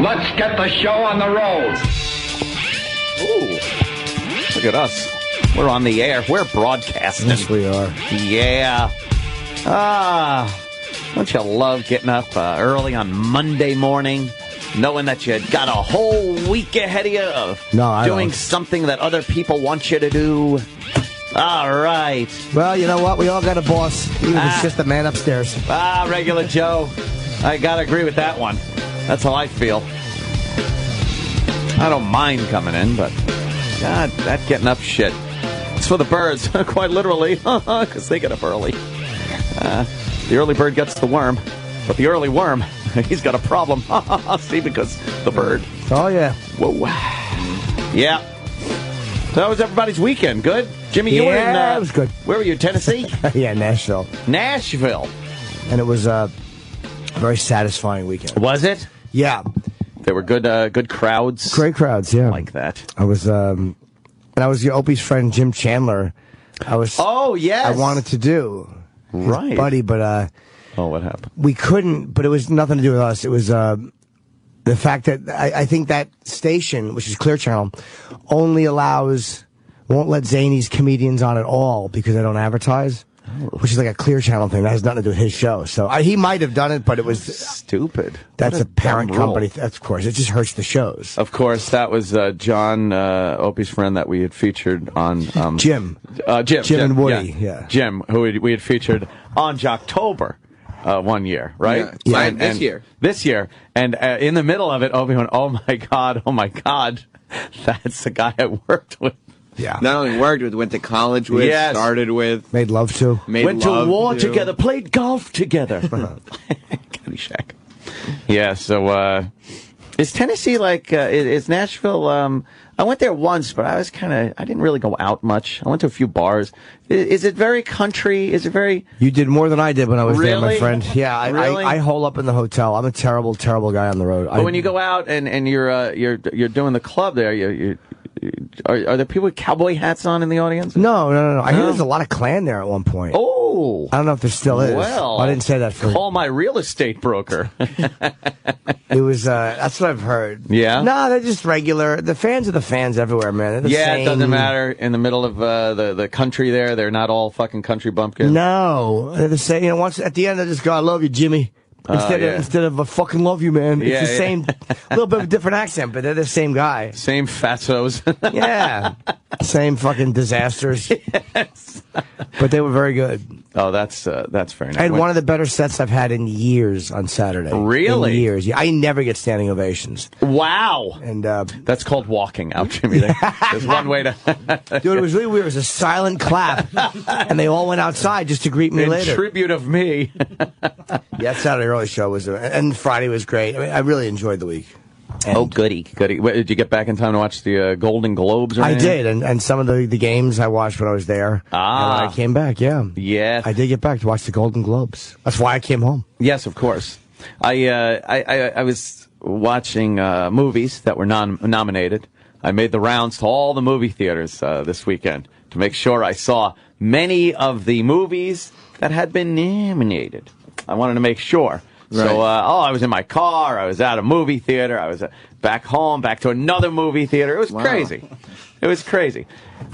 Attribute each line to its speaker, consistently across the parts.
Speaker 1: Let's get the show on the road.
Speaker 2: Ooh. Look at us. We're on the air. We're broadcasting.
Speaker 3: Yes, we are.
Speaker 2: Yeah. Ah. Don't you love getting up uh, early on Monday morning, knowing that you got a whole week ahead of you of
Speaker 3: No, I
Speaker 2: doing
Speaker 3: don't.
Speaker 2: something that other people want you to do? All right.
Speaker 3: Well, you know what? We all got a boss, even if
Speaker 2: Ah.
Speaker 3: it's just a man upstairs.
Speaker 2: Ah, regular Joe. I gotta agree with that one. That's how I feel. I don't mind coming in, but God, that getting up shit. It's for the birds, quite literally, because they get up early. Uh, the early bird gets the worm, but the early worm, he's got a problem. See, because the bird.
Speaker 3: Oh, yeah.
Speaker 2: Whoa. Yeah. So that was everybody's weekend. Good? Jimmy, you were in.
Speaker 3: Yeah,
Speaker 2: Uh,
Speaker 3: it was good.
Speaker 2: Where were you? Tennessee?
Speaker 3: yeah, Nashville.
Speaker 2: Nashville.
Speaker 3: And it was uh, a very satisfying weekend.
Speaker 2: Was it?
Speaker 3: Yeah.
Speaker 2: There were good, uh, good crowds.
Speaker 3: Great crowds, yeah.
Speaker 2: like that.
Speaker 3: I was, um, and I was your Opie's friend, Jim Chandler. I was,
Speaker 2: Oh yes,
Speaker 3: I wanted to do.
Speaker 2: Right.
Speaker 3: Buddy, but, uh,
Speaker 2: Oh, what happened?
Speaker 3: we couldn't, but it was nothing to do with us. It was uh, the fact that I, I think that station, which is Clear Channel, only allows, won't let Zany's comedians on at all because they don't advertise, which is like a Clear Channel thing. That has nothing to do with his show. So I, he might have done it, but it was
Speaker 2: Stupid.
Speaker 3: that's
Speaker 2: What
Speaker 3: a parent company. That's of course it just hurts the shows.
Speaker 2: Of course, that was uh, John uh, Opie's friend that we had featured on um,
Speaker 3: Jim.
Speaker 2: Uh, Jim,
Speaker 3: Jim and Woody, yeah.
Speaker 2: Jim, who we, we had featured on Jocktober. Uh, one year, right?
Speaker 4: Yeah. Right, this year.
Speaker 2: This year, and uh, in the middle of it, Opie went, "Oh my god, oh my god, that's the guy I worked with."
Speaker 3: Yeah,
Speaker 4: Not only worked with, went to college with,
Speaker 2: Yes.
Speaker 4: started with,
Speaker 3: made love to.
Speaker 4: made
Speaker 2: Went to war
Speaker 4: to.
Speaker 2: together, played golf together. Caddyshack. Yeah. So, uh, is Tennessee like? Uh, is, is Nashville? Um, I went there once, but I was kind of. I didn't really go out much. I went to a few bars. Is, is it very country? Is it very?
Speaker 3: You did more than I did when I was there, my friend. Yeah, I,
Speaker 2: Really?
Speaker 3: I, I hole up in the hotel. I'm a terrible, terrible guy on the road.
Speaker 2: But when you go out and and you're uh, you're you're doing the club there, you you. Are, are there people with cowboy hats on in the audience?
Speaker 3: no, no, no, no. I hear there's a lot of Klan there at one point.
Speaker 2: Oh,
Speaker 3: I don't know if there still is.
Speaker 2: well,
Speaker 3: I didn't say that for.
Speaker 2: Call my real estate broker.
Speaker 3: It was. Uh, that's what I've heard.
Speaker 2: Yeah?
Speaker 3: No, they're just regular. The fans are the fans everywhere, man. The
Speaker 2: yeah,
Speaker 3: same.
Speaker 2: it doesn't matter. In the middle of uh, the the country, there, they're not all fucking country bumpkins.
Speaker 3: No, they're the same. You know, once at the end, they just go, "I love you, Jimmy." Instead
Speaker 2: Oh, yeah.
Speaker 3: of instead of "I fucking love you, man,"
Speaker 2: Yeah,
Speaker 3: it's the
Speaker 2: yeah.
Speaker 3: same. A little bit of a different accent, but they're the same guy.
Speaker 2: Same fatsos.
Speaker 3: Yeah, same fucking disasters. Yes. But they were very good.
Speaker 2: oh, that's uh, that's very nice.
Speaker 3: I had one of the better sets I've had in years on Saturday.
Speaker 2: Really?
Speaker 3: In years. Yeah, I never get standing ovations.
Speaker 2: wow.
Speaker 3: And uh,
Speaker 2: That's called walking out, Jimmy. There- There's one way to.
Speaker 3: dude, it was really weird. It was a silent clap, and they all went outside just to greet me
Speaker 2: in
Speaker 3: later.
Speaker 2: tribute of me.
Speaker 3: Yeah, Saturday early show was, and Friday was great. I mean, I really enjoyed the week. And
Speaker 2: oh, goody, goody. Wait, did you get back in time to watch the uh, Golden Globes? Or
Speaker 3: I did, and, and some of the, the games I watched when I was there.
Speaker 2: Ah.
Speaker 3: I came back, yeah.
Speaker 2: Yeah.
Speaker 3: I did get back to watch the Golden Globes. That's why I came home.
Speaker 2: Yes, of course. I uh, I, I I was watching uh, movies that were non nominated. I made the rounds to all the movie theaters uh, this weekend to make sure I saw many of the movies that had been nominated. I wanted to make sure. So, uh, oh, I was in my car. I was at a movie theater. I was uh, back home, back to another movie theater. It was
Speaker 4: Wow.
Speaker 2: crazy. It was crazy.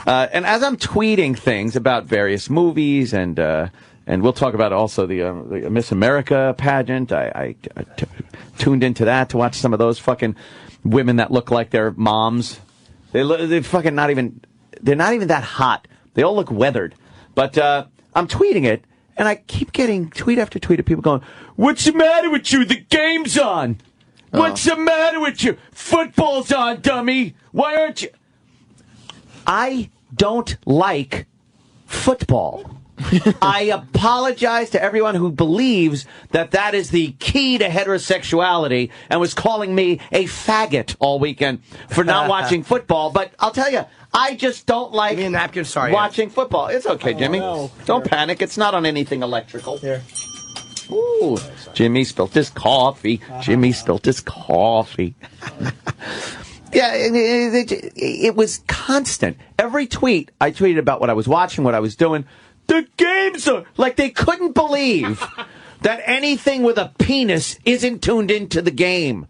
Speaker 2: Uh, and as I'm tweeting things about various movies and uh, and we'll talk about also the, uh, the Miss America pageant. I, I, I t- tuned into that to watch some of those fucking women that look like their moms. They look, they're fucking not even. They're not even that hot. They all look weathered. But uh, I'm tweeting it, and I keep getting tweet after tweet of people going, "What's the matter with you? The game's on. Uh. What's the matter with you? Football's on, dummy. Why aren't you?" I don't like football. I apologize to everyone who believes that that is the key to heterosexuality and was calling me a faggot all weekend for not watching football. But I'll tell you, I just don't like
Speaker 3: me a napkin, sorry,
Speaker 2: watching football. It's okay, oh, Jimmy.
Speaker 3: no.
Speaker 2: Don't panic. It's not on anything electrical.
Speaker 3: Here.
Speaker 2: Ooh, Jimmy spilt his coffee. Jimmy uh-huh. spilt his coffee. yeah, it, it, it, it was constant. Every tweet I tweeted about what I was watching, what I was doing. The games are like they couldn't believe that anything with a penis isn't tuned into the game.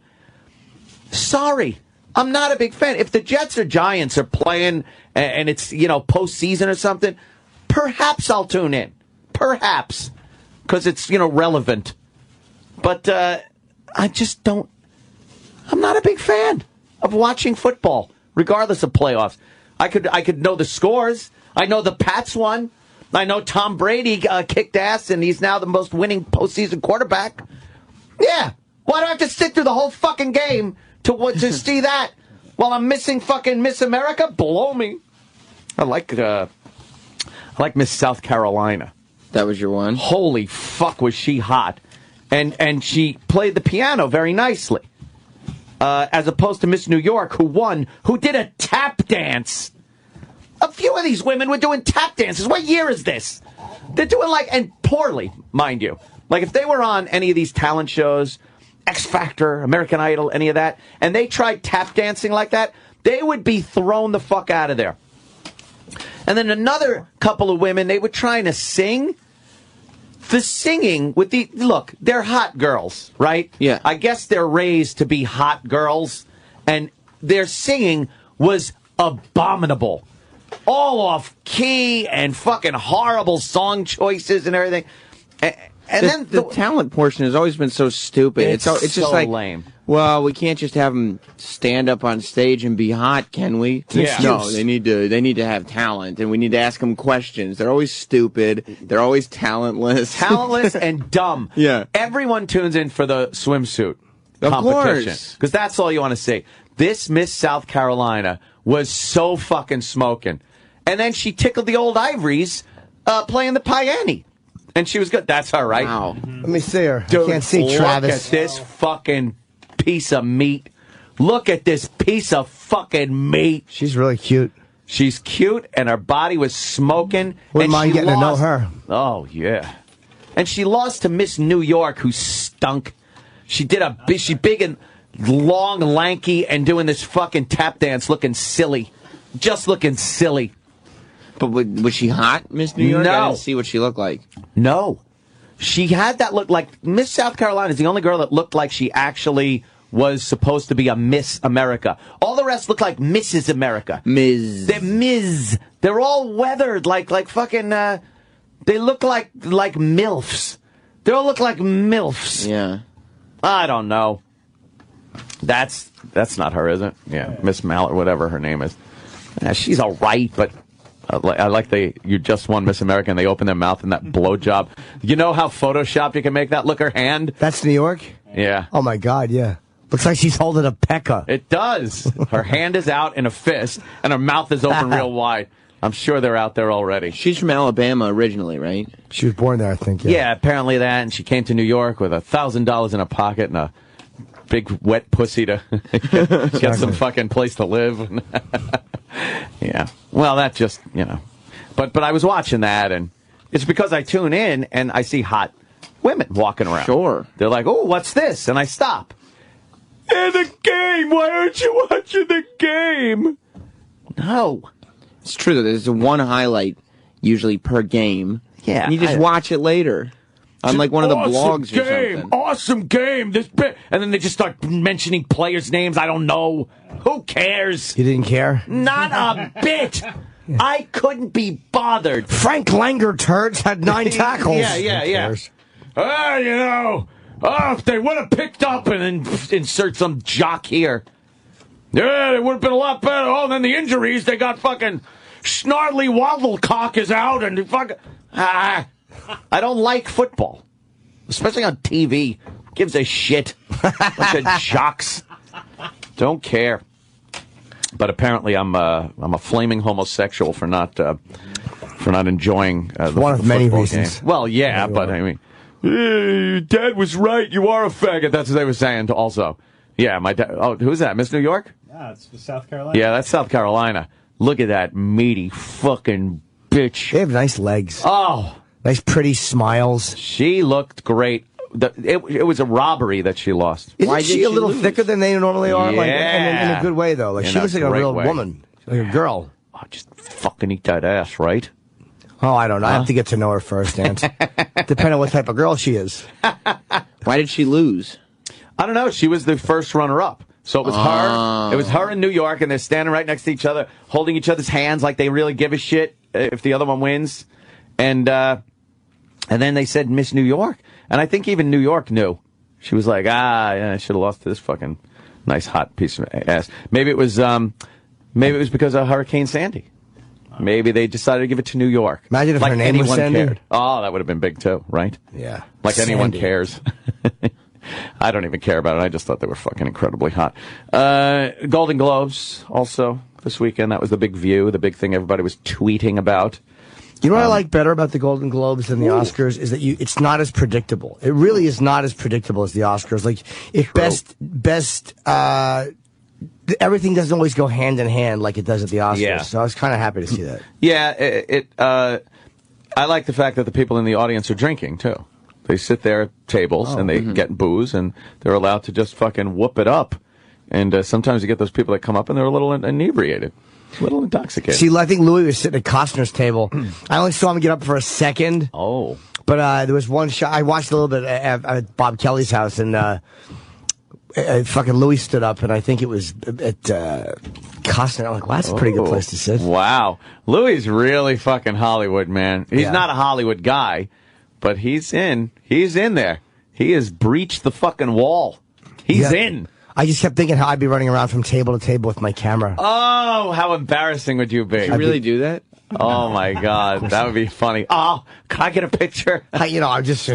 Speaker 2: Sorry. I'm not a big fan. If the Jets or Giants are playing and it's, you know, postseason or something, perhaps I'll tune in. Perhaps. Because it's, you know, relevant. But uh, I just don't. I'm not a big fan of watching football, regardless of playoffs. I could I could know the scores. I know the Pats won. I know Tom Brady uh, kicked ass, and he's now the most winning postseason quarterback. Yeah. Why do I have to sit through the whole fucking game to what to see that while I'm missing fucking Miss America? Blow me. I like uh, I like Miss South Carolina.
Speaker 4: That was your one.
Speaker 2: Holy fuck, was she hot? And and she played the piano very nicely. Uh, as opposed to Miss New York, who won, who did a tap dance. A few of these women were doing tap dances. What year is this? They're doing like, and poorly, mind you. Like if they were on any of these talent shows, X Factor, American Idol, any of that, and they tried tap dancing like that, they would be thrown the fuck out of there. And then another couple of women, they were trying to sing. The singing with the look, they're hot girls, right?
Speaker 4: Yeah.
Speaker 2: I guess they're raised to be hot girls, and their singing was abominable. All off key and fucking horrible song choices and everything. A- And,
Speaker 4: the,
Speaker 2: then
Speaker 4: the, talent portion has always been so stupid.
Speaker 2: It's
Speaker 4: al- it's just
Speaker 2: so
Speaker 4: like
Speaker 2: lame.
Speaker 4: Well, we can't just have them stand up on stage and be hot, can we?
Speaker 2: Yeah.
Speaker 4: No, they need to. They need to have talent, and we need to ask them questions. They're always stupid. They're always talentless.
Speaker 2: talentless and dumb.
Speaker 4: Yeah.
Speaker 2: Everyone tunes in for the swimsuit
Speaker 4: Of
Speaker 2: competition because that's all you want to see. This Miss South Carolina was so fucking smoking, and then she tickled the old ivories uh, playing the piano, and she was good. That's all right.
Speaker 4: wow. Mm-hmm.
Speaker 3: Let me see her.
Speaker 2: Dude,
Speaker 3: I can't see
Speaker 2: look
Speaker 3: Travis.
Speaker 2: at this fucking piece of meat. Look at this piece of fucking meat.
Speaker 3: She's really cute.
Speaker 2: She's cute, and her body was smoking.
Speaker 3: Wouldn't
Speaker 2: and
Speaker 3: mind
Speaker 2: she
Speaker 3: getting to know her.
Speaker 2: Oh yeah, and she lost to Miss New York, who stunk. She did a big, she big and long, lanky, and doing this fucking tap dance, looking silly, just looking silly.
Speaker 4: But wa- was she hot, Miss New York? I
Speaker 2: No.
Speaker 4: didn't see what she looked like.
Speaker 2: No, she had that look like Miss South Carolina is the only girl that looked like she actually was supposed to be a Miss America. All the rest look like Mrs. America.
Speaker 4: Ms.
Speaker 2: They're Ms. They're all weathered like like fucking. Uh, they look like like milfs. They all look like milfs.
Speaker 4: Yeah.
Speaker 2: I don't know. That's that's not her, is it? Yeah, Miss Mallet, whatever her name is. Yeah, she's all right, but I li- I like they you just won Miss America and they open their mouth in that blowjob. You know how photoshopped you can make that look her hand?
Speaker 3: That's New York?
Speaker 2: Yeah.
Speaker 3: Oh my God, yeah. Looks like she's holding a pecker.
Speaker 2: It does. Her hand is out in a fist and her mouth is open real wide. I'm sure they're out there already.
Speaker 4: She's from Alabama originally, right?
Speaker 3: She was born there, I think. Yeah.
Speaker 2: Yeah, apparently that, and she came to New York with a thousand dollars in her pocket and a big wet pussy to get some fucking place to live. yeah, well, that just you know, but but I was watching that, and it's because I tune in and I see hot women walking around.
Speaker 4: Sure.
Speaker 2: they're like, "Oh, what's this?" and I stop. And the game. Why aren't you watching the game? No.
Speaker 4: It's true there's one highlight usually per game.
Speaker 2: Yeah,
Speaker 4: And you just
Speaker 2: I-
Speaker 4: watch it later. On like one of the
Speaker 2: Awesome
Speaker 4: blogs or
Speaker 2: game,
Speaker 4: something.
Speaker 2: Awesome game. This bit, and then they just start mentioning players' names. I don't know. Who cares?
Speaker 3: You didn't care?
Speaker 2: Not a bit. I couldn't be bothered.
Speaker 3: Frank Langer turds had nine tackles.
Speaker 2: Yeah, yeah, yeah.
Speaker 3: cares?
Speaker 2: Ah, you know, oh, if they would have picked up and then insert some jock here. Yeah, it would have been a lot better. Oh, then the injuries, they got fucking Snarly Waddlecock is out and fucking. Ah, I don't like football, especially on TV. Gives a shit. Bunch of jocks. Don't care. But apparently, I'm uh, I'm a flaming homosexual for not uh, for not enjoying uh, the
Speaker 3: One of
Speaker 2: the
Speaker 3: many
Speaker 2: football
Speaker 3: reasons.
Speaker 2: game. Well, yeah,
Speaker 3: Yeah,
Speaker 2: but
Speaker 3: are.
Speaker 2: I mean, "Eh, Dad was right. You are a faggot. That's what they were saying. Also, yeah, my dad. Oh, who's that? Miss New York?
Speaker 5: Yeah, it's South Carolina.
Speaker 2: Yeah, that's South Carolina. Look at that meaty fucking bitch.
Speaker 3: They have nice legs.
Speaker 2: Oh,
Speaker 3: Nice, pretty smiles.
Speaker 2: she looked great. The, it, it was a robbery that she lost.
Speaker 3: Isn't
Speaker 4: Why
Speaker 3: she a little
Speaker 4: lose?
Speaker 3: thicker than they normally are? Like, and in, in a good way, though. Like,
Speaker 2: In
Speaker 3: she looks like a real
Speaker 2: way.
Speaker 3: woman. Like a girl.
Speaker 2: Oh, just fucking eat that ass, right?
Speaker 3: Oh, I don't know. I have to get to know her first, Ant. Depending on what type of girl she is.
Speaker 4: Why did she lose?
Speaker 2: I don't know. She was the first runner up. So it was her. It was her in New York, and they're standing right next to each other, holding each other's hands like they really give a shit if the other one wins. And uh, and then they said Miss New York, and I think even New York knew. She was like, ah, yeah, I should have lost to this fucking nice hot piece of ass. Maybe it was, um, maybe it was because of Hurricane Sandy. Maybe they decided to give it to New York.
Speaker 3: Imagine if
Speaker 2: like
Speaker 3: her name was
Speaker 2: anyone
Speaker 3: Sandy.
Speaker 2: cared. Oh, that would have been big too, right?
Speaker 3: Yeah.
Speaker 2: Like anyone cares. I don't even care about it. I just thought they were fucking incredibly hot. Uh, Golden Globes also this weekend. That was the big view, the big thing everybody was tweeting about.
Speaker 3: You know what I
Speaker 2: Um,
Speaker 3: like better about the Golden Globes than the Oscars is that you it's not as predictable. It really is not as predictable as the Oscars. Like if best best uh everything doesn't always go hand in hand like it does at the Oscars.
Speaker 2: Yeah.
Speaker 3: So I was kind of happy to see that.
Speaker 2: Yeah, it. it uh, I like the fact that the people in the audience are drinking too. They sit there at tables and they get booze and they're allowed to just fucking whoop it up. And uh, sometimes you get those people that come up and they're a little in- inebriated, a little intoxicated.
Speaker 3: See, I think Louis was sitting at Costner's table. I only saw him get up for a second.
Speaker 2: oh,
Speaker 3: But uh, there was one shot. I watched a little bit at, at Bob Kelly's house, and uh, uh, fucking Louis stood up, and I think it was at uh, Costner. I'm like, well, that's a pretty good place to sit.
Speaker 2: Oh, Wow, Louis is really fucking Hollywood, man. He's
Speaker 3: Yeah.
Speaker 2: not a Hollywood guy, but he's in. He's in there. He has breached the fucking wall. He's
Speaker 3: Yeah.
Speaker 2: in.
Speaker 3: I just kept thinking how I'd be running around from table to table with my camera.
Speaker 2: Oh, how embarrassing would you be?
Speaker 4: You really do that?
Speaker 2: Oh my god, that would be funny. Oh, can I get a picture?
Speaker 3: I, you know, I'm just.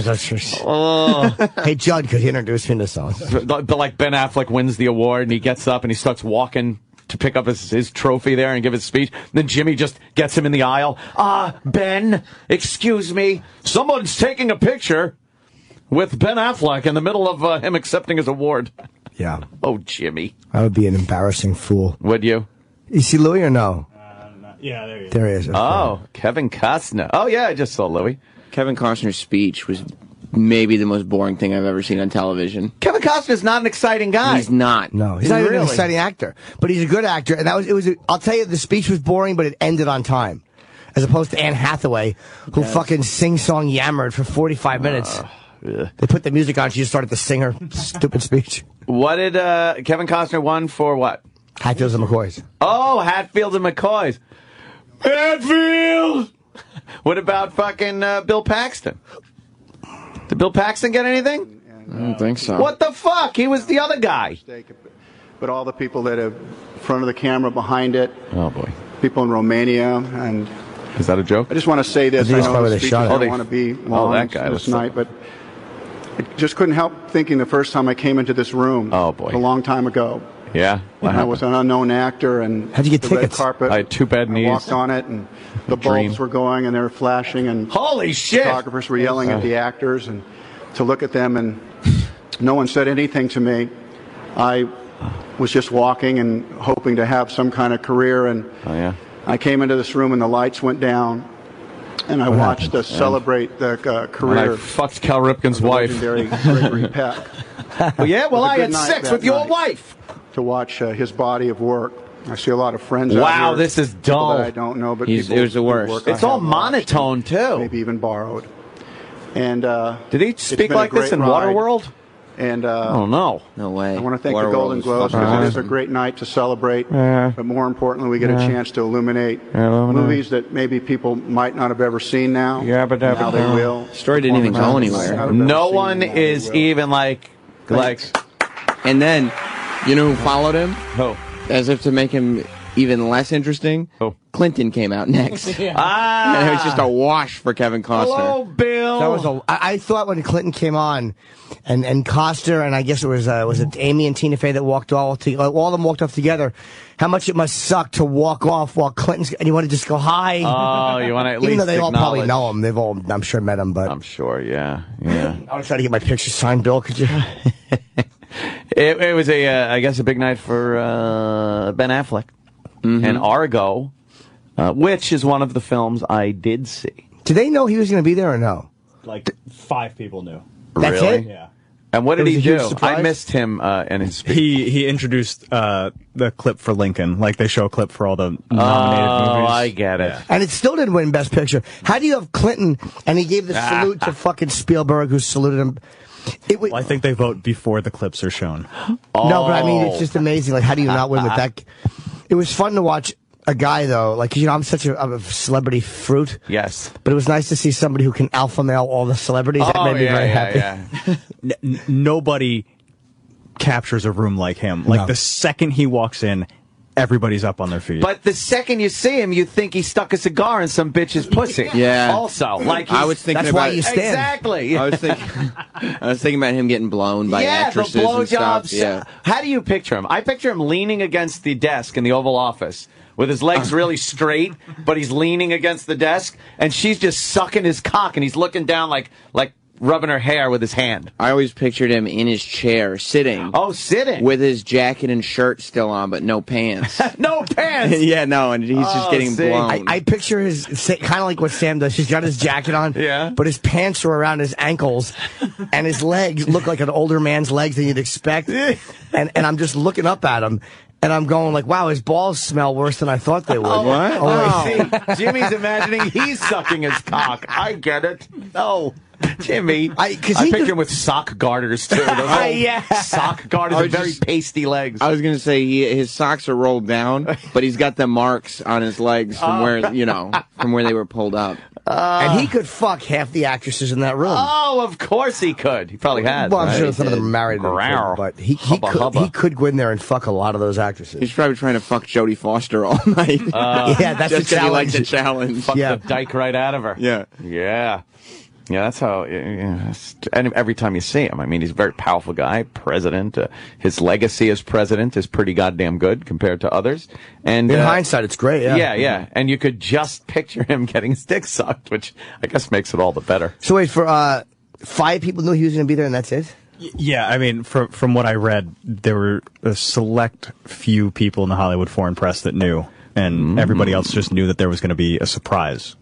Speaker 2: Oh,
Speaker 3: hey, Judd, could you introduce me to someone?
Speaker 2: but but like Ben Affleck wins the award and he gets up and he starts walking to pick up his, his trophy there and give his speech. Then Jimmy just gets him in the aisle. Ah, Ben, excuse me, someone's taking a picture with Ben Affleck in the middle of uh, him accepting his award.
Speaker 3: Yeah,
Speaker 2: Oh, Jimmy,
Speaker 3: I would be an embarrassing fool.
Speaker 2: would you?
Speaker 3: Is he Louis or no?
Speaker 5: Uh, yeah, there you go.
Speaker 3: There he is. Okay.
Speaker 2: Oh, Kevin Costner. Oh yeah, I just saw Louis.
Speaker 4: Kevin Costner's speech was maybe the most boring thing I've ever seen on television.
Speaker 2: Kevin Costner's not an exciting guy.
Speaker 4: He's not.
Speaker 3: No, he's not even an
Speaker 2: Really?
Speaker 3: exciting actor, but he's a good actor. And that was it. Was I'll tell you, the speech was boring, but it ended on time, as opposed to Anne Hathaway, who fucking sing song yammered for forty five minutes.
Speaker 2: Ugh.
Speaker 3: They put the music on. She just started to sing her stupid speech.
Speaker 2: What did uh, Kevin Costner won for? What?
Speaker 3: Hatfields and McCoys.
Speaker 2: Oh, Hatfield and McCoys. Hatfield. What about fucking uh, Bill Paxton? Did Bill Paxton get anything?
Speaker 4: I don't think so.
Speaker 2: What the fuck? He was the other guy.
Speaker 6: but all the people that have front of the camera behind it,
Speaker 2: Oh boy,
Speaker 6: people in Romania, and
Speaker 2: is that a joke?
Speaker 6: I just want to say this.
Speaker 3: I think
Speaker 6: I know the
Speaker 3: they
Speaker 6: speeches
Speaker 3: shot it.
Speaker 6: don't want to be
Speaker 2: oh, that guy
Speaker 6: this night, but I just couldn't help thinking the first time I came into this room.
Speaker 2: Oh, boy.
Speaker 6: a long time ago.
Speaker 2: Yeah.
Speaker 6: And I was an unknown actor, and
Speaker 3: How'd you get
Speaker 6: the
Speaker 3: tickets?
Speaker 6: red carpet.
Speaker 2: I had two bad
Speaker 6: I
Speaker 2: knees.
Speaker 6: walked on it, and the bulbs were going, and they were flashing, and
Speaker 2: Holy shit!
Speaker 6: photographers were yelling at uh. the actors, and to look at them, and no one said anything to me. I was just walking and hoping to have some kind of career, and
Speaker 2: Oh yeah.
Speaker 6: I came into this room, and the lights went down, and I watched us celebrate the uh,
Speaker 2: And I
Speaker 6: career
Speaker 2: fucked Cal Ripken's wife.
Speaker 6: legendary Gregory Peck.
Speaker 2: Well, yeah. Well,
Speaker 6: It was a
Speaker 2: I
Speaker 6: good
Speaker 2: had
Speaker 6: night
Speaker 2: sex with your
Speaker 6: night.
Speaker 2: wife.
Speaker 6: to watch uh, his body of work. I see a lot of friends. out
Speaker 2: Wow,
Speaker 6: here,
Speaker 2: this is
Speaker 6: people
Speaker 2: dull.
Speaker 6: That I don't know, but
Speaker 4: He's-
Speaker 6: people
Speaker 4: it was the worst.
Speaker 6: work I
Speaker 2: It's all
Speaker 6: have watched,
Speaker 2: monotone too.
Speaker 6: maybe even borrowed. And uh,
Speaker 2: Did he speak like this in
Speaker 6: ride.
Speaker 2: Waterworld?
Speaker 6: And uh,
Speaker 2: Oh no.
Speaker 4: No way.
Speaker 6: I want to thank
Speaker 4: Waterworld
Speaker 6: the Golden
Speaker 4: was
Speaker 6: Globes because it is a great night to celebrate.
Speaker 2: Yeah.
Speaker 6: But more importantly, we get a chance to illuminate
Speaker 2: illuminate.
Speaker 6: movies that maybe people might not have ever seen now.
Speaker 2: Yeah, but
Speaker 6: now they will.
Speaker 4: Story didn't even go anywhere.
Speaker 6: might not have
Speaker 2: No one is even like like.
Speaker 4: And then, you know who followed him?
Speaker 2: Oh.
Speaker 4: As if to make him even less interesting.
Speaker 2: Who?
Speaker 4: Clinton came out next.
Speaker 2: Ah.
Speaker 4: And it was just a wash for Kevin Costner.
Speaker 2: Hello, Bill.
Speaker 3: That was a. I, I thought when Clinton came on, and and Costner and I guess it was uh, was it Amy and Tina Fey that walked all to, all of them walked off together. How much it must suck to walk off while Clinton's and you want to just go hi.
Speaker 2: Oh, you want to at least
Speaker 3: Even though they all probably know him, they've all I'm sure met him. But
Speaker 2: I'm sure. Yeah. Yeah.
Speaker 3: I was trying to get my picture signed. Bill, could you?
Speaker 2: It, it was a, uh, I guess, a big night for uh, Ben Affleck and Argo, uh, which is one of the films I did see.
Speaker 3: Did they know he was going to be there or no?
Speaker 5: Like five people knew.
Speaker 3: That's
Speaker 2: really?
Speaker 3: it?
Speaker 5: Yeah.
Speaker 2: And what did he do? I missed him uh, in his speech.
Speaker 5: He he introduced uh, the clip for Lincoln. Like they show a clip for all the nominated
Speaker 2: oh,
Speaker 5: movies.
Speaker 2: I get it.
Speaker 5: Yeah.
Speaker 3: And it still didn't win Best Picture. How do you have Clinton and he gave the salute to fucking Spielberg, who saluted him? It wa-
Speaker 5: Well, I think they vote before the clips are shown.
Speaker 3: No, but I mean, it's
Speaker 2: Oh.
Speaker 3: just amazing. Like, how do you not win with that? It was fun to watch a guy though. Like, you know, I'm such a, I'm a celebrity fruit.
Speaker 2: Yes.
Speaker 3: But it was nice to see somebody who can alpha male all the celebrities. That
Speaker 2: oh,
Speaker 3: made me
Speaker 2: yeah,
Speaker 3: very
Speaker 2: yeah,
Speaker 3: happy.
Speaker 2: yeah.
Speaker 5: N- n- nobody captures a room like him. Like
Speaker 3: No.
Speaker 5: the second he walks in, everybody's up on their feet.
Speaker 2: But the second you see him, you think he stuck a cigar in some bitch's pussy.
Speaker 4: Yeah.
Speaker 2: Also, like
Speaker 4: I was thinking
Speaker 3: That's why
Speaker 4: about
Speaker 3: you stand.
Speaker 2: Exactly.
Speaker 4: I was thinking, I was thinking about him getting blown by
Speaker 2: yeah,
Speaker 4: actresses
Speaker 2: the
Speaker 4: and stuff. Yeah,
Speaker 2: How do you picture him? I picture him leaning against the desk in the Oval Office with his legs really straight, but he's leaning against the desk, and she's just sucking his cock, and he's looking down like like rubbing her hair with his hand.
Speaker 4: I always pictured him in his chair, sitting,
Speaker 2: Oh, sitting
Speaker 4: with his jacket and shirt still on, but no pants.
Speaker 2: no pants.
Speaker 4: yeah, no, and he's
Speaker 2: Oh,
Speaker 4: just getting
Speaker 2: see.
Speaker 4: blown.
Speaker 3: I, I picture his kind of like what Sam does. He's got his jacket on,
Speaker 2: Yeah.
Speaker 3: but his pants are around his ankles, and his legs look like an older man's legs than you'd expect. and and I'm just looking up at him, and I'm going like, "Wow, his balls smell worse than I thought they would."
Speaker 4: What?
Speaker 3: Oh, wait.
Speaker 2: Oh, see, Jimmy's imagining he's sucking his cock. I get it. No. Jimmy,
Speaker 3: I- 'cause
Speaker 2: I
Speaker 3: he
Speaker 2: picture
Speaker 3: could-
Speaker 2: him with sock garters too. Those
Speaker 3: Yeah.
Speaker 2: sock garters
Speaker 4: I
Speaker 2: with very
Speaker 4: just-
Speaker 2: pasty legs.
Speaker 4: I was gonna say he, his socks are rolled down, but he's got the marks on his legs from
Speaker 2: Oh.
Speaker 4: where you know from where they were pulled up.
Speaker 3: and he ah. could fuck half the actresses in that room.
Speaker 2: Oh, of course he could. He probably has.
Speaker 3: well, I'm
Speaker 2: right?
Speaker 3: sure some of them are married, and
Speaker 2: Growl.
Speaker 3: but he he
Speaker 2: Hubba,
Speaker 3: could,
Speaker 2: hubba.
Speaker 3: he could go in there and fuck a lot of those actresses.
Speaker 4: He's probably trying to fuck Jodie Foster all night.
Speaker 3: Uh, yeah, that's a
Speaker 4: just 'cause he liked
Speaker 3: challenge.
Speaker 4: the challenge.
Speaker 2: Fuck
Speaker 3: Yeah.
Speaker 2: the dyke right out of her.
Speaker 4: Yeah.
Speaker 2: Yeah. Yeah, that's how. Yeah, yeah, that's- and every time you see him, I mean, he's a very powerful guy, president. Uh, his legacy as president is pretty goddamn good compared to others. And
Speaker 3: In
Speaker 2: uh,
Speaker 3: hindsight, it's great. Yeah.
Speaker 2: yeah, yeah, and you could just picture him getting his dick sucked, which I guess makes it all the better.
Speaker 3: So wait for uh, five people knew he was going to be there, and that's it.
Speaker 5: yeah, I mean, from from what I read, there were a select few people in the Hollywood foreign press that knew, and everybody else just knew that there was going to be a surprise.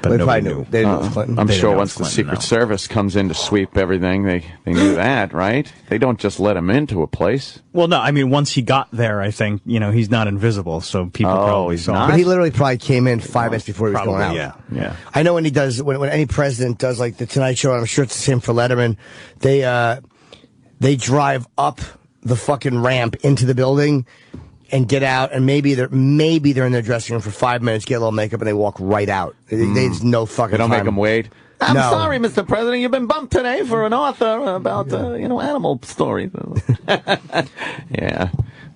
Speaker 5: But
Speaker 3: They
Speaker 5: nobody
Speaker 3: probably
Speaker 5: knew.
Speaker 3: knew. They didn't know it was Clinton.
Speaker 2: I'm
Speaker 5: They
Speaker 2: sure once
Speaker 5: was
Speaker 2: the Secret
Speaker 5: no.
Speaker 2: Service comes in to sweep everything, they they knew that, right? They don't just let him into a place.
Speaker 5: Well, no, I mean, once he got there, I think you know he's not invisible, so people
Speaker 2: Oh,
Speaker 5: probably
Speaker 2: he's
Speaker 5: saw.
Speaker 2: not?
Speaker 5: him.
Speaker 3: But he literally probably came in five minutes before he was
Speaker 5: Probably,
Speaker 3: going out.
Speaker 5: yeah.
Speaker 2: Yeah.
Speaker 3: I know when he does when, when any president does like the Tonight Show, I'm sure it's the same for Letterman. They uh, they drive up the fucking ramp into the building and get out, and maybe they're maybe they're in their dressing room for five minutes, get a little makeup, and they walk right out. They, they there's no fucking.
Speaker 2: They don't make them wait. I'm
Speaker 3: No.
Speaker 2: sorry, Mr. President. You've been bumped today for an author about uh, you know animal stories. yeah,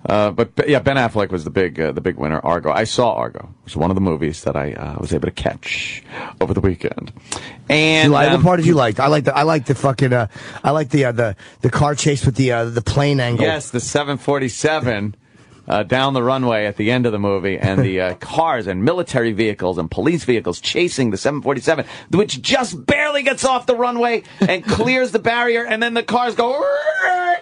Speaker 2: uh, but but, yeah, Ben Affleck was the big uh, the big winner. Argo. I saw Argo. It was one of the movies that I uh, was able to catch over the weekend. And
Speaker 3: You like,
Speaker 2: um,
Speaker 3: what part did you like? I like the I like the fucking uh, I like the uh, the the car chase with the uh, the plane angle.
Speaker 2: Yes, the 747 uh, down the runway at the end of the movie, and the uh, cars and military vehicles and police vehicles chasing the 747, which just barely gets off the runway and clears the barrier, and then the cars go.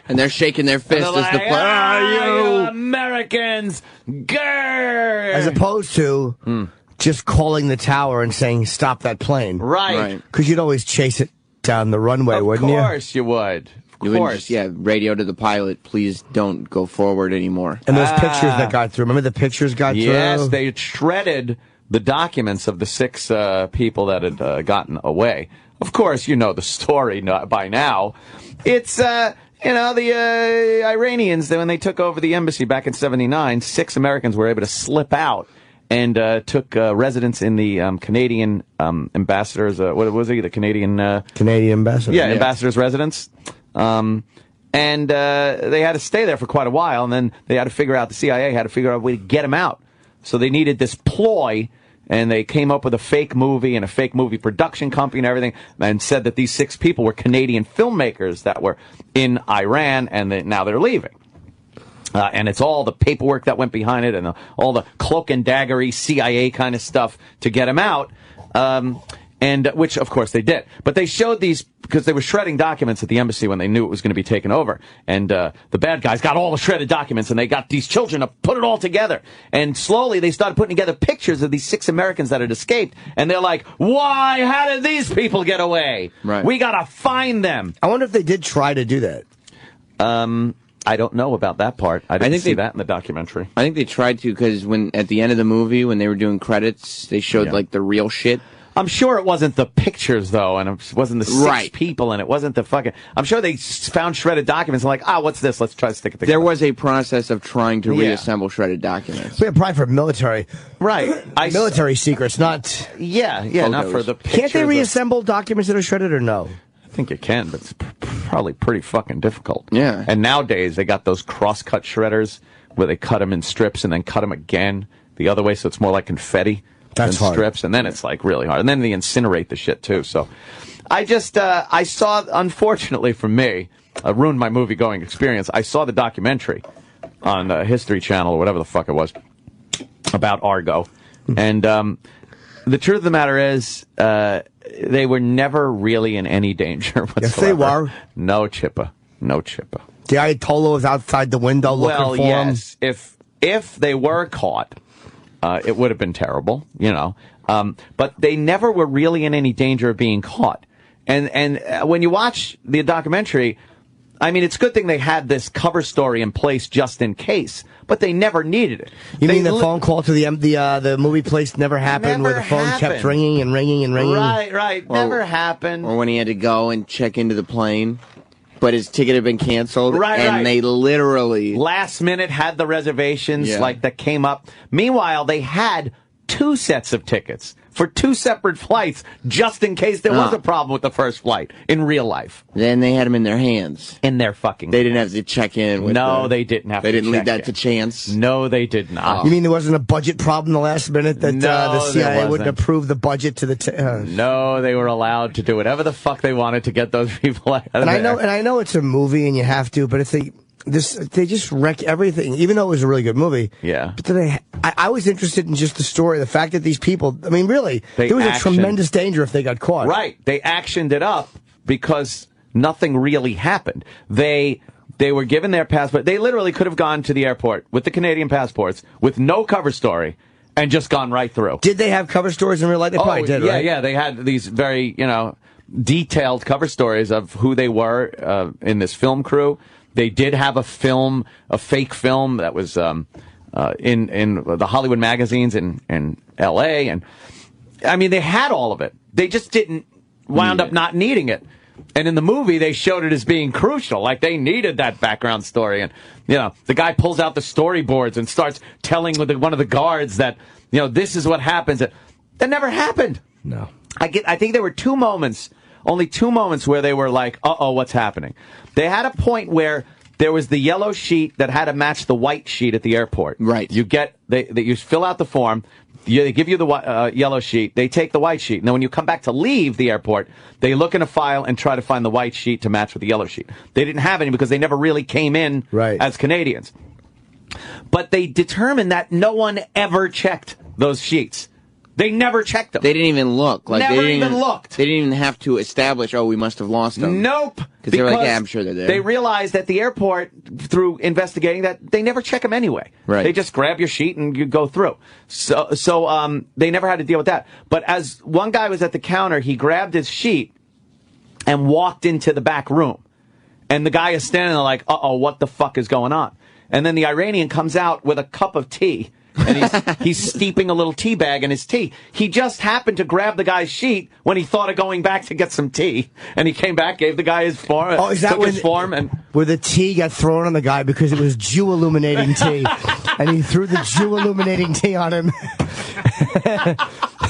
Speaker 4: and they're shaking their
Speaker 2: fists
Speaker 4: fist
Speaker 2: they're
Speaker 4: the plane.
Speaker 2: "Ah, you
Speaker 4: you.
Speaker 2: Americans, grr!
Speaker 3: As opposed to
Speaker 2: Hmm.
Speaker 3: just calling the tower and saying stop that plane.
Speaker 2: right.
Speaker 4: Right.
Speaker 3: Because you'd always chase it down the runway,
Speaker 2: Of
Speaker 3: wouldn't you?
Speaker 2: Of course you, would. Of
Speaker 4: You wouldn't
Speaker 2: course.
Speaker 4: just, yeah, radio to the pilot, please don't go forward anymore.
Speaker 3: And those pictures
Speaker 2: Ah.
Speaker 3: that got through. Remember the pictures got
Speaker 2: Yes,
Speaker 3: through?
Speaker 2: they had shredded the documents of the six uh, people that had uh, gotten away. Of course, you know the story no- by now. It's, uh, you know, the uh, Iranians, when they took over the embassy back in 79, six Americans were able to slip out and uh, took uh, residence in the um, Canadian um, ambassador's, uh, what was he, the Canadian... Uh,
Speaker 3: Canadian ambassador.
Speaker 2: yeah, ambassador's residence. Um, and uh, they had to stay there for quite a while, and then they had to figure out the CIA had to figure out a way to get him out. So they needed this ploy, and they came up with a fake movie and a fake movie production company and everything, and said that these six people were Canadian filmmakers that were in Iran, and now they're leaving. Uh, and it's all the paperwork that went behind it and the, all the cloak and daggery CIA kind of stuff to get him out. Um, and uh, which, of course, they did. But they showed these because they were shredding documents at the embassy when they knew it was going to be taken over. And uh, the bad guys got all the shredded documents and they got these children to put it all together. And slowly they started putting together pictures of these six Americans that had escaped. And they're like, why? How did these people get away?
Speaker 4: Right.
Speaker 2: We got to find them.
Speaker 3: I wonder if they did try to do that.
Speaker 2: Um, I don't know about that part. I didn't
Speaker 4: think
Speaker 2: see
Speaker 4: they-
Speaker 2: that in the documentary.
Speaker 4: I think they tried to because when at the end of the movie when they were doing credits, they showed
Speaker 2: Yeah.
Speaker 4: like the real shit
Speaker 2: I'm sure it wasn't the pictures though, and it wasn't the six
Speaker 4: Right.
Speaker 2: people, and it wasn't the fucking. I'm sure they found shredded documents and like, ah, what's this? Let's try to stick it together.
Speaker 4: There was a process of trying to
Speaker 2: Yeah.
Speaker 4: reassemble shredded documents.
Speaker 3: We have pride for military.
Speaker 2: right. I s-
Speaker 3: Military secrets, not.
Speaker 2: Yeah, yeah, not for the. Pictures
Speaker 3: Can't they
Speaker 2: of-
Speaker 3: reassemble documents that are shredded or no?
Speaker 2: I think you can, but it's probably pretty fucking difficult.
Speaker 4: Yeah.
Speaker 2: And nowadays they got those cross-cut shredders where they cut them in strips and then cut them again the other way, so it's more like confetti
Speaker 3: That's hard.
Speaker 2: strips, and then it's like really hard. And then they incinerate the shit too. So, I just uh, I saw, unfortunately for me, uh, ruined my movie going experience. I saw the documentary on uh, History Channel or whatever the fuck it was about Argo, and um, the truth of the matter is, uh, they were never really in any danger whatsoever.
Speaker 3: Yes, they were.
Speaker 2: No chippa, no chippa.
Speaker 3: The Ayatollah was outside the window looking
Speaker 2: Well,
Speaker 3: for him.
Speaker 2: yes, if if they were caught, uh, it would have been terrible, you know. Um, but they never were really in any danger of being caught. And and uh, when you watch the documentary, I mean, it's a good thing they had this cover story in place just in case, but they never needed it.
Speaker 3: You
Speaker 2: They
Speaker 3: mean the
Speaker 2: li-
Speaker 3: phone call to the the uh, the movie place never happened, where the phone kept ringing and ringing and ringing?
Speaker 2: Right, right.
Speaker 4: Or-
Speaker 2: never happened.
Speaker 4: Or when he had to go and check into the plane, but his ticket had been canceled.
Speaker 2: Right,
Speaker 4: and
Speaker 2: right.
Speaker 4: they literally.
Speaker 2: last minute had the reservations
Speaker 4: Yeah.
Speaker 2: like that came up. Meanwhile, they had two sets of tickets for two separate flights just in case there was a problem with the first flight in real life.
Speaker 4: Then they had them in their hands.
Speaker 2: In their fucking
Speaker 4: They didn't have to check in. With
Speaker 2: No,
Speaker 4: the-
Speaker 2: they didn't have
Speaker 4: They
Speaker 2: to
Speaker 4: didn't leave that
Speaker 2: in.
Speaker 4: to chance.
Speaker 2: No, they did not.
Speaker 3: You mean there wasn't a budget problem the last minute that uh, the
Speaker 2: there
Speaker 3: CIA wouldn't approve the budget to the? T- uh,
Speaker 2: No, they were allowed to do whatever the fuck they wanted to get those people out of
Speaker 3: and I know, and I know it's a movie, and you have to, but it's they this they just wreck everything, even though it was a really good movie.
Speaker 2: Yeah.
Speaker 3: But then they, I, I was interested in just the story, the fact that these people. I mean, really,
Speaker 2: They
Speaker 3: there was
Speaker 2: action-
Speaker 3: a tremendous danger if they got caught.
Speaker 2: Right. They actioned it up because nothing really happened. They they were given their passport. They literally could have gone to the airport with the Canadian passports with no cover story and just gone right through.
Speaker 3: Did they have cover stories in real life? They probably did,
Speaker 2: Oh, yeah,
Speaker 3: right?
Speaker 2: yeah. They had these very, you know, detailed cover stories of who they were uh, in this film crew. They did have a film, a fake film that was um, uh, in in the Hollywood magazines in in L.A. and I mean they had all of it. They just didn't wound up not needing it. And in the movie, they showed it as being crucial, like they needed that background story. And you know, the guy pulls out the storyboards and starts telling with one of the guards that you know this is what happens. That never happened.
Speaker 3: No.
Speaker 2: I get. I think there were two moments, only two moments where they were like, "Uh oh, what's happening?" They had a point where there was the yellow sheet that had to match the white sheet at the airport.
Speaker 4: Right.
Speaker 2: You get they, they you fill out the form. You, they give you the uh, yellow sheet. They take the white sheet. And then when you come back to leave the airport, they look in a file and try to find the white sheet to match with the yellow sheet. They didn't have any because they never really came in
Speaker 3: Right.
Speaker 2: as Canadians. But they determined that no one ever checked those sheets. They never checked them.
Speaker 4: They didn't even look. Like
Speaker 2: Never
Speaker 4: they didn't
Speaker 2: even looked.
Speaker 4: They didn't even have to establish. Oh, we must have lost them.
Speaker 2: Nope.
Speaker 4: Because they were like, "Yeah, I'm sure they're there."
Speaker 2: They realized at the airport through investigating that they never check them anyway.
Speaker 4: Right.
Speaker 2: They just grab your sheet and you go through. So, so um, they never had to deal with that. But as one guy was at the counter, he grabbed his sheet and walked into the back room. And the guy is standing there like, uh oh, what the fuck is going on? And then the Iranian comes out with a cup of tea. And he's, he's steeping a little tea bag in his tea. He just happened to grab the guy's sheet when he thought of going back to get some tea. And he came back, gave the guy his form,
Speaker 3: Oh, is that when
Speaker 2: form, and
Speaker 3: where the tea got thrown on the guy because it was Jew illuminating tea, and he threw the Jew illuminating tea on him,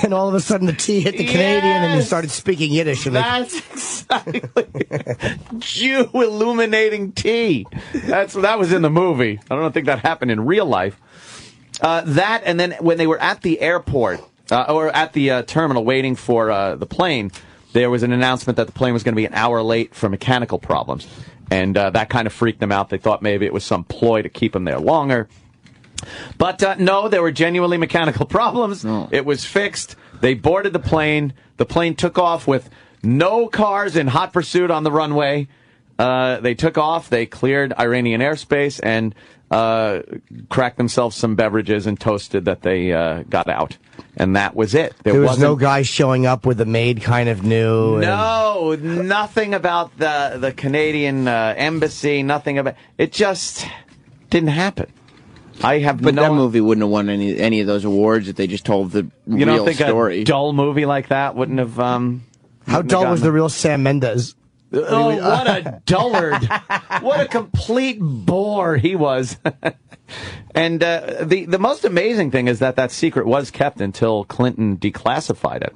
Speaker 3: and all of a sudden the tea hit the Canadian, and he started speaking Yiddish. And
Speaker 2: That's exactly Jew illuminating tea. That's that was in the movie. I don't think that happened in real life. Uh, that and then when they were at the airport uh, or at the uh, terminal waiting for uh, the plane, there was an announcement that the plane was going to be an hour late for mechanical problems, and uh, that kind of freaked them out. They thought maybe it was some ploy to keep them there longer. But uh, no, there were genuinely mechanical problems. It was fixed. They boarded the plane. The plane took off with no cars in hot pursuit on the runway. Uh, they took off. They cleared Iranian airspace and uh, cracked themselves some beverages and toasted that they uh, got out. And that was it.
Speaker 3: there was no guy showing up with a maid kind of knew. and-
Speaker 2: No, nothing about the the Canadian uh, embassy. Nothing about it. Just didn't happen. I have
Speaker 4: But
Speaker 2: no
Speaker 4: that movie wouldn't have won any any of those awards if they just told the
Speaker 2: You
Speaker 4: real
Speaker 2: don't think
Speaker 4: story.
Speaker 2: a dull movie like that wouldn't have? Um,
Speaker 3: How
Speaker 2: wouldn't have
Speaker 3: dull was the real Sam Mendes?
Speaker 2: Oh, what a dullard! what a complete bore he was. and uh, the the most amazing thing is that that secret was kept until Clinton declassified it.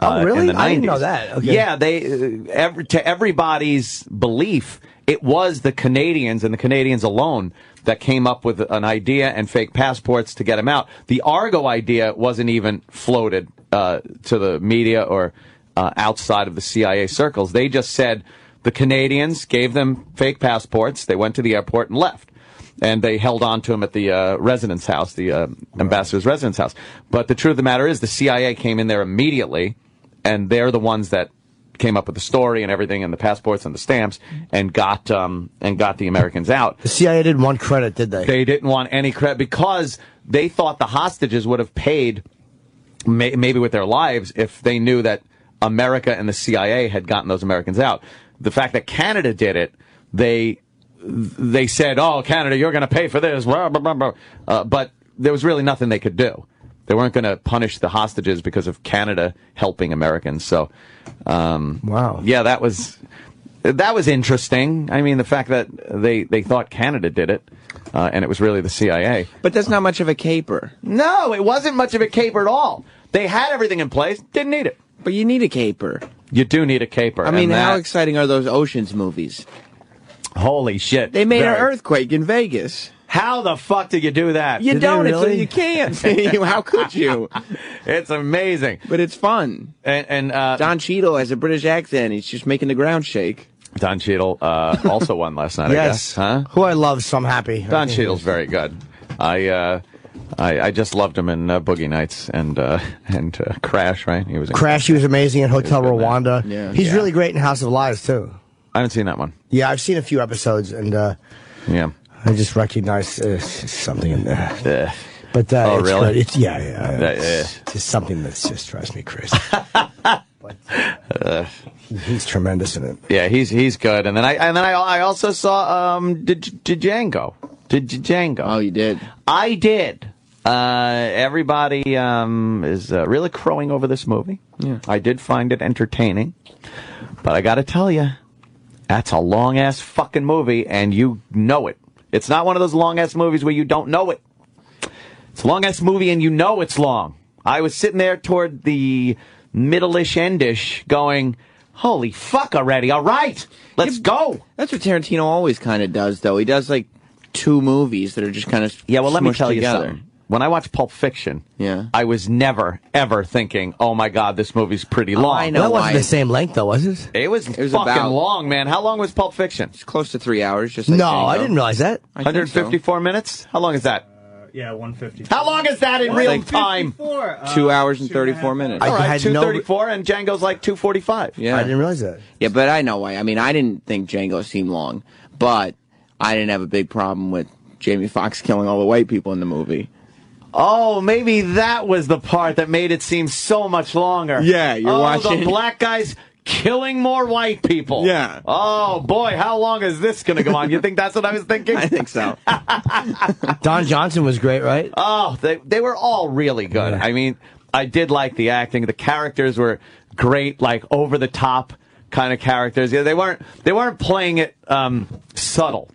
Speaker 3: Oh,
Speaker 2: uh,
Speaker 3: really? I didn't know that. Okay.
Speaker 2: Yeah, they uh, every, to everybody's belief, it was the Canadians and the Canadians alone that came up with an idea and fake passports to get him out. The Argo idea wasn't even floated uh, to the media or uh, outside of the CIA circles. They just said the Canadians gave them fake passports. They went to the airport and left and they held on to him at the uh, residence house, the uh, ambassador's residence house. But the truth of the matter is, the CIA came in there immediately, and they're the ones that came up with the story and everything, and the passports and the stamps, and got um, and got the Americans out.
Speaker 3: The CIA didn't want credit, did they?
Speaker 2: They didn't want any credit because they thought the hostages would have paid, may, maybe with their lives, if they knew that America and the CIA had gotten those Americans out. The fact that Canada did it, they they said, "Oh, Canada, you're going to pay for this," blah, blah, blah, blah. Uh, but there was really nothing they could do. They weren't going to punish the hostages because of Canada helping Americans. So, um,
Speaker 3: Wow.
Speaker 2: yeah, that was that was interesting. I mean, the fact that they they thought Canada did it, uh, and it was really the CIA.
Speaker 4: but that's not much of a caper.
Speaker 2: No, it wasn't much of a caper at all. They had everything in place, didn't need it.
Speaker 4: But you need a caper.
Speaker 2: You do need a caper.
Speaker 4: I mean,
Speaker 2: and
Speaker 4: how exciting are those Oceans movies?
Speaker 2: holy shit!
Speaker 4: They made
Speaker 2: Very.
Speaker 4: an earthquake in Vegas.
Speaker 2: How the fuck did you do that?
Speaker 4: You
Speaker 3: Did
Speaker 4: don't. It's,
Speaker 3: really?
Speaker 4: you can't. how could you?
Speaker 2: It's amazing.
Speaker 4: But it's fun.
Speaker 2: And, and uh,
Speaker 4: Don Cheadle has a British accent. He's just making the ground shake.
Speaker 2: Don Cheadle uh, also won last night. I
Speaker 3: yes.
Speaker 2: guess, huh?
Speaker 3: Who I love, so I'm happy.
Speaker 2: Don Cheadle's very good. I uh, I, I just loved him in uh, Boogie Nights and uh, and uh, Crash. Right? He was
Speaker 3: Crash, he was amazing in Hotel
Speaker 2: good, man.
Speaker 3: Rwanda.
Speaker 4: Yeah.
Speaker 3: He's
Speaker 2: Yeah.
Speaker 3: really great in House of Lies, too.
Speaker 2: I haven't seen that one.
Speaker 3: Yeah, I've seen a few episodes, and uh,
Speaker 2: Yeah.
Speaker 3: I just recognize uh, something in there.
Speaker 2: Ugh.
Speaker 3: But uh,
Speaker 2: Oh,
Speaker 3: it's
Speaker 2: really?
Speaker 3: It's, yeah, yeah.
Speaker 2: Yeah,
Speaker 3: It's just something that just drives me crazy. but, uh, he's tremendous in it.
Speaker 2: Yeah, he's he's good. And then I and then I I also saw um D- D- Django. D- D- Django.
Speaker 4: Oh, you did.
Speaker 2: I did. Uh, everybody um, is uh, really crowing over this movie.
Speaker 4: Yeah.
Speaker 2: I did find it entertaining, but I got to tell you, that's a long ass fucking movie, and you know it. It's not one of those long ass movies where you don't know it. It's a long ass movie, and you know it's long. I was sitting there toward the middle-ish, endish, going, "Holy fuck already! All right, let's go."
Speaker 4: That's what Tarantino always kind of does, though. He does like two movies that are just kind of
Speaker 2: Yeah, well, let me
Speaker 4: smushed
Speaker 2: tell you something. When I watched Pulp Fiction,
Speaker 4: Yeah.
Speaker 2: I was never ever thinking, "Oh my God, this movie's pretty oh, long."
Speaker 4: I know
Speaker 3: that wasn't
Speaker 4: why.
Speaker 3: the same length, though, was it?
Speaker 2: It was, it
Speaker 4: was
Speaker 2: fucking
Speaker 4: about-
Speaker 2: long, man. How long was Pulp Fiction?
Speaker 4: It's close to three hours. Just like
Speaker 3: No,
Speaker 4: Django.
Speaker 3: I didn't realize that.
Speaker 4: I think so.
Speaker 2: 154 minutes. How long is that?
Speaker 5: Yeah, 150.
Speaker 2: How long is that in real
Speaker 4: Like-
Speaker 2: time?
Speaker 4: Two hours and 34 minutes.
Speaker 3: I
Speaker 2: All right,
Speaker 3: had no-
Speaker 2: 234, and Django's like 245.
Speaker 4: Yeah.
Speaker 3: I didn't realize that.
Speaker 4: Yeah, but I know why. I mean, I didn't think Django seemed long, but I didn't have a big problem with Jamie Foxx killing all the white people in the movie.
Speaker 2: Oh, maybe that was the part that made it seem so much longer.
Speaker 4: Yeah, you're
Speaker 2: oh,
Speaker 4: watching-
Speaker 2: the black guys killing more white people.
Speaker 4: Yeah.
Speaker 2: Oh boy, how long is this going to go on? You think that's what I was thinking?
Speaker 4: I think so.
Speaker 3: Don Johnson was great, right?
Speaker 2: Oh, they they were all really good. I mean, I did like the acting. The characters were great, like over the top kind of characters. Yeah, they weren't they weren't playing it um, subtle.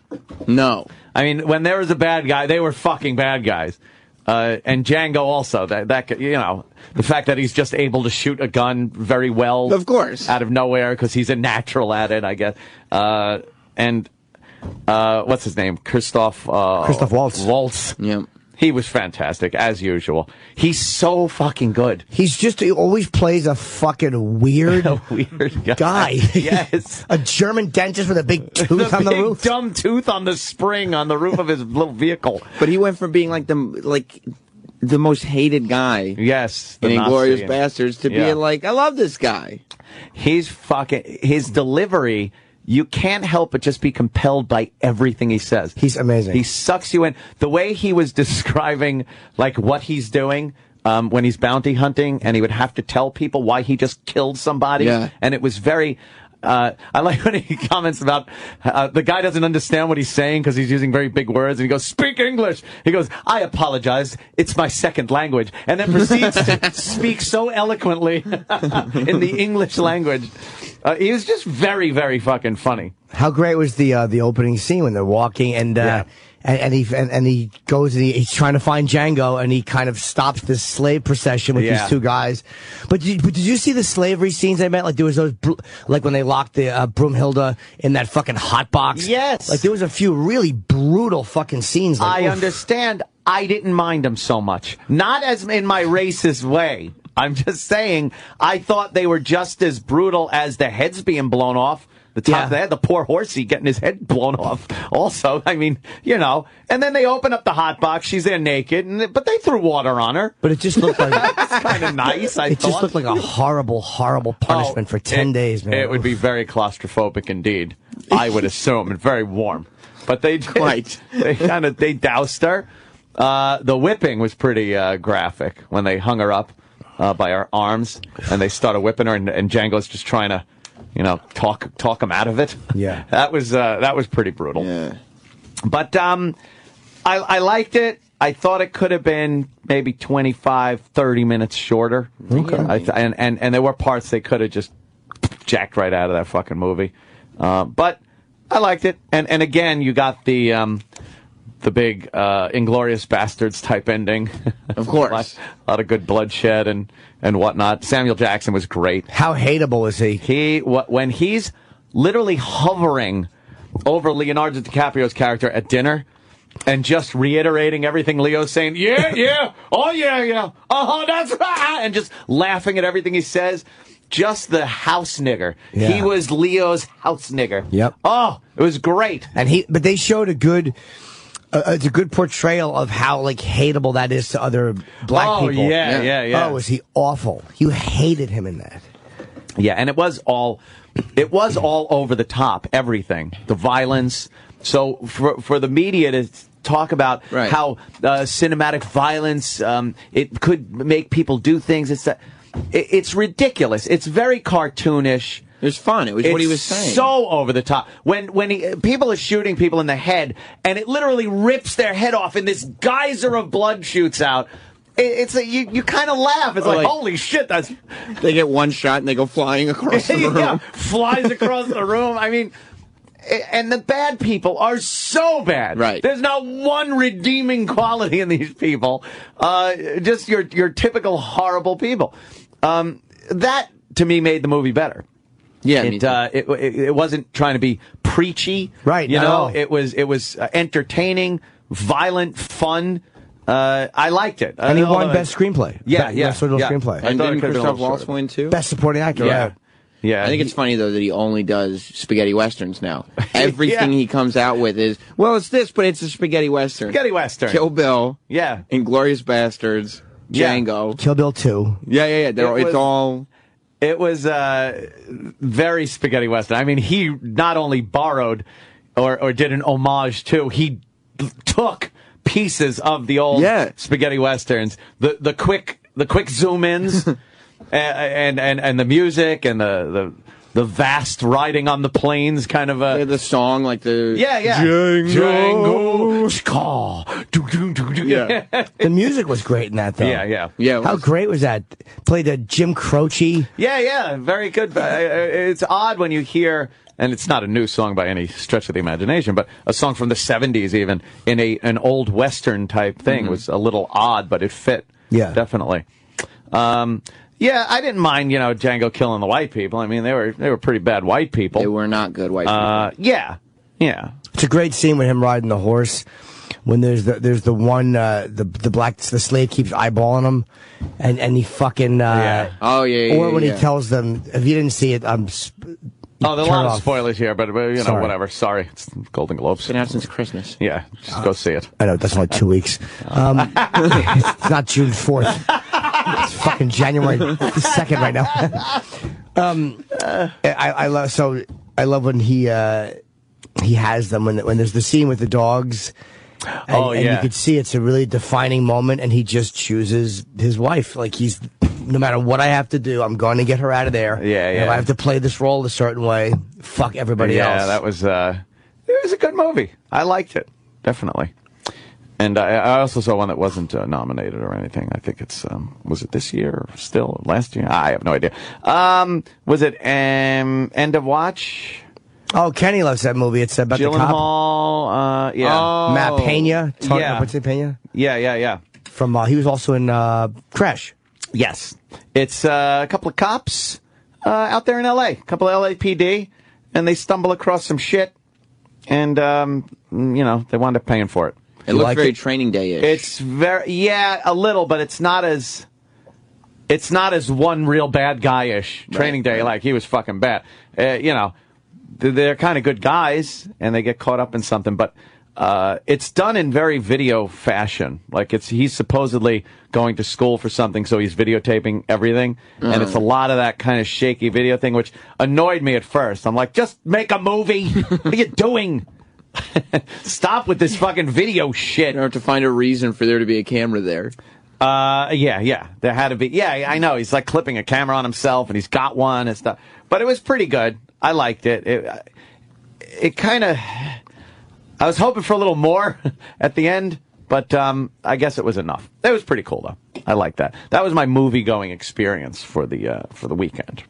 Speaker 4: no.
Speaker 2: I mean, when there was a bad guy, they were fucking bad guys. Uh, and Django also. That that you know the fact that he's just able to shoot a gun very well,
Speaker 4: Of course.
Speaker 2: out of nowhere because he's a natural at it, I guess. Uh, and uh, what's his name? Christoph uh,
Speaker 3: Christoph Waltz.
Speaker 2: Waltz.
Speaker 4: Yeah.
Speaker 2: He was fantastic as usual. He's so fucking good.
Speaker 3: He's just, he always plays a fucking weird a
Speaker 2: Weird guy.
Speaker 3: guy.
Speaker 2: yes.
Speaker 3: a German dentist with a big tooth
Speaker 2: the
Speaker 3: on the
Speaker 2: big
Speaker 3: roof.
Speaker 2: dumb tooth on the spring on the roof of his little vehicle.
Speaker 4: But he went from being like the like the most hated guy
Speaker 2: Yes. the
Speaker 4: in
Speaker 2: Nazi Inglourious
Speaker 4: Basterds to
Speaker 2: Yeah.
Speaker 4: being like, I love this guy.
Speaker 2: He's fucking his delivery. You can't help but just be compelled by everything he says.
Speaker 3: He's amazing.
Speaker 2: He sucks you in. The way he was describing like what he's doing um, when he's bounty hunting, and he would have to tell people why he just killed somebody,
Speaker 4: Yeah.
Speaker 2: and it was very. Uh, I like when he comments about uh, the guy doesn't understand what he's saying because he's using very big words, and he goes, "Speak English." He goes, "I apologize, it's my second language," and then proceeds to speak so eloquently in the English language. Uh, he was just very, very fucking funny.
Speaker 3: How great was the uh, the opening scene when they're walking and uh,
Speaker 2: Yeah.
Speaker 3: And, and he and, and he goes and he, he's trying to find Django and he kind of stops this slave procession with
Speaker 2: Yeah.
Speaker 3: these two guys. But did, but did you see the slavery scenes I meant? Like there was those br- like when they locked the uh, Broomhilda in that fucking hot box.
Speaker 2: Yes.
Speaker 3: Like there was a few really brutal fucking scenes. Like,
Speaker 2: I
Speaker 3: oof.
Speaker 2: understand. I didn't mind them so much. Not as in my racist way. I'm just saying, I thought they were just as brutal as the heads being blown off. The top
Speaker 3: Yeah.
Speaker 2: of the the poor horsey getting his head blown off. Also, I mean, you know. And then they open up the hot box. She's there naked, and but they threw water on her.
Speaker 3: But it just looked like
Speaker 2: It's kind of nice. I
Speaker 3: it
Speaker 2: thought.
Speaker 3: just looked like a horrible, horrible punishment
Speaker 2: Oh,
Speaker 3: for ten
Speaker 2: it-
Speaker 3: days, man.
Speaker 2: It would be very claustrophobic indeed. I would assume, and very warm. But they did,
Speaker 4: Quite.
Speaker 2: They kind of they doused her. Uh, the whipping was pretty uh, graphic when they hung her up uh, by her arms and they started whipping her, and, and Django's just trying to, you know, talk talk him out of it.
Speaker 3: Yeah.
Speaker 2: that was uh, that was pretty brutal.
Speaker 4: Yeah.
Speaker 2: But um, I, I liked it. I thought it could have been maybe 25, 30 minutes shorter. Okay. I th- and, and, and there were parts they could have just jacked right out of that fucking movie. Uh, but I liked it. And, and again, you got the, um, the big, uh, Inglourious Basterds type ending.
Speaker 4: Of course.
Speaker 2: a, lot, a lot of good bloodshed and, and whatnot. Samuel Jackson was great.
Speaker 3: How hateable is he?
Speaker 2: He when he's literally hovering over Leonardo DiCaprio's character at dinner and just reiterating everything Leo's saying, yeah, yeah, oh yeah, yeah, uh-huh, that's right, and just laughing at everything he says. Just the house nigger.
Speaker 3: Yeah.
Speaker 2: He was Leo's house nigger.
Speaker 3: Yep.
Speaker 2: Oh, it was great.
Speaker 3: And he, but they showed a good, uh, it's a good portrayal of how like hateable that is to other black
Speaker 2: oh,
Speaker 3: people.
Speaker 2: yeah, yeah, yeah.
Speaker 3: Oh, was he awful? You hated him in that.
Speaker 2: Yeah, and it was all it was all over the top, everything. The violence. So for for the media to talk about
Speaker 4: Right.
Speaker 2: how uh, cinematic violence um, it could make people do things it's that it, it's ridiculous. It's very cartoonish.
Speaker 4: It was fun. It was what he was saying.
Speaker 2: So over the top. When when he, people are shooting people in the head, and it literally rips their head off, and this geyser of blood shoots out. It, it's a, you you kind of laugh. It's like,
Speaker 4: like-
Speaker 2: holy shit, that's
Speaker 4: they get one shot and they go flying across the room.
Speaker 2: yeah, flies across the room. I mean, and the bad people are so bad.
Speaker 4: Right.
Speaker 2: There's not one redeeming quality in these people. Uh, just your your typical horrible people. Um, that to me made the movie better.
Speaker 4: Yeah,
Speaker 2: It, uh, it, it it wasn't trying to be preachy,
Speaker 3: Right,
Speaker 2: You
Speaker 3: not
Speaker 2: know, it was it was uh, entertaining, violent, fun. Uh, I liked it.
Speaker 3: And he
Speaker 2: Uh,
Speaker 3: won
Speaker 2: although-
Speaker 3: best screenplay.
Speaker 2: Yeah,
Speaker 3: Best
Speaker 2: yeah,
Speaker 3: original
Speaker 2: yeah.
Speaker 3: screenplay.
Speaker 4: And
Speaker 2: thought
Speaker 4: didn't
Speaker 2: a
Speaker 4: Christoph
Speaker 2: little
Speaker 4: Waltz
Speaker 2: shorter.
Speaker 4: win too?
Speaker 3: Best supporting actor.
Speaker 2: Yeah,
Speaker 3: right?
Speaker 2: yeah.
Speaker 4: I think
Speaker 2: he-
Speaker 4: it's funny though that he only does spaghetti westerns now. Everything
Speaker 2: Yeah.
Speaker 4: he comes out with is well, it's this, but it's a spaghetti western.
Speaker 2: Spaghetti western.
Speaker 4: Kill Bill,
Speaker 2: Yeah.
Speaker 4: Inglourious Basterds,
Speaker 2: Yeah.
Speaker 4: Django.
Speaker 3: Kill Bill 2.
Speaker 4: Yeah, yeah, yeah. They're,
Speaker 2: It
Speaker 4: it's all
Speaker 2: It was uh, very spaghetti western. I mean, he not only borrowed or, or did an homage to, he took pieces of the old
Speaker 4: Yeah.
Speaker 2: spaghetti westerns. The the quick the quick zoom ins and, and and and the music and the the the vast riding on the plains kind of a
Speaker 4: the song, like the
Speaker 2: yeah yeah
Speaker 3: Django.
Speaker 2: Django. Do, do, do, do.
Speaker 4: Yeah.
Speaker 3: The music was great in that, though.
Speaker 2: yeah yeah
Speaker 4: yeah.
Speaker 3: How
Speaker 4: was-
Speaker 3: great was that? Played the Jim Croce.
Speaker 2: Yeah, yeah, very good. Uh, It's odd when you hear, and it's not a new song by any stretch of the imagination, but a song from the '70s, even in a an old western type thing, was a little odd, but it fit.
Speaker 3: Yeah.
Speaker 2: definitely. Um, yeah, I didn't mind, you know, Django killing the white people. I mean, they were they were pretty bad white people.
Speaker 4: They were not good white
Speaker 2: Uh, yeah, yeah.
Speaker 3: It's a great scene with him riding the horse. When there's the there's the one uh, the the black the slave keeps eyeballing him, and and he fucking uh,
Speaker 2: Yeah.
Speaker 4: Oh yeah, yeah
Speaker 3: or when
Speaker 4: yeah.
Speaker 3: he tells them if you didn't see it, I'm sp-
Speaker 2: Oh, there's a
Speaker 3: Turn
Speaker 2: lot of spoilers here, but, but you know,
Speaker 3: Sorry.
Speaker 2: whatever. Sorry, it's Golden Globes.
Speaker 4: been out since Christmas.
Speaker 2: Yeah, just go see it.
Speaker 3: I know that's only two weeks. Um, it's not June fourth. It's fucking January second right now. um, I, I love so I love when he uh, he has them when when there's the scene with the dogs. And,
Speaker 2: Oh,
Speaker 3: and
Speaker 2: yeah.
Speaker 3: you could see it's a really defining moment, and he just chooses his wife. Like he's no matter what I have to do, I'm going to get her out of there.
Speaker 2: Yeah,
Speaker 3: And If. I have to play this role a certain way, fuck everybody
Speaker 2: yeah,
Speaker 3: else.
Speaker 2: Yeah, that was uh, it was a good movie. I liked it definitely. And I, I also saw one that wasn't uh, nominated or anything. I think it's um, was it this year or still last year? I have no idea. Um, was it um, End of Watch?
Speaker 3: Oh, Kenny loves that movie. It's about the cop.
Speaker 2: Gyllenhaal. Uh, yeah,
Speaker 4: Oh.
Speaker 3: Matt Pena. Tony,
Speaker 2: Yeah.
Speaker 3: What's it, Pena?
Speaker 2: yeah, yeah, yeah.
Speaker 3: From uh, he was also in uh, Crash.
Speaker 2: Yes, it's uh, a couple of cops uh, out there in L.A. A couple of LAPD, and they stumble across some shit, and um, you know they wind up paying for it.
Speaker 4: It
Speaker 3: You
Speaker 4: looks
Speaker 3: like
Speaker 4: very
Speaker 3: it?
Speaker 4: training day-ish.
Speaker 2: It's very yeah, a little, but it's not as it's not as one real bad guy ish. Training Day, like he was fucking bad. Uh, you know, they're kind of good guys, and they get caught up in something, but. Uh, it's done in very video fashion. Like it's he's supposedly going to school for something, so he's videotaping everything, and it's a lot of that kind of shaky video thing, which annoyed me at first. I'm like, just make a movie. what are you doing? Stop with this fucking video shit.
Speaker 4: you have to find a reason for there to be a camera there.
Speaker 2: Uh, yeah, yeah. There had to be. Yeah, I know. He's like clipping a camera on himself, and he's got one and stuff. But it was pretty good. I liked it. It, it kind of. I was hoping for a little more at the end, but um, I guess it was enough. It was pretty cool though. I like that. That was my movie going experience for the uh, for the weekend.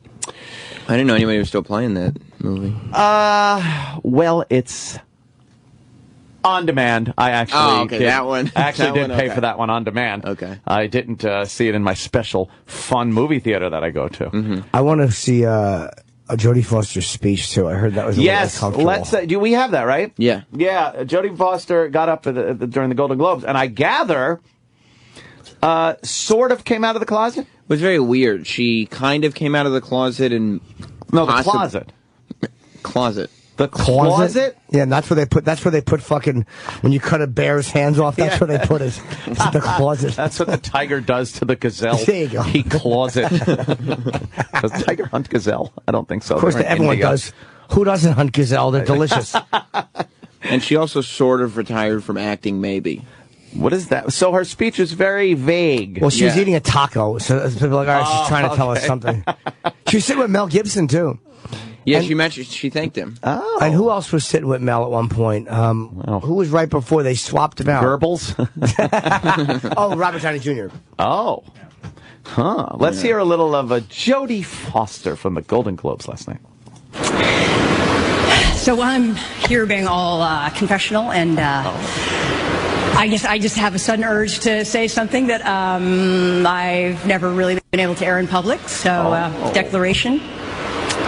Speaker 4: I didn't know anybody was still playing that movie.
Speaker 2: Uh, well, it's on demand. I actually
Speaker 4: Oh, okay,
Speaker 2: did,
Speaker 4: that one.
Speaker 2: I actually
Speaker 4: That
Speaker 2: did
Speaker 4: one,
Speaker 2: pay
Speaker 4: okay.
Speaker 2: for that one on demand.
Speaker 4: Okay.
Speaker 2: I didn't uh, see it in my special fun movie theater that I go to.
Speaker 4: Mm-hmm.
Speaker 3: I want to see uh, a Jodie Foster's speech too. I heard that was a
Speaker 2: Yes, let's. Uh, do we have that right?
Speaker 4: Yeah.
Speaker 2: yeah. uh, Jodie Foster got up the, the- during the Golden Globes, and I gather, uh, sort of came out of the closet.
Speaker 4: It was very weird. She kind of came out of the closet and
Speaker 2: No, the
Speaker 4: Possi-
Speaker 2: closet.
Speaker 4: closet.
Speaker 2: The
Speaker 3: Closet?
Speaker 2: closet.
Speaker 3: Yeah, and that's where they put. That's where they put fucking. When you cut a bear's hands off, that's
Speaker 2: Yeah.
Speaker 3: where they put it. It's the closet.
Speaker 2: That's what the tiger does to the gazelle.
Speaker 3: There you go.
Speaker 2: He claws it. does tiger hunt gazelle? I don't think so.
Speaker 3: of course, everyone
Speaker 2: India.
Speaker 3: does. Who doesn't hunt gazelle? They're delicious.
Speaker 4: And she also sort of retired from acting, maybe.
Speaker 2: What is that? So her speech was very vague.
Speaker 3: Well, she was eating a taco, so people are like, all right, she's oh, trying to tell us something. She was sitting with Mel Gibson too.
Speaker 4: Yeah,
Speaker 3: And-
Speaker 4: she mentioned she thanked him.
Speaker 2: oh,
Speaker 3: And who else was sitting with Mel at one point? Um, Who was right before they swapped him out?
Speaker 2: Goebbels.
Speaker 3: Oh, Robert Downey Jr.
Speaker 2: oh, huh. Let's hear a little of a Jodie Foster from the Golden Globes last night.
Speaker 7: So I'm here being all uh, confessional, and uh, I guess I just have a sudden urge to say something that um, I've never really been able to air in public. So, uh, declaration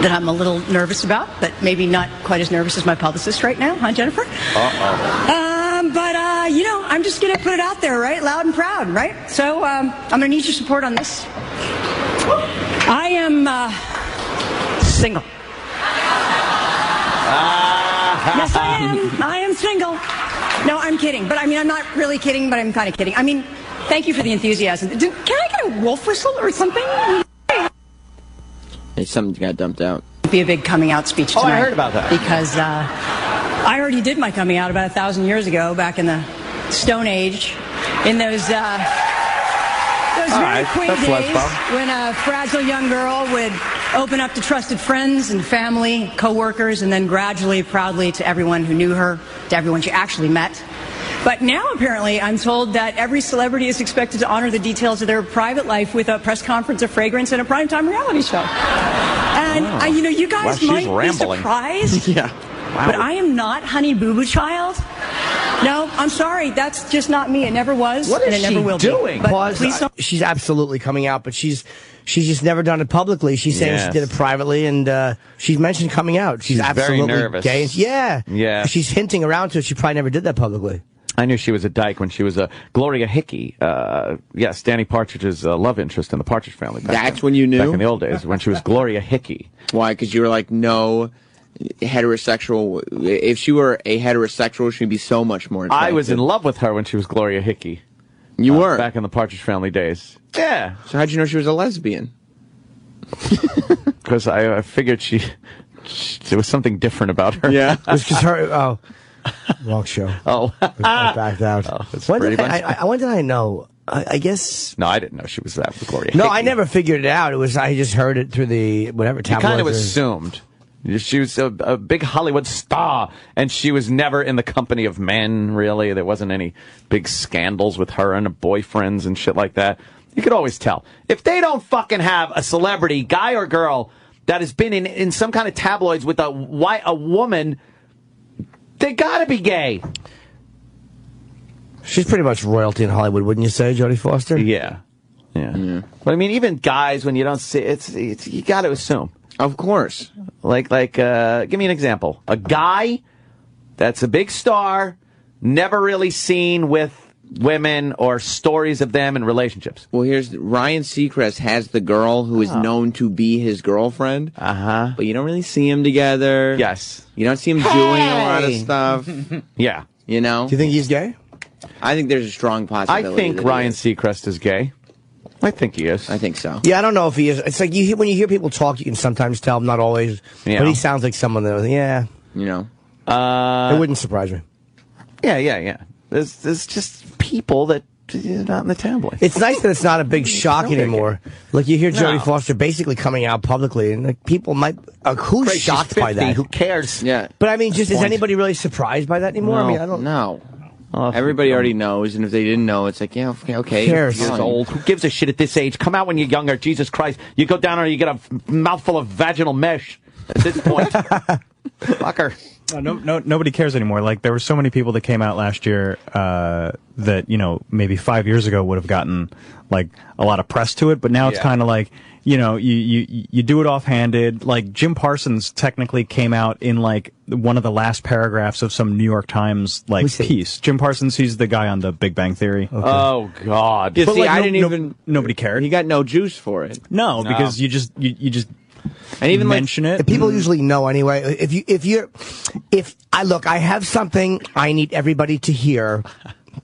Speaker 7: that I'm a little nervous about, but maybe not quite as nervous as my publicist right now, huh, Jennifer? Uh-oh. Um, but uh, you know, I'm just gonna put it out there, right, loud and proud, right? So um, I'm gonna need your support on this. I am uh, single. Yes, I am. I am single. No, I'm kidding. But I mean, I'm not really kidding, but I'm kind of kidding. I mean, thank you for the enthusiasm. Can I get a wolf whistle or something?
Speaker 4: Hey, something got dumped out.
Speaker 7: It'd Be a big coming out speech
Speaker 2: Oh, I heard about that.
Speaker 7: Because uh, I already did my coming out about a thousand years ago, back in the Stone Age, in those. Uh, those
Speaker 2: All
Speaker 7: very
Speaker 2: right,
Speaker 7: quaint
Speaker 2: that's
Speaker 7: days
Speaker 2: fun.
Speaker 7: when a fragile young girl would open up to trusted friends and family, coworkers, and then gradually, proudly to everyone who knew her, to everyone she actually met. But now, apparently, I'm told that every celebrity is expected to honor the details of their private life with a press conference, a fragrance, and a primetime reality show. And uh, you know, you guys
Speaker 2: she's
Speaker 7: might be surprised.
Speaker 4: Yeah. Wow.
Speaker 7: But I am not Honey Boo Boo Child. No, I'm sorry. That's just not me. It never was,
Speaker 2: What is
Speaker 7: and it never
Speaker 2: she
Speaker 7: will
Speaker 2: doing?
Speaker 7: be. But
Speaker 3: Pause.
Speaker 7: please don't.
Speaker 3: She's absolutely coming out, but she's she's just never done it publicly. She's saying
Speaker 2: Yes.
Speaker 3: she did it privately, and uh, she's mentioned coming out. She's,
Speaker 2: She's very
Speaker 3: absolutely
Speaker 2: nervous.
Speaker 3: gay. Yeah,
Speaker 2: Yeah.
Speaker 3: She's hinting around to it. She probably never did that publicly.
Speaker 2: I knew she was a dyke when she was a Gloria Hickey. Uh, yes, Danny Partridge's uh, love interest in the Partridge Family. back
Speaker 4: That's
Speaker 2: then.
Speaker 4: when you knew?
Speaker 2: Back in the old days, when she was Gloria Hickey.
Speaker 4: Why? Because you were like, no, heterosexual. If she were a heterosexual, she'd be so much more.
Speaker 2: I was in love with her when she was Gloria Hickey.
Speaker 4: You
Speaker 2: uh,
Speaker 4: were.
Speaker 2: back in the Partridge Family days. Yeah,
Speaker 4: so how'd you know she was a lesbian?
Speaker 2: because I, I figured she, she there was something different about her.
Speaker 3: It was because her. Oh, wrong show.
Speaker 2: Oh,
Speaker 3: I backed out.
Speaker 2: Oh, that's
Speaker 3: when, did I, I, I, when did I know I, I guess.
Speaker 2: No, I didn't know she was that with Gloria.
Speaker 3: No,
Speaker 2: Hickey.
Speaker 3: I never figured it out. It was I just heard it through the whatever
Speaker 2: You kind of assumed. She was a, a big Hollywood star, and she was never in the company of men, really. There wasn't any big scandals with her and her boyfriends and shit like that. You could always tell. If they don't fucking have a celebrity, guy or girl, that has been in, in some kind of tabloids with a, white, a woman, they gotta be gay.
Speaker 3: She's pretty much royalty in Hollywood, wouldn't you say, Jodie Foster?
Speaker 2: Yeah. Yeah. But I mean, even guys, when you don't see it's, it's you got to assume.
Speaker 4: Of course.
Speaker 2: Like, like, uh, give me an example. A guy that's a big star, never really seen with women or stories of them in relationships.
Speaker 4: Well, here's Ryan Seacrest has the girl who is known to be his girlfriend.
Speaker 2: Uh huh.
Speaker 4: But you don't really see him together.
Speaker 2: Yes.
Speaker 4: You don't see him doing a lot of stuff.
Speaker 2: Yeah.
Speaker 4: You know.
Speaker 3: Do you think he's gay?
Speaker 4: I think there's a strong possibility.
Speaker 2: I think
Speaker 4: that
Speaker 2: Ryan
Speaker 4: is.
Speaker 2: Seacrest is gay. I think he is.
Speaker 4: I think so.
Speaker 3: Yeah, I don't know if he is. It's like you hear, when you hear people talk, you can sometimes tell, not always.
Speaker 2: Yeah.
Speaker 3: But he sounds like someone that, was yeah,
Speaker 4: You know.
Speaker 2: Uh,
Speaker 3: it wouldn't surprise me.
Speaker 2: yeah, yeah, yeah. There's, there's just people that uh, not in the tabloids.
Speaker 3: It's nice that it's not a big shock
Speaker 2: No big.
Speaker 3: anymore. Like you hear Jodie
Speaker 2: No.
Speaker 3: Foster basically coming out publicly, and like people might, uh, who's
Speaker 2: Great, she's
Speaker 3: shocked by that?
Speaker 2: Who cares?
Speaker 4: Yeah.
Speaker 3: But I mean, just is anybody really surprised by that anymore? I mean, I don't.
Speaker 2: know.
Speaker 4: Everybody already knows, and if they didn't know, it's like, yeah, okay, okay.
Speaker 3: Who cares?
Speaker 2: years old. Who gives a shit at this age? Come out when you're younger. Jesus Christ. You go down there, you get a mouthful of vaginal mesh at this point. Fucker.
Speaker 5: No, no, no, nobody cares anymore. Like there were so many people that came out last year uh, that you know maybe five years ago would have gotten like a lot of press to it, but now it's
Speaker 2: Yeah.
Speaker 5: kind of like you know you, you you do it offhanded. Like Jim Parsons technically came out in like one of the last paragraphs of some New York Times like piece. Jim Parsons, he's the guy on The Big Bang Theory.
Speaker 2: Oh, God.
Speaker 4: Yeah,
Speaker 5: But,
Speaker 4: see,
Speaker 5: like,
Speaker 4: I
Speaker 5: no-
Speaker 4: didn't
Speaker 5: no-
Speaker 4: even.
Speaker 5: nobody cared.
Speaker 4: He got no juice for it.
Speaker 5: No, because you just you, you just
Speaker 4: And even like,
Speaker 5: mention it.
Speaker 3: And people usually know anyway. If you if you're if I look, I have something I need everybody to hear.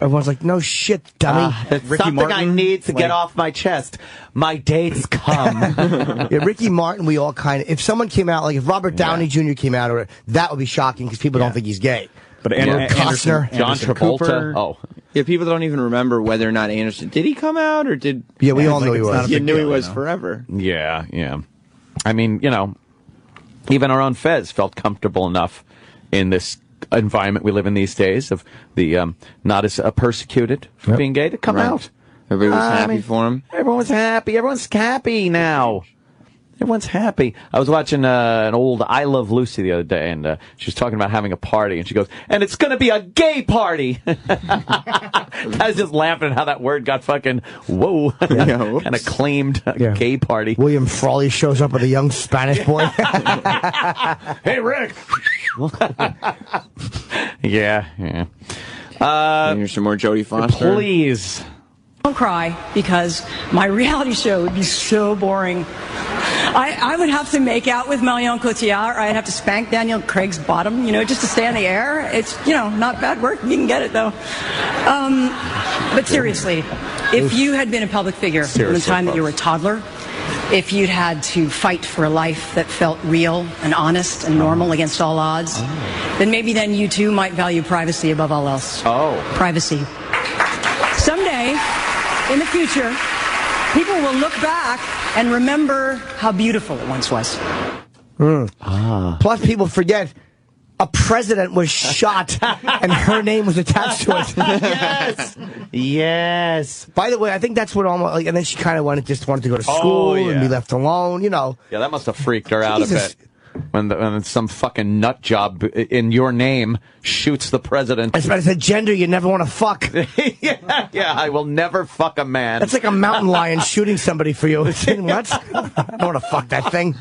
Speaker 3: Everyone's like, "No shit, dummy."
Speaker 2: Ah, it's
Speaker 5: Ricky
Speaker 2: something I need to get off my chest. My dates come.
Speaker 3: yeah, Ricky Martin, we all kind of. If someone came out, like if Robert Downey Jr. came out, or that would be shocking because people don't think he's gay.
Speaker 5: but
Speaker 3: Or
Speaker 5: An- Anderson,
Speaker 3: Costner.
Speaker 2: John
Speaker 5: Anderson
Speaker 2: Travolta.
Speaker 5: Cooper,
Speaker 2: Oh.
Speaker 4: yeah, people don't even remember whether or not Anderson did he come out or did.
Speaker 3: Yeah, we all
Speaker 5: like
Speaker 3: knew he was.
Speaker 4: You knew he was
Speaker 5: you
Speaker 4: forever.
Speaker 2: Yeah, yeah. I mean, you know, even our own Fez felt comfortable enough in this environment we live in these days of the um, not as uh, persecuted for
Speaker 3: Yep.
Speaker 2: being gay to come
Speaker 4: Right.
Speaker 2: out.
Speaker 4: Everybody was
Speaker 2: I
Speaker 4: happy
Speaker 2: mean,
Speaker 4: for him.
Speaker 2: Everyone's happy. Everyone's happy now. Everyone's happy. I was watching uh, an old I Love Lucy the other day, and uh, she was talking about having a party, and she goes, "And it's going to be a gay party." I was just laughing at how that word got fucking whoa,
Speaker 4: Yeah, whoops.
Speaker 2: kind of claimed a
Speaker 3: Yeah.
Speaker 2: gay party.
Speaker 3: William Frawley shows up with a young Spanish boy.
Speaker 2: Hey, Rick. yeah, yeah. Uh,
Speaker 4: Here's some more Jodie Foster.
Speaker 2: please.
Speaker 7: Don't cry because my reality show would be so boring. I, I would have to make out with Marion Cotillard, or I'd have to spank Daniel Craig's bottom, you know, just to stay in the air. It's, you know, not bad work. You can get it, though. Um, but seriously, if you had been a public figure from the time that you were a toddler, if you'd had to fight for a life that felt real and honest and normal against all odds, then maybe then you too might value privacy above all else
Speaker 2: Oh.
Speaker 7: privacy. Someday, in the future, people will look back and remember how beautiful it once was. Mm. Ah.
Speaker 3: Plus, people forget a president was shot and her name was attached to it.
Speaker 2: yes. Yes.
Speaker 3: By the way, I think that's what almost. Like, and then she kind of wanted just wanted to go to oh, school
Speaker 2: Oh, yeah.
Speaker 3: and be left alone. You know.
Speaker 2: Yeah, that must have freaked her out a bit. When, the, when some fucking nut job in your name shoots the president.
Speaker 3: It's, it's a gender you never want to fuck.
Speaker 2: yeah, yeah, I will never fuck a man.
Speaker 3: That's like a mountain lion shooting somebody for you. what? I don't want to fuck that thing.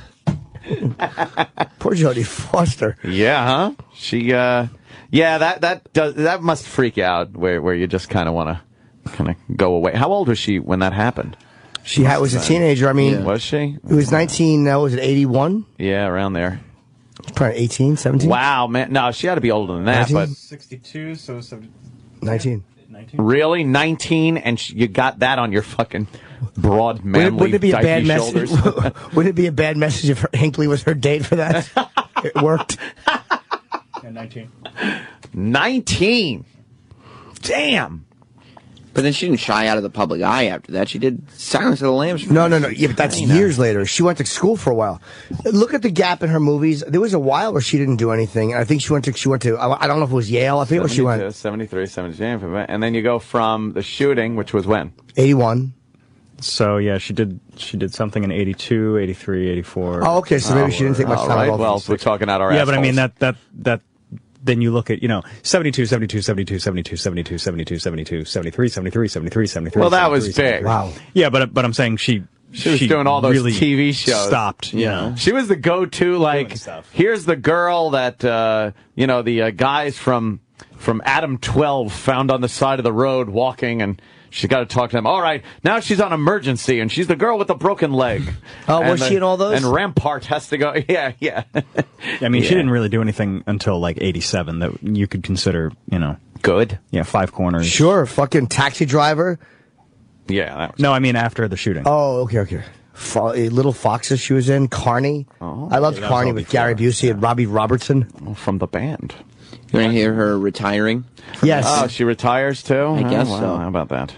Speaker 3: Poor Jodie Foster.
Speaker 2: yeah, huh? She, uh, yeah, that that does that must freak you out where where you just kind of want to kind of go away. How old was she when that happened?
Speaker 3: She had, was a teenager. I mean,
Speaker 2: Was she?
Speaker 3: it was 19, uh, was it 81?
Speaker 2: Yeah, around there.
Speaker 3: Probably 18, 17?
Speaker 2: Wow, man. No, she had to be older than that.
Speaker 3: 19?
Speaker 2: But
Speaker 5: 62, so
Speaker 3: 19. 19.
Speaker 2: really, nineteen, and sh- you got that on your fucking broad,
Speaker 3: Would
Speaker 2: manly,
Speaker 3: it, wouldn't it be a
Speaker 2: dykey
Speaker 3: bad message?
Speaker 2: shoulders.
Speaker 3: would it be a bad message if Hinckley was her date for that? it worked.
Speaker 5: 19.
Speaker 2: 19. Damn.
Speaker 4: But then she didn't shy out of the public eye after that. She did Silence of the Lambs.
Speaker 3: No, no, no. Yeah, but that's years later. She went to school for a while. Look at the gap in her movies. There was a while where she didn't do anything. I think she went to she went to I I don't know if it was Yale. I forget where she
Speaker 2: 72,
Speaker 3: went.
Speaker 2: 73, 72, and then you go from the shooting, which was when?
Speaker 3: 81.
Speaker 5: So yeah, she did she did something in 82, 83, 84.
Speaker 3: Oh, okay. So maybe she didn't take much time
Speaker 2: right.
Speaker 3: off.
Speaker 2: Well, we're talking out our
Speaker 5: yeah, but I mean that that that then you look at, you know, 72, 72, 72, 72, 72, 72, 72, 73, 73, 73, 73.
Speaker 2: Well, that was big.
Speaker 3: Wow.
Speaker 5: Yeah, but but I'm saying she
Speaker 2: She was doing all those
Speaker 5: really
Speaker 2: TV shows.
Speaker 5: Stopped, you know.
Speaker 2: She was the go-to, like, here's the girl that, uh, you know, the uh, guys from from Adam 12 found on the side of the road walking, and she's got to talk to them. All right, now she's on emergency, and she's the girl with the broken leg.
Speaker 3: Oh, was
Speaker 2: And
Speaker 3: she in all those?
Speaker 2: And Rampart has to go. Yeah, yeah.
Speaker 5: I mean, she didn't really do anything until like 87 that you could consider, you know,
Speaker 2: Good.
Speaker 5: yeah, five corners.
Speaker 3: Sure, fucking taxi driver.
Speaker 2: Yeah. That was
Speaker 5: No, I mean after the shooting.
Speaker 3: Oh, okay, okay. Fo- uh, Little Foxes she was in. Carny.
Speaker 2: Oh,
Speaker 3: I loved
Speaker 5: that was Carny
Speaker 3: with
Speaker 5: before,
Speaker 3: Gary Busey and Robbie Robertson.
Speaker 2: from the band.
Speaker 4: You want to hear her retiring?
Speaker 3: Yes.
Speaker 2: Oh, she retires too? I
Speaker 4: guess
Speaker 2: well,
Speaker 4: so.
Speaker 2: How about that?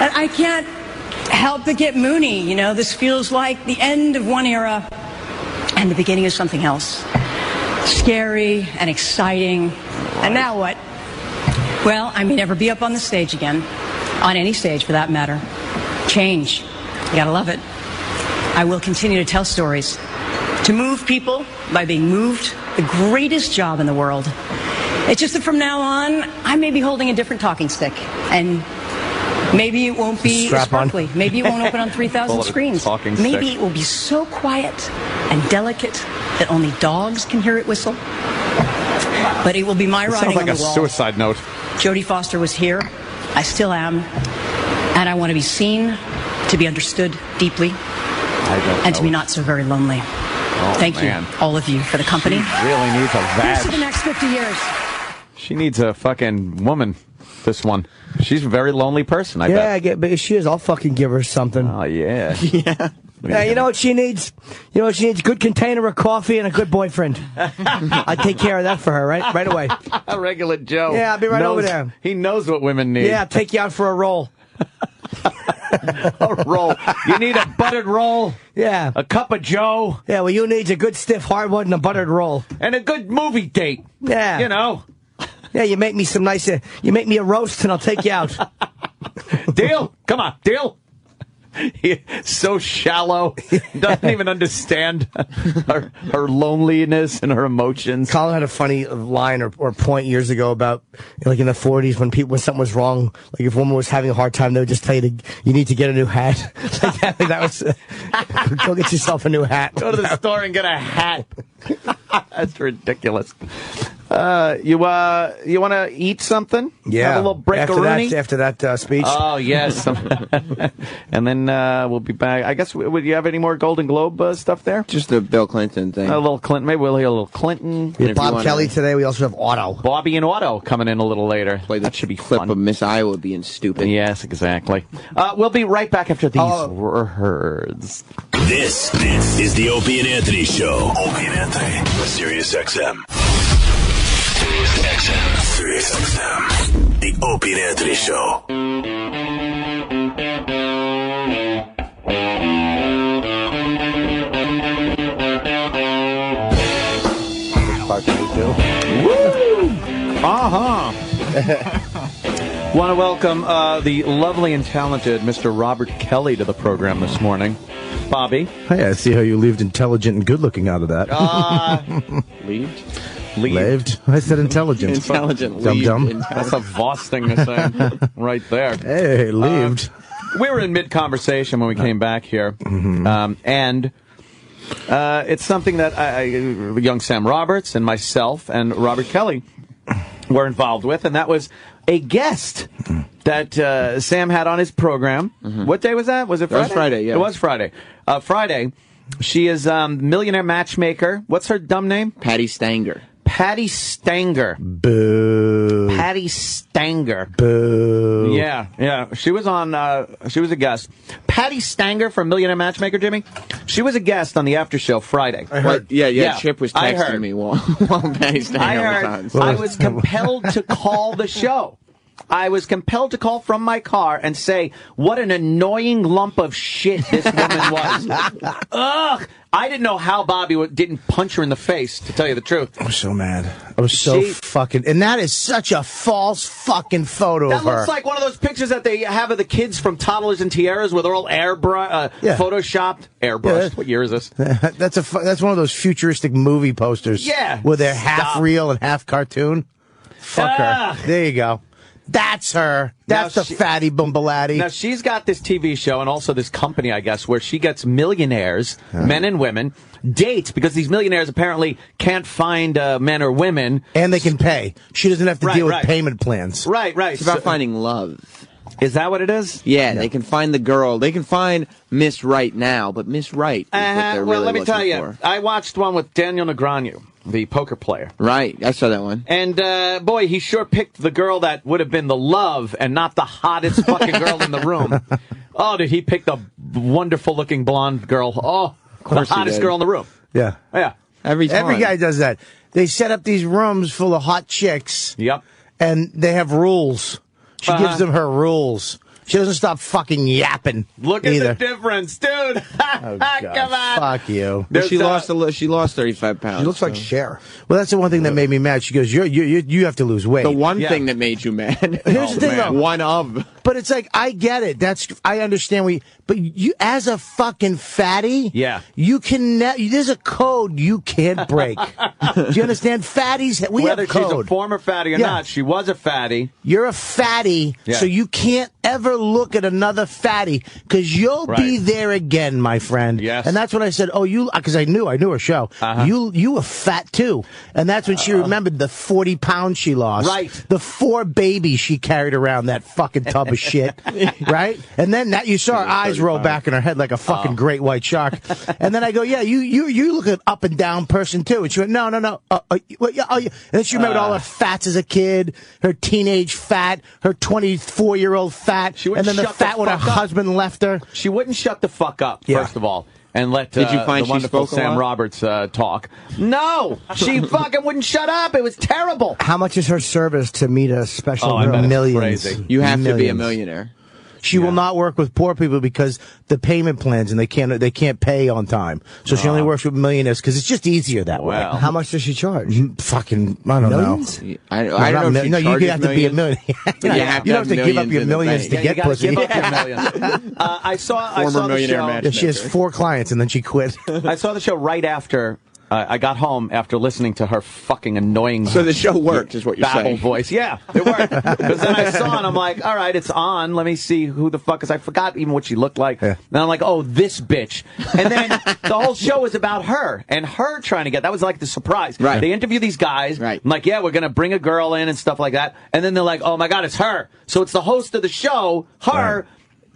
Speaker 7: And I can't help but get moony. You know, this feels like the end of one era and the beginning of something else. Scary and exciting. And now what? Well, I may never be up on the stage again. On any stage, for that matter. Change. You gotta love it. I will continue to tell stories. To move people by being moved, the greatest job in the world. It's just that from now on, I may be holding a different talking stick. And maybe it won't be
Speaker 3: Strap on.
Speaker 7: sparkly. Maybe it won't open on 3,000 screens. Maybe
Speaker 2: stick.
Speaker 7: it will be so quiet and delicate that only dogs can hear it whistle. But it will be my
Speaker 2: Sounds
Speaker 7: writing
Speaker 2: like
Speaker 7: on
Speaker 2: a
Speaker 7: the wall.
Speaker 2: suicide note.
Speaker 7: Jodie Foster was here. I still am. And I want to be seen, to be understood deeply,
Speaker 2: I don't
Speaker 7: and to be not so very lonely. Oh, Thank
Speaker 2: Oh, man.
Speaker 7: you, all of you, for the company.
Speaker 2: Really needs a
Speaker 7: Here's to the next 50 years.
Speaker 2: She needs a fucking woman. This one. She's a very lonely person. I
Speaker 3: yeah, I
Speaker 2: bet.
Speaker 3: get, but if she is, I'll fucking give her something.
Speaker 2: Oh yeah.
Speaker 3: Yeah, you know what she needs? You know what she needs? Good container of coffee and a good boyfriend. I take care of that for her right right away.
Speaker 2: a regular Joe.
Speaker 3: Yeah, I'll be right
Speaker 2: knows-
Speaker 3: over there.
Speaker 2: He knows what women need.
Speaker 3: Yeah, I'll take you out for a roll.
Speaker 2: a roll. You need a buttered roll,
Speaker 3: Yeah.
Speaker 2: a cup of Joe,
Speaker 3: Yeah, well, you need a good stiff hardwood and a buttered roll.
Speaker 2: and a good movie date.
Speaker 3: Yeah.
Speaker 2: You know.
Speaker 3: Yeah, you make me some nice, uh, you make me a roast and I'll take you out.
Speaker 2: Deal. Come on, deal. He, so shallow, doesn't even understand her, her loneliness and her emotions.
Speaker 3: Colin had a funny line or, or point years ago about, like in the 40s when people, when something was wrong, like if a woman was having a hard time, they would just tell you to, you need to get a new hat. like that, that was, uh, go get yourself a new hat.
Speaker 2: Go to the store and get a hat. That's ridiculous. Uh, you uh, you want to eat something?
Speaker 3: Yeah.
Speaker 2: Have a little break
Speaker 3: after that, after that uh, speech.
Speaker 2: Oh yes, and then uh, we'll be back. I guess would you have any more Golden Globe uh, stuff there?
Speaker 4: Just the Bill Clinton thing.
Speaker 2: A little Clinton, maybe we'll hear a little Clinton.
Speaker 3: we have Bob
Speaker 4: wanna-
Speaker 3: Kelly today. We also have Otto.
Speaker 2: Bobby and Otto coming in a little later.
Speaker 4: Play
Speaker 2: that should be
Speaker 4: clip
Speaker 2: fun.
Speaker 4: of Miss Iowa being stupid.
Speaker 2: Yes, exactly. Uh, we'll be right back after these
Speaker 3: Oh.
Speaker 2: words.
Speaker 8: This, this is the Opie and Anthony Show. Opie and Anthony, Sirius XM. Sirius XM. Sirius XM. The Opie and Anthony Show.
Speaker 2: Uh huh. Want to welcome uh, the lovely and talented Mr. Robert Kelly to the program this morning. Bobby,
Speaker 9: Hey, I see how you lived intelligent and good looking out of that.
Speaker 4: Leaved?
Speaker 2: leave.
Speaker 9: Lived? I said intelligent.
Speaker 4: Intelligent.
Speaker 9: Dum
Speaker 4: leaved,
Speaker 9: dum.
Speaker 2: That's a Voss thing to say, right there.
Speaker 9: Hey, lived.
Speaker 2: we were in mid conversation when we came back here, um, and uh, it's something that I, I, young Sam Roberts and myself and Robert Kelly were involved with, and that was a guest that uh, Sam had on his program. What day was that? Was it
Speaker 4: That
Speaker 2: Friday?
Speaker 4: was Friday, yeah.
Speaker 2: It was Friday. Uh, Friday. She is um, millionaire matchmaker. What's her dumb name?
Speaker 4: Patti Stanger.
Speaker 2: Patti Stanger.
Speaker 9: Boo.
Speaker 2: Patti Stanger.
Speaker 9: Boo.
Speaker 2: Yeah, yeah. She was on. Uh, she was a guest. Patti Stanger from Millionaire Matchmaker, Jimmy. She was a guest on the after show Friday. I
Speaker 4: What? Yeah, yeah,
Speaker 2: Yeah,
Speaker 4: Chip was texting me while, while Patti Stanger
Speaker 2: I
Speaker 4: was
Speaker 2: heard.
Speaker 4: on.
Speaker 2: I was compelled to call the show. I was compelled to call from my car and say what an annoying lump of shit this woman was. Ugh! I didn't know how Bobby didn't punch her in the face. To tell you the truth,
Speaker 10: I was so mad. I was so
Speaker 2: She-
Speaker 10: fucking. And that is such a false fucking photo
Speaker 2: that
Speaker 10: of her.
Speaker 2: looks like one of those pictures that they have of the kids from Toddlers and Tiaras, where they're all airbrush, uh,
Speaker 10: Yeah.
Speaker 2: photoshopped, airbrushed.
Speaker 10: Yeah.
Speaker 2: What year is this?
Speaker 10: that's a that's one of those futuristic movie posters.
Speaker 2: Yeah.
Speaker 10: where they're half real and half cartoon. Fuck
Speaker 2: Ah.
Speaker 10: her. There you go. That's her. That's
Speaker 2: Now
Speaker 10: the
Speaker 2: she-
Speaker 10: fatty bumbalati.
Speaker 2: Now she's got this TV show and also this company, I guess, where she gets millionaires, men and women, dates because these millionaires apparently can't find uh, men or women.
Speaker 10: and they can pay. She doesn't have to
Speaker 2: Right,
Speaker 10: deal
Speaker 2: right.
Speaker 10: with payment plans.
Speaker 2: Right, right.
Speaker 4: It's about
Speaker 2: So-
Speaker 4: finding love.
Speaker 2: is that what it is?
Speaker 4: Yeah, they can find the girl. They can find Miss Right now, but Miss Right is
Speaker 2: Uh-huh.
Speaker 4: they're
Speaker 2: Well,
Speaker 4: really
Speaker 2: let me tell you,
Speaker 4: for.
Speaker 2: I watched one with Daniel Negreanu, the poker player.
Speaker 4: Right, I saw that one.
Speaker 2: And uh, boy, he sure picked the girl that would have been the love and not the hottest fucking girl in the room. Oh, did he pick the wonderful looking blonde girl? Oh, the hottest girl in the room.
Speaker 10: Yeah.
Speaker 2: Yeah.
Speaker 4: Every time.
Speaker 10: Every guy does that. They set up these rooms full of hot chicks.
Speaker 2: Yep.
Speaker 10: And they have rules. She
Speaker 2: Uh-huh.
Speaker 10: gives them her rules. She doesn't stop fucking yapping.
Speaker 2: Look at
Speaker 10: either.
Speaker 2: the difference, dude.
Speaker 10: Oh, God.
Speaker 2: Come on.
Speaker 10: Fuck you.
Speaker 4: But she lost a li- she lost thirty five pounds.
Speaker 3: She looks like
Speaker 4: so.
Speaker 3: Cher.
Speaker 10: Well, that's the one thing that made me mad. She goes, "You, you, you, you have to lose weight."
Speaker 4: the one
Speaker 2: Yeah.
Speaker 4: thing that made you mad.
Speaker 10: Here's the oh, thing, though.
Speaker 4: One of.
Speaker 10: But it's like I get it. That's I understand. We, but you as a fucking fatty,
Speaker 2: Yeah.
Speaker 10: you can. Ne- there's a code you can't break. Do you understand? Fatties, we
Speaker 2: Whether
Speaker 10: have
Speaker 2: she's a
Speaker 10: code.
Speaker 2: former fatty or
Speaker 10: Yeah.
Speaker 2: not, she was a fatty.
Speaker 10: You're a fatty,
Speaker 2: Yeah.
Speaker 10: so you can't ever look at another fatty because you'll be there again, my friend.
Speaker 2: Yes.
Speaker 10: And that's when I said, "Oh, you," because I knew I knew her show.
Speaker 2: Uh-huh.
Speaker 10: You you were fat too, and that's when she remembered the forty pounds she lost.
Speaker 2: Right.
Speaker 10: The four babies she carried around that fucking tub of shit. Right. And then that you saw her eyes roll back in her head like a fucking
Speaker 2: Oh.
Speaker 10: great white shark. and then I go, "Yeah, you you you look an up and down person too." And she went, "No, no, no." Uh, uh, well, yeah, oh, yeah. And then she remembered all her fats as a kid, her teenage fat, her twenty-four year old fat,
Speaker 2: She wouldn't
Speaker 10: and then the
Speaker 2: shut the
Speaker 10: fat when her
Speaker 2: fuck up.
Speaker 10: husband left her.
Speaker 2: She wouldn't shut the fuck up,
Speaker 10: Yeah.
Speaker 2: first of all, and let
Speaker 4: Did you
Speaker 2: uh,
Speaker 4: find
Speaker 2: the
Speaker 4: she
Speaker 2: wonderful
Speaker 4: spoke
Speaker 2: Sam? Roberts uh, talk. No, she fucking wouldn't shut up. It was terrible.
Speaker 3: How much is her service to meet a special
Speaker 2: Oh, I
Speaker 3: girl?
Speaker 2: bet
Speaker 10: Millions.
Speaker 4: You have to be a millionaire.
Speaker 10: She will not work with poor people because the payment plans and they can't they can't pay on time. So she only works with millionaires because it's just easier that way.
Speaker 3: How much does she charge?
Speaker 10: Fucking, I don't
Speaker 3: Millions?
Speaker 10: know.
Speaker 4: I, I
Speaker 10: not
Speaker 4: don't know
Speaker 10: mil-
Speaker 4: if
Speaker 10: no, you
Speaker 4: charges
Speaker 10: have to be a
Speaker 4: millions.
Speaker 10: million.
Speaker 4: You have to
Speaker 10: you
Speaker 4: have
Speaker 10: don't have to give up your millions to
Speaker 2: Yeah,
Speaker 10: get
Speaker 2: you gotta
Speaker 10: pussy.
Speaker 2: give up your million. Uh, I saw. I saw the
Speaker 4: millionaire
Speaker 2: show.
Speaker 10: Yeah, she has four clients and then she quit.
Speaker 2: I saw the show right after uh, I got home after listening to her fucking annoying.
Speaker 4: So the show worked, is what you're saying.
Speaker 2: voice. Yeah, it worked. Because then I saw it, and I'm like, all right, it's on. Let me see who the fuck is. I forgot even what she looked like.
Speaker 10: Yeah.
Speaker 2: And I'm like, oh, this bitch. And then the whole show was about her and her trying to get. That was like the surprise.
Speaker 4: Right.
Speaker 2: They interview these guys.
Speaker 4: Right.
Speaker 2: I'm like, yeah, we're gonna bring a girl in and stuff like that. And then they're like, oh my god, it's her. So it's the host of the show, her.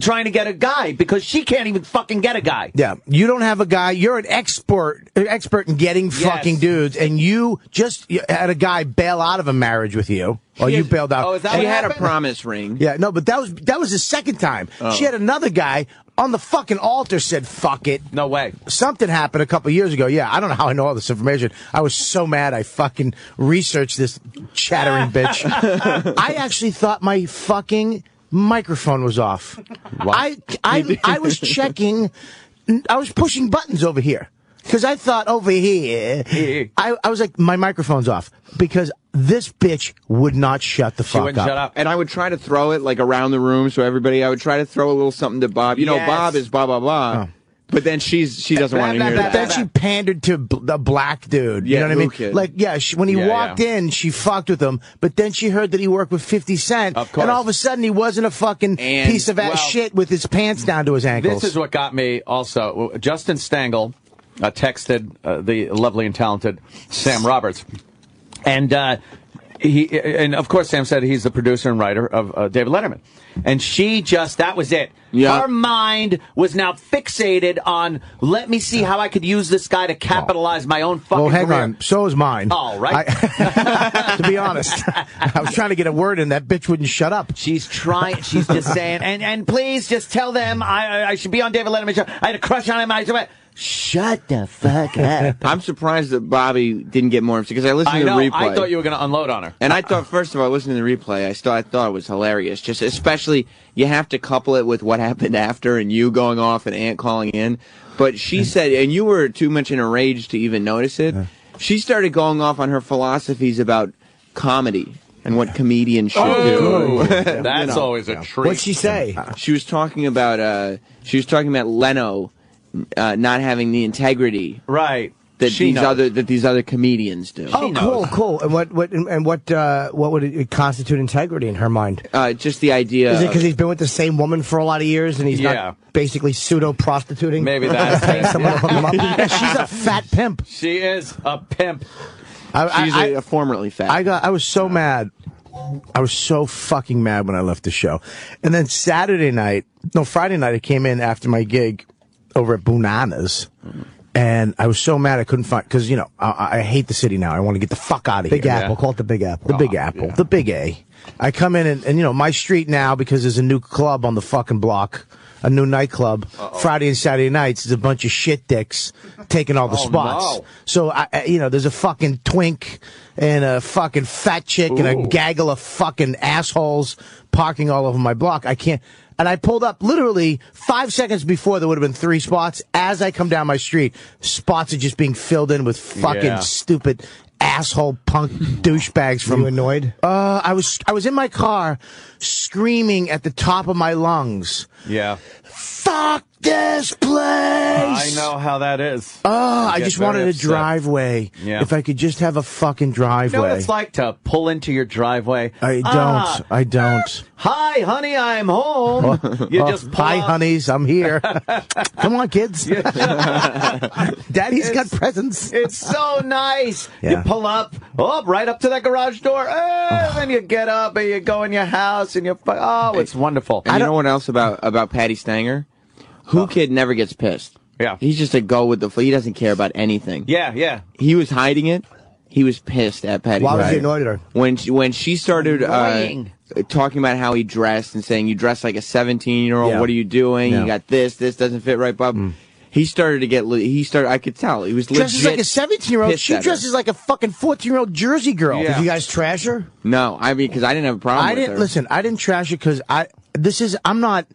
Speaker 2: Trying to get a guy because she can't even fucking get a guy.
Speaker 10: Yeah, you don't have a guy. You're an expert, expert in getting fucking dudes, and you just had a guy bail out of a marriage with you, Oh, you
Speaker 2: Yes.
Speaker 10: bailed out.
Speaker 2: Oh, is that
Speaker 4: She
Speaker 2: what
Speaker 4: had a promise ring.
Speaker 10: Yeah, no, but that was that was the second time.
Speaker 2: Oh.
Speaker 10: She had another guy on the fucking altar said "fuck it."
Speaker 2: No way.
Speaker 10: Something happened a couple years ago. Yeah, I don't know how I know all this information. I was so mad. I fucking researched this chattering bitch. I actually thought my fucking microphone was off. I I I was checking. I was pushing buttons over here. Because I thought over here, I, I was like, my microphone's off. Because this bitch would not shut the
Speaker 2: She
Speaker 10: fuck
Speaker 2: wouldn't
Speaker 10: up.
Speaker 2: shut up.
Speaker 4: And I would try to throw it like around the room so everybody. I would try to throw a little something to Bob. You know,
Speaker 2: Yes.
Speaker 4: Bob is blah blah blah. Oh. But then she's she doesn't want to hear that.
Speaker 10: Then she pandered to b- the black dude.
Speaker 4: Yeah, You
Speaker 10: know what I mean?
Speaker 4: kid?
Speaker 10: Like, yeah, she, when he
Speaker 2: Yeah,
Speaker 10: walked
Speaker 2: yeah.
Speaker 10: in, she fucked with him, but then she heard that he worked with 50 Cent.
Speaker 2: Of course.
Speaker 10: And all of a sudden, he wasn't a fucking
Speaker 4: And,
Speaker 10: piece of ass
Speaker 2: well,
Speaker 10: shit with his pants down to his ankles.
Speaker 2: This is what got me also. Justin Stangel uh, texted uh, the lovely and talented Sam Roberts. And uh, he and of course Sam said he's the producer and writer of uh, David Letterman. And she just that was it.
Speaker 4: Yeah.
Speaker 2: Her mind was now fixated on let me see how I could use this guy to capitalize my own fucking
Speaker 10: well, hang
Speaker 2: career.
Speaker 10: on. So is mine.
Speaker 2: All right.
Speaker 10: I- to be honest, I was trying to get a word in. That bitch wouldn't shut up.
Speaker 2: She's trying. She's just saying, and and please just tell them I I- should be on David Letterman show. I had a crush on him. I
Speaker 3: Shut the fuck up.
Speaker 4: I'm surprised that Bobby didn't get more upset because I listened
Speaker 2: I
Speaker 4: to the replay.
Speaker 2: I thought you were going to unload on her.
Speaker 4: And I thought, first of all, listening to the replay, I still I thought it was hilarious. Just especially you have to couple it with what happened after and you going off and Ant calling in. But she said, and you were too much in a rage to even notice it. She started going off on her philosophies about comedy and what comedians should
Speaker 2: Oh,
Speaker 4: do.
Speaker 2: that's
Speaker 4: You know.
Speaker 2: always a treat.
Speaker 3: What'd she say?
Speaker 4: She was talking about uh, she was talking about Leno uh, not having the integrity
Speaker 2: Right.
Speaker 4: that
Speaker 2: She
Speaker 4: these
Speaker 2: knows.
Speaker 4: other that these other comedians do.
Speaker 3: Oh, cool, cool. And what, what, and what, uh, what would it constitute integrity in her mind?
Speaker 4: Uh, just the idea.
Speaker 3: Is it because he's been with the same woman for a lot of years and he's
Speaker 2: Yeah.
Speaker 3: not basically pseudo prostituting?
Speaker 2: Maybe that's
Speaker 3: Paying
Speaker 2: it.
Speaker 3: someone to hook him up. Yeah, she's a fat pimp.
Speaker 2: She is a pimp.
Speaker 10: I,
Speaker 4: she's
Speaker 10: I,
Speaker 4: a, a formerly fat.
Speaker 10: I got. I was so mad. I was so fucking mad when I left the show. And then Saturday night, no, Friday night, I came in after my gig over at Bananas. And I was so mad I couldn't find, cause you know, I, I hate the city now. I want to get the fuck out of
Speaker 3: Big
Speaker 10: here.
Speaker 3: Big Apple. Call it the Big Apple.
Speaker 10: The Big Apple. The Big A. I come in and, and, you know, my street now, because there's a new club on the fucking block, a new nightclub, Friday and Saturday nights, is a bunch of shit dicks taking all the
Speaker 2: Oh,
Speaker 10: spots.
Speaker 2: no.
Speaker 10: So, I, I- you know, there's a fucking twink and a fucking fat chick and a gaggle of fucking assholes parking all over my block. I can't. And I pulled up literally five seconds before there would have been three spots. As I come down my street, spots are just being filled in with fucking
Speaker 2: Yeah.
Speaker 10: stupid asshole punk douchebags from
Speaker 3: you annoyed?
Speaker 10: uh, I was I was in my car screaming at the top of my lungs.
Speaker 2: Yeah.
Speaker 10: Fuck this place!
Speaker 2: I know how that is.
Speaker 10: Oh, I just
Speaker 2: very
Speaker 10: wanted a driveway.
Speaker 2: Yeah.
Speaker 10: If I could just have a fucking driveway.
Speaker 2: You know what it's like to pull into your driveway?
Speaker 10: I don't.
Speaker 2: Ah,
Speaker 10: I don't.
Speaker 2: Hi, honey, I'm home. you
Speaker 10: Oh,
Speaker 2: just pull
Speaker 10: hi,
Speaker 2: up.
Speaker 10: honeys. I'm here. Come on, kids. Daddy's got presents.
Speaker 2: It's so nice.
Speaker 10: Yeah.
Speaker 2: You pull up, oh, right up to that garage door, and you get up and you go in your house and you, fu- oh, it's wonderful.
Speaker 4: And you know what else about about Patti Stanger? Who kid never gets pissed.
Speaker 2: Yeah.
Speaker 4: He's just a go with the flow. He doesn't care about anything.
Speaker 2: Yeah, yeah.
Speaker 4: He was hiding it. He was pissed at Patti.
Speaker 3: Why was he annoyed at her?
Speaker 4: when she, when she started uh,
Speaker 2: Annoying.
Speaker 4: talking about how he dressed and saying you dress like a 17 year old
Speaker 10: Yeah.
Speaker 4: what are you doing
Speaker 10: Yeah.
Speaker 4: you got this this doesn't fit right bob he started to get le- he started i could tell he was
Speaker 10: Dresses
Speaker 4: legit
Speaker 10: like a 17 year old.
Speaker 4: pissed
Speaker 10: She
Speaker 4: at her.
Speaker 10: dresses like a fucking 14 year old Jersey girl.
Speaker 2: Yeah.
Speaker 3: Did you guys trash her?
Speaker 4: no i mean because i didn't have a problem
Speaker 10: I
Speaker 4: with
Speaker 10: didn't
Speaker 4: her.
Speaker 10: listen. I didn't trash it because I. This is. I'm not.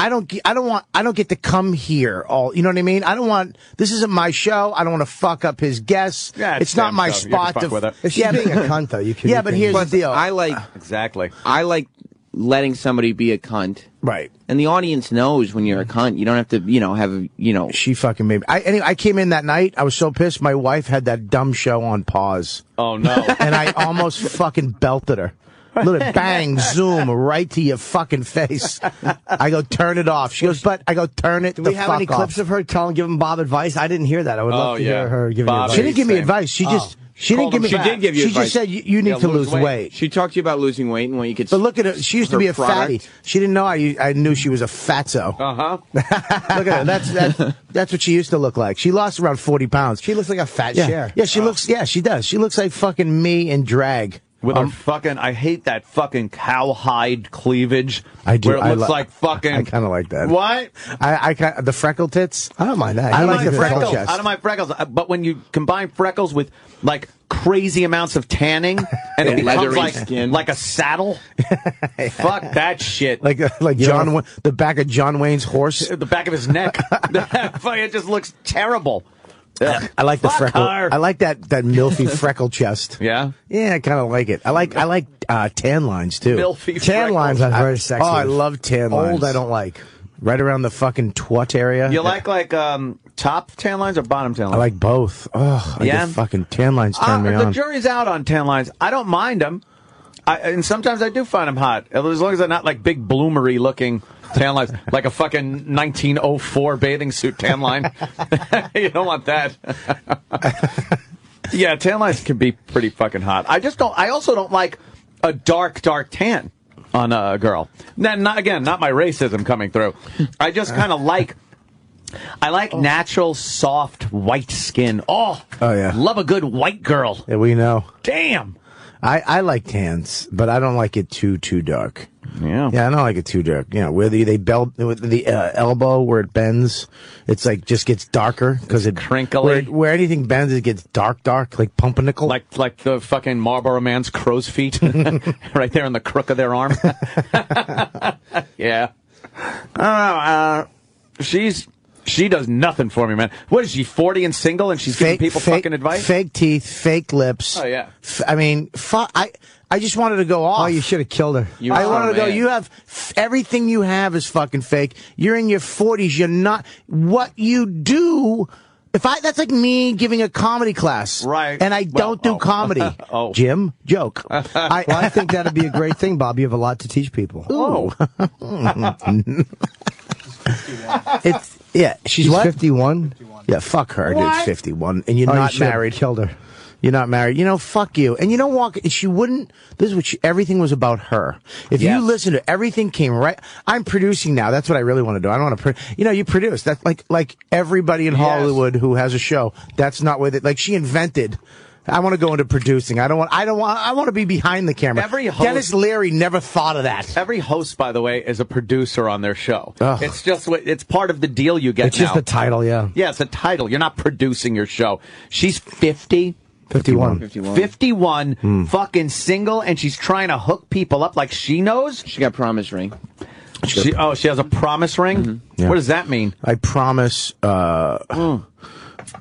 Speaker 10: I don't. ge- I don't want. I don't get to come here. All. You know what I mean. I don't want. This isn't my show. I don't want to fuck up his guests.
Speaker 2: Yeah, it's
Speaker 10: it's not my
Speaker 2: show. You can
Speaker 10: spot
Speaker 2: fuck
Speaker 10: to.
Speaker 2: with it.
Speaker 3: If she's
Speaker 10: yeah,
Speaker 3: being a cunt, though, you can.
Speaker 10: yeah,
Speaker 3: you
Speaker 10: but
Speaker 3: can-
Speaker 10: here's
Speaker 4: But
Speaker 10: the deal.
Speaker 4: i like
Speaker 2: Exactly.
Speaker 4: i like letting somebody be a cunt
Speaker 10: right.
Speaker 4: and the audience knows when you're a cunt you don't have to you know have you know
Speaker 10: She fucking made me. I anyway. I came in that night. I was so pissed. My wife had that dumb show on pause,
Speaker 2: Oh, no.
Speaker 10: and I almost fucking belted her. Little bang, zoom, right to your fucking face. I go, turn it off. She goes, but I go, turn it
Speaker 3: Do
Speaker 10: the
Speaker 3: we have
Speaker 10: fuck
Speaker 3: any
Speaker 10: off.
Speaker 3: clips of her telling, giving Bob advice? I didn't hear that. I would love
Speaker 2: Oh,
Speaker 3: to
Speaker 2: yeah.
Speaker 3: hear her giving
Speaker 2: Bob
Speaker 3: advice.
Speaker 10: She didn't give me
Speaker 2: Same.
Speaker 10: advice. She just
Speaker 3: Oh.
Speaker 10: she didn't
Speaker 2: Called
Speaker 10: give me.
Speaker 2: him She did
Speaker 4: give you
Speaker 10: She
Speaker 4: advice.
Speaker 10: just said you, you need
Speaker 2: Yeah,
Speaker 10: to
Speaker 2: lose
Speaker 10: lose
Speaker 2: weight.
Speaker 10: weight.
Speaker 4: she talked to you about losing weight and when you could
Speaker 10: But look at her. She used to be a
Speaker 4: product.
Speaker 10: fatty. She didn't know I I knew she was a fatso.
Speaker 2: Uh-huh.
Speaker 10: look at her. That's that's that's what she used to look like. She lost around forty pounds.
Speaker 3: She looks like a fat
Speaker 10: yeah,
Speaker 3: Cher.
Speaker 10: yeah. She looks. Yeah, she does. She looks like fucking me in drag.
Speaker 2: With
Speaker 10: Um,
Speaker 2: her fucking, I hate that fucking cowhide cleavage.
Speaker 10: I do.
Speaker 2: Where it
Speaker 10: I
Speaker 2: looks
Speaker 10: li-
Speaker 2: like fucking.
Speaker 10: I kinda like that.
Speaker 2: What?
Speaker 10: I, I kind the freckle tits.
Speaker 3: I don't mind that.
Speaker 10: I
Speaker 3: He
Speaker 10: like the
Speaker 3: a
Speaker 10: freckles.
Speaker 3: tall chest.
Speaker 2: Out of my freckles. Uh, But when you combine freckles with like crazy amounts of tanning and it becomes
Speaker 4: leathery
Speaker 2: like,
Speaker 4: skin.
Speaker 2: like a saddle, fuck that shit.
Speaker 10: Like like John, Wa- the back of John Wayne's horse.
Speaker 2: the back of his neck. it just looks terrible. Ugh.
Speaker 10: I like the
Speaker 2: Fuck
Speaker 10: freckle.
Speaker 2: her.
Speaker 10: I like that that milfy freckle chest.
Speaker 2: Yeah?
Speaker 10: Yeah, I kind of like it. I like I like uh, tan lines too.
Speaker 2: Filthy
Speaker 3: Tan
Speaker 2: freckles.
Speaker 3: lines are very sexy.
Speaker 10: Oh, I love tan lines.
Speaker 3: Old, I don't like.
Speaker 10: Right around the fucking twat area.
Speaker 2: You like like um, top tan lines or bottom tan lines?
Speaker 10: I like both. Oh,
Speaker 2: Yeah?
Speaker 10: get fucking tan lines turn
Speaker 2: Uh,
Speaker 10: me
Speaker 2: the
Speaker 10: on.
Speaker 2: jury's out on tan lines. I don't mind them, I, and sometimes I do find them hot, as long as they're not like big bloomery looking tan lines, like a fucking 1904 bathing suit tan line. you don't want that. yeah, tan lines can be pretty fucking hot. I just don't. I also don't like a dark, dark tan on a girl. Now, not again, not my racism coming through. I just kind of like. I like oh. natural, soft, white skin. Oh,
Speaker 10: Oh, yeah.
Speaker 2: love a good white girl.
Speaker 10: yeah, we know.
Speaker 2: Damn.
Speaker 10: I, I like tans, but I don't like it too too dark.
Speaker 2: Yeah.
Speaker 10: Yeah, I don't like it too dark. You know, where the they belt with the uh, elbow where it bends, it's like just gets darker because it
Speaker 2: crinkly.
Speaker 10: Where, where anything bends, it gets dark, dark, like pumpernickel.
Speaker 2: Like like the fucking Marlboro Man's crow's feet, right there in the crook of their arm. yeah, I don't know. Uh, she's she does nothing for me, man. What is she? Forty and single, and she's giving people
Speaker 10: fake,
Speaker 2: fucking advice.
Speaker 10: Fake teeth, fake lips.
Speaker 2: Oh, yeah.
Speaker 10: F- I mean, fu- I I just wanted to go off.
Speaker 3: Oh, you should have killed her.
Speaker 2: You
Speaker 10: I wanted to go.
Speaker 2: Oh,
Speaker 10: you have f- everything you have is fucking fake. You're in your forties. You're not. What you do. If I, that's like me giving a comedy class,
Speaker 2: Right.
Speaker 10: And I
Speaker 2: Well,
Speaker 10: don't do
Speaker 2: oh.
Speaker 10: comedy.
Speaker 2: Oh.
Speaker 10: Jim, joke. I,
Speaker 3: Well, I think that'd be a great thing, Bob. You have a lot to teach people.
Speaker 2: Oh,
Speaker 10: it's yeah. She's,
Speaker 3: She's
Speaker 10: what?
Speaker 3: 51.
Speaker 10: Yeah, fuck her,
Speaker 2: What?
Speaker 10: dude. Fifty-one, and you're
Speaker 3: Oh,
Speaker 10: not
Speaker 3: should've
Speaker 10: married.
Speaker 3: Killed her.
Speaker 10: You're not married. You know, fuck you. And you don't walk. She wouldn't. This is what she, everything was about her. If
Speaker 2: Yes.
Speaker 10: you listen to everything came right. I'm producing now. That's what I really want to do. I don't want to. Pro, you know, you produce. That's like like everybody in
Speaker 2: Yes.
Speaker 10: Hollywood who has a show. That's not with it. Like she invented. I want to go into producing. I don't want. I don't want. I want to be behind the camera.
Speaker 2: Every host-
Speaker 10: Denis Leary never thought of that.
Speaker 2: every host, by the way, is a producer on their show.
Speaker 10: Ugh.
Speaker 2: It's just what it's part of the deal you get.
Speaker 3: It's just
Speaker 2: now.
Speaker 3: the title, yeah.
Speaker 2: Yeah, it's a title. You're not producing your show. She's 50.
Speaker 3: 51.
Speaker 4: 51.
Speaker 2: 51,
Speaker 10: Hmm.
Speaker 2: fucking single, and she's trying to hook people up like she knows.
Speaker 4: She got a promise ring.
Speaker 2: She, oh, she has a promise ring.
Speaker 10: Yeah.
Speaker 2: What does that mean?
Speaker 10: I promise. Uh,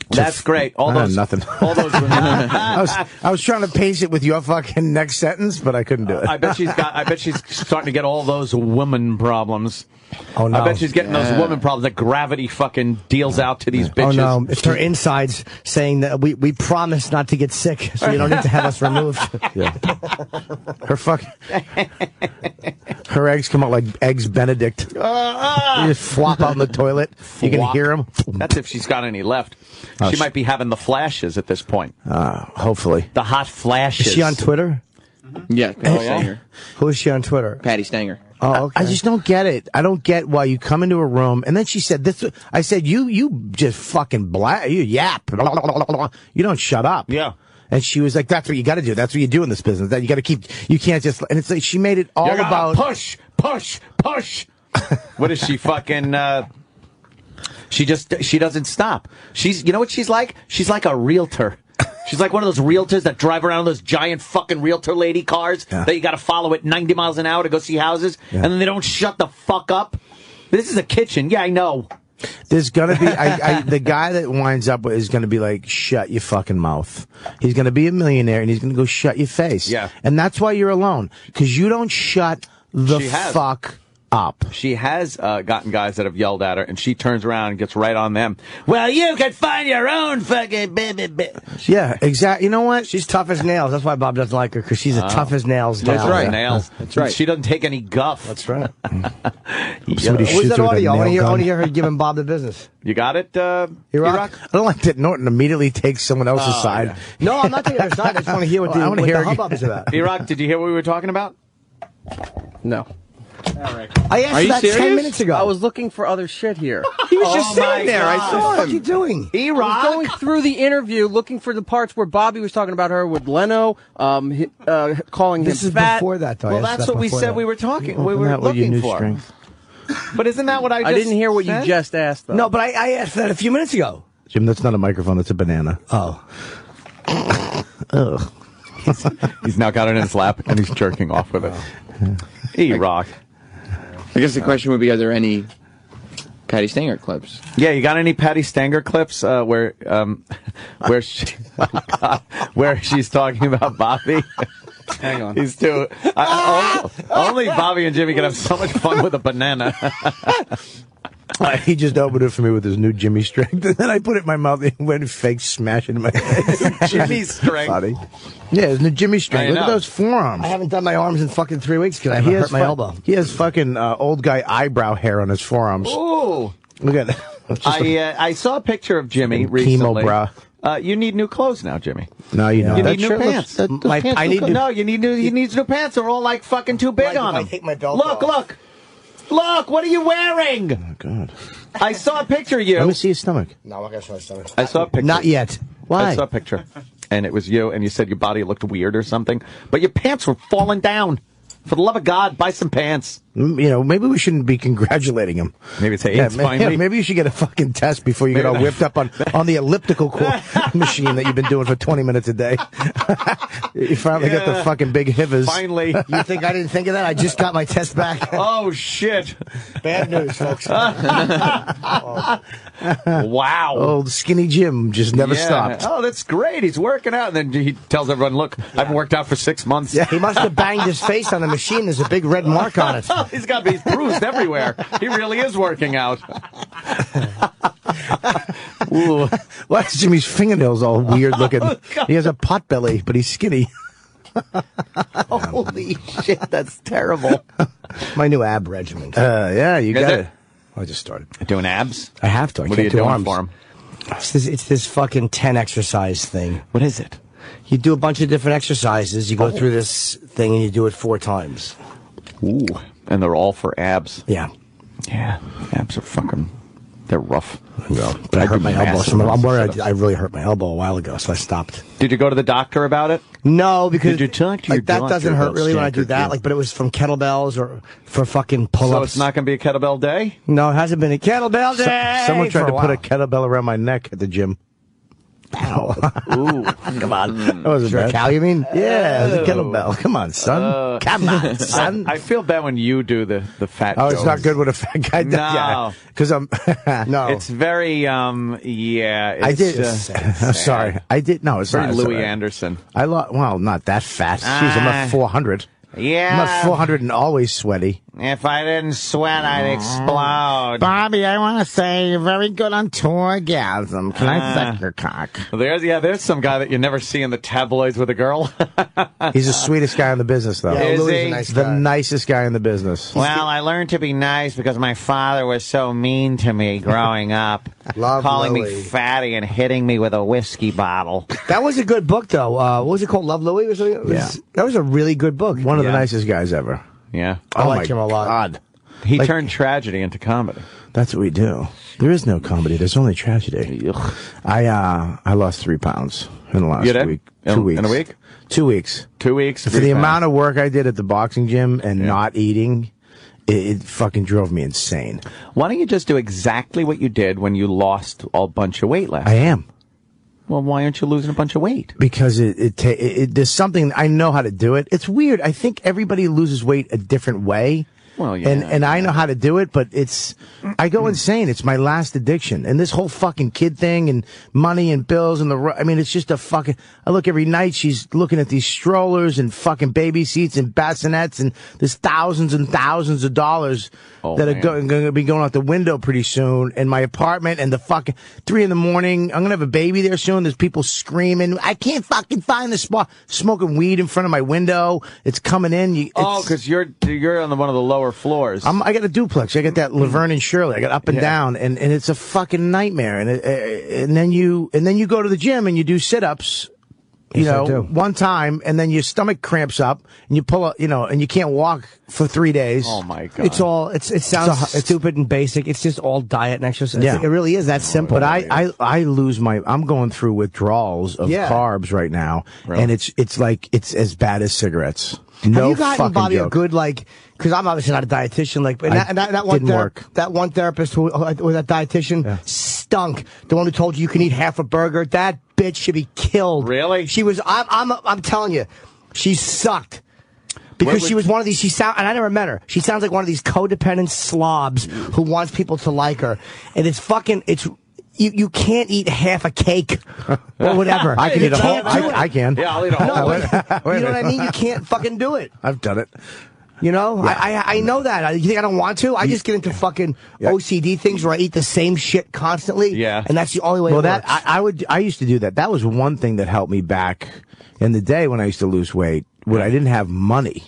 Speaker 2: That's great. All those,
Speaker 10: nothing.
Speaker 2: All those.
Speaker 10: I was I was trying to pace it with your fucking next sentence, but I couldn't do it.
Speaker 2: I bet she's got. I bet she's starting to get all those woman problems.
Speaker 3: Oh, no.
Speaker 2: I bet she's getting those woman problems that gravity fucking deals out to these bitches.
Speaker 3: Oh no! It's her insides saying that we, we promise not to get sick, so you don't need to have us removed.
Speaker 10: Yeah. Her fuck. Her eggs come out like eggs Benedict. you just flop out in the toilet. You can hear them.
Speaker 2: That's if she's got any left.
Speaker 10: Oh,
Speaker 2: she
Speaker 10: sh-
Speaker 2: might be having the flashes at this point.
Speaker 10: Uh, hopefully.
Speaker 2: The hot flashes.
Speaker 3: Is she on Twitter?
Speaker 4: Yeah, Patti Stanger.
Speaker 3: Who is she on Twitter?
Speaker 4: Patti Stanger.
Speaker 3: Oh, okay.
Speaker 10: I just don't get it. I don't get why you come into a room and then she said this. I said you you just fucking blah you yap. You don't shut up.
Speaker 2: Yeah.
Speaker 10: And she was like, "That's what you got to do. That's what you do in this business. That you got to keep. You can't just." And it's like she made it all about.
Speaker 2: push, push, push. what is she fucking? Uh, she just she doesn't stop. She's you know what she's like? She's like a realtor. She's like one of those realtors that drive around those giant fucking realtor lady cars
Speaker 10: Yeah.
Speaker 2: that you got to follow at 90 miles an hour to go see houses,
Speaker 10: Yeah.
Speaker 2: and then they don't shut the fuck up. This is a kitchen. Yeah, I know.
Speaker 10: There's gonna be I, I, the guy that winds up with is gonna be like, shut your fucking mouth. He's gonna be a millionaire and he's gonna go shut your face.
Speaker 2: Yeah.
Speaker 10: and that's why you're alone because you don't shut the fuck up.
Speaker 2: She has uh, gotten guys that have yelled at her, and she turns around and gets right on them. Well, you can find your own fucking baby.
Speaker 10: Yeah, exactly. You know what?
Speaker 3: She's tough as nails. That's why Bob doesn't like her because she's a tough as nails.
Speaker 4: That's
Speaker 3: gal.
Speaker 4: right.
Speaker 2: Nails.
Speaker 4: That's right.
Speaker 2: She doesn't take any guff.
Speaker 3: That's right.
Speaker 10: Somebody
Speaker 3: Where's
Speaker 10: shoots
Speaker 3: that
Speaker 10: her with a
Speaker 3: audio? I want to
Speaker 10: nail
Speaker 3: hear, I wanna hear her giving Bob the business.
Speaker 2: You got it, uh,
Speaker 3: E-Rock?
Speaker 10: I don't like that Norton immediately takes someone else's
Speaker 2: Oh,
Speaker 10: side.
Speaker 3: No, I'm not taking her side. I just want to hear what the,
Speaker 10: I wanna
Speaker 3: what
Speaker 10: hear
Speaker 3: the
Speaker 10: her-
Speaker 3: hubbub is about.
Speaker 2: E-Rock, did you hear what we were talking about?
Speaker 11: No.
Speaker 3: I asked
Speaker 4: Are
Speaker 3: you
Speaker 4: you
Speaker 3: that ten
Speaker 4: serious?
Speaker 3: minutes ago.
Speaker 11: I was looking for other shit here.
Speaker 4: He was just
Speaker 2: Oh my
Speaker 4: sitting there. I
Speaker 2: God.
Speaker 4: saw
Speaker 3: what are you
Speaker 4: him.
Speaker 3: doing?
Speaker 11: I was going through the interview looking for the parts where Bobby was talking about her with Leno, um, hi- uh, calling
Speaker 3: This
Speaker 11: him
Speaker 3: is
Speaker 11: fat.
Speaker 3: before that, though. I
Speaker 2: Well,
Speaker 3: asked
Speaker 2: that's
Speaker 3: that
Speaker 2: what we
Speaker 3: before
Speaker 2: said
Speaker 3: that.
Speaker 2: we were talking. We were
Speaker 10: that your
Speaker 2: looking
Speaker 10: new
Speaker 2: for.
Speaker 10: strength.
Speaker 2: But isn't that what I?
Speaker 11: I didn't hear what you
Speaker 2: said?
Speaker 11: just asked, though.
Speaker 3: No, but I, I asked that a few minutes ago.
Speaker 10: Jim, that's not a microphone. It's a banana.
Speaker 3: Oh.
Speaker 10: Ugh.
Speaker 2: He's now got it in his lap and he's jerking off with it. E-Rock.
Speaker 4: I guess the question would be: Are there any Patti Stanger clips?
Speaker 2: Yeah, you got any Patti Stanger clips uh, where um, where she, oh God, where she's talking about Bobby?
Speaker 11: Hang on.
Speaker 2: He's too. I, only, only Bobby and Jimmy can have so much fun with a banana.
Speaker 10: Uh, he just opened it for me with his new Jimmy strength, and then I put it in my mouth and went fake smash it in my face.
Speaker 2: Jimmy strength.
Speaker 10: Funny. Yeah, his new Jimmy strength. Look at those forearms.
Speaker 3: I haven't done my arms in fucking three weeks because I
Speaker 10: he
Speaker 3: hurt my elbow.
Speaker 10: He has fucking uh, old guy eyebrow hair on his forearms.
Speaker 2: Ooh.
Speaker 10: Look at that. It's
Speaker 2: I uh, I saw a picture of Jimmy recently.
Speaker 10: Chemo bra.
Speaker 2: Uh, you need new clothes now, Jimmy.
Speaker 10: no, you know.
Speaker 2: You
Speaker 10: that
Speaker 2: need new
Speaker 10: shirt looks-
Speaker 2: pants.
Speaker 10: that-
Speaker 3: My-
Speaker 10: pants
Speaker 3: I need
Speaker 10: good.
Speaker 3: to-
Speaker 2: No, you need new. He needs new pants. They're all like fucking too big
Speaker 3: Like,
Speaker 2: on
Speaker 3: if I
Speaker 2: him.
Speaker 3: take my belt
Speaker 2: look,
Speaker 3: off.
Speaker 2: look, look! What are you wearing?
Speaker 10: Oh, God.
Speaker 2: I saw a picture of you.
Speaker 10: Let me see his stomach.
Speaker 3: No, I'm not gonna show my stomach.
Speaker 2: I saw a picture.
Speaker 3: Not yet.
Speaker 10: Why?
Speaker 2: I saw a picture. and it was you, and you said your body looked weird or something, but your pants were falling down. For the love of God, buy some pants.
Speaker 10: You know, maybe we shouldn't be congratulating him.
Speaker 2: Maybe it's AIDS
Speaker 10: yeah,
Speaker 2: finally.
Speaker 10: yeah, maybe you should get a fucking test before you get all whipped up on, on the elliptical machine that you've been doing for 20 minutes a day. you finally got the fucking big hivers.
Speaker 2: Finally.
Speaker 3: You think I didn't think of that? I just got my test back.
Speaker 2: oh shit!
Speaker 3: Bad news, folks.
Speaker 2: Wow.
Speaker 10: Old skinny Jim just never
Speaker 2: Yeah.
Speaker 10: stopped.
Speaker 2: Oh, that's great. He's working out, and then he tells everyone, "Look, I've worked out for six months." Yeah.
Speaker 3: He must have banged his face on the machine. There's a big red mark on it.
Speaker 2: he's got he's bruised everywhere. He really is working out.
Speaker 10: Ooh. Why is Jimmy's fingernails all weird looking?
Speaker 2: Oh,
Speaker 10: he has a pot belly, but he's skinny.
Speaker 3: Holy shit, that's terrible. My new ab regimen.
Speaker 10: Uh, yeah, you
Speaker 2: Is
Speaker 10: got
Speaker 2: it?
Speaker 10: it. I just started.
Speaker 2: Doing abs.
Speaker 10: I have to. I
Speaker 2: What are
Speaker 10: can't
Speaker 2: you
Speaker 10: do
Speaker 2: doing
Speaker 10: arms.
Speaker 2: for him?
Speaker 3: It's this, it's this fucking 10 exercise thing.
Speaker 2: What is it?
Speaker 3: You do a bunch of different exercises. You go through this thing and you do it four times.
Speaker 2: Ooh, and they're all for abs.
Speaker 3: Yeah.
Speaker 2: Yeah, abs are fucking. They're rough.
Speaker 3: No, but I,
Speaker 2: I
Speaker 3: hurt my elbow. So I'm worried. I, I really hurt my elbow a while ago, so I stopped.
Speaker 2: Did you go to the doctor about it?
Speaker 3: No, because
Speaker 2: Did you talk to your
Speaker 3: like that
Speaker 2: doctor
Speaker 3: doesn't hurt really when I do that.
Speaker 2: too?
Speaker 3: Like, but it was from kettlebells or for fucking pull-ups.
Speaker 2: So it's not going to be a kettlebell day.
Speaker 3: No, it hasn't been a kettlebell
Speaker 10: So-
Speaker 3: day.
Speaker 10: someone tried
Speaker 3: for
Speaker 10: to put a kettlebell around my neck at the gym.
Speaker 3: Ow.
Speaker 2: Ooh,
Speaker 3: Come on.
Speaker 10: That wasn't bad.
Speaker 3: Cal, you mean?
Speaker 10: Yeah, it was a kettlebell. Come on, son.
Speaker 2: Uh,
Speaker 10: Come on, son.
Speaker 2: I feel bad when you do the the fat.
Speaker 10: oh, it's
Speaker 2: jokes.
Speaker 10: not good when a fat guy does.
Speaker 2: No.
Speaker 10: Yeah, because I'm.
Speaker 3: No.
Speaker 2: It's very um yeah. It's,
Speaker 10: I did.
Speaker 2: Uh,
Speaker 10: I'm sorry. I did. No, it's
Speaker 2: very
Speaker 10: not.
Speaker 2: Louis
Speaker 10: right.
Speaker 2: Anderson.
Speaker 10: I lost. Well, not that fat. Jeez, I'm
Speaker 2: Ah.
Speaker 10: at 400. I'm
Speaker 2: Yeah.
Speaker 10: at 400 and always sweaty.
Speaker 2: If I didn't sweat, I'd explode.
Speaker 10: Bobby, I want to say you're very good on orgasm. Can
Speaker 2: Ah.
Speaker 10: I suck your cock?
Speaker 2: There's yeah, there's some guy that you never see in the tabloids with a girl.
Speaker 10: He's the sweetest guy in the business, though.
Speaker 3: Yeah,
Speaker 2: Is
Speaker 3: Louis is
Speaker 2: he?
Speaker 3: a nice
Speaker 10: the nicest guy in the business.
Speaker 2: well, I learned to be nice because my father was so mean to me growing up,
Speaker 3: Love
Speaker 2: calling me fatty and hitting me with a whiskey bottle.
Speaker 3: That was a good book, though. Uh, what was it called? Love Louis or something? It was-
Speaker 10: Yeah.
Speaker 3: That was a really good book.
Speaker 10: One of the nicest guys ever.
Speaker 2: Yeah,
Speaker 3: I
Speaker 10: oh
Speaker 3: like
Speaker 10: my
Speaker 3: him a lot.
Speaker 10: God.
Speaker 2: he
Speaker 10: Like-
Speaker 2: turned tragedy into comedy.
Speaker 10: That's what we do. There is no comedy. There's only tragedy.
Speaker 2: Ugh.
Speaker 10: I uh I lost three pounds in the last
Speaker 2: You did?
Speaker 10: week.
Speaker 2: In-
Speaker 10: Two weeks.
Speaker 2: in a week?
Speaker 10: Two weeks.
Speaker 2: Two weeks
Speaker 10: For the amount of work I did at the boxing gym and
Speaker 2: Yeah.
Speaker 10: not eating, it, it fucking drove me insane.
Speaker 2: Why don't you just do exactly what you did when you lost a bunch of weight last?
Speaker 10: I am.
Speaker 2: Well, why aren't you losing a bunch of weight?
Speaker 10: because it, it, ta- it, it there's something I know how to do it. It's weird. I think everybody loses weight a different way.
Speaker 2: Well, yeah,
Speaker 10: and and I know how to do it, but it's I go insane. It's my last addiction, and this whole fucking kid thing, and money and bills and the. I mean, it's just a fucking. I look every night. She's looking at these strollers and fucking baby seats and bassinets, and there's thousands and thousands of dollars
Speaker 2: Oh,
Speaker 10: that are
Speaker 2: man.
Speaker 10: go, going to be going out the window pretty soon. And my apartment, and the fucking three in the morning. I'm gonna have a baby there soon. There's people screaming. I can't fucking find the spot. Smoking weed in front of my window. It's coming in. You,
Speaker 2: Oh, because you're you're on the, one of the lower floors.
Speaker 10: I'm, I got a duplex. I got that Laverne and Shirley. I got up and
Speaker 2: Yeah.
Speaker 10: down, and, and it's a fucking nightmare. And it, uh, and then you and then you go to the gym and you do sit ups. You
Speaker 3: Yes,
Speaker 10: know, one time, and then your stomach cramps up, and you pull, a, you know, and you can't walk for three days.
Speaker 2: oh my god!
Speaker 3: It's all. It's it sounds
Speaker 10: It's a-
Speaker 3: stupid and basic. It's just all diet and exercise.
Speaker 10: Yeah.
Speaker 3: It really is that simple.
Speaker 10: But I, I, I lose my. I'm going through withdrawals of
Speaker 3: Yeah.
Speaker 10: carbs right now,
Speaker 2: Really?
Speaker 10: and it's it's like it's as bad as cigarettes.
Speaker 3: Have you gotten
Speaker 10: fucking
Speaker 3: Bobby a good like? Because I'm obviously not a dietitian. Like, but
Speaker 10: I-
Speaker 3: that, that, that one
Speaker 10: didn't work.
Speaker 3: that one therapist who who was that dietitian stunk. The one who told you you can eat half a burger. That bitch should be killed.
Speaker 2: Really?
Speaker 3: She was. I'm. I'm. I'm telling you, she sucked. Because
Speaker 2: What
Speaker 3: she was one of these, she sound, and I never met her. She sounds like one of these codependent slobs who wants people to like her, and it's fucking, it's, you, you can't eat half a cake or whatever.
Speaker 10: I can
Speaker 3: You
Speaker 10: eat a whole.
Speaker 3: can't do it.
Speaker 10: I, I can.
Speaker 2: Yeah, I'll eat a whole.
Speaker 3: No,
Speaker 2: one.
Speaker 3: wait,
Speaker 10: Wait
Speaker 3: you know what I mean? You can't fucking do it.
Speaker 10: I've done it.
Speaker 3: You know, I, I I know that. I- You think I don't want to? I just get into fucking OCD things where I eat the same shit constantly.
Speaker 2: Yeah.
Speaker 3: and that's the only way.
Speaker 10: Well,
Speaker 3: it
Speaker 10: that
Speaker 3: works.
Speaker 10: I, I would. I used to do that. That was one thing that helped me back in the day when I used to lose weight. When I didn't have money.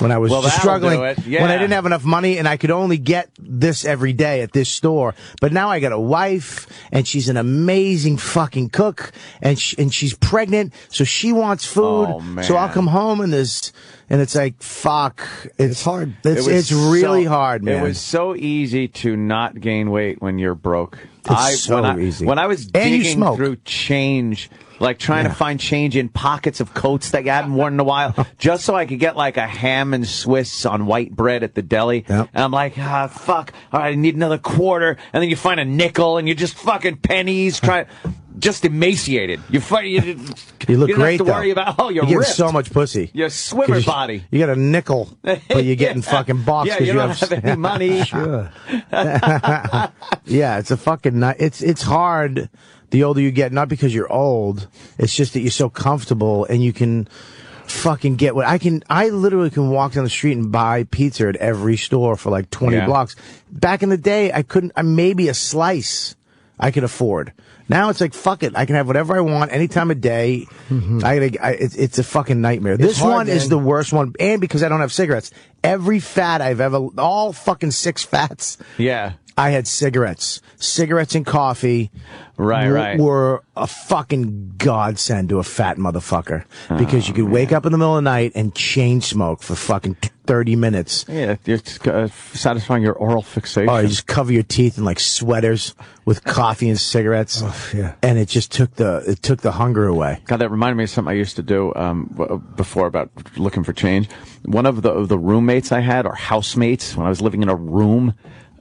Speaker 10: When I was
Speaker 2: Well,
Speaker 10: struggling,
Speaker 2: do it.
Speaker 10: when I didn't have enough money and I could only get this every day at this store. But now I got a wife and she's an amazing fucking cook and she, and she's pregnant. So she wants food.
Speaker 2: Oh, man.
Speaker 10: So I'll come home and there's, and it's like, fuck. It's,
Speaker 3: hard.
Speaker 10: It's,
Speaker 2: It
Speaker 10: it's really
Speaker 2: so-
Speaker 10: hard, man.
Speaker 2: It was so easy to not gain weight when you're broke.
Speaker 10: It's so
Speaker 2: when I,
Speaker 10: easy.
Speaker 2: When I was
Speaker 10: And
Speaker 2: digging through change like trying to find change in pockets of coats that you hadn't worn in a while, just so I could get like a ham and Swiss on white bread at the deli. And I'm like, ah, fuck, all right, I need another quarter. And then you find a nickel and you're just fucking pennies, try, just emaciated. You find, you,
Speaker 10: You look
Speaker 2: don't
Speaker 10: great
Speaker 2: have to
Speaker 10: though.
Speaker 2: worry about, oh, you're
Speaker 10: you so much pussy.
Speaker 2: Your swimmer
Speaker 10: you-
Speaker 2: body.
Speaker 10: You got a nickel, but you're getting
Speaker 2: Yeah.
Speaker 10: fucking boxed
Speaker 2: Yeah,
Speaker 10: because
Speaker 2: you
Speaker 10: you,
Speaker 2: don't have any money.
Speaker 10: sure. yeah, it's a fucking. It's it's hard. The older you get, not because you're old. It's just that you're so comfortable and you can fucking get what I can. I literally can walk down the street and buy pizza at every store for like 20
Speaker 2: Yeah.
Speaker 10: blocks. Back in the day, I couldn't. I maybe a slice I could afford. Now it's like fuck it. I can have whatever I want any time of day. Mm-hmm. I, gotta- I it's, it's a fucking nightmare. this
Speaker 3: hard,
Speaker 10: one is the worst one, and because I don't have cigarettes, every fat I've ever, all fucking six fats,
Speaker 2: Yeah.
Speaker 10: I had cigarettes. Cigarettes and coffee
Speaker 2: Right,
Speaker 10: were,
Speaker 2: right.
Speaker 10: were a fucking godsend to a fat motherfucker because you could
Speaker 2: Oh,
Speaker 10: wake up in the middle of the night and chain smoke for fucking 30 minutes.
Speaker 2: Yeah, you're just, uh, satisfying your oral fixation.
Speaker 10: Oh, you just cover your teeth in like sweaters with coffee and cigarettes.
Speaker 3: yeah.
Speaker 10: And it just took the, it took the hunger away.
Speaker 2: God, that reminded me of something I used to do um, before about looking for change. One of the of the roommates I had, or housemates, when I was living in a room,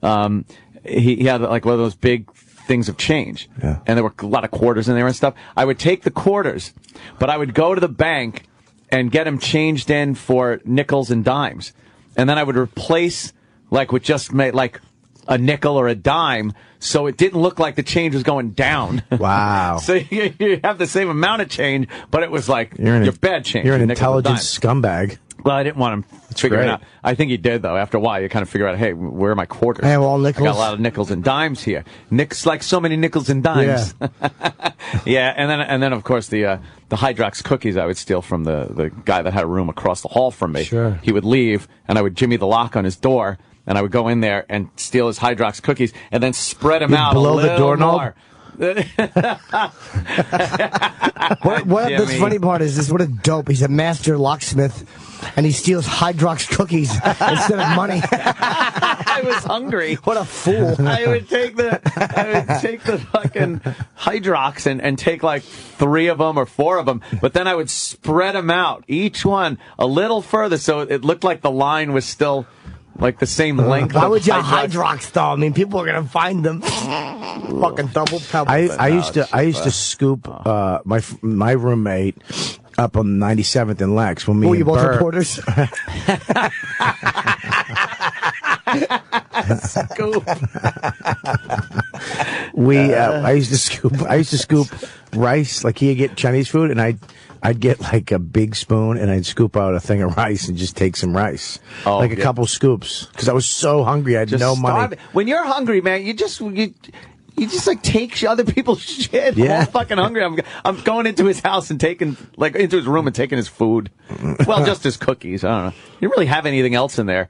Speaker 2: um, he, he had like one of those big things of change,
Speaker 10: Yeah.
Speaker 2: and there were a lot of quarters in there and stuff. I would take the quarters, but I would go to the bank and get them changed in for nickels and dimes, and then I would replace like with just ma- like a nickel or a dime, so it didn't look like the change was going down.
Speaker 10: Wow.
Speaker 2: So you, you have the same amount of change, but it was like
Speaker 10: You're an,
Speaker 2: your bad change.
Speaker 10: You're an intelligent scumbag.
Speaker 2: Well, I didn't want him figuring
Speaker 10: great.
Speaker 2: out. I think he did though. After a while, you kind of figure out, hey, where are my quarters?
Speaker 3: I have all
Speaker 2: I got a lot of nickels and dimes here. Nicks like so many nickels and dimes. Yeah, and then and then of course the uh, the Hydrox cookies I would steal from the the guy that had a room across the hall from me.
Speaker 3: Sure.
Speaker 2: He would leave, and I would jimmy the lock on his door, and I would go in there and steal his Hydrox cookies, and then spread them
Speaker 10: You'd
Speaker 2: out
Speaker 10: blow the doorknob?
Speaker 2: more.
Speaker 3: What, what the
Speaker 2: Jimmy.
Speaker 3: funny part is is What a dope! He's a master locksmith, and he steals Hydrox cookies instead of money.
Speaker 2: I was hungry.
Speaker 3: what a fool!
Speaker 2: I would take the I would take the fucking Hydrox and, and take like three of them or four of them, but then I would spread them out, each one a little further, so it looked like the line was still like the same length.
Speaker 3: Why
Speaker 2: of
Speaker 3: would you
Speaker 2: Hydrox.
Speaker 3: Hydrox though? I mean, people are gonna find them. Fucking double pebble.
Speaker 10: I, I
Speaker 2: no,
Speaker 10: used to I used to scoop uh, my my roommate up on 97th and Lex when me
Speaker 3: Were
Speaker 10: and
Speaker 3: you both
Speaker 10: Bert-
Speaker 3: reporters?
Speaker 10: we uh, I used to scoop I used to scoop rice like he'd get Chinese food and I'd I'd get like a big spoon and I'd scoop out a thing of rice and just take some rice
Speaker 2: Oh,
Speaker 10: like a
Speaker 2: yeah.
Speaker 10: couple scoops because I was so hungry I had
Speaker 2: Just
Speaker 10: no
Speaker 2: starve-
Speaker 10: money.
Speaker 2: When you're hungry, man, you just you. You just like take other people's shit.
Speaker 10: Yeah.
Speaker 2: I'm fucking hungry. I'm, I'm going into his house and taking, like, into his room and taking his food. Well, just his cookies. I don't know. You don't really have anything else in there.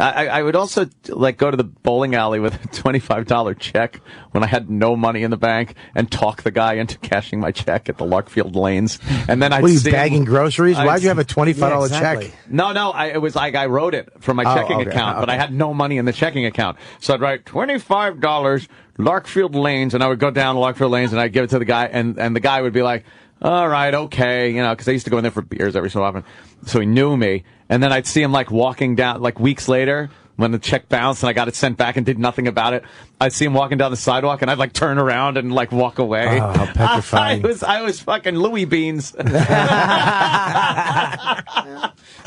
Speaker 2: I, I I would also like go to the bowling alley with a twenty-five dollar check when I had no money in the bank and talk the guy into cashing my check at the Larkfield Lanes, and then I'd
Speaker 10: Were you
Speaker 2: see him-
Speaker 10: bagging groceries?
Speaker 2: I'd
Speaker 10: Why'd you have a twenty five dollar
Speaker 3: Yeah, exactly.
Speaker 10: check?
Speaker 2: no, no, I, it was like I wrote it from my
Speaker 10: Oh,
Speaker 2: checking
Speaker 10: okay,
Speaker 2: account, but I had no money in the checking account. So I'd write twenty-five dollars, Larkfield Lanes, and I would go down Larkfield Lanes and I'd give it to the guy, and and the guy would be like, "All right, okay," you know, because I used to go in there for beers every so often, so he knew me. And then I'd see him like walking down, like weeks later. When the check bounced and I got it sent back and did nothing about it, I'd see him walking down the sidewalk and I'd like turn around and like walk away.
Speaker 10: Oh, how petrifying.
Speaker 2: I was I was fucking Louis Beans.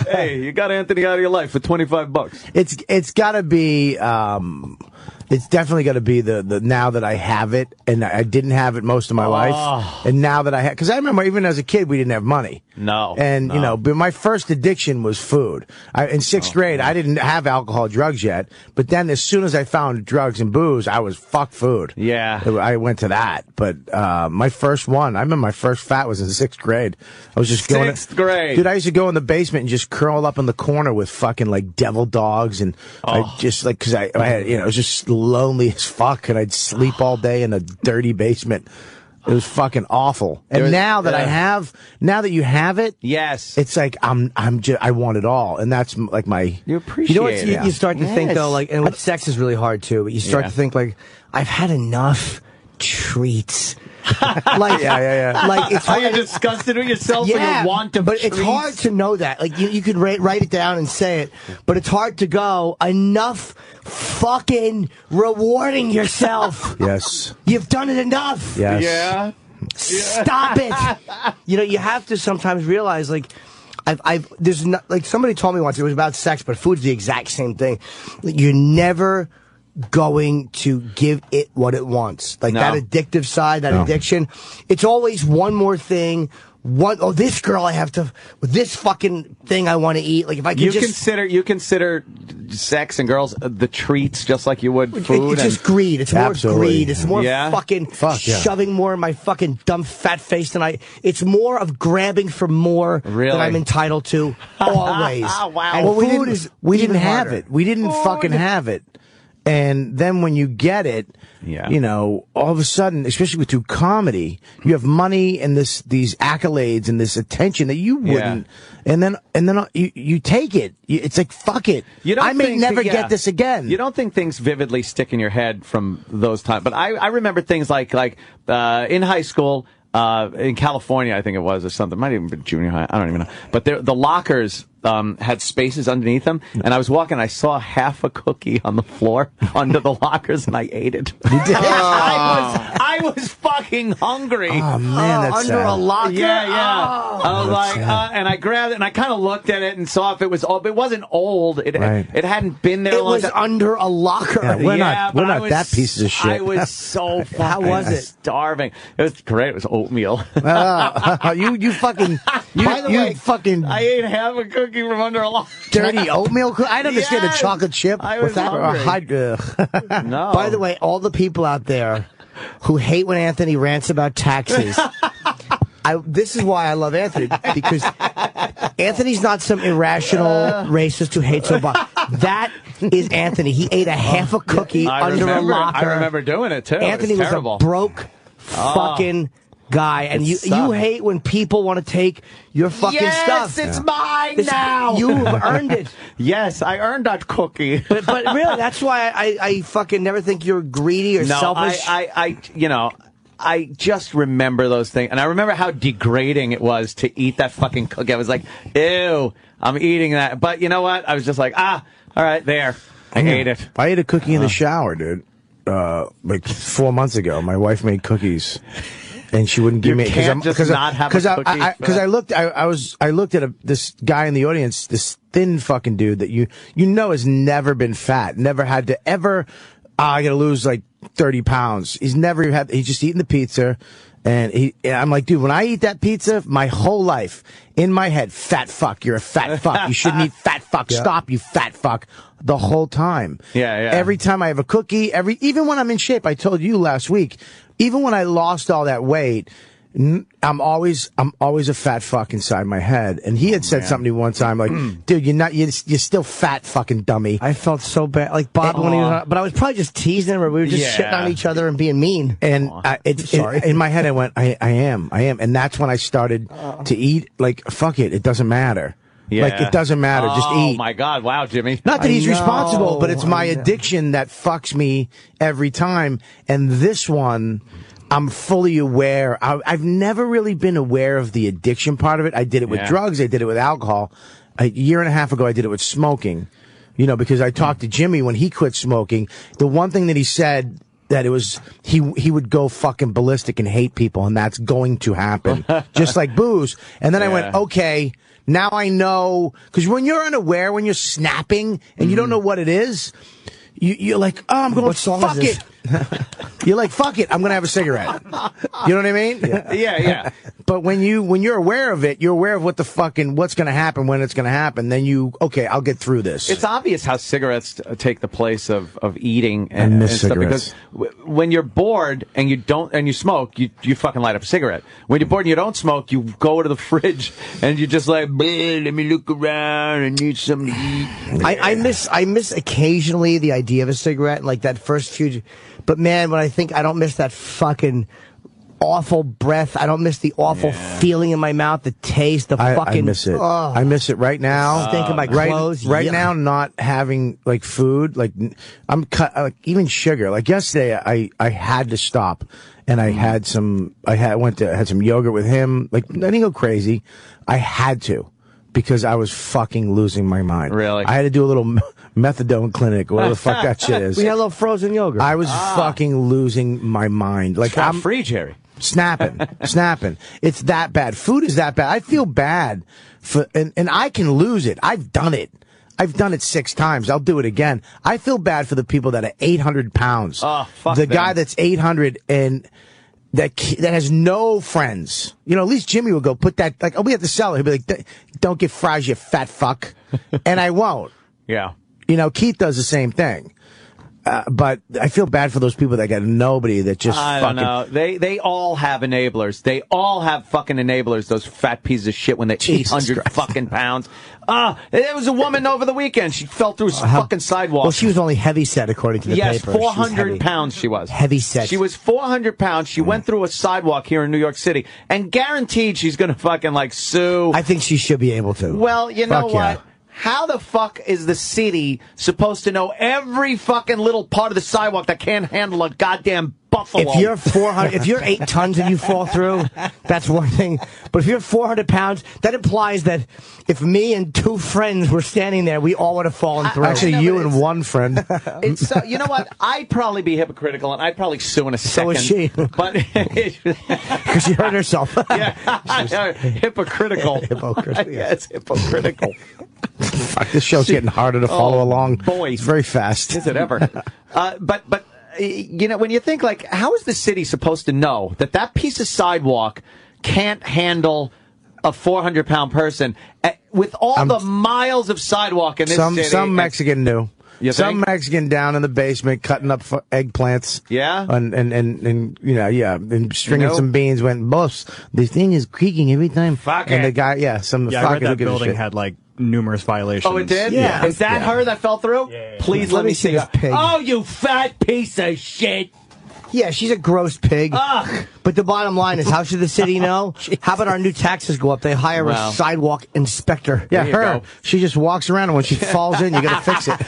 Speaker 2: hey, you got Anthony out of your life for twenty five bucks.
Speaker 10: It's it's got to be. Um, it's definitely going to be the, the now that I have it, and I didn't have it most of my
Speaker 2: Oh.
Speaker 10: life, and now that I have, because I remember even as a kid we didn't have money.
Speaker 2: No,
Speaker 10: and you know, but my first addiction was food. I, in sixth grade, I didn't have alcohol, drugs yet, but then as soon as I found drugs and booze, I was fuck food.
Speaker 2: Yeah.
Speaker 10: I went to that. But uh, my first one, I remember my first fat was in sixth grade. I was just going
Speaker 2: Sixth grade.
Speaker 10: dude. I used to go in the basement and just curl up in the corner with fucking like devil dogs, and
Speaker 2: Oh.
Speaker 10: I just like because I, I had you know it was just lonely as fuck, and I'd sleep all day in a dirty basement. It was fucking awful. And
Speaker 2: was-
Speaker 10: now that I have, now that you have it,
Speaker 2: Yes,
Speaker 10: it's like I'm I'm just I want it all, and that's like my
Speaker 2: you appreciate
Speaker 3: You know what?
Speaker 2: it.
Speaker 3: You, you start to think though, like, and with sex is really hard too. But you start
Speaker 2: Yeah.
Speaker 3: to think like, I've had enough treats. like
Speaker 10: Yeah, yeah, yeah.
Speaker 3: Like it's
Speaker 2: Are you
Speaker 3: hard-
Speaker 2: disgusted with yourself for
Speaker 3: yeah,
Speaker 2: your want to
Speaker 3: but it's hard to know that. Like you, you could write, write it down and say it, but it's hard to go enough. Fucking rewarding yourself.
Speaker 10: Yes.
Speaker 3: You've done it enough.
Speaker 10: Yes.
Speaker 2: Yeah.
Speaker 3: Stop it. you know, you have to sometimes realize, like, I've, I've, there's not, like, somebody told me once it was about sex, but food's the exact same thing. Like, You're never going to give it what it wants. Like,
Speaker 2: No.
Speaker 3: that addictive side, that
Speaker 10: No.
Speaker 3: addiction. It's always one more thing. One, oh, this girl I have to, this fucking thing I want to eat. Like, if I can
Speaker 2: you
Speaker 3: just.
Speaker 2: consider you consider sex and girls uh, the treats just like you would
Speaker 3: It-
Speaker 2: food.
Speaker 3: it's
Speaker 2: and-
Speaker 3: just greed. It's more greed. It's more
Speaker 2: Yeah?
Speaker 3: fucking
Speaker 10: Fuck, yeah.
Speaker 3: shoving more in my fucking dumb fat face than I. It's more of grabbing for more
Speaker 2: Really?
Speaker 3: than I'm entitled to. Always.
Speaker 2: Wow.
Speaker 3: And
Speaker 10: well, we
Speaker 3: food
Speaker 10: didn't,
Speaker 3: is
Speaker 10: we didn't have it. We didn't fucking have it. And then when you get it,
Speaker 2: Yeah.
Speaker 10: you know, all of a sudden, especially with through comedy, you have money and this these accolades and this attention that you wouldn't. And then and then you you take it. It's like fuck it.
Speaker 2: You don't
Speaker 10: I may never
Speaker 2: yeah.
Speaker 10: get this again.
Speaker 2: You don't think things vividly stick in your head from those times, but I, I remember things like like uh, in high school. Uh, in California, I think it was, or something. Might even be junior high. I don't even know. But the lockers um, had spaces underneath them, and I was walking. I saw half a cookie on the floor under the lockers, and I ate it. You did? I was, I was fucking hungry.
Speaker 10: Oh man, that's
Speaker 3: under
Speaker 10: sad.
Speaker 3: a locker.
Speaker 2: Yeah, yeah.
Speaker 3: Oh.
Speaker 2: I was like, uh, and I grabbed it and I kind of looked at it and saw if it was old. It wasn't old. It
Speaker 10: Right.
Speaker 2: it hadn't been there.
Speaker 3: It
Speaker 2: a long
Speaker 3: was
Speaker 2: time.
Speaker 3: under a locker.
Speaker 10: Yeah, we're
Speaker 2: Yeah,
Speaker 10: not we're not
Speaker 2: was-
Speaker 10: that pieces of shit.
Speaker 2: I was so fucking
Speaker 3: How was it?
Speaker 2: starving. It was great. It was oatmeal.
Speaker 10: Uh, you you fucking you,
Speaker 2: By the
Speaker 10: you
Speaker 2: way,
Speaker 10: fucking
Speaker 2: I ate half a cookie from under a locker.
Speaker 10: dirty oatmeal. coo- I never understand
Speaker 2: Yes.
Speaker 10: a chocolate chip
Speaker 2: I was
Speaker 10: without a
Speaker 2: hungry.
Speaker 10: hyd- ugh.
Speaker 2: No.
Speaker 3: By the way, all the people out there who hate when Anthony rants about taxes. I, this is why I love Anthony because Anthony's not some irrational uh. racist who hates Obama. That is Anthony. He ate a oh. half a cookie
Speaker 2: I
Speaker 3: under
Speaker 2: remember,
Speaker 3: a locker.
Speaker 2: I remember doing it too.
Speaker 3: Anthony
Speaker 2: it was,
Speaker 3: was, a broke oh. fucking guy, and
Speaker 2: It
Speaker 3: you you hate when people want to take your fucking
Speaker 2: yes,
Speaker 3: stuff.
Speaker 2: Yes, it's mine
Speaker 3: It's-
Speaker 2: now.
Speaker 3: You've earned it.
Speaker 2: yes, I earned that cookie.
Speaker 3: But, but really, that's why I, I fucking never think you're greedy or
Speaker 2: no,
Speaker 3: selfish.
Speaker 2: I, I, I, you know, I just remember those things, and I remember how degrading it was to eat that fucking cookie. I was like, ew, I'm eating that. But you know what? I was just like, ah, all right, there. I ate it.
Speaker 10: I ate a cookie in the shower, dude. Uh, like four months ago, my wife made cookies, and she wouldn't give
Speaker 2: You
Speaker 10: me
Speaker 2: can't
Speaker 10: I'm-
Speaker 2: just
Speaker 10: I-
Speaker 2: not have a
Speaker 10: 'cause I,
Speaker 2: cookie
Speaker 10: I, because I looked, I, I was, I looked at a, this guy in the audience, this thin fucking dude that you, you know, has never been fat, never had to ever. "Ah, I gotta lose like thirty pounds. He's never even had. He's just eating the pizza. And he, and I'm like, dude, when I eat that pizza, my whole life, in my head, fat fuck, you're a fat fuck. You shouldn't eat fat fuck. Stop, you fat fuck. The whole time.
Speaker 2: Yeah, yeah.
Speaker 10: Every time I have a cookie, every even when I'm in shape, I told you last week, even when I lost all that weight, I'm always I'm always a fat fuck inside my head. And he had oh, said something to me one time, like, mm. dude, you're not you're, you're still fat, fucking dummy.
Speaker 3: I felt so bad, like Bob when he was on, but I was probably just teasing him, or we were just
Speaker 2: Yeah.
Speaker 3: shitting on each other and being mean.
Speaker 10: And I, it,
Speaker 3: Sorry.
Speaker 10: it- in my head, I went, I, I am, I am, and that's when I started uh. to eat. Like, fuck it, it doesn't matter.
Speaker 2: Yeah.
Speaker 10: Like, it doesn't matter. Just
Speaker 2: oh,
Speaker 10: eat.
Speaker 2: oh, my God. Wow, Jimmy.
Speaker 10: Not that
Speaker 3: I
Speaker 10: he's
Speaker 3: know,
Speaker 10: responsible, but it's my addiction that fucks me every time. And this one, I'm fully aware. I, I've never really been aware of the addiction part of it. I did it with
Speaker 2: Yeah.
Speaker 10: drugs. I did it with alcohol. A year and a half ago, I did it with smoking. You know, because I talked to Jimmy when he quit smoking. The one thing that he said that it was he he would go fucking ballistic and hate people, and that's going to happen, just like booze. And then I went, okay, now I know because when you're unaware, when you're snapping and you don't know what it is, you, you're like, oh, I'm going fuck it. you're like, fuck it, I'm gonna have a cigarette. You know what I mean?
Speaker 2: Yeah, yeah.
Speaker 10: But when you when you're aware of it, you're aware of what the fucking what's gonna happen when it's gonna happen. Then you okay, I'll get through this.
Speaker 2: It's obvious how cigarettes uh, take the place of, of eating and,
Speaker 10: miss
Speaker 2: and stuff
Speaker 10: cigarettes.
Speaker 2: because when you're bored and you don't and you smoke, you you fucking light up a cigarette. When you're bored and you don't smoke, you go to the fridge and you're just like, let me look around and need something to eat.
Speaker 3: I, I miss I miss occasionally the idea of a cigarette, like that first few. But man, when I think I don't miss that fucking awful breath. I don't miss the awful feeling in my mouth, the taste, the
Speaker 10: I,
Speaker 3: fucking.
Speaker 10: I miss it.
Speaker 3: Ugh.
Speaker 10: I miss it right now.
Speaker 3: Stink of my
Speaker 10: right,
Speaker 3: clothes.
Speaker 10: Right
Speaker 3: Yuck.
Speaker 10: now, not having like food, like I'm cut, like even sugar. Like yesterday, I I had to stop, and
Speaker 3: Mm.
Speaker 10: I had some. I had went to had some yogurt with him. Like I didn't go crazy. I had to because I was fucking losing my mind.
Speaker 2: Really?
Speaker 10: I had to do a little me- methadone clinic, whatever the fuck that shit is.
Speaker 3: We had a little frozen yogurt.
Speaker 10: I was ah. fucking losing my mind. Like
Speaker 2: Fat
Speaker 10: I'm
Speaker 2: free, Jerry.
Speaker 10: snapping, snapping. It's that bad. Food is that bad. I feel bad for, and, and I can lose it. I've done it. I've done it six times. I'll do it again. I feel bad for the people that are 800 pounds.
Speaker 2: Oh, fuck
Speaker 10: The
Speaker 2: them.
Speaker 10: guy that's 800 and that that has no friends. You know, at least Jimmy will go put that, like, I'll be at the cellar. He'll be like, "D- don't get fries, you fat fuck. and I won't.
Speaker 2: Yeah.
Speaker 10: You know, Keith does the same thing. Uh, but I feel bad for those people that got nobody that just
Speaker 2: I
Speaker 10: fucking
Speaker 2: don't know. They they all have enablers. They all have fucking enablers. Those fat pieces of shit when eight
Speaker 10: Jesus
Speaker 2: hundred fucking pounds. Ah, there was a woman over the weekend. She fell through s fucking sidewalk.
Speaker 3: well, she was only heavy set according to the
Speaker 2: yes,
Speaker 3: paper. She
Speaker 2: four hundred pounds. She was
Speaker 3: Heavy set.
Speaker 2: She was four hundred pounds. She went through a sidewalk here in New York City, and guaranteed she's gonna fucking like sue.
Speaker 3: I think she should be able to.
Speaker 2: Well, you know
Speaker 10: what. yeah.
Speaker 2: How the fuck is the city supposed to know every fucking little part of the sidewalk that can't handle a goddamn buffalo?
Speaker 3: If you're 400, if you're eight tons and you fall through, that's one thing. But if you're 400 pounds, that implies that if me and two friends were standing there, we all would have fallen through.
Speaker 10: Actually,
Speaker 2: No,
Speaker 10: you and one friend.
Speaker 2: It's uh, you know what? I'd probably be hypocritical, and I'd probably sue in a second.
Speaker 3: is she.
Speaker 2: But
Speaker 3: because she hurt herself.
Speaker 2: yeah, hypocritical.
Speaker 3: Hypocritical,
Speaker 2: yeah, it's hypocritical.
Speaker 10: Fuck, this show's getting harder to follow
Speaker 2: Oh,
Speaker 10: along.
Speaker 2: boy.
Speaker 10: it's very fast.
Speaker 2: Is it ever? uh, but but you know when you think like, how is the city supposed to know that that piece of sidewalk can't handle a 400 pound person uh, with all
Speaker 10: I'm-
Speaker 2: the miles of sidewalk in this
Speaker 10: Some
Speaker 2: city?
Speaker 10: some Mexican knew.
Speaker 2: You
Speaker 10: some
Speaker 2: think?
Speaker 10: Mexican down in the basement cutting up eggplants.
Speaker 2: Yeah?
Speaker 10: and and and, and you know, yeah, and stringing
Speaker 2: You know?
Speaker 10: some beans. Went, boss, this thing is creaking every time.
Speaker 2: Fuck
Speaker 10: and
Speaker 2: it.
Speaker 10: the guy, yeah, some
Speaker 5: Yeah,
Speaker 10: fuck
Speaker 5: I read that building had like numerous violations.
Speaker 2: Oh, it did.
Speaker 10: Yeah.
Speaker 2: Is that
Speaker 10: Yeah.
Speaker 2: her that fell through? Please let,
Speaker 3: Let me see
Speaker 2: her.
Speaker 3: this pig.
Speaker 2: Oh, you fat piece of shit!
Speaker 3: Yeah, she's a gross pig.
Speaker 2: Ugh.
Speaker 3: But the bottom line is, how should the city know? how about our new taxes go up? They hire
Speaker 2: Wow.
Speaker 3: a sidewalk inspector.
Speaker 10: Yeah,
Speaker 2: you
Speaker 10: her.
Speaker 2: go.
Speaker 10: She just walks around, and when she falls in, you got to fix it.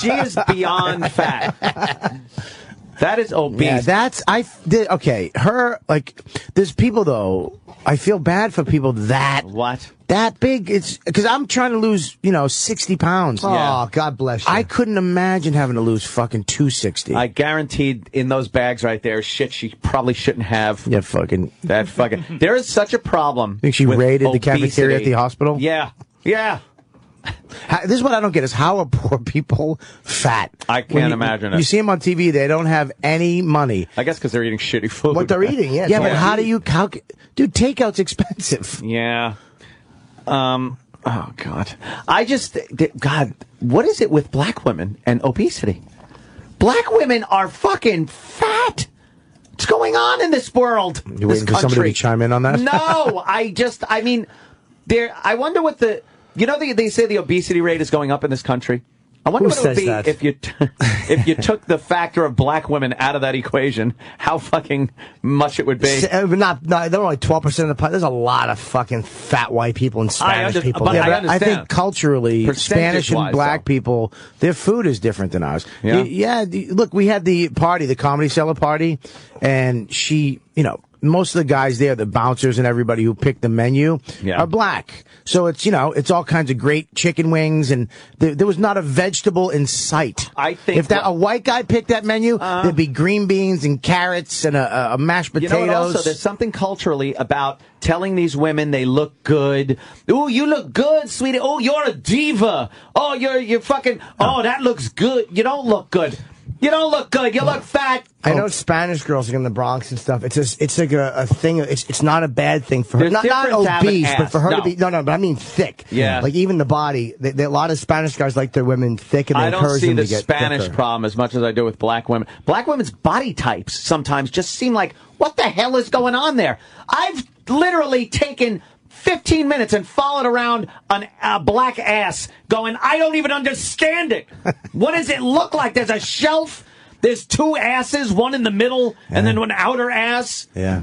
Speaker 2: She is beyond fat. That is obese.
Speaker 10: Yeah, that's I did okay. Her like there's people though. I feel bad for people that
Speaker 2: what?
Speaker 10: that big. It's because I'm trying to lose you know sixty pounds.
Speaker 3: Oh, God bless you.
Speaker 10: I couldn't imagine having to lose fucking two sixty.
Speaker 2: I guaranteed in those bags right there, shit she probably shouldn't have.
Speaker 10: yeah, fucking.
Speaker 2: That fucking. There is such a problem.
Speaker 10: I Think she
Speaker 2: with
Speaker 10: raided the cafeteria at the hospital?
Speaker 2: Yeah. Yeah.
Speaker 10: How, this is what I don't get: is how are poor people fat?
Speaker 2: I can't
Speaker 10: you-
Speaker 2: imagine it.
Speaker 10: You see them on TV; they don't have any money.
Speaker 2: I guess because they're eating shitty food.
Speaker 3: what they're eating, yeah.
Speaker 10: Yeah, but how do you calculate? Dude, takeout's expensive.
Speaker 2: Yeah. Um. Oh God. I just. God. What is it with black women and obesity? Black women are fucking fat. What's going on in this world?
Speaker 10: You waiting for somebody to chime in on that?
Speaker 2: No, I just. I mean, there. I wonder what the. You know, they, they say the obesity rate is going up in this country. I wonder
Speaker 3: Who
Speaker 2: what it would be
Speaker 3: that?
Speaker 2: if you t- if you took the factor of black women out of that equation. How fucking much it would be.
Speaker 3: S- uh, Not, not, they're only 12% of the pie. There's a lot of fucking fat white people and Spanish
Speaker 2: under-
Speaker 3: people.
Speaker 2: but
Speaker 3: there.
Speaker 2: I
Speaker 10: I
Speaker 2: understand.
Speaker 10: think culturally, Spanish and black
Speaker 2: though.
Speaker 10: people, their food is different than ours.
Speaker 2: Yeah?
Speaker 10: Yeah. Look, we had the party, the comedy cellar party, and she, you know, most of the guys there, the bouncers and everybody who picked the menu,
Speaker 2: Yeah.
Speaker 10: are black. So it's you know, it's all kinds of great chicken wings, and there, there was not a vegetable in sight.
Speaker 2: I think
Speaker 10: if that a white guy picked that menu, uh-huh. there'd be green beans and carrots and a, a mashed
Speaker 2: You
Speaker 10: potatoes.
Speaker 2: know what? Also, there's something culturally about telling these women they look good. Ooh, you look good, sweetie. Oh, you're a diva. Oh, you're you're fucking. Oh, that looks good. You don't look good. You don't look good. You look fat.
Speaker 3: I know Spanish girls like in the Bronx and stuff. It's just, it's like a, a thing. It's it's not a bad thing for her.
Speaker 2: There's
Speaker 3: Not, not
Speaker 2: difference to have an
Speaker 3: obese, but for her
Speaker 2: No.
Speaker 3: to be no, no. But I mean thick.
Speaker 2: Yeah.
Speaker 3: Like even the body. They, they, a lot of Spanish guys like their women thick, and they
Speaker 2: I don't
Speaker 3: encourage
Speaker 2: see
Speaker 3: them
Speaker 2: the
Speaker 3: to get
Speaker 2: Spanish
Speaker 3: thicker.
Speaker 2: problem as much as I do with black women. Black women's body types sometimes just seem like, what the hell is going on there? I've literally taken 15 minutes and followed around an, a black ass going, I don't even understand it. what does it look like? There's a shelf. There's two asses, one in the middle, and then one outer ass.
Speaker 10: Yeah.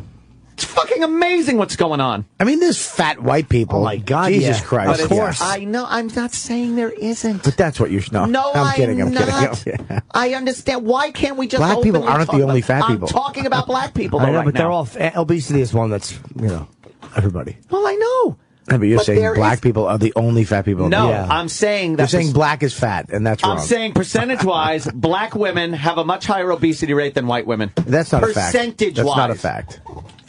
Speaker 2: It's fucking amazing what's going on.
Speaker 10: I mean, there's fat white people.
Speaker 3: Oh, my God,
Speaker 10: Jesus
Speaker 3: yeah.
Speaker 10: Christ!
Speaker 3: Of course.
Speaker 2: I know. I'm not saying there isn't.
Speaker 10: But that's what you should know.
Speaker 2: No,
Speaker 10: I'm kidding. I'm
Speaker 2: not.
Speaker 10: kidding. Yeah.
Speaker 2: I understand. Why can't we just
Speaker 10: Black people
Speaker 2: openly
Speaker 10: aren't the only
Speaker 2: about-
Speaker 10: fat
Speaker 2: I'm
Speaker 10: people.
Speaker 2: talking about black people.
Speaker 3: I
Speaker 2: though
Speaker 3: know,
Speaker 2: right
Speaker 3: but they're all obesity is one that's you know everybody.
Speaker 2: Well, I know.
Speaker 10: No, but you're
Speaker 2: But
Speaker 10: saying black
Speaker 2: is-
Speaker 10: people are the only fat people.
Speaker 2: No.
Speaker 3: Yeah.
Speaker 2: I'm saying
Speaker 10: You're
Speaker 2: that.
Speaker 10: saying black is fat, and that's wrong.
Speaker 2: I'm saying percentage-wise, black women have a much higher obesity rate than white women.
Speaker 10: that's not a fact.
Speaker 2: Percentage-wise,
Speaker 10: That's not a fact.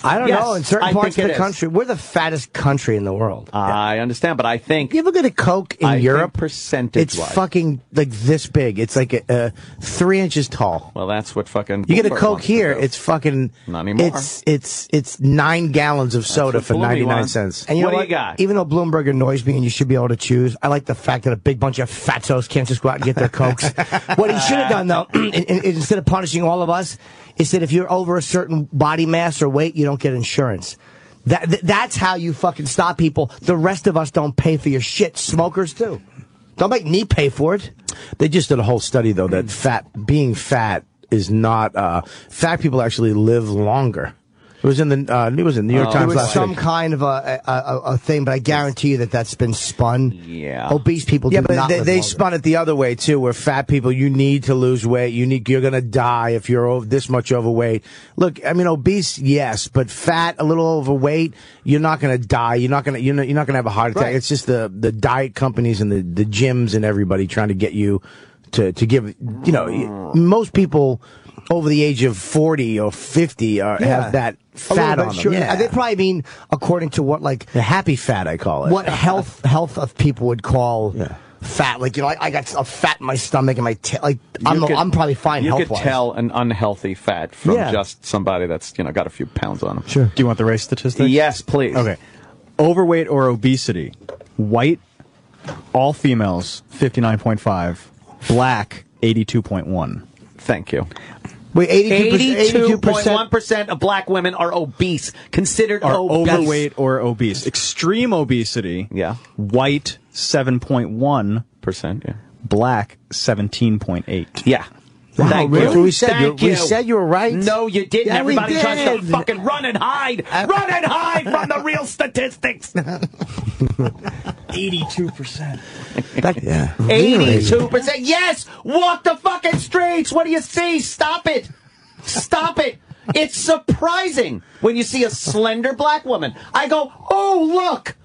Speaker 3: I don't
Speaker 2: Yes,
Speaker 3: know. In certain
Speaker 2: I
Speaker 3: parts of the
Speaker 2: is.
Speaker 3: country, we're the fattest country in the world.
Speaker 2: I understand, but I think
Speaker 10: You ever go to Coke in
Speaker 2: I
Speaker 10: Europe?
Speaker 2: percentage-wise.
Speaker 10: It's fucking like this big. It's like a, uh, three inches tall.
Speaker 2: well, that's what fucking.
Speaker 10: You get a Coke here, it's fucking.
Speaker 2: Not anymore.
Speaker 10: It's it's it's nine gallons of soda for ninety nine cents.
Speaker 3: And you
Speaker 2: What
Speaker 3: know
Speaker 2: do
Speaker 3: what?
Speaker 2: you got?
Speaker 3: Even though Bloomberg annoys me and you should be able to choose, I like the fact that a big bunch of fatos can't just go out and get their cokes. what he should have done, though, in, in, instead of punishing all of us, is that if you're over a certain body mass or weight, you don't get insurance. That, th- that's how you fucking stop people. The rest of us don't pay for your shit. Smokers too. Don't make me pay for it.
Speaker 10: They just did a whole study though that fat being fat is not uh, fat people actually live longer. It was in the uh, it was in the New York
Speaker 3: There
Speaker 10: Times
Speaker 3: was
Speaker 10: last
Speaker 3: some
Speaker 10: week.
Speaker 3: kind of a, a, a, a thing, but I guarantee you that that's been spun.
Speaker 2: Yeah.
Speaker 3: Obese people
Speaker 10: Yeah,
Speaker 3: do
Speaker 10: but
Speaker 3: not
Speaker 10: they, they spun it the other way too, where fat people you need to lose weight. You need you're gonna die if you're over, this much overweight. Look, I mean, obese, yes, but fat, a little overweight, you're not gonna die. You're not gonna you're not, you're not gonna have a heart attack.
Speaker 3: Right.
Speaker 10: It's just the the diet companies and the the gyms and everybody trying to get you to to give. You know, most people over the age of forty or fifty uh, are,
Speaker 3: Yeah.
Speaker 10: have that fat on them.
Speaker 3: sure.
Speaker 10: Yeah,
Speaker 3: They probably mean according to what like
Speaker 10: the happy fat, I call it.
Speaker 3: what health health of people would call
Speaker 10: Yeah.
Speaker 3: fat. Like you know, I, I got a fat in my stomach and my ta- like I'm
Speaker 2: could-
Speaker 3: I'm probably fine
Speaker 2: You
Speaker 3: health
Speaker 2: could tell an unhealthy fat from
Speaker 3: Yeah.
Speaker 2: just somebody that's you know got a few pounds on them.
Speaker 3: Sure.
Speaker 5: Do you want the race statistics?
Speaker 2: Yes, please.
Speaker 5: Okay. Overweight or obesity. White, all females, 59.5. Black, 82.1.
Speaker 2: Thank you.
Speaker 3: Wait, 82
Speaker 2: 82.1 percent of black women are obese, considered
Speaker 5: Are
Speaker 2: obese.
Speaker 5: overweight or obese. Extreme obesity.
Speaker 2: Yeah.
Speaker 5: White, 7.1.
Speaker 2: Yeah.
Speaker 5: Black, 17.8.
Speaker 2: Yeah.
Speaker 3: Wow,
Speaker 2: Thank
Speaker 3: really?
Speaker 2: you.
Speaker 10: We said.
Speaker 2: Thank
Speaker 10: You- we said you were right.
Speaker 2: No, you didn't.
Speaker 10: Yeah,
Speaker 2: Everybody tries to fucking run and hide. run and hide from the real statistics.
Speaker 5: 82%.
Speaker 3: That,
Speaker 10: Yeah.
Speaker 2: Eighty-two percent. Yes. Walk the fucking streets. What do you see? Stop it. Stop it. It's surprising when you see a slender black woman. I go, oh look,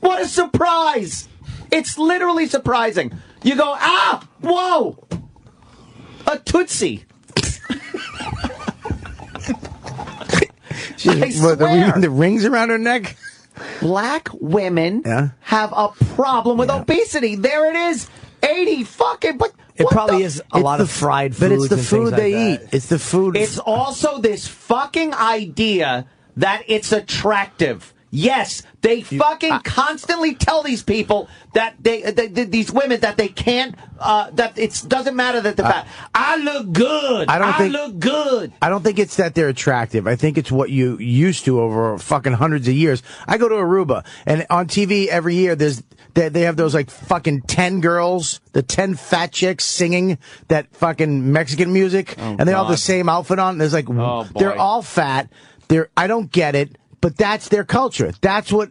Speaker 2: what a surprise! It's literally surprising. You go, ah, whoa, a tootsie.
Speaker 10: She's,
Speaker 2: I
Speaker 10: what, the, the rings around her neck.
Speaker 2: Black women
Speaker 10: Yeah.
Speaker 2: have a problem with obesity. There it is. 80 fucking, but
Speaker 3: it probably
Speaker 2: the-
Speaker 3: is a lot of fried
Speaker 10: food.
Speaker 3: But
Speaker 10: it's the
Speaker 3: and
Speaker 10: food
Speaker 3: things like
Speaker 10: they eat. It's the food.
Speaker 2: It's also this fucking idea that it's attractive. Yes, they fucking constantly tell these people that they, th th- these women that they can't uh, that it doesn't matter that they're fat. I look good.
Speaker 10: I don't think-
Speaker 2: look good.
Speaker 10: I don't think it's that they're attractive. I think it's what you used to over fucking hundreds of years. I go to Aruba, and on TV every year there's they, they have those like fucking ten girls, the ten fat chicks singing that fucking Mexican music, and they all have the same outfit on. There's like
Speaker 2: Oh,
Speaker 10: they're all fat. They're I don't get it. But that's their culture. That's what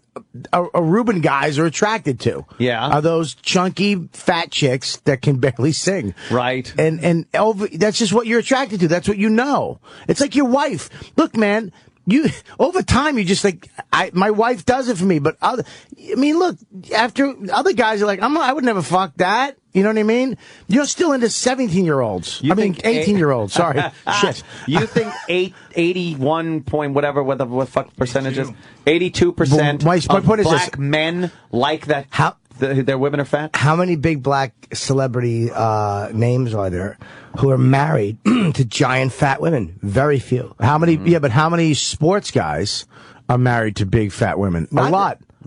Speaker 10: Ar- Aruban guys are attracted to.
Speaker 2: Yeah.
Speaker 10: are those chunky fat chicks that can barely sing.
Speaker 2: Right.
Speaker 10: And and over, that's just what you're attracted to. That's what you know. It's like your wife. Look, man, you over time you just like I my wife does it for me, but other, I mean, look, after other guys are like, I'm I would never fuck that. You know what I mean? You're still into 17 year olds.
Speaker 2: You
Speaker 10: I mean,
Speaker 2: think
Speaker 10: 18 year olds. Sorry, shit.
Speaker 2: You think eight, 81 point whatever what the what fuck percentage is? Eighty two percent
Speaker 10: Well, my- my
Speaker 2: of
Speaker 10: point is this.
Speaker 2: black men like that.
Speaker 3: How-
Speaker 2: the, their women are fat.
Speaker 3: How many big black celebrity uh, names are there who are married to giant fat women? Very few.
Speaker 10: How many? Yeah, but how many sports guys are married to big fat women? A
Speaker 3: Not-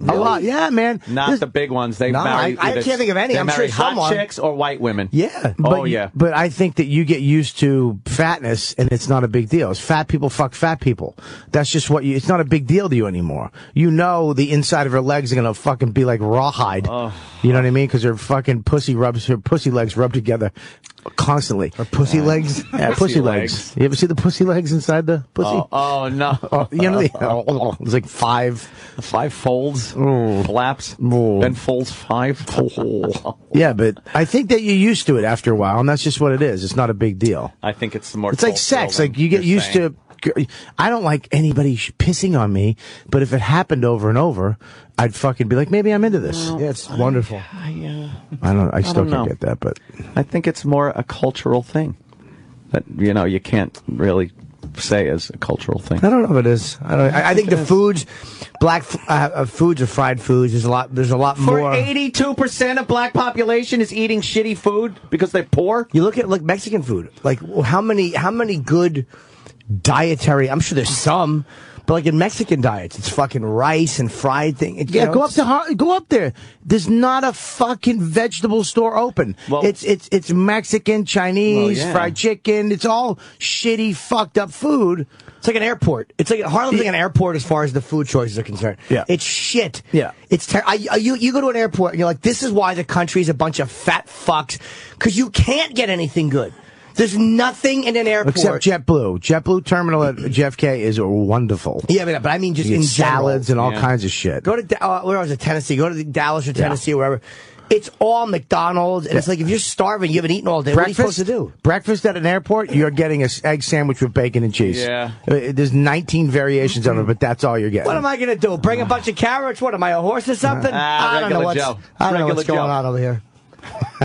Speaker 10: lot. A lot. Yeah, man.
Speaker 2: Not the big ones. They
Speaker 3: No,
Speaker 2: marry.
Speaker 3: I- I
Speaker 2: either-
Speaker 3: can't think of any.
Speaker 2: They
Speaker 3: I'm sure someone-
Speaker 2: chicks or white women.
Speaker 10: Yeah.
Speaker 2: Oh
Speaker 10: but,
Speaker 2: yeah.
Speaker 10: But I think that you get used to fatness and it's not a big deal. It's fat people fuck fat people. That's just what you, it's not a big deal to you anymore. You know the inside of her legs are going to fucking be like rawhide. You know what I mean? Because her fucking pussy rubs, her pussy legs rub together. Constantly.
Speaker 3: Or pussy legs.
Speaker 10: Yeah, pussy,
Speaker 2: Pussy
Speaker 10: legs.
Speaker 2: legs.
Speaker 10: You ever see the pussy legs inside the pussy?
Speaker 2: Oh, oh, no.
Speaker 10: Oh, you know, the, it's like five.
Speaker 2: Five folds,
Speaker 10: Oh.
Speaker 2: flaps,
Speaker 10: Oh.
Speaker 2: then folds five.
Speaker 10: Yeah, but I think that you're used to it after a while, and that's just what it is. It's not a big deal.
Speaker 2: I think it's the more.
Speaker 10: It's like sex. Like you get used
Speaker 2: saying.
Speaker 10: to. I don't like anybody sh- pissing on me, but if it happened over and over, I'd fucking be like, maybe I'm into this.
Speaker 3: Yeah, it's wonderful.
Speaker 10: I don't. I still
Speaker 2: don't
Speaker 10: can't get that, but
Speaker 2: I think it's more a cultural thing that you know you can't really say as a cultural thing.
Speaker 3: I don't know if it is. I, don't, I, I think the foods, black uh, uh, foods or fried foods, there's a lot. There's a lot
Speaker 2: For
Speaker 3: more.
Speaker 2: eighty-two percent of black population is eating shitty food because they're poor.
Speaker 3: You look at like Mexican food. Like how many how many good dietary? I'm sure there's some, but like in Mexican diets, it's fucking rice and fried thing. It,
Speaker 10: yeah,
Speaker 3: know,
Speaker 10: go up to go up there. There's not a fucking vegetable store open.
Speaker 2: Well-
Speaker 10: it's it's it's Mexican, Chinese,
Speaker 2: Well, yeah.
Speaker 10: fried chicken. It's all shitty, fucked up food.
Speaker 3: It's like an airport. It's like Harlem's like an airport as far as the food choices are concerned.
Speaker 10: Yeah.
Speaker 3: it's shit.
Speaker 10: Yeah.
Speaker 3: it's ter- I, I- you you go to an airport and you're like, this is why the country's a bunch of fat fucks because you can't get anything good. There's nothing in an airport
Speaker 10: Except JetBlue. JetBlue terminal at JFK is wonderful.
Speaker 3: Yeah, but, but I mean just
Speaker 10: You
Speaker 3: in
Speaker 10: get salads
Speaker 3: general.
Speaker 10: and all
Speaker 2: Yeah.
Speaker 10: kinds of shit.
Speaker 3: Go to uh, where was it? Tennessee. Go to the Dallas or Tennessee or wherever. It's all McDonald's, and it's like if you're starving, you haven't eaten all day. What are you supposed to do?
Speaker 10: Breakfast at an airport, you're getting a s- egg sandwich with bacon and cheese.
Speaker 2: Yeah.
Speaker 10: Uh, There's 19 variations of it, but that's all you're getting.
Speaker 3: What am I going to do? Bring a bunch of carrots? What am I, a horse or something?
Speaker 2: Ah,
Speaker 3: I don't know what's,
Speaker 2: Joe.
Speaker 3: I don't know what's going
Speaker 2: Joe.
Speaker 3: on over here.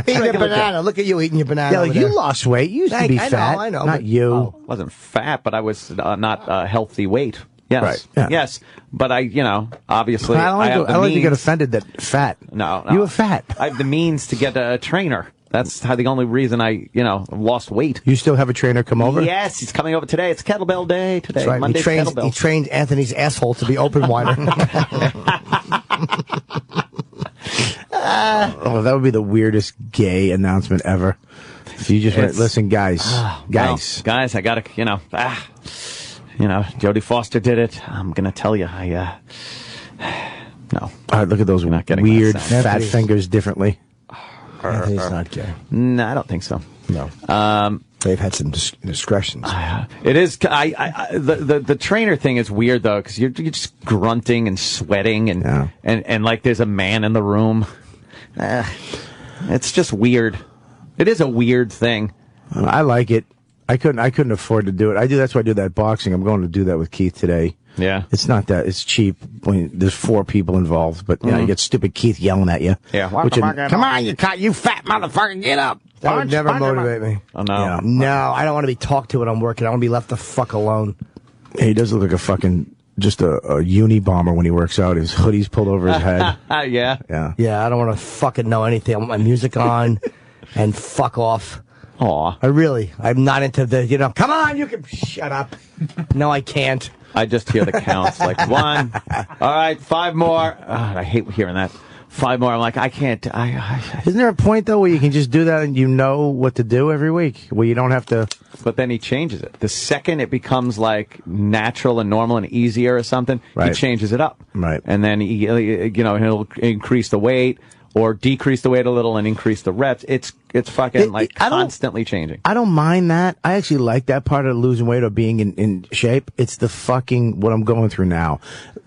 Speaker 3: Eating a banana. Look at you eating your banana.
Speaker 10: Yeah,
Speaker 3: over
Speaker 10: like, you
Speaker 3: there.
Speaker 10: lost weight. You used
Speaker 3: Thank-
Speaker 10: to be
Speaker 3: I know,
Speaker 10: fat.
Speaker 3: I know,
Speaker 10: Not
Speaker 3: but-
Speaker 10: you.
Speaker 2: Oh, wasn't fat, but I was uh, not uh, healthy weight. Yes,
Speaker 10: Right, yeah.
Speaker 2: yes, but I, you know, obviously,
Speaker 10: I don't like,
Speaker 2: have
Speaker 10: to,
Speaker 2: the
Speaker 10: I don't like to get
Speaker 2: means-
Speaker 10: offended that fat.
Speaker 2: No, no,
Speaker 10: You were fat.
Speaker 2: I have the means to get a trainer. That's how the only reason I, you know, lost weight.
Speaker 10: You still have a trainer come over?
Speaker 2: Yes, he's coming over today. It's kettlebell day today.
Speaker 3: That's right.
Speaker 2: Monday's
Speaker 3: he, trained,
Speaker 2: kettlebell.
Speaker 3: he trained Anthony's asshole to be open wider.
Speaker 10: Oh, that would be the weirdest gay announcement ever. If you just went, listen, guys, guys.
Speaker 2: Well, guys, I gotta, you know, ah, you know, Jodie Foster did it. I'm gonna tell you, I, uh, no,
Speaker 10: All right, look at those we're
Speaker 2: not getting
Speaker 10: weird
Speaker 2: that
Speaker 10: fat fingers differently.
Speaker 3: Anthony's not gay.
Speaker 2: no, I don't think so.
Speaker 3: No.
Speaker 2: Um,
Speaker 3: They've had some dis- discretions.
Speaker 2: It is. I, I, I the, the the trainer thing is weird though because you're, you're just grunting and sweating and
Speaker 10: Yeah.
Speaker 2: and and like there's a man in the room. Eh, it's just weird. It is a weird thing.
Speaker 10: I like it. I couldn't. I couldn't afford to do it. I do. That's why I do that boxing. I'm going to do that with Keith today.
Speaker 2: Yeah.
Speaker 10: It's not that. It's cheap when there's four people involved, but you, know, you get stupid Keith yelling at you.
Speaker 2: Mm-hmm. Yeah.
Speaker 10: Which is- come on, you cut, you fat motherfucker, get up.
Speaker 3: That would never
Speaker 10: punch him.
Speaker 3: motivate me.
Speaker 2: Oh no.
Speaker 10: Yeah.
Speaker 3: No, I don't want to be talked to when I'm working. I want to be left the fuck alone.
Speaker 10: Hey, He does look like a fucking just a, a Unabomber when he works out. His hoodie's pulled over his head.
Speaker 2: Ah, yeah.
Speaker 10: Yeah.
Speaker 3: Yeah, I don't want to fucking know anything. I want my music on and fuck off.
Speaker 2: Aw.
Speaker 3: I really, I'm not into the, you know, come on, you can shut up. No, I can't.
Speaker 2: I just hear the counts like one. All right, five more. Ah, I hate hearing that. Five more. I'm like, I can't. I, I,
Speaker 10: Isn't there a point though where you can just do that and you know what to do every week, where you don't have to?
Speaker 2: but then he changes it. The second it becomes like natural and normal and easier or something,
Speaker 10: Right.
Speaker 2: he changes it up.
Speaker 10: Right.
Speaker 2: And then he, uh, you know, he'll increase the weight or decrease the weight a little and increase the reps. It's it's fucking
Speaker 10: It-
Speaker 2: like
Speaker 10: I don't-
Speaker 2: constantly changing.
Speaker 10: I don't mind that. I actually like that part of losing weight or being in, in shape. It's the fucking what I'm going through now,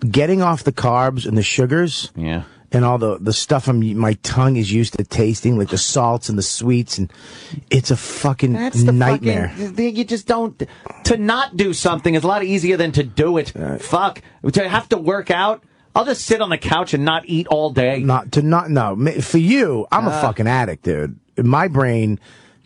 Speaker 10: getting off the carbs and the sugars.
Speaker 2: Yeah.
Speaker 10: And all the, the stuff I'm, my tongue is used to tasting, like the salts and the sweets, and it's a fucking
Speaker 2: That's the
Speaker 10: nightmare.
Speaker 2: Fucking, you just don't. To not do something is a lot easier than to do it. Fuck. To have to work out. I'll just sit on the couch and not eat all day.
Speaker 10: not to not no for you. I'm a ah. fucking addict, dude. My brain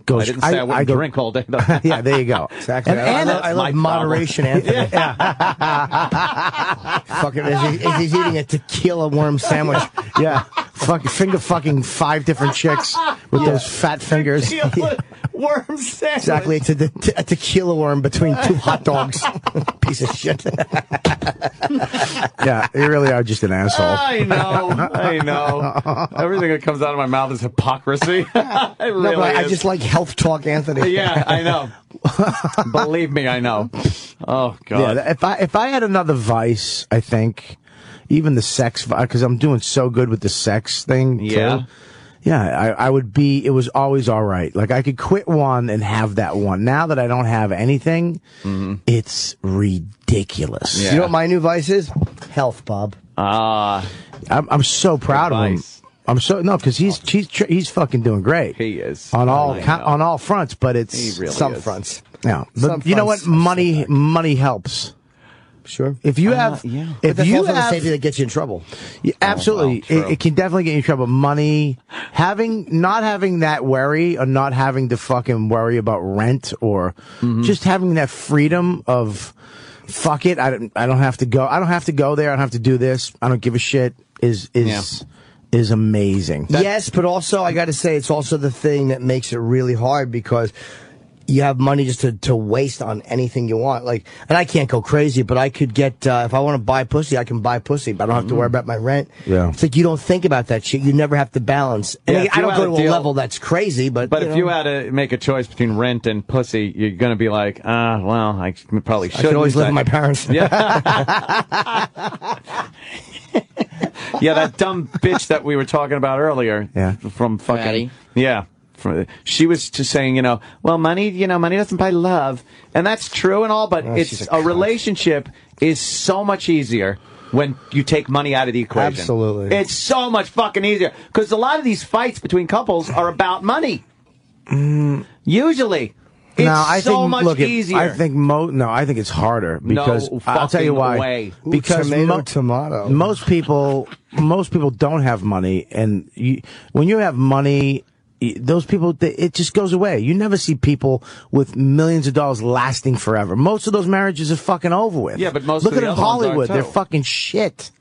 Speaker 10: goes.
Speaker 2: I didn't say I, wouldn't
Speaker 10: go-
Speaker 2: drink all day. Though.
Speaker 10: yeah, there you go.
Speaker 3: Exactly.
Speaker 10: And,
Speaker 3: I,
Speaker 10: and
Speaker 3: love, I love
Speaker 2: my
Speaker 3: moderation, Anthony. Yeah, fucking, as, he, as he's eating a tequila worm sandwich.
Speaker 10: yeah, fuck, finger fucking five different chicks with those fat fingers.
Speaker 2: Worm sandwich.
Speaker 3: Exactly. It's a, te- a tequila worm between two hot dogs. Piece of shit.
Speaker 10: Yeah, you really are just an asshole.
Speaker 2: I know. I know. Everything that comes out of my mouth is hypocrisy. it really
Speaker 3: no, but I, I just like health talk, Anthony.
Speaker 2: Yeah, I know. Believe me, I know. Oh God.
Speaker 10: th- if I if I had another vice, I think even the sex because I'm doing so good with the sex thing.
Speaker 2: Yeah.
Speaker 10: too, Yeah, I, I would be. It was always all right. Like I could quit one and have that one. Now that I don't have anything, it's ridiculous.
Speaker 2: Yeah.
Speaker 3: You know what my new vice is? Health, Bob.
Speaker 2: Ah,
Speaker 10: I'm, I'm so proud of him.
Speaker 2: Advice.
Speaker 10: I'm so no because he's he's he's fucking doing great.
Speaker 2: he is
Speaker 10: on all
Speaker 2: I
Speaker 10: on all fronts, but it's
Speaker 2: really
Speaker 3: Some
Speaker 2: is.
Speaker 3: fronts.
Speaker 10: yeah.
Speaker 3: Some
Speaker 10: But you know what? Money money helps.
Speaker 3: Sure.
Speaker 10: If you
Speaker 2: Uh,
Speaker 10: have,
Speaker 2: yeah.
Speaker 3: But
Speaker 10: if
Speaker 3: that's
Speaker 10: you
Speaker 3: also the
Speaker 10: have,
Speaker 3: same thing that gets you in trouble.
Speaker 10: Yeah, absolutely.
Speaker 2: well, true.
Speaker 10: it, it can definitely get you in trouble. Money, having, not having that worry or not having to fucking worry about rent or
Speaker 2: Mm-hmm.
Speaker 10: just having that freedom of, fuck it. I don't, I don't have to go. I don't have to go there. I don't have to do this. I don't give a shit is, is, is amazing.
Speaker 3: yes, but also I got to say it's also the thing that makes it really hard because you have money just to, to waste on anything you want. Like, and I can't go crazy, but I could get uh, if I want to buy pussy, I can buy pussy, but I don't have to worry about my rent.
Speaker 10: Yeah.
Speaker 3: it's like you don't think about that shit. You never have to balance. And
Speaker 2: Yeah,
Speaker 3: I,
Speaker 2: if
Speaker 3: I
Speaker 2: you
Speaker 3: don't
Speaker 2: had
Speaker 3: go
Speaker 2: a
Speaker 3: to a
Speaker 2: deal-
Speaker 3: level that's crazy, but
Speaker 2: But
Speaker 3: you
Speaker 2: if
Speaker 3: know,
Speaker 2: you had to make a choice between rent and pussy, you're going to be like, ah, well, I probably
Speaker 3: I
Speaker 2: should.
Speaker 3: could always live with my parents.
Speaker 2: Yeah, yeah, that dumb bitch that we were talking about earlier.
Speaker 10: Yeah.
Speaker 2: From fucking.
Speaker 4: Maddie?
Speaker 2: Yeah. From, she was just saying, you know, well, money, you know, money doesn't buy love. And that's true and all, but
Speaker 3: Oh,
Speaker 2: it's a,
Speaker 3: a
Speaker 2: relationship is so much easier when you take money out of the equation.
Speaker 3: Absolutely.
Speaker 2: It's so much fucking easier. Because a lot of these fights between couples are about money. Mm. Usually. It's
Speaker 10: no, I
Speaker 2: so
Speaker 10: think
Speaker 2: much
Speaker 10: look,
Speaker 2: easier.
Speaker 10: I think mo no, I think it's harder because
Speaker 2: No
Speaker 10: I'll tell you why.
Speaker 2: way.
Speaker 3: Ooh,
Speaker 10: Because
Speaker 3: tomato, tomato.
Speaker 10: most people, most people don't have money, and you, when you have money, those people, it just goes away. You never see people with millions of dollars lasting forever. Most of those marriages are fucking over with.
Speaker 2: Yeah, but most
Speaker 10: look
Speaker 2: of
Speaker 10: at
Speaker 2: the other ones are,
Speaker 10: Hollywood; they're fucking shit.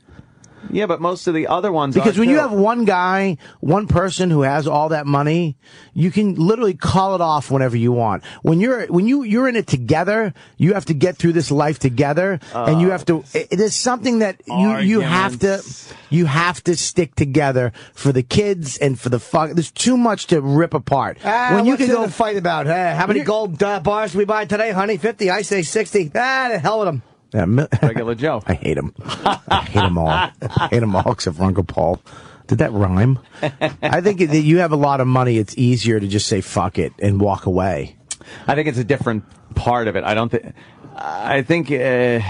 Speaker 2: Yeah, but most of the other ones
Speaker 10: Because
Speaker 2: are
Speaker 10: when you have one guy, one person who has all that money, you can literally call it off whenever you want. When you're when you you're in it together, you have to get through this life together, and you have to. It, it is something that you you have to you have to stick together for the kids and for the fuck. There's too much to rip apart.
Speaker 3: Ah,
Speaker 10: when you can go
Speaker 3: fight about? Hey, how many gold uh, bars do we buy today, honey? Fifty. I say sixty. Ah, the hell with them.
Speaker 2: Regular Joe.
Speaker 10: I hate him. I hate them all. I hate them all except for Uncle Paul. Did that rhyme? I think that you have a lot of money. It's easier to just say fuck it and walk away.
Speaker 2: I think it's a different part of it. I don't think. I think. Uh,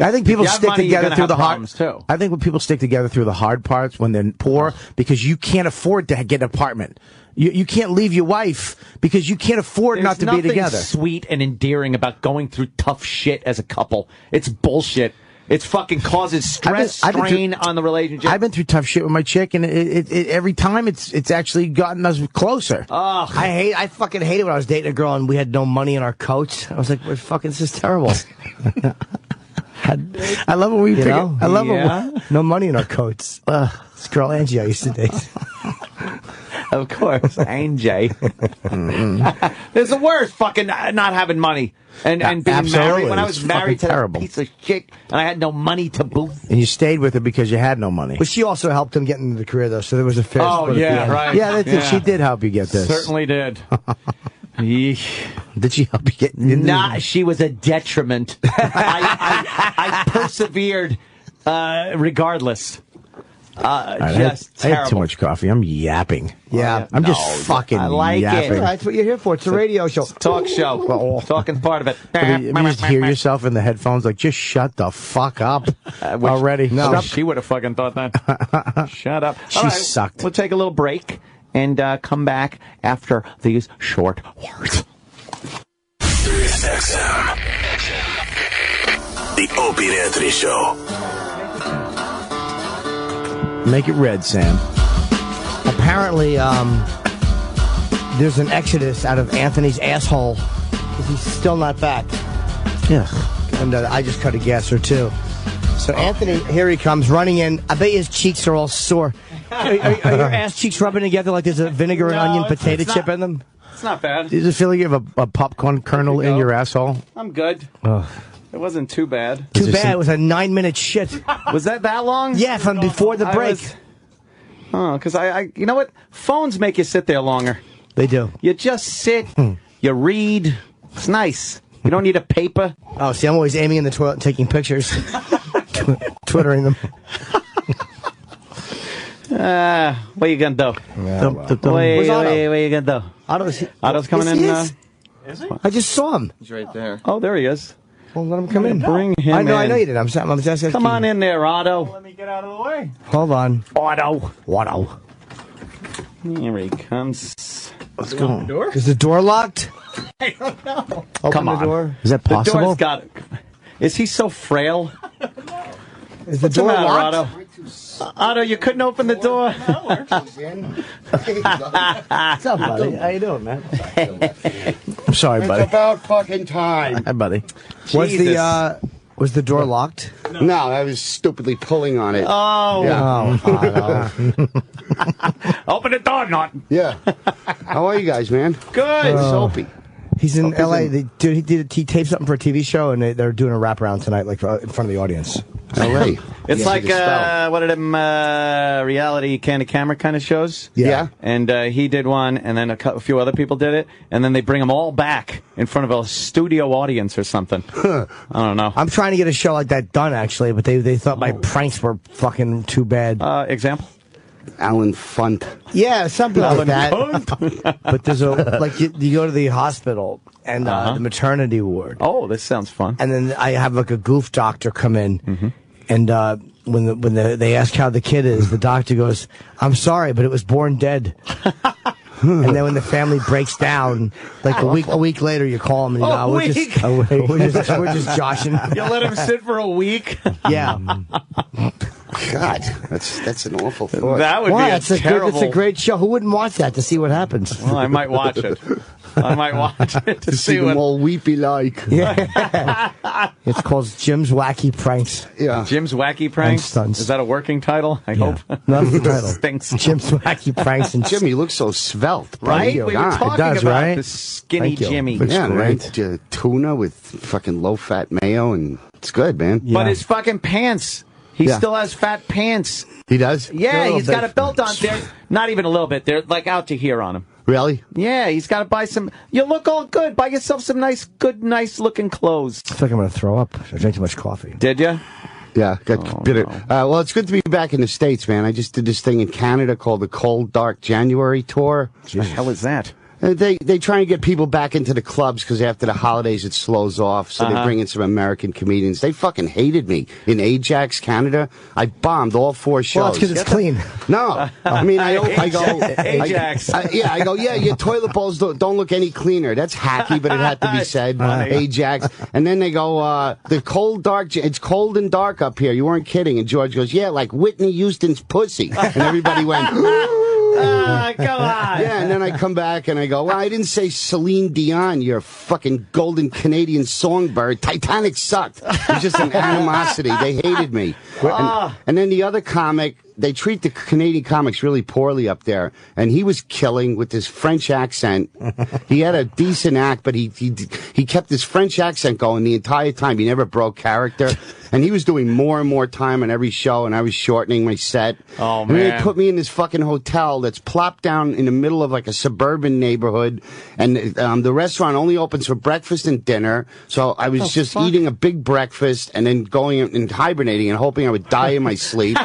Speaker 10: I think people stick
Speaker 2: money,
Speaker 10: together through the hard.
Speaker 2: too.
Speaker 10: I think when people stick together through the hard parts when they're poor because you can't afford to get an apartment. You you can't leave your wife because you can't afford
Speaker 2: there's
Speaker 10: not to be
Speaker 2: nothing
Speaker 10: together.
Speaker 2: Sweet and endearing about going through tough shit as a couple. It's bullshit. It's fucking causes
Speaker 10: I've been-
Speaker 2: stress,
Speaker 10: I've been
Speaker 2: strain
Speaker 10: through-
Speaker 2: on the relationship.
Speaker 10: I've been through tough shit with my chick, and it, it, it, every time it's it's actually gotten us closer.
Speaker 2: Ugh.
Speaker 3: I hate. I fucking hated when I was dating a girl and we had no money in our coats. I was like, "We're fucking. This is terrible."
Speaker 10: I love when we pick
Speaker 3: know?
Speaker 10: it. I love
Speaker 2: Yeah.
Speaker 10: when
Speaker 3: no money in our coats. Ugh, this girl Angie I used to date.
Speaker 2: of course, AJ. There's the worst fucking uh, not having money and and being
Speaker 10: Absolutely.
Speaker 2: married. When I was
Speaker 10: It's
Speaker 2: married to
Speaker 10: fucking
Speaker 2: that
Speaker 10: terrible.
Speaker 2: piece of shit and I had no money to boot.
Speaker 10: and you stayed with her because you had no money.
Speaker 3: But she also helped him get into the career, though. So there was a fair.
Speaker 2: Oh
Speaker 3: split at the
Speaker 2: yeah,
Speaker 3: end.
Speaker 2: right.
Speaker 10: Yeah, that's, she did help you get this.
Speaker 2: Certainly did. Yeesh.
Speaker 10: Did she help you get? into-
Speaker 2: Nah, she was a detriment. I, I, I persevered uh, regardless. Uh,
Speaker 10: All right, I, had,
Speaker 2: just
Speaker 10: I had too much coffee. I'm yapping.
Speaker 3: Yeah.
Speaker 10: I'm
Speaker 2: No,
Speaker 10: just fucking
Speaker 2: I like it.
Speaker 10: yapping.
Speaker 3: That's what you're here for. It's a radio show.
Speaker 2: Talk show. talking part of it.
Speaker 10: I mean, you just hear yourself in the headphones like, just shut the fuck up
Speaker 2: Uh, which-
Speaker 10: already.
Speaker 2: No,
Speaker 10: Stop.
Speaker 2: she would have fucking thought that. Shut up.
Speaker 10: She
Speaker 2: All right,
Speaker 10: sucked.
Speaker 2: We'll take a little break and uh, come back after these short words.
Speaker 8: Sirius XM. The Opie Anthony Show.
Speaker 10: Make it red, Sam.
Speaker 3: Apparently, um, there's an exodus out of Anthony's asshole because he's still not back.
Speaker 10: Yeah.
Speaker 3: And uh, I just cut a guess or two. So Anthony, here he comes running in. I bet his cheeks are all sore. Are, are- are your ass cheeks rubbing together like there's a vinegar and
Speaker 2: No,
Speaker 3: onion
Speaker 2: it's-
Speaker 3: potato
Speaker 2: it's
Speaker 3: chip in them?
Speaker 2: It's not bad.
Speaker 10: Does it feel like you have a, a popcorn kernel
Speaker 2: you
Speaker 10: in
Speaker 2: go.
Speaker 10: your asshole?
Speaker 2: I'm good. It wasn't too bad.
Speaker 3: Too bad
Speaker 10: some-
Speaker 3: it was a nine minute shit.
Speaker 2: Was that that long?
Speaker 3: yeah, from before the
Speaker 2: I
Speaker 3: break.
Speaker 2: was- Oh, because I, I, you know what? Phones make you sit there longer.
Speaker 3: They do.
Speaker 2: You just sit, you read. It's nice. You don't need a paper.
Speaker 3: Oh, see, I'm always aiming in the toilet and taking pictures, Tw- twittering them.
Speaker 2: Uh, what you gonna do?
Speaker 3: Dum, dum, dum.
Speaker 2: What,
Speaker 3: Where's
Speaker 2: what,
Speaker 3: Otto?
Speaker 2: you gonna do?
Speaker 3: Otto's, he-
Speaker 2: Otto's coming
Speaker 3: Yes,
Speaker 2: in.
Speaker 3: he
Speaker 2: Uh,
Speaker 3: is. I just saw him.
Speaker 4: He's right there.
Speaker 2: oh, there he is.
Speaker 3: Well, let him come in.
Speaker 2: Bring him
Speaker 3: I know, I
Speaker 2: in.
Speaker 3: know you did. I'm, I'm just asking.
Speaker 2: Come on in there, Otto.
Speaker 5: Let me get out of the way.
Speaker 3: Hold on.
Speaker 2: Otto.
Speaker 3: Otto.
Speaker 2: Here he comes.
Speaker 3: Let's go. Is the door locked?
Speaker 5: I don't know.
Speaker 3: Open
Speaker 2: Come
Speaker 3: the
Speaker 2: on.
Speaker 3: door. Is that
Speaker 2: The
Speaker 3: possible?
Speaker 2: door's got. Is he so frail?
Speaker 3: Is the
Speaker 2: What's the
Speaker 3: door
Speaker 2: matter,
Speaker 3: locked?
Speaker 2: Otto? Otto, you couldn't open the door.
Speaker 3: What's up, buddy? How you doing, man? I'm sorry, buddy.
Speaker 12: It's about fucking time.
Speaker 3: Hi, buddy. Was the uh, was the door locked?
Speaker 12: No, I was stupidly pulling on it.
Speaker 2: Oh,
Speaker 12: Yeah.
Speaker 3: Oh,
Speaker 2: open the door, not
Speaker 12: Yeah. How are you guys, man?
Speaker 2: good.
Speaker 12: Soapy.
Speaker 3: He's in
Speaker 12: Hope he's
Speaker 3: L.A.
Speaker 12: in-
Speaker 3: They, dude, he did. He taped something for a TV show, and they, they're doing a wraparound tonight, like uh, in front of the audience.
Speaker 12: L.A.
Speaker 2: It's like
Speaker 12: the spell.
Speaker 2: uh, one of them uh, reality candid camera kind of shows.
Speaker 12: Yeah.
Speaker 2: And uh, he did one, and then a, a few other people did it, and then they bring them all back in front of a studio audience or something. I don't know.
Speaker 3: I'm trying to get a show like that done, actually, but they they thought my pranks were fucking too bad.
Speaker 2: Uh, example?
Speaker 12: Allen Funt.
Speaker 3: Yeah, something like that. but there's a like you, you go to the hospital and uh,
Speaker 2: Uh-huh.
Speaker 3: the maternity ward,
Speaker 2: Oh, this sounds fun.
Speaker 3: and then I have like a goof doctor come in,
Speaker 2: Mm-hmm.
Speaker 3: and uh, when the, when the, they ask how the kid is, the doctor goes, "I'm sorry, but it was born dead." and then when the family breaks down, like a week a week later, you call them and you go, oh, we're, just we're just we're just joshing."
Speaker 2: You let him sit for a week?
Speaker 3: yeah,
Speaker 12: God, that's that's an awful thought.
Speaker 2: that would
Speaker 3: Why?
Speaker 2: be a
Speaker 3: It's a good,
Speaker 2: terrible.
Speaker 3: it's a great show. Who wouldn't watch that to see what happens?
Speaker 2: Well, I might watch it. I might watch it to
Speaker 12: to see
Speaker 2: see
Speaker 12: them
Speaker 2: what.
Speaker 12: all weepy like.
Speaker 3: Yeah, it's called Jim's Wacky Pranks.
Speaker 12: Yeah.
Speaker 2: Jim's Wacky Pranks?
Speaker 3: stunts.
Speaker 2: Is that a working title? I hope.
Speaker 3: That's the title.
Speaker 2: Stinks.
Speaker 3: Jim's Wacky Pranks and
Speaker 12: Jimmy, you look so svelte.
Speaker 2: Right? We were
Speaker 12: God.
Speaker 2: talking
Speaker 3: does,
Speaker 2: about
Speaker 3: right?
Speaker 2: the skinny
Speaker 3: Thank.
Speaker 2: Jimmy.
Speaker 3: Looks
Speaker 12: Yeah,
Speaker 3: great.
Speaker 12: right. Uh, Tuna with fucking low fat mayo, and it's good, man.
Speaker 3: Yeah.
Speaker 2: But his fucking pants. He
Speaker 12: Yeah.
Speaker 2: still has fat pants.
Speaker 12: He does?
Speaker 2: Yeah,
Speaker 3: little
Speaker 2: he's got a belt on there. Not even a little bit. They're like out to here on him.
Speaker 12: Really?
Speaker 2: Yeah, he's got to buy some. You look all good. Buy yourself some nice, good, nice looking clothes.
Speaker 3: I feel like I'm going to throw up. I drank too much coffee.
Speaker 2: Did you?
Speaker 12: Yeah, got bitter. Uh, well, it's good to be back in the States, man. I just did this thing in Canada called the Cold Dark January Tour.
Speaker 2: What the hell is that?
Speaker 12: Uh, They they try and get people back into the clubs because after the holidays it slows off. So they
Speaker 2: Uh-huh.
Speaker 12: bring in some American comedians. They fucking hated me in Ajax, Canada. I bombed all four shows.
Speaker 3: Well, that's because it's clean.
Speaker 12: No, I mean I, I go
Speaker 2: Ajax.
Speaker 12: I, I- yeah, I go yeah. Your toilet bowls don't, don't look any cleaner. That's hacky, but it had to be said. Ajax, and then they go uh, the cold dark. It's cold and dark up here. You weren't kidding. And George goes, yeah, like Whitney Houston's pussy, and everybody went.
Speaker 2: Ah, come on.
Speaker 12: Yeah, and then I come back and I go, well, I didn't say Celine Dion, you're fucking golden Canadian songbird. Titanic sucked. It was just an animosity. They hated me. And, and then the other comic, they treat the Canadian comics really poorly up there. And he was killing with his French accent. He had a decent act, but he, he, he kept his French accent going the entire time. He never broke character. And he was doing more and more time on every show, and I was shortening my set.
Speaker 2: Oh,
Speaker 12: And they put me in this fucking hotel that's plopped down in the middle of like a suburban neighborhood, and um, the restaurant only opens for breakfast and dinner. So I was just eating a big breakfast and then going and hibernating and hoping I would die in my sleep.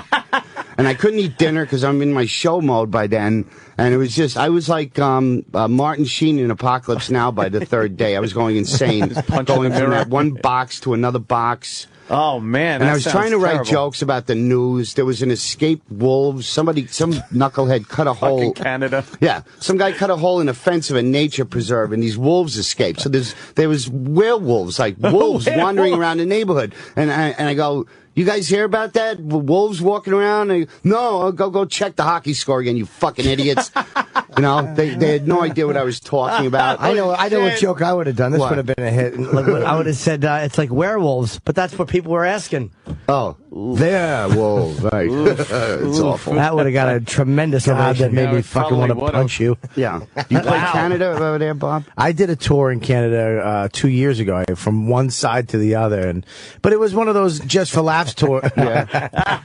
Speaker 12: And I couldn't eat dinner because I'm in my show mode by then. And it was just, I was like um, uh, Martin Sheen in Apocalypse Now by the third day. I was going insane, going from that one box to another box.
Speaker 2: Oh man,
Speaker 12: And I was trying to write jokes about the news. There was an escaped wolves. Somebody, some knucklehead cut a hole.
Speaker 2: Fucking Canada.
Speaker 12: Yeah, some guy cut a hole in a fence of a nature preserve, and these wolves escaped. So there's there was werewolves, like wolves wandering around the neighborhood. And I and I go, you guys hear about that? Wolves walking around? And no, go go check the hockey score again. You fucking idiots. you know, they they had no idea what I was talking about.
Speaker 3: I know, I know what joke I would have done. This
Speaker 12: What?
Speaker 3: would have been a hit. Like, I would have said uh, it's like werewolves, but that's what people were asking.
Speaker 12: Oh, there, wolves. Right, it's awful.
Speaker 3: That would have got a tremendous nod that made
Speaker 2: Yeah,
Speaker 3: me fucking want to punch you.
Speaker 12: Yeah, you play Canada over there, Bob?
Speaker 3: I did a tour in Canada uh, two years ago, from one side to the other, and but it was one of those just for laughs tour. yeah.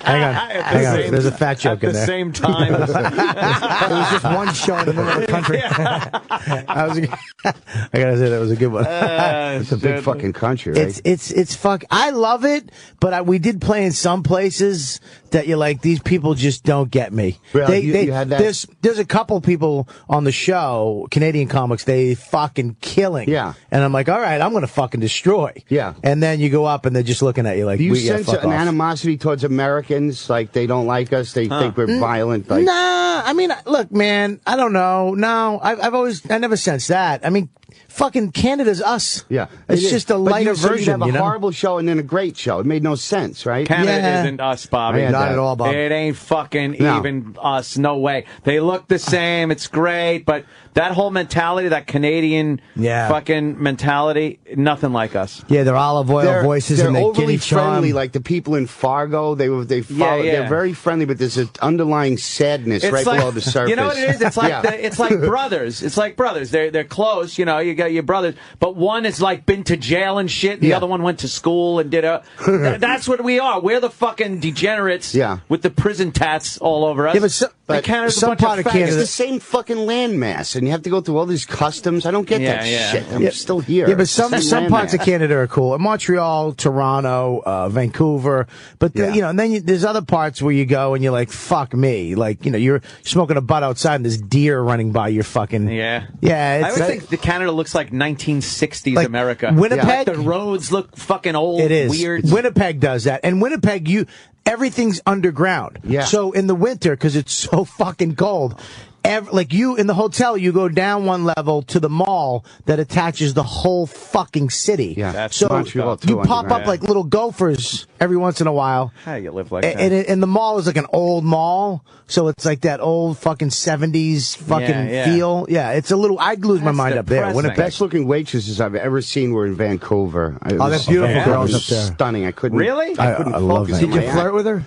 Speaker 3: hang on,
Speaker 2: the
Speaker 3: hang on. There's a fat joke
Speaker 2: at
Speaker 3: in
Speaker 2: the
Speaker 3: there.
Speaker 2: same time.
Speaker 3: it was just one show in the middle of the country. I was, I gotta say that was a good one.
Speaker 12: Uh, it's a big fucking country, right?
Speaker 3: It's it's it's fuck. I love it, but I, we did play in some places
Speaker 10: that you're like these people just don't get me.
Speaker 12: Really?
Speaker 10: They,
Speaker 12: You-
Speaker 10: they,
Speaker 12: you had that?
Speaker 10: There's there's a couple people on the show, Canadian comics. They fucking killing.
Speaker 12: Yeah.
Speaker 10: And I'm like, all right, I'm gonna fucking destroy.
Speaker 12: Yeah.
Speaker 10: And then you go up and they're just looking at you like,
Speaker 12: Do you
Speaker 10: we,
Speaker 12: sense
Speaker 10: fuck
Speaker 12: an
Speaker 10: off.
Speaker 12: animosity towards Americans? Like they don't like us? They think we're violent? Like
Speaker 10: nah, I mean, look, man, I don't know. No, I've, I've always, I never sensed that. I mean, fucking Canada's us.
Speaker 12: Yeah,
Speaker 10: It's
Speaker 12: It is.
Speaker 10: just a
Speaker 12: But
Speaker 10: lighter
Speaker 12: you, so you'd
Speaker 10: version,
Speaker 12: have a
Speaker 10: you know?
Speaker 12: horrible show and then a great show. It made no sense, right?
Speaker 2: Canada
Speaker 10: Yeah.
Speaker 2: isn't us, Bobby.
Speaker 12: Not that. at all,
Speaker 10: Bob.
Speaker 2: It ain't fucking
Speaker 12: No.
Speaker 2: even us. No way. They look the same. It's great, but that whole mentality, that Canadian
Speaker 10: Yeah.
Speaker 2: fucking mentality, nothing like us.
Speaker 10: Yeah, they're olive oil
Speaker 12: They're,
Speaker 10: voices
Speaker 12: they're
Speaker 10: and they
Speaker 12: overly
Speaker 10: giddy charm.
Speaker 12: friendly, like the people in Fargo. They were they follow.
Speaker 2: yeah. yeah.
Speaker 12: They're very friendly, but there's an underlying sadness it's right below the surface.
Speaker 2: You know what it is? It's like
Speaker 12: Yeah.
Speaker 2: the, it's like brothers. It's like brothers. They're they're close. You know, you got your brothers, but one is like been to jail and shit. And the other one went to school and did a. Th- that's what we are. We're the fucking degenerates.
Speaker 12: Yeah.
Speaker 2: With the prison tats all over us.
Speaker 10: Yeah, but so-
Speaker 2: And
Speaker 10: but
Speaker 2: Canada's a
Speaker 10: some
Speaker 2: bunch
Speaker 10: part
Speaker 2: of
Speaker 10: of
Speaker 2: faggots.
Speaker 12: It's the same fucking landmass, and you have to go through all these customs. I don't get
Speaker 2: Yeah,
Speaker 12: that
Speaker 2: yeah.
Speaker 12: shit. I'm
Speaker 10: Yeah.
Speaker 12: still here.
Speaker 10: Yeah, but some some parts of. Canada are cool. Montreal, Toronto, uh, Vancouver, but the,
Speaker 12: Yeah.
Speaker 10: you know, and then you, there's other parts where you go and you're like, "Fuck me!" Like you know, you're smoking a butt outside and there's deer running by your fucking
Speaker 2: Yeah.
Speaker 10: yeah.
Speaker 2: I
Speaker 10: It's,
Speaker 2: always think the Canada looks like 1960s
Speaker 10: Like,
Speaker 2: America.
Speaker 10: Winnipeg-
Speaker 2: Like the roads look fucking old,
Speaker 10: It is.
Speaker 2: weird.
Speaker 10: Winnipeg does that. And Winnipeg, you everything's underground.
Speaker 12: Yeah.
Speaker 10: So in the winter, because it's so fucking cold, ev- like you in the hotel, you go down one level to the mall that attaches the whole fucking city.
Speaker 12: Yeah.
Speaker 2: That's
Speaker 10: so
Speaker 12: Montreal, too,
Speaker 10: you pop up like little gophers every once in a while.
Speaker 2: How you live like
Speaker 10: And,
Speaker 2: that?
Speaker 10: and, it- and the mall is like an old mall, so it's like that old fucking seventies fucking
Speaker 2: Yeah, yeah.
Speaker 10: feel. Yeah, it's a little. I'd lose my
Speaker 2: That's
Speaker 10: mind up there.
Speaker 2: depressing.
Speaker 10: the
Speaker 12: Best looking waitresses I've ever seen were in Vancouver. It
Speaker 10: Oh,
Speaker 12: was-
Speaker 10: they're beautiful
Speaker 12: it
Speaker 10: girls
Speaker 12: was
Speaker 10: up there.
Speaker 12: Stunning. I couldn't.
Speaker 2: Really?
Speaker 12: I couldn't
Speaker 10: I love
Speaker 12: focus.
Speaker 10: that. Did you flirt with her?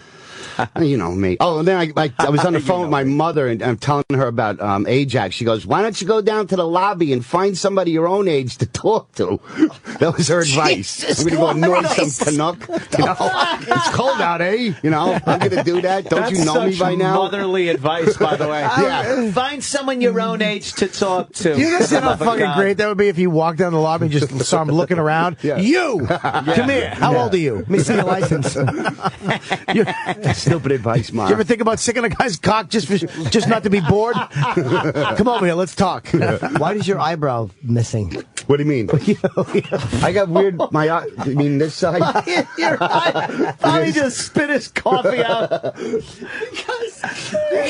Speaker 12: You know me. Oh, and then I, I, I was on the phone with my mother, and I'm telling her about um, Ajax. She goes, "Why don't you go down to the lobby and find somebody your own age to talk to?" That was her advice.
Speaker 10: Jesus
Speaker 12: I'm going to go annoy
Speaker 10: Christ.
Speaker 12: some Canuck. You know, it's cold out, eh? You know, I'm going to do that. Don't
Speaker 2: That's
Speaker 12: you know me by now?
Speaker 2: Motherly advice, by the way.
Speaker 12: Yeah.
Speaker 2: Find someone your own age to talk to.
Speaker 10: You guys know how fucking
Speaker 2: God.
Speaker 10: great that would be if you walked down the lobby and just saw him looking around.
Speaker 12: Yeah.
Speaker 10: You, come here. How old are you? Let me see your license. You,
Speaker 12: Stupid advice, Mom.
Speaker 10: you ever think about sticking a guy's cock just for, just not to be bored? come over here. Let's talk.
Speaker 3: Why is your eyebrow missing?
Speaker 12: what do you mean? I got weird. My eye. I mean, this side.
Speaker 2: Your eye- Bobby just spit his coffee out.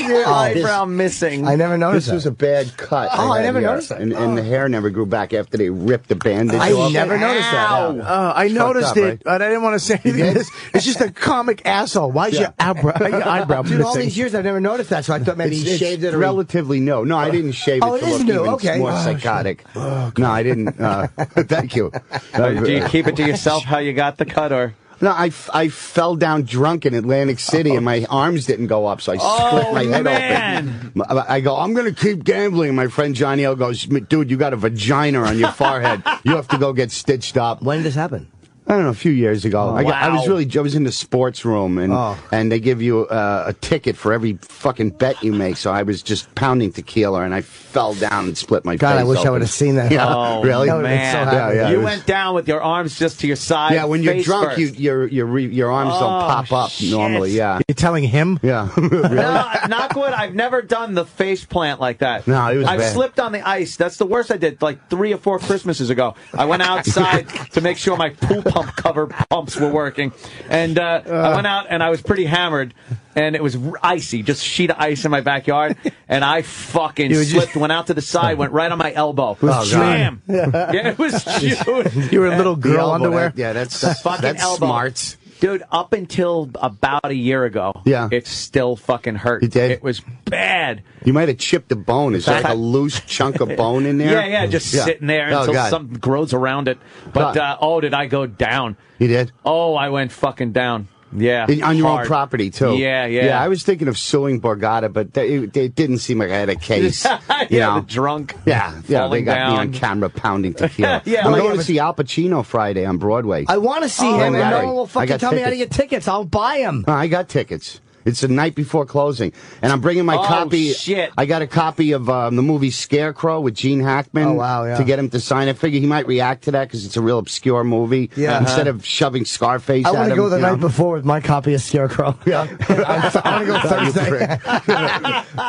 Speaker 2: your eyebrow missing.
Speaker 3: I never noticed
Speaker 12: This was a bad cut.
Speaker 3: Oh, I
Speaker 12: had
Speaker 3: never
Speaker 12: here.
Speaker 3: noticed that.
Speaker 12: And, and the hair never grew back after they ripped the bandage off.
Speaker 3: I
Speaker 12: off.
Speaker 3: never noticed that.
Speaker 12: Ow.
Speaker 3: yeah.
Speaker 10: Uh, I noticed
Speaker 12: up,
Speaker 10: it,
Speaker 12: right?
Speaker 10: but I didn't want to say anything. It's, it's just a comic asshole. Why is
Speaker 12: Yeah.
Speaker 10: your eyebrow, your eyebrow
Speaker 3: Dude, all these years I've never noticed that, so I thought maybe
Speaker 12: It's,
Speaker 3: he
Speaker 12: it's
Speaker 3: shaved it or
Speaker 12: relatively no. No, I didn't shave
Speaker 3: Oh,
Speaker 12: it
Speaker 3: it
Speaker 12: to
Speaker 3: is
Speaker 12: look
Speaker 3: new.
Speaker 12: even
Speaker 3: Okay.
Speaker 12: more
Speaker 3: Oh,
Speaker 12: psychotic. No, I didn't. Uh, thank you.
Speaker 2: Uh, Do you keep it to yourself how you got the cut, or?
Speaker 12: No, I, I fell down drunk in Atlantic City and my arms didn't go up, so I split
Speaker 2: Oh,
Speaker 12: my head
Speaker 2: man.
Speaker 12: open. I go, I'm going to keep gambling. And my friend Johnny L goes, dude, you got a vagina on your forehead. You have to go get stitched up.
Speaker 3: When did this happen?
Speaker 12: I don't know, a few years ago. I, got, I was really, I was in the sports room, and
Speaker 3: Oh.
Speaker 12: and they give you uh, a ticket for every fucking bet you make. So I was just pounding tequila, and I fell down and split my
Speaker 3: God. I wish I would have seen that.
Speaker 12: Yeah,
Speaker 2: Oh,
Speaker 12: really?
Speaker 3: That would've so
Speaker 2: man.
Speaker 12: Yeah, yeah,
Speaker 2: you
Speaker 12: was-
Speaker 2: went down with your arms just to your side.
Speaker 12: Yeah, when you're drunk,
Speaker 2: first.
Speaker 12: you, your your re- your arms don't
Speaker 2: Oh,
Speaker 12: pop up
Speaker 2: shit.
Speaker 12: normally. Yeah,
Speaker 10: You're telling him?
Speaker 12: yeah. really?
Speaker 2: No, Knockwood, I've never done the face plant like that.
Speaker 12: No, it was
Speaker 2: I've
Speaker 12: bad.
Speaker 2: slipped on the ice. That's the worst I did like three or four Christmases ago. I went outside to make sure my pool pump cover pumps were working. And uh, I went out and I was pretty hammered. And it was icy, just a sheet of ice in my backyard. And I fucking
Speaker 10: You were just-
Speaker 2: slipped, went out to the side, went right on my elbow.
Speaker 10: was
Speaker 2: Jam! Yeah, it was June.
Speaker 10: You were in little girl
Speaker 12: elbow,
Speaker 10: underwear?
Speaker 12: that- yeah, that's that's,
Speaker 2: fucking
Speaker 12: that's
Speaker 2: elbow.
Speaker 12: smart.
Speaker 2: Dude, up until about a year ago,
Speaker 12: Yeah.
Speaker 2: it still fucking hurt.
Speaker 12: It did?
Speaker 2: It was bad.
Speaker 12: You might have chipped a bone. Is there like a loose chunk of bone in there?
Speaker 2: Yeah, yeah, just sitting there
Speaker 12: Oh,
Speaker 2: until
Speaker 12: God.
Speaker 2: something grows around it. But uh, oh, did I go down?
Speaker 12: You did?
Speaker 2: Oh, I went fucking down. Yeah,
Speaker 12: In- on your own property too.
Speaker 2: Yeah, yeah.
Speaker 12: Yeah, I was thinking of suing Borgata, but they, it, it didn't seem like I had a case.
Speaker 2: yeah,
Speaker 12: you know.
Speaker 2: the drunk.
Speaker 12: Yeah, yeah, they
Speaker 2: falling
Speaker 12: got me on camera pounding tequila.
Speaker 2: Yeah,
Speaker 12: I'm
Speaker 2: well,
Speaker 12: going to see Al Pacino Friday on Broadway.
Speaker 3: I want to see
Speaker 12: Oh,
Speaker 3: him, and no one will
Speaker 12: I
Speaker 3: fucking
Speaker 12: got
Speaker 3: tell me how to
Speaker 12: tickets.
Speaker 3: get tickets. I'll buy them.
Speaker 12: Uh, I got tickets. It's the night before closing, and I'm bringing my
Speaker 2: Oh,
Speaker 12: copy.
Speaker 2: shit.
Speaker 12: I got a copy of um, the movie Scarecrow with Gene Hackman.
Speaker 10: Oh, wow, yeah.
Speaker 12: To get him to sign. I figure he might react to that because it's a real obscure movie.
Speaker 10: Yeah.
Speaker 12: Instead of shoving Scarface
Speaker 10: I want to go the night
Speaker 12: know?
Speaker 10: before with my copy of Scarecrow. Yeah. I want to go Thursday.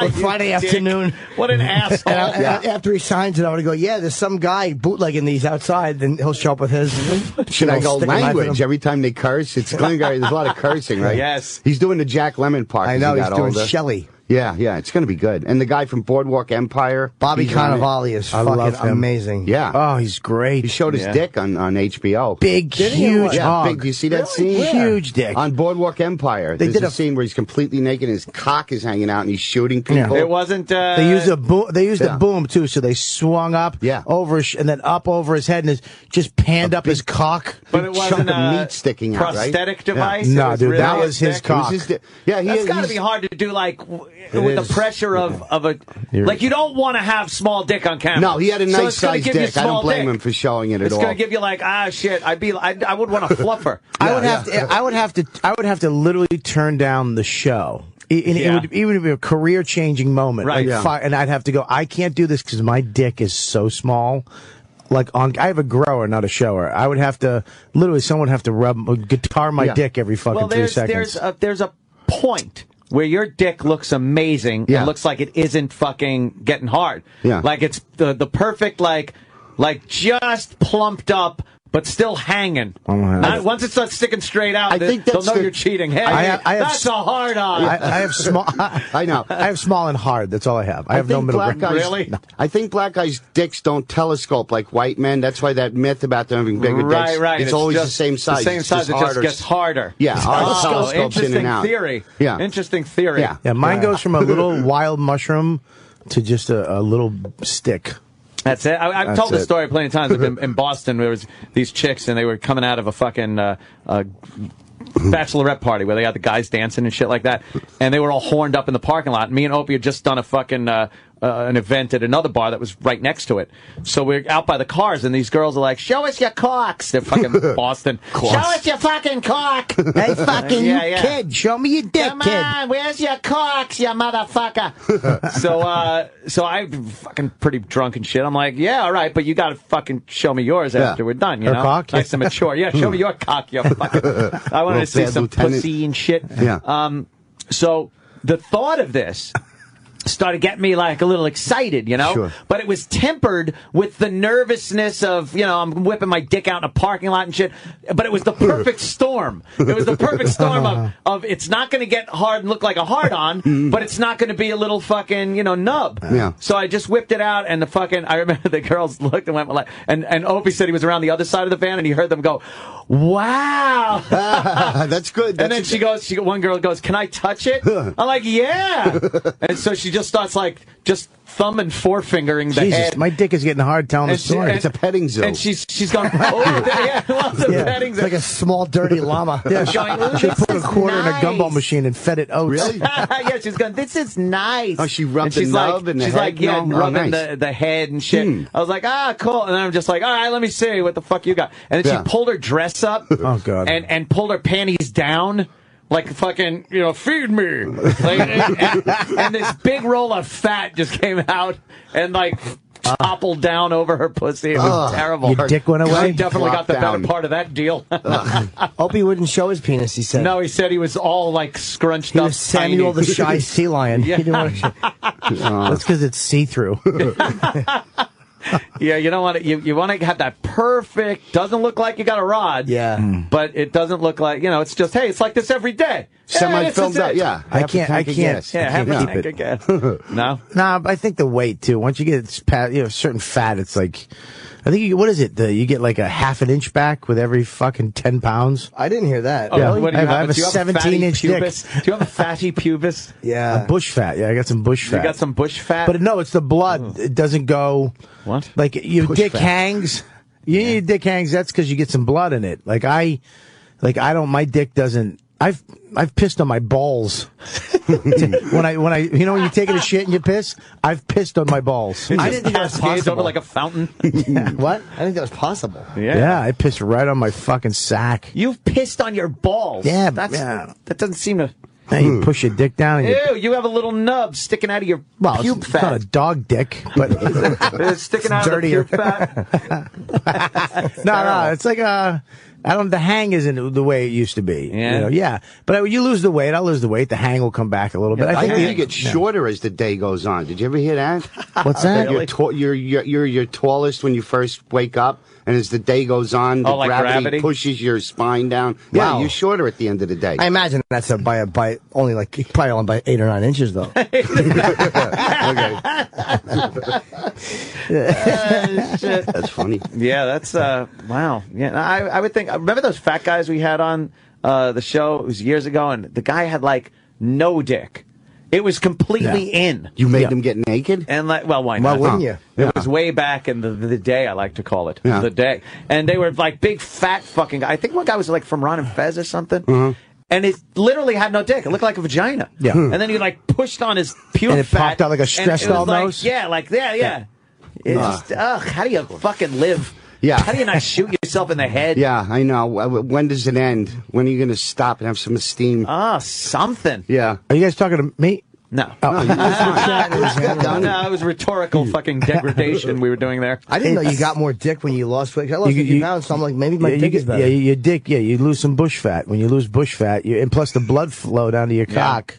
Speaker 10: or Friday afternoon.
Speaker 2: What an asshole.
Speaker 10: And I- and after he signs it, I want to go, yeah, there's some guy bootlegging these outside, then he'll show up with his.
Speaker 12: Should I go
Speaker 10: stick a knife in
Speaker 12: language every time they curse? It's Glengarry. There's a lot of cursing, right?
Speaker 2: Yes.
Speaker 12: He's doing the Jack Lemmon part.
Speaker 10: I know, he's doing
Speaker 12: older.
Speaker 10: Shelley.
Speaker 12: Yeah, yeah, it's going to be good. And the guy from Boardwalk Empire,
Speaker 10: Bobby
Speaker 12: he's.
Speaker 10: Cannavale is
Speaker 3: I
Speaker 10: fucking
Speaker 3: him.
Speaker 10: amazing.
Speaker 12: Yeah.
Speaker 10: Oh, he's great.
Speaker 12: He showed his
Speaker 2: Yeah.
Speaker 12: dick on, on HBO.
Speaker 10: Big,
Speaker 3: Did he
Speaker 10: huge
Speaker 12: yeah,
Speaker 10: hog.
Speaker 12: big. You see that scene?
Speaker 10: Where? Huge dick.
Speaker 12: On Boardwalk Empire.
Speaker 10: They
Speaker 12: There's
Speaker 10: did
Speaker 12: a,
Speaker 10: a-
Speaker 12: scene where he's completely naked and his cock is hanging out and he's shooting people.
Speaker 2: It wasn't. Uh,
Speaker 10: They used a boom. They used
Speaker 12: yeah.
Speaker 10: a boom too, so they swung up,
Speaker 12: Yeah.
Speaker 10: over, his, and then up over his head, and his, just panned up his cock.
Speaker 2: But it wasn't
Speaker 12: chunk of
Speaker 2: a
Speaker 12: meat sticking out, right?
Speaker 2: prosthetic
Speaker 12: Yeah.
Speaker 2: device.
Speaker 10: No, dude,
Speaker 2: really
Speaker 10: that was his
Speaker 2: stick?
Speaker 10: cock.
Speaker 12: Was his di- yeah, he,
Speaker 2: That's got to be hard to do, like w-
Speaker 10: It
Speaker 2: with
Speaker 10: is.
Speaker 2: the pressure of of a like. You don't want to have small dick on camera.
Speaker 12: No, he had a nice
Speaker 2: it's gonna
Speaker 12: sized
Speaker 2: give you
Speaker 12: dick. I don't blame
Speaker 2: dick.
Speaker 12: him for showing it at
Speaker 2: It's
Speaker 12: all.
Speaker 2: gonna give you like ah shit. I'd be I, I would want to fluff her.
Speaker 10: I would have to. I would have to. I would have to literally turn down the show. It, and
Speaker 2: Yeah.
Speaker 10: it would even be a career changing moment.
Speaker 2: Right.
Speaker 10: Like,
Speaker 2: Yeah.
Speaker 10: fi- and I'd have to go. I can't do this because my dick is so small. Like on, I have a grower, not a shower. I would have to literally. Someone would have to rub guitar my
Speaker 12: Yeah.
Speaker 10: dick every fucking
Speaker 2: well,
Speaker 10: three
Speaker 2: there's
Speaker 10: seconds.
Speaker 2: there's a, there's a point where your dick looks amazing.
Speaker 12: Yeah.
Speaker 2: It looks like it isn't fucking getting hard.
Speaker 12: Yeah.
Speaker 2: Like it's the the perfect like like just plumped up. But still hanging. Oh, Not, once it starts sticking straight out,
Speaker 12: I
Speaker 2: they,
Speaker 12: think
Speaker 2: they'll know
Speaker 12: the-
Speaker 2: you're cheating. Hey,
Speaker 10: I have- I have
Speaker 2: that's a hard on.
Speaker 10: I, I have small.
Speaker 12: I know.
Speaker 10: I have small and hard. That's all I have. I have no middle
Speaker 12: black
Speaker 10: ground.
Speaker 12: guys,
Speaker 2: Really?
Speaker 12: I think black guys' dicks don't telescope like white men. That's why that myth about them having bigger
Speaker 2: right,
Speaker 12: dicks.
Speaker 2: right. right.
Speaker 12: It's, always the same size.
Speaker 2: The same
Speaker 12: It's
Speaker 2: size. it just
Speaker 12: harder.
Speaker 2: gets harder.
Speaker 12: Yeah, ours
Speaker 2: Oh,
Speaker 12: telescopes in
Speaker 2: interesting
Speaker 12: and out.
Speaker 2: theory.
Speaker 12: Yeah.
Speaker 2: Interesting theory.
Speaker 12: Yeah.
Speaker 10: Yeah, mine goes from a little wild mushroom to just a, a little stick.
Speaker 2: That's it. I, I've
Speaker 10: That's
Speaker 2: told this
Speaker 10: it.
Speaker 2: story plenty of times. in, in Boston, there was these chicks, and they were coming out of a fucking uh, uh, bachelorette party where they got the guys dancing and shit like that, and they were all horned up in the parking lot. And Me and Opie had just done a fucking uh, uh, an event at another bar that was right next to it. So we're out by the cars, and these girls are like, "Show us your cocks." They're fucking Boston. Show us your fucking cock.
Speaker 10: Hey, fucking
Speaker 2: Yeah,
Speaker 10: you
Speaker 2: yeah.
Speaker 10: kid, show me your dick,
Speaker 2: Come
Speaker 10: kid.
Speaker 2: on, where's your cocks, you motherfucker? so, uh, so I'm fucking pretty drunk and shit. I'm like, yeah, all right, but you got to fucking show me yours
Speaker 12: Yeah.
Speaker 2: after we're done. You
Speaker 10: Her
Speaker 2: know,
Speaker 10: cock?
Speaker 2: nice and mature. Yeah, show me your cock, you fucking. I wanted
Speaker 12: Little
Speaker 2: to see some
Speaker 12: lieutenant.
Speaker 2: pussy and shit.
Speaker 12: Yeah.
Speaker 2: Um, so the thought of this started getting me like a little excited, you know?
Speaker 12: Sure.
Speaker 2: But it was tempered with the nervousness of, you know, I'm whipping my dick out in a parking lot and shit. But it was the perfect storm. It was the perfect storm of, of it's not going to get hard and look like a hard on, mm. but it's not going to be a little fucking, you know, nub.
Speaker 12: Yeah.
Speaker 2: So I just whipped it out and the fucking, I remember the girls looked and went like, and, and Opie said he was around the other side of the van and he heard them go, wow.
Speaker 12: That's good.
Speaker 2: And then she goes, she one girl goes, "Can I touch it?" I'm like, "Yeah." and so she just starts like just thumb and forefingering the
Speaker 10: Jesus,
Speaker 2: head.
Speaker 10: my dick is getting hard telling the
Speaker 2: And she-
Speaker 10: story.
Speaker 2: and-
Speaker 12: it's a petting zoo.
Speaker 2: and she's she's going, "Oh, yeah, well, it's a
Speaker 10: yeah,
Speaker 2: petting
Speaker 10: it's
Speaker 2: zoo."
Speaker 10: like a small dirty llama. Yeah, she,
Speaker 2: Going,
Speaker 10: she put a
Speaker 2: is
Speaker 10: quarter in a gumball machine and fed it oats.
Speaker 12: Really?
Speaker 2: yeah, she's going. This is nice.
Speaker 12: Oh, she rubbed
Speaker 2: and
Speaker 12: the
Speaker 2: she's
Speaker 12: nub
Speaker 2: like,
Speaker 12: and the
Speaker 2: she's
Speaker 12: head?
Speaker 2: like, yeah,
Speaker 12: No? Oh,
Speaker 2: rubbing
Speaker 12: nice.
Speaker 2: the, the head and shit.
Speaker 12: Hmm.
Speaker 2: I was like, ah, cool. And then I'm just like, all right, let me see what the fuck you got. And then
Speaker 12: Yeah.
Speaker 2: she pulled her dress up.
Speaker 10: Oh, God.
Speaker 2: And and pulled her panties down. Like fucking, you know, feed me. Like, and, and- and this big roll of fat just came out and like toppled down over her pussy. It was terrible.
Speaker 10: Your dick went away?
Speaker 2: She definitely got the better part of that deal.
Speaker 3: Opie wouldn't show his penis. He said.
Speaker 2: no, he said he was all like scrunched
Speaker 3: he
Speaker 2: up.
Speaker 3: was Samuel
Speaker 2: tiny.
Speaker 3: the shy sea lion.
Speaker 2: Yeah.
Speaker 3: He didn't want to show.
Speaker 10: That's because it's see through.
Speaker 2: Yeah, you don't want to. You, you want to have that perfect. Doesn't look like you got a rod.
Speaker 3: Yeah. Mm.
Speaker 2: but it doesn't look like you know. It's just hey, it's like this every day.
Speaker 12: Semi
Speaker 2: Hey, this
Speaker 12: filmed out. Yeah.
Speaker 10: I
Speaker 12: Half a
Speaker 10: can't- I can't-
Speaker 12: gas.
Speaker 2: Yeah, have a
Speaker 10: keep
Speaker 2: tank
Speaker 10: it.
Speaker 2: again. no,
Speaker 10: nah, but I think the weight too. Once you get it's pat, you know, certain fat, it's like, I think you, what is it? The, you get like a half an inch back with every fucking ten pounds.
Speaker 3: I didn't hear that.
Speaker 2: Oh,
Speaker 10: Yeah.
Speaker 2: really?
Speaker 10: I
Speaker 2: you
Speaker 10: have- I have a
Speaker 2: Do you
Speaker 10: 17
Speaker 2: fatty
Speaker 10: inch dick.
Speaker 2: Do you have a fatty pubis?
Speaker 3: Yeah.
Speaker 10: A bush fat. Yeah, I got some bush fat.
Speaker 2: You got some bush fat.
Speaker 10: But no, it's the blood. Oh. It doesn't go.
Speaker 2: What?
Speaker 10: Like your
Speaker 12: Push
Speaker 10: dick
Speaker 12: fat.
Speaker 10: hangs. You your dick hangs. That's because you get some blood in it. Like I, like I don't. My dick doesn't. I've I've pissed on my balls. when I when I you know when you're taking a shit and you piss, I've pissed on my balls.
Speaker 3: I didn't think that was
Speaker 2: cascades
Speaker 3: possible.
Speaker 2: over like a fountain.
Speaker 3: What? I think that was possible.
Speaker 10: Yeah. I pissed right on my fucking sack.
Speaker 2: You've pissed on your balls.
Speaker 10: Yeah,
Speaker 2: that's
Speaker 10: yeah.
Speaker 2: that doesn't seem to.
Speaker 10: And you push your dick down. And you,
Speaker 2: Ew, you have a little nub sticking out of your
Speaker 10: well,
Speaker 2: pube
Speaker 10: it's
Speaker 2: fat.
Speaker 10: not a dog dick, but
Speaker 2: it's sticking out
Speaker 10: dirtier.
Speaker 2: of the pube fat.
Speaker 10: no, no, it's like a. I don't. The hang isn't the way it used to be.
Speaker 2: Yeah?
Speaker 10: you, know, yeah. But when you lose the weight, I'll lose the weight. The hang will come back a little bit.
Speaker 12: I think you get
Speaker 10: yeah.
Speaker 12: shorter as the day goes on. Did you ever hear that?
Speaker 10: What's that?
Speaker 12: You're, you're, you're, you're your tallest when you first wake up, and as the day goes on, the
Speaker 2: Oh, like
Speaker 12: gravity,
Speaker 2: gravity?
Speaker 12: pushes your spine down. Yeah, you're shorter at the end of the day.
Speaker 10: I imagine that's a, by a, by only like probably only by eight or nine inches though.
Speaker 12: That's funny.
Speaker 2: Yeah, that's uh wow. Yeah, I I would think remember those fat guys we had on uh the show it was years ago and the guy had like no dick. It was completely in.
Speaker 12: You made
Speaker 10: Yeah.
Speaker 12: them get naked?
Speaker 2: And like, well, why not?
Speaker 10: Why
Speaker 2: not?
Speaker 10: wouldn't you?
Speaker 2: It was way back in the the day. I like to call it
Speaker 12: Yeah.
Speaker 2: the day. And they were like big fat fucking. guy. I think one guy was like from Ron and Fez or something.
Speaker 12: Uh-huh.
Speaker 2: And it literally had no dick. It looked like a vagina.
Speaker 10: Yeah.
Speaker 2: And then he like pushed on his pube
Speaker 10: And it
Speaker 2: fat,
Speaker 10: popped out like a
Speaker 2: and
Speaker 10: stress
Speaker 2: it was
Speaker 10: doll
Speaker 2: like-
Speaker 10: nose?
Speaker 2: Yeah, like yeah, yeah. It's just, ugh, how do you fucking live?
Speaker 12: Yeah.
Speaker 2: How do you not shoot yourself in the head?
Speaker 12: Yeah, I know. When does it end? When are you going to stop and have some esteem?
Speaker 2: Ah, something.
Speaker 12: yeah.
Speaker 10: Are you guys talking to me?
Speaker 2: No.
Speaker 12: No, you- that's fine. It's good, done.
Speaker 2: No, it was rhetorical fucking degradation we were doing there.
Speaker 3: I didn't know you got more dick when you lost weight. I lost
Speaker 10: You-
Speaker 3: 50
Speaker 10: you-
Speaker 3: pounds, so I'm like, maybe my
Speaker 10: yeah, you
Speaker 3: dick
Speaker 10: get-
Speaker 3: is better.
Speaker 10: Yeah, your dick. Yeah, you lose some bush fat. When you lose bush fat, you, and plus the blood flow down to your cock,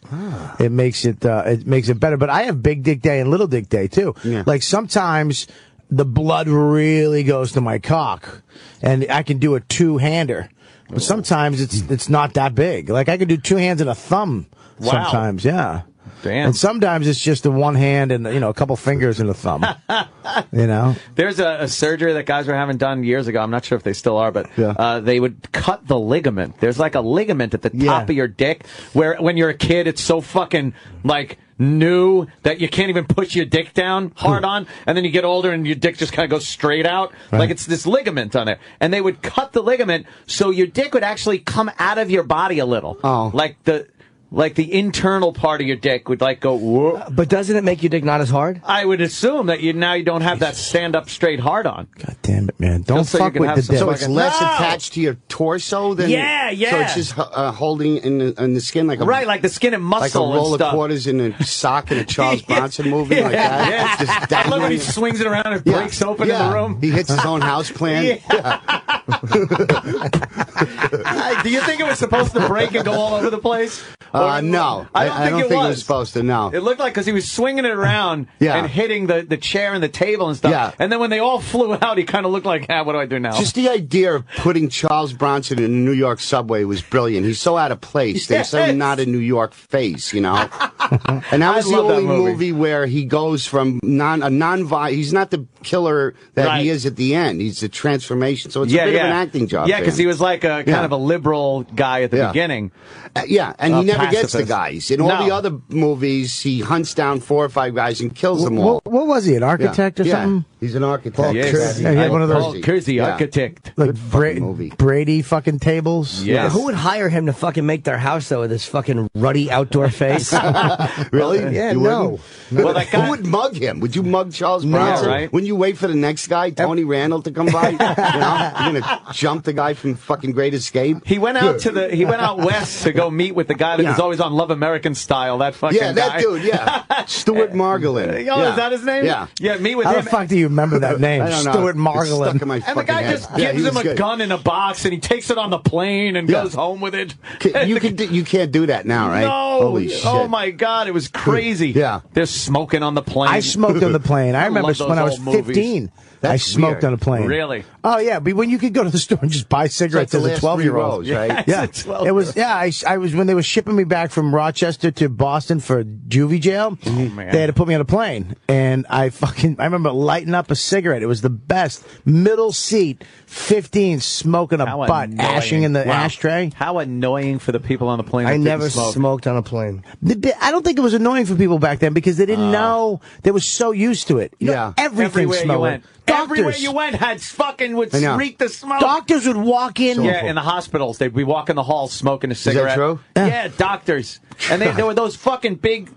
Speaker 10: it makes it uh, it makes it better. But I have big dick day and little dick day too.
Speaker 12: Yeah.
Speaker 10: Like sometimes the blood really goes to my cock, and I can do a two hander. But sometimes it's it's not that big. Like I can do two hands and a thumb.
Speaker 2: Wow.
Speaker 10: Sometimes, yeah.
Speaker 2: Damn.
Speaker 10: And sometimes it's just a one hand and you know a couple fingers and a thumb. you know.
Speaker 2: There's a, a surgery that guys were having done years ago. I'm not sure if they still are, but
Speaker 12: Yeah.
Speaker 2: uh, they would cut the ligament. There's like a ligament at the
Speaker 10: Yeah.
Speaker 2: top of your dick where when you're a kid, it's so fucking like new that you can't even push your dick down hard on, and then you get older and your dick just kind of goes straight out. Like it's this ligament on there, and they would cut the ligament so your dick would actually come out of your body a little.
Speaker 12: Oh.
Speaker 2: like the like the internal part of your dick would like go. Whoa.
Speaker 3: But doesn't it make your dick not as hard?
Speaker 2: I would assume that you now you don't have that stand up straight hard on.
Speaker 10: God damn it, man! Don't
Speaker 2: Just so
Speaker 10: fuck
Speaker 2: can
Speaker 10: with the dick.
Speaker 12: So it's
Speaker 2: fucking-
Speaker 12: less
Speaker 2: No!
Speaker 12: attached to your torso than
Speaker 2: Yeah, yeah.
Speaker 12: So it's just uh, holding in the, in the skin like a
Speaker 2: Right, like the skin and muscle,
Speaker 12: like a roll
Speaker 2: and
Speaker 12: of quarters in a sock in a Charles Bronson movie like that.
Speaker 2: Yeah.
Speaker 12: It's just
Speaker 2: I love when he swings it around and
Speaker 12: Yeah,
Speaker 2: breaks open
Speaker 12: yeah.
Speaker 2: in the room.
Speaker 12: He hits his own house plan.
Speaker 2: Uh, Do you think it was supposed to break and go all over the place?
Speaker 12: Uh, no,
Speaker 2: I don't think, it,
Speaker 12: it
Speaker 2: was.
Speaker 12: supposed to. No,
Speaker 2: It looked like because he was swinging it around
Speaker 12: Yeah.
Speaker 2: and hitting the, the chair and the table and stuff.
Speaker 12: Yeah.
Speaker 2: And then when they all flew out, he kind of looked like, ah, what do I do now?
Speaker 12: Just the idea of putting Charles Bronson in the New York subway was brilliant. He's so out of place. There's so
Speaker 2: Yes.
Speaker 12: not a New York face, you know. and that
Speaker 2: I
Speaker 12: was the only
Speaker 2: movie.
Speaker 12: movie. where he goes from non a non He's not the killer that
Speaker 2: Right.
Speaker 12: he is at the end. He's a transformation. So it's a bit of an acting job.
Speaker 2: Yeah, because he was like a kind
Speaker 12: Yeah.
Speaker 2: of a liberal guy at the
Speaker 12: Yeah.
Speaker 2: beginning.
Speaker 12: Uh, yeah, and he never gets the guys. In all
Speaker 2: No.
Speaker 12: the other movies, he hunts down four or five guys and kills them all.
Speaker 10: What, what was he? An
Speaker 12: Yeah.
Speaker 10: architect or
Speaker 12: Yeah.
Speaker 10: something?
Speaker 12: He's an architect.
Speaker 10: Paul
Speaker 2: Yes.
Speaker 10: Kersey. Yeah, he had one of those-
Speaker 2: Paul Kersey,
Speaker 12: Yeah.
Speaker 2: architect.
Speaker 10: Like
Speaker 12: Good
Speaker 10: Bra-
Speaker 12: fucking movie.
Speaker 10: Brady fucking tables.
Speaker 2: Yes.
Speaker 3: Who would hire him to fucking make their house though with his fucking ruddy outdoor face?
Speaker 12: Really?
Speaker 3: Yeah,
Speaker 12: You
Speaker 3: no.
Speaker 12: wouldn't?
Speaker 2: Well, that guy-
Speaker 12: Who would mug him? Would you mug Charles Bronson?
Speaker 2: right?
Speaker 12: Wouldn't you wait for the next guy, Tony Randall, to come by? you know, you're gonna jump the guy from fucking Great Escape.
Speaker 2: He went out to the he went out west to go meet with the guy that
Speaker 12: Yeah.
Speaker 2: was always on Love American Style. That fucking
Speaker 12: yeah, that
Speaker 2: guy.
Speaker 12: dude. Yeah, Stuart Margolin.
Speaker 2: Oh,
Speaker 12: yeah.
Speaker 2: is that his name?
Speaker 12: Yeah.
Speaker 2: Yeah, meet with
Speaker 10: How
Speaker 2: him.
Speaker 10: the fuck do you remember that name?
Speaker 12: I don't know.
Speaker 10: Stuart
Speaker 12: It's stuck
Speaker 10: Margolin.
Speaker 12: in my
Speaker 2: and the guy
Speaker 12: head.
Speaker 2: just
Speaker 12: Yeah,
Speaker 2: gives
Speaker 12: he
Speaker 2: him a
Speaker 12: good.
Speaker 2: gun in a box and he takes it on the plane and
Speaker 12: Yeah.
Speaker 2: goes home with it.
Speaker 12: Can- You can do, you can't do that now, right?
Speaker 2: No.
Speaker 12: Holy shit.
Speaker 2: Oh my god, it was crazy.
Speaker 12: Yeah.
Speaker 2: They're smoking on the plane.
Speaker 10: I smoked on the plane. I
Speaker 2: I
Speaker 10: remember
Speaker 2: love
Speaker 10: when I was
Speaker 2: old movies.
Speaker 10: 15. I smoked
Speaker 12: weird.
Speaker 10: on a plane.
Speaker 2: Really?
Speaker 10: Oh yeah, but when you could go to the store and just buy cigarettes
Speaker 12: the
Speaker 10: as a 12 year old.
Speaker 12: rows, right?
Speaker 10: Yeah,
Speaker 2: It's a 12
Speaker 10: it was. Yeah, I, I was when they were shipping me back from Rochester to Boston for juvie jail.
Speaker 2: Oh, man.
Speaker 10: They had to put me on a plane, and I fucking I remember lighting up a cigarette. It was the best. Middle seat, 15, smoking a
Speaker 2: How
Speaker 10: butt,
Speaker 2: annoying.
Speaker 10: ashing in the
Speaker 2: Wow.
Speaker 10: ashtray.
Speaker 2: How annoying for the people on the plane.
Speaker 3: I never
Speaker 2: smoke.
Speaker 3: smoked on a plane.
Speaker 10: I don't think it was annoying for people back then because they didn't uh. know they were so used to it. You know,
Speaker 12: Yeah.
Speaker 10: everything
Speaker 2: Everywhere you went.
Speaker 10: Doctors,
Speaker 2: Everywhere you went had fucking would reek the smoke.
Speaker 10: doctors would walk in.
Speaker 2: Yeah, in the hospitals, they'd be walking the halls smoking a cigarette.
Speaker 12: true?
Speaker 2: Yeah, doctors. And they, there were those fucking big,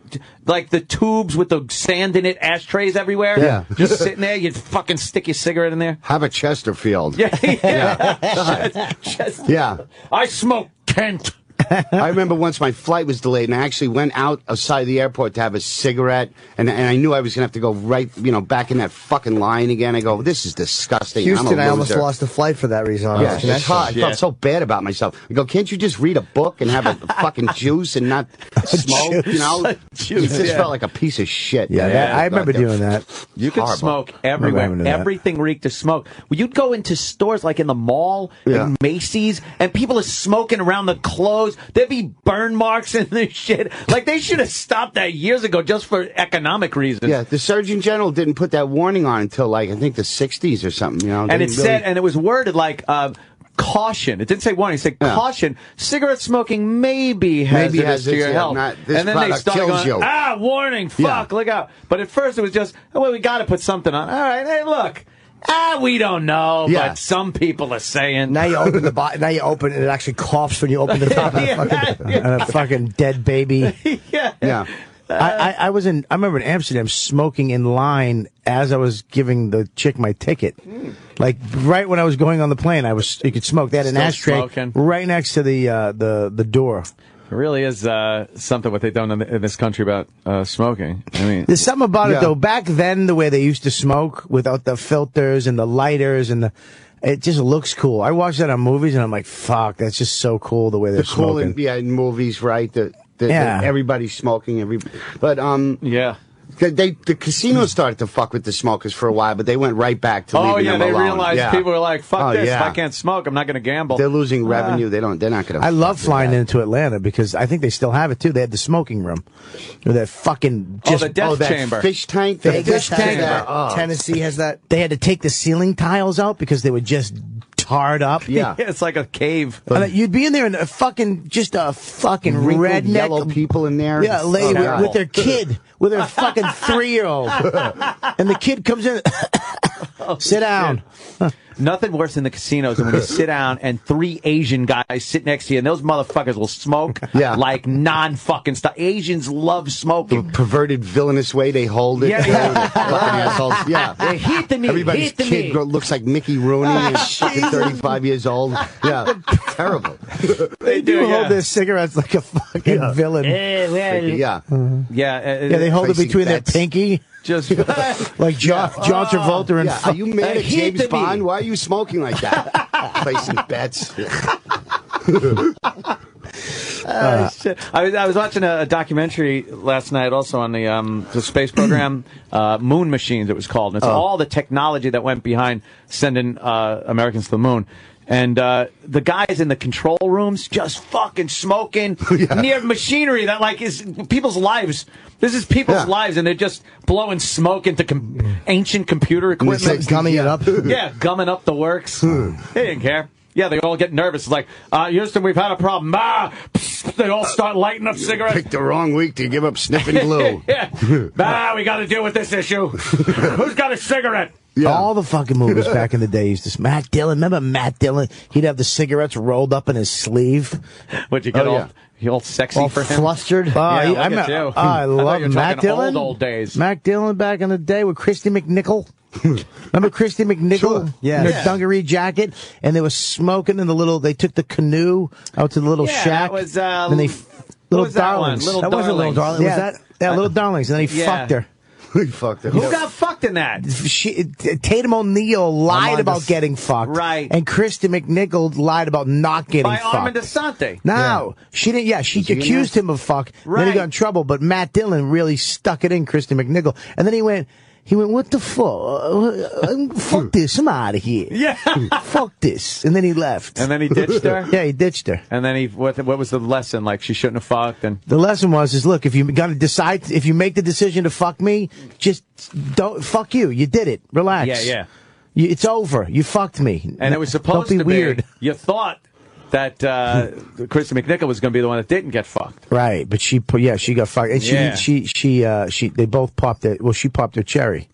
Speaker 2: like the tubes with the sand in it, ashtrays everywhere.
Speaker 12: Yeah.
Speaker 2: Just sitting there, you'd fucking stick your cigarette in there.
Speaker 12: Have a Chesterfield.
Speaker 2: Yeah, yeah. Just-
Speaker 12: Yeah.
Speaker 2: I smoke Kent.
Speaker 12: I remember once my flight was delayed, and I actually went out outside the airport to have a cigarette, and, and I knew I was going to have to go right, you know, back in that fucking line again. I go, this is disgusting. I'm a
Speaker 10: Houston, I almost lost a flight for that reason.
Speaker 12: Yeah,
Speaker 10: this
Speaker 12: it's
Speaker 10: connection.
Speaker 12: hard. I felt so bad about myself. I go, can't you just read a book and have a fucking juice and not smoke? You know,
Speaker 2: juice,
Speaker 12: it just
Speaker 2: yeah.
Speaker 12: felt like a piece of shit.
Speaker 10: Yeah,
Speaker 12: man.
Speaker 10: that, I remember
Speaker 12: Like,
Speaker 10: doing that.
Speaker 2: You could
Speaker 12: Horrible.
Speaker 2: smoke everywhere.
Speaker 10: having that.
Speaker 2: Everything reeked of smoke. Well, you'd go into stores like in the mall,
Speaker 12: Yeah.
Speaker 2: in Macy's, and people are smoking around the clothes. There'd be burn marks in this shit. Like they should have stopped that years ago just for economic reasons.
Speaker 12: Yeah, the Surgeon General didn't put that warning on until like I think the '60s or something. You know,
Speaker 2: and it
Speaker 12: didn't
Speaker 2: said, and it was worded like. Uh, Caution. It didn't say warning. It said
Speaker 12: Yeah.
Speaker 2: caution. Cigarette smoking may be hazardous
Speaker 12: Maybe hazardous,
Speaker 2: to your health.
Speaker 12: not- this
Speaker 2: and then they started going,
Speaker 12: you.
Speaker 2: ah, warning, fuck,
Speaker 12: Yeah.
Speaker 2: look out. But at first it was just, oh, well, we got to put something on. All right, hey, look. Ah, we don't know,
Speaker 12: Yeah.
Speaker 2: but some people are saying.
Speaker 10: Now you open the bo- now you open it, it actually coughs when you open the top of
Speaker 2: Yeah,
Speaker 10: fucking,
Speaker 2: yeah.
Speaker 10: and a fucking dead baby.
Speaker 2: yeah.
Speaker 12: yeah.
Speaker 10: I, I, I was in. I remember in Amsterdam smoking in line as I was giving the chick my ticket. Like right when I was going on the plane, I was. You could smoke. They had an ashtray
Speaker 2: smoking.
Speaker 10: right next to the uh, the the door.
Speaker 2: It really is uh, something what they've done in, in this country about uh, smoking. I mean,
Speaker 10: There's something about
Speaker 12: Yeah.
Speaker 10: it though. Back then, the way they used to smoke without the filters and the lighters and the. It just looks cool. I watch that on movies and I'm like, fuck, that's just so cool the way they're
Speaker 12: the cool
Speaker 10: smoking.
Speaker 12: in, yeah in movies, right? The, the,
Speaker 10: Yeah.
Speaker 12: the- everybody's smoking. Every but um,
Speaker 2: yeah.
Speaker 12: They, they the casinos hmm. started to fuck with the smokers for a while, but they went right back to
Speaker 2: Oh
Speaker 12: leaving
Speaker 2: yeah,
Speaker 12: them
Speaker 2: they realized
Speaker 12: Yeah.
Speaker 2: people were like, "Fuck
Speaker 12: Oh,
Speaker 2: this! If. I can't smoke, I'm not going to gamble."
Speaker 12: They're losing revenue. They don't. They're not going to.
Speaker 10: I love flying into Atlanta because I think they still have it too. They had the smoking room, or that fucking
Speaker 2: Oh,
Speaker 10: just
Speaker 2: the death
Speaker 12: oh, that
Speaker 2: chamber.
Speaker 12: fish tank.
Speaker 10: the
Speaker 12: The
Speaker 10: fish
Speaker 12: fish
Speaker 10: tank.
Speaker 12: tank. Oh.
Speaker 10: Tennessee has that. They had to take the ceiling tiles out because they were just tarred up.
Speaker 12: Yeah.
Speaker 2: it's like a cave.
Speaker 10: And then you'd be in there and a fucking just a fucking
Speaker 12: Wrinkled
Speaker 10: redneck
Speaker 12: yellow people in there.
Speaker 10: Yeah, lady
Speaker 12: Oh,
Speaker 10: with, with their kid, with their fucking three year old, and the kid comes in. Oh, sit down.
Speaker 2: Nothing worse than the casinos than when you sit down and three Asian guys sit next to you, and those motherfuckers will smoke
Speaker 12: Yeah.
Speaker 2: like non fucking stuff. Asians love smoking.
Speaker 12: the perverted, villainous way they hold it.
Speaker 2: Yeah, yeah.
Speaker 12: The fucking. Yeah.
Speaker 2: They hit the me,
Speaker 12: Everybody's
Speaker 2: hit the
Speaker 12: kid
Speaker 2: me.
Speaker 12: gro- looks like Mickey Rooney and fucking 35 years old. Yeah. Terrible.
Speaker 10: They do
Speaker 2: do,
Speaker 10: hold
Speaker 2: yeah.
Speaker 10: their cigarettes like a fucking villain.
Speaker 12: Yeah.
Speaker 2: Yeah, uh,
Speaker 10: Yeah, they hold it between
Speaker 12: bets.
Speaker 10: their pinky,
Speaker 2: just
Speaker 10: like John, John Travolta and.
Speaker 12: Yeah. Are you mad at James Bond?
Speaker 2: beat.
Speaker 12: Why are you smoking like that? Placing bets.
Speaker 2: Uh. I was I was watching a, a documentary last night, also on the um, the space program, uh, Moon Machines. It was called. And it's all the technology that went behind sending uh, Americans to the moon. And uh, the guys in the control rooms just fucking smoking near machinery that like is people's lives. This is people's
Speaker 12: Yeah.
Speaker 2: lives, and they're just blowing smoke into com- ancient computer equipment.
Speaker 10: Like gumming it up.
Speaker 2: Yeah, gumming up the works. they didn't care. Yeah, they all get nervous. It's like, uh, Houston, we've had a problem. Ah, psst, they all start lighting up cigarettes.
Speaker 12: Picked the wrong week to give up sniffing glue.
Speaker 2: yeah. Ah, we got to deal with this issue. Who's got a cigarette?
Speaker 10: All the fucking movies back in the day used to. Matt Dillon, remember Matt Dillon? He'd have the cigarettes rolled up in his sleeve.
Speaker 2: Would you get
Speaker 12: Oh,
Speaker 2: all,
Speaker 12: yeah.
Speaker 2: you all sexy
Speaker 10: all
Speaker 2: for him?
Speaker 10: flustered. Oh,
Speaker 2: Yeah,
Speaker 10: he-
Speaker 2: look
Speaker 10: I,
Speaker 2: at
Speaker 10: oh, I
Speaker 2: I
Speaker 10: love
Speaker 2: you
Speaker 10: Matt
Speaker 2: talking
Speaker 10: Dillon.
Speaker 2: old, old days.
Speaker 10: Matt Dillon back in the day with Kristy McNichol. Remember Kristy McNichol?
Speaker 12: Sure.
Speaker 10: Yeah. In her dungaree jacket, and they were smoking in the little. They took the canoe out to the little
Speaker 2: Yeah,
Speaker 10: shack.
Speaker 2: that was, uh,
Speaker 10: then they little
Speaker 2: was that
Speaker 10: darlings.
Speaker 2: Little
Speaker 10: that wasn't little
Speaker 2: Darlings. Yeah.
Speaker 10: Was that? Yeah, little darlings. And then he
Speaker 2: Yeah.
Speaker 10: fucked her.
Speaker 12: We fucked it.
Speaker 2: Who got fucked in that?
Speaker 10: She, Tatum O'Neal lied about getting fucked.
Speaker 2: Right.
Speaker 10: And Kristen McNichol lied about not getting
Speaker 2: By
Speaker 10: fucked.
Speaker 2: Armand Assante.
Speaker 10: No, she didn't. Yeah, she
Speaker 12: he
Speaker 10: accused him of fuck. Then he got in trouble. But Matt Dillon really stuck it in Kristen McNichol, and then he went. He went, what the fuck? Uh, fuck this! I'm out of here.
Speaker 2: Yeah.
Speaker 10: fuck this, and then he left.
Speaker 2: And then he ditched her.
Speaker 10: yeah, he ditched her.
Speaker 2: And then he what? What was the lesson? Like she shouldn't have fucked. And
Speaker 10: The lesson was: is look, if you got to decide, if you make the decision to fuck me, just don't fuck you. You did it. Relax.
Speaker 2: yeah, yeah.
Speaker 10: You, it's over. You fucked me.
Speaker 2: And it was supposed
Speaker 10: don't be
Speaker 2: to
Speaker 10: weird.
Speaker 2: be. You thought that uh, Kristen McNichol was going to be the one that didn't get fucked.
Speaker 10: Right, but she, pu- yeah, she got fucked, and she,
Speaker 2: Yeah.
Speaker 10: she, she, uh, she, they both popped it. Well, she popped her cherry,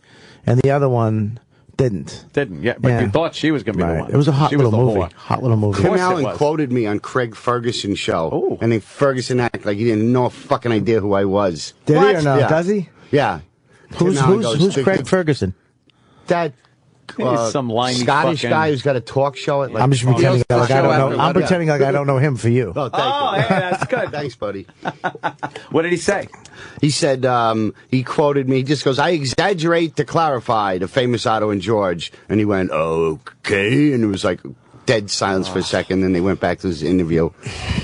Speaker 10: and the other one didn't.
Speaker 2: Didn't. Yeah, but
Speaker 10: Yeah.
Speaker 2: you thought she was going to be the one.
Speaker 10: It was a hot
Speaker 2: she
Speaker 10: little movie.
Speaker 2: whore.
Speaker 10: Hot little movie.
Speaker 12: Tim Allen quoted me on Craig Ferguson show,
Speaker 2: Oh.
Speaker 12: and then Ferguson acted like he didn't know a fucking idea who I was.
Speaker 10: Did
Speaker 2: What?
Speaker 10: he or no?
Speaker 12: Yeah.
Speaker 10: Does he?
Speaker 12: Yeah.
Speaker 10: Who's who's who's Craig Ferguson?
Speaker 12: That uh,
Speaker 2: Some limey
Speaker 12: Scottish
Speaker 2: fucking-
Speaker 12: guy who's got a talk show at like.
Speaker 3: I'm just pretending
Speaker 12: Oh,
Speaker 3: like I don't know. I'm pretending like I don't know him for you.
Speaker 12: Oh, thank
Speaker 2: Oh,
Speaker 12: you.
Speaker 2: hey, that's good.
Speaker 12: Thanks, buddy.
Speaker 2: What did he say?
Speaker 12: He said, um, he quoted me, he just goes, I exaggerate to clarify the famous Otto and George. And he went, okay. And it was like dead silence for a second. Then they went back to his interview.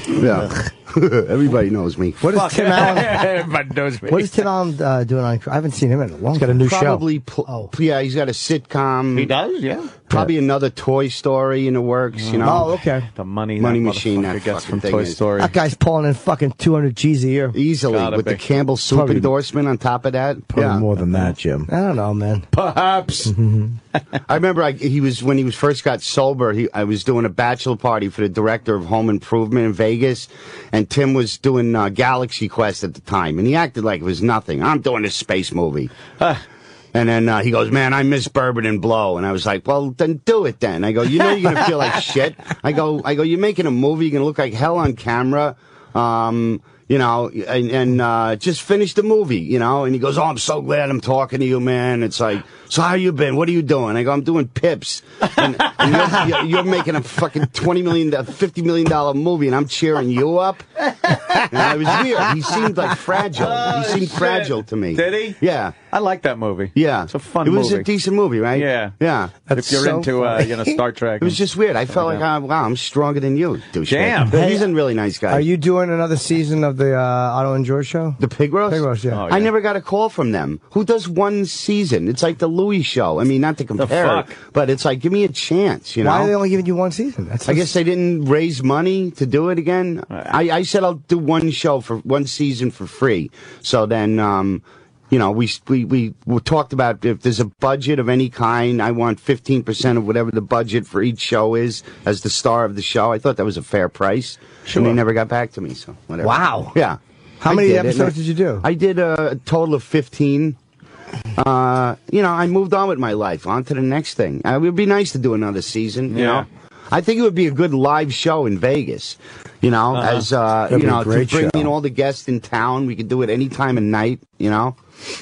Speaker 12: Yeah. Everybody knows me.
Speaker 3: What is Tim Allen?
Speaker 2: Everybody knows me.
Speaker 3: What is Tim Allen uh, doing on? I haven't seen him in a long. He's got a new
Speaker 12: Probably,
Speaker 3: show.
Speaker 12: pl-
Speaker 3: Oh.
Speaker 12: yeah, he's got a sitcom.
Speaker 2: He does, yeah.
Speaker 12: Probably another Toy Story in the works, you know.
Speaker 3: Oh, okay.
Speaker 2: The money,
Speaker 12: Money
Speaker 2: that
Speaker 12: machine
Speaker 2: motherfucker
Speaker 12: that
Speaker 2: gets from
Speaker 12: thing
Speaker 2: Toy
Speaker 12: is.
Speaker 2: Story.
Speaker 3: That guy's pulling in fucking 200 G's a year.
Speaker 12: Easily
Speaker 2: Gotta
Speaker 12: with
Speaker 2: be.
Speaker 12: the Campbell soup
Speaker 3: Probably-
Speaker 12: endorsement on top of that.
Speaker 10: Probably more than that, Jim.
Speaker 3: I don't know, man.
Speaker 2: Perhaps.
Speaker 12: I remember I, he was when he was first got sober. He, I was doing a bachelor party for the director of Home Improvement in Vegas, and Tim was doing uh, Galaxy Quest at the time, and he acted like it was nothing. I'm doing this space movie. And then uh, he goes, "Man, I miss bourbon and blow." And I was like, "Well, then do it then." I go, "You know you're gonna feel like shit." I go, "I go, you're making a movie. You're gonna look like hell on camera." Um, you know, and, and uh, just finish the movie, you know. And he goes, "Oh, I'm so glad I'm talking to you, man." It's like, "So how you been? What are you doing?" I go, "I'm doing Pips," and, and you're, you're, you're making a fucking twenty million, fifty million dollar movie, and I'm cheering you up. And it was weird. He seemed like fragile.
Speaker 2: Oh,
Speaker 12: he seemed
Speaker 2: shit.
Speaker 12: fragile to me.
Speaker 2: Did he?
Speaker 12: Yeah.
Speaker 2: I like that movie.
Speaker 12: Yeah,
Speaker 2: It's a fun
Speaker 12: It was
Speaker 2: movie.
Speaker 12: a decent movie, right?
Speaker 2: Yeah.
Speaker 12: yeah.
Speaker 2: if you're
Speaker 3: so
Speaker 2: into, uh, you know, Star Trek.
Speaker 12: It was just weird. I felt like, uh, wow, I'm stronger than you, douchebag.
Speaker 2: Damn.
Speaker 12: But he's a really nice guy.
Speaker 3: Are you doing another season of the uh, Otto and George show?
Speaker 12: the pig roast?
Speaker 3: Pig roast, yeah.
Speaker 2: Oh,
Speaker 12: I never got a call from them. Who does one season? It's like the Louis show. I mean, not to compare,
Speaker 2: fuck?
Speaker 12: but it's like, give me a chance, you know?
Speaker 3: Why are they only giving you one season? That's
Speaker 12: I guess they didn't raise money to do it again. I, I said I'll do one show for one season for free. So then, um, you know, we, we we we talked about if there's a budget of any kind, I want 15% of whatever the budget for each show is as the star of the show. I thought that was a fair price. And they never got back to me. So whatever.
Speaker 3: Wow.
Speaker 12: Yeah.
Speaker 3: How
Speaker 12: I
Speaker 3: many
Speaker 12: did
Speaker 3: episodes
Speaker 12: I-
Speaker 3: did you do?
Speaker 12: I did a total of 15. Uh, you know, I moved on with my life. On to the next thing. Uh, it would be nice to do another season. You
Speaker 2: Yeah.
Speaker 12: know, I think it would be a good live show in Vegas. You know, as uh,
Speaker 3: That'd
Speaker 12: you know, to bring
Speaker 3: show.
Speaker 12: in all the guests in town. We could do it any time of night. You know,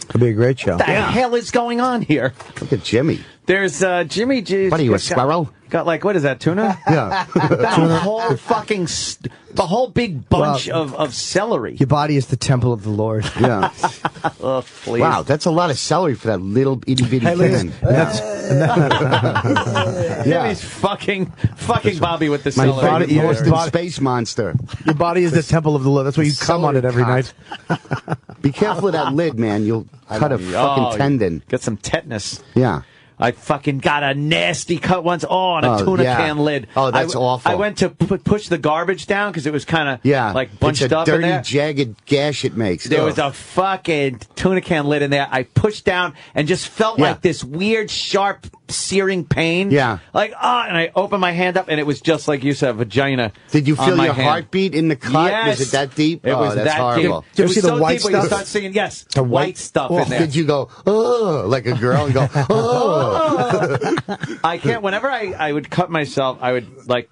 Speaker 3: It'll be a great show.
Speaker 2: What the hell is going on here?
Speaker 12: look at Jimmy.
Speaker 2: There's uh, Jimmy G.
Speaker 12: What are you, a
Speaker 2: got-
Speaker 12: squirrel?
Speaker 2: Got like what is that tuna?
Speaker 12: Yeah.
Speaker 2: the whole fucking, st- the whole big bunch
Speaker 3: Well,
Speaker 2: of, of celery.
Speaker 3: Your body is the temple of the Lord.
Speaker 12: yeah.
Speaker 2: Oh, please.
Speaker 12: Wow, that's a lot of celery for that little itty bitty
Speaker 3: Hey, listen,
Speaker 12: can.
Speaker 3: and that's,
Speaker 2: Jimmy's fucking, fucking Bobby with the
Speaker 12: My
Speaker 2: celery.
Speaker 12: body,
Speaker 3: you know, body-
Speaker 12: space monster.
Speaker 3: your body is the temple of the Lord. That's why you come on it every
Speaker 12: Celery
Speaker 3: night.
Speaker 12: Be careful of that lid, man. You'll cut a fucking
Speaker 2: Oh,
Speaker 12: tendon.
Speaker 2: Get some tetanus.
Speaker 12: Yeah.
Speaker 2: I fucking got a nasty cut once. Oh, on a
Speaker 12: Oh,
Speaker 2: tuna
Speaker 12: yeah.
Speaker 2: can lid.
Speaker 12: Oh, that's
Speaker 2: I,
Speaker 12: awful.
Speaker 2: I went to pu- push the garbage down because it was kind of
Speaker 12: Yeah.
Speaker 2: like bunched
Speaker 12: it's a
Speaker 2: up in
Speaker 12: dirty,
Speaker 2: there.
Speaker 12: jagged gash it makes.
Speaker 2: There
Speaker 12: Ugh.
Speaker 2: was a fucking tuna can lid in there. I pushed down and just felt
Speaker 12: Yeah.
Speaker 2: like this weird, sharp, searing pain.
Speaker 12: Yeah.
Speaker 2: Like, ah, and I opened my hand up and it was just like you said, vagina.
Speaker 12: Did you
Speaker 2: on
Speaker 12: feel
Speaker 2: my
Speaker 12: your
Speaker 2: hand.
Speaker 12: heartbeat in the cut?
Speaker 2: Yes.
Speaker 12: Was it that deep?
Speaker 2: It
Speaker 12: oh,
Speaker 2: was
Speaker 12: that's
Speaker 2: that
Speaker 12: horrible.
Speaker 2: deep.
Speaker 3: Did you
Speaker 2: it was
Speaker 3: see the
Speaker 2: so
Speaker 3: white
Speaker 2: deep when you start singing, yes,
Speaker 3: The
Speaker 2: white,
Speaker 3: white-
Speaker 2: stuff
Speaker 12: Oh,
Speaker 2: in there.
Speaker 12: did you go, oh, like a girl and go, oh?
Speaker 2: I can't. Whenever I, I would cut myself, I would like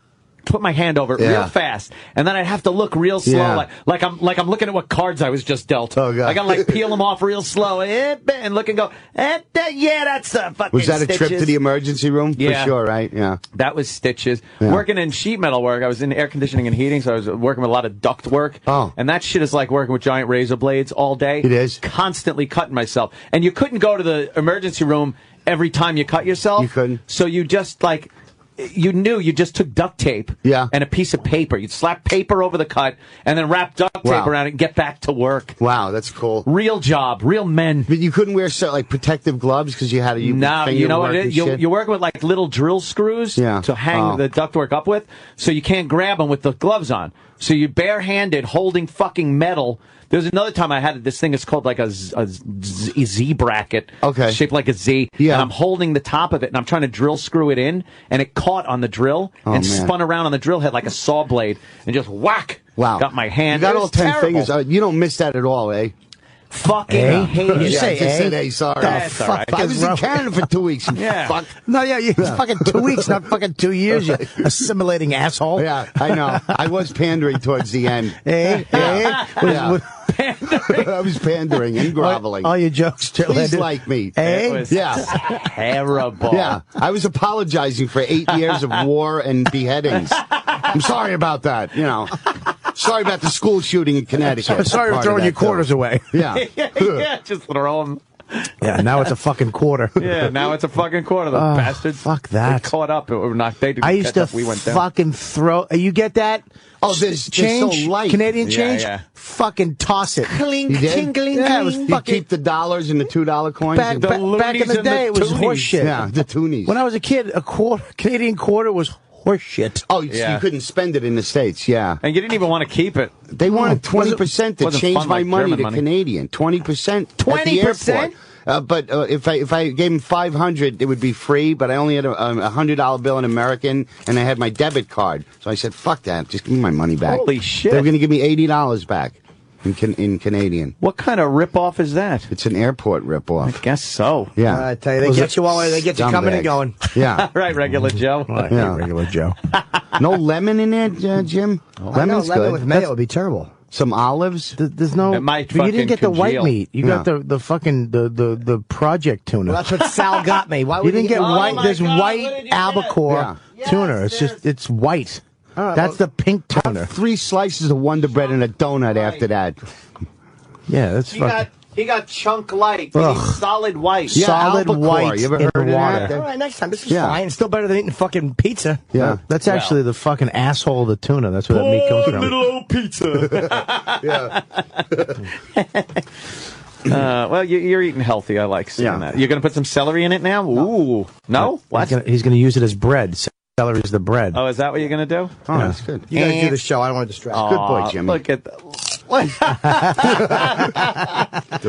Speaker 2: put my hand over it
Speaker 12: Yeah.
Speaker 2: real fast, and then I'd have to look real slow,
Speaker 12: Yeah.
Speaker 2: like like I'm like I'm looking at what cards I was just dealt.
Speaker 12: Oh, God.
Speaker 2: I gotta like peel them off real slow eh, and look and go. Eh, that- yeah, that's uh, fucking.
Speaker 12: Was that a trip to the emergency room?
Speaker 2: Yeah.
Speaker 12: For sure, right? Yeah.
Speaker 2: That was stitches.
Speaker 12: Yeah.
Speaker 2: Working in sheet metal work, I was in air conditioning and heating, so I was working with a lot of duct work.
Speaker 12: Oh.
Speaker 2: And that shit is like working with giant razor blades all day.
Speaker 12: It is.
Speaker 2: Constantly cutting myself. And you couldn't go to the emergency room every time you cut yourself.
Speaker 12: You couldn't.
Speaker 2: So you just like, you knew you just took duct tape
Speaker 12: Yeah.
Speaker 2: and a piece of paper. You'd slap paper over the cut and then wrap duct
Speaker 12: Wow.
Speaker 2: tape around it and get back to work.
Speaker 12: Wow, that's cool.
Speaker 2: Real job, real men.
Speaker 12: But you couldn't wear so, like protective gloves because you had to. You
Speaker 2: No, you know what it is? You, you're working with like little drill screws
Speaker 12: Yeah.
Speaker 2: to hang
Speaker 12: Oh.
Speaker 2: the ductwork up with, so you can't grab them with the gloves on. So you're barehanded holding fucking metal. There's another time I had this thing. It's called like a, Z, a Z, a Z bracket,
Speaker 12: Okay.
Speaker 2: shaped like a Z.
Speaker 12: Yeah.
Speaker 2: and I'm holding the top of it, and I'm trying to drill screw it in, and it caught on the drill
Speaker 12: Oh,
Speaker 2: and
Speaker 12: man.
Speaker 2: spun around on the drill head like a saw blade, and just whack.
Speaker 12: Wow.
Speaker 2: Got my hand.
Speaker 12: You got
Speaker 2: It
Speaker 12: all ten
Speaker 2: terrible.
Speaker 12: fingers. Uh, you don't miss that at all, eh?
Speaker 2: Fucking
Speaker 3: Eh?
Speaker 2: hate it.
Speaker 3: you
Speaker 12: Yeah,
Speaker 3: say
Speaker 12: I just
Speaker 3: eh?
Speaker 12: said A, sorry.
Speaker 2: That's all right.
Speaker 12: I was in Canada for two weeks.
Speaker 2: Yeah.
Speaker 12: Fuck.
Speaker 3: No, yeah, yeah, it's fucking two weeks, not fucking two years, you assimilating asshole.
Speaker 12: Yeah, I know. I was pandering towards the end.
Speaker 3: Eh? Eh? What is-
Speaker 12: Yeah.
Speaker 3: What-
Speaker 12: I was pandering and groveling.
Speaker 10: All your jokes, Joe.
Speaker 12: Please like me.
Speaker 10: Eh?
Speaker 2: It was
Speaker 12: Yeah.
Speaker 2: terrible.
Speaker 12: Yeah, I was apologizing for eight years of war and beheadings. I'm sorry about that. You know, sorry about the school shooting in Connecticut.
Speaker 10: Sorry for throwing
Speaker 12: that,
Speaker 10: your
Speaker 12: too.
Speaker 10: quarters away.
Speaker 12: Yeah,
Speaker 2: yeah, yeah, just throw them.
Speaker 10: Yeah, now it's a fucking quarter.
Speaker 2: Yeah, now it's a fucking quarter. The
Speaker 10: Oh,
Speaker 2: bastards.
Speaker 10: fuck that.
Speaker 2: They caught up. Or not. They didn't
Speaker 10: I used
Speaker 2: catch
Speaker 10: to
Speaker 2: up. We went down.
Speaker 10: fucking throw. Uh, you get that?
Speaker 12: Oh, there's-
Speaker 10: change,
Speaker 12: so light.
Speaker 10: Canadian change.
Speaker 2: yeah.
Speaker 10: Fucking toss it.
Speaker 12: You did?
Speaker 10: Yeah, it was
Speaker 12: You keep the dollars and the two dollar coins.
Speaker 10: Back,
Speaker 12: and-
Speaker 10: back, back in the
Speaker 2: and the
Speaker 10: day, it was
Speaker 2: toonies.
Speaker 10: horseshit.
Speaker 12: yeah, the toonies.
Speaker 10: When I was a kid, a quarter Canadian quarter was horseshit.
Speaker 12: oh, you-
Speaker 2: Yeah.
Speaker 12: you couldn't spend it in the states. Yeah,
Speaker 2: And you didn't even want to keep it.
Speaker 12: they wanted twenty percent to change
Speaker 2: fun
Speaker 12: my
Speaker 2: like
Speaker 12: money
Speaker 2: German
Speaker 12: to
Speaker 2: money.
Speaker 12: Canadian. Twenty percent.
Speaker 10: 20%?
Speaker 12: Uh, but uh, if I if I gave him five hundred, it would be free. But I only had a, a hundred dollar bill in American, and I had my debit card. So I said, "Fuck that! Just give me my money back."
Speaker 2: Holy shit.
Speaker 12: They were going to give me eighty dollars back in can, in Canadian.
Speaker 2: What kind of ripoff is that?
Speaker 12: It's an airport ripoff.
Speaker 2: I guess so.
Speaker 12: Yeah,
Speaker 10: I tell you, they get you all they get you coming and going.
Speaker 12: Yeah,
Speaker 2: right, regular Joe.
Speaker 10: Right,
Speaker 12: Yeah.
Speaker 10: regular Joe.
Speaker 12: no lemon in it, uh, Jim.
Speaker 10: I know,
Speaker 12: Lemon's
Speaker 10: lemon
Speaker 12: good.
Speaker 10: with mayo would be terrible.
Speaker 12: Some olives.
Speaker 10: Th- There's no.
Speaker 2: It might
Speaker 10: but you didn't get the white meat. You got the the fucking the the the project tuna.
Speaker 3: Well, that's what Sal got me. Why
Speaker 10: you didn't
Speaker 3: he
Speaker 10: get
Speaker 3: Oh
Speaker 10: white.
Speaker 3: my
Speaker 10: There's
Speaker 3: God,
Speaker 10: white
Speaker 3: did you get?
Speaker 10: albacore tuna. It's just it's white.
Speaker 3: Right,
Speaker 10: That's the pink tuna.
Speaker 12: Three slices of Wonder Bread and a donut after that.
Speaker 10: Yeah, that's
Speaker 2: He
Speaker 10: fucking.
Speaker 2: got he got chunk light. Solid white.
Speaker 12: Yeah,
Speaker 10: Solid
Speaker 12: albacore.
Speaker 10: white
Speaker 12: You ever heard of
Speaker 10: water.
Speaker 12: that?
Speaker 3: All right, next time. This is
Speaker 12: Yeah.
Speaker 3: fine. It's still better than eating fucking pizza.
Speaker 12: Yeah.
Speaker 10: That's actually the fucking asshole of the tuna. That's where that meat comes from.
Speaker 2: little old pizza.
Speaker 12: yeah.
Speaker 2: uh, well, you, you're eating healthy. I like seeing
Speaker 12: Yeah.
Speaker 2: that. You're going to put some celery in it now? Ooh. No?
Speaker 10: He's
Speaker 2: What?
Speaker 10: he's gonna use it as bread. Celery is the bread.
Speaker 2: Oh, is that what you're going to do?
Speaker 12: Oh, that's good.
Speaker 3: You gotta do the show. I don't want to distract. you.
Speaker 12: Good boy,
Speaker 2: Aw,
Speaker 12: Jimmy.
Speaker 2: Look at
Speaker 12: The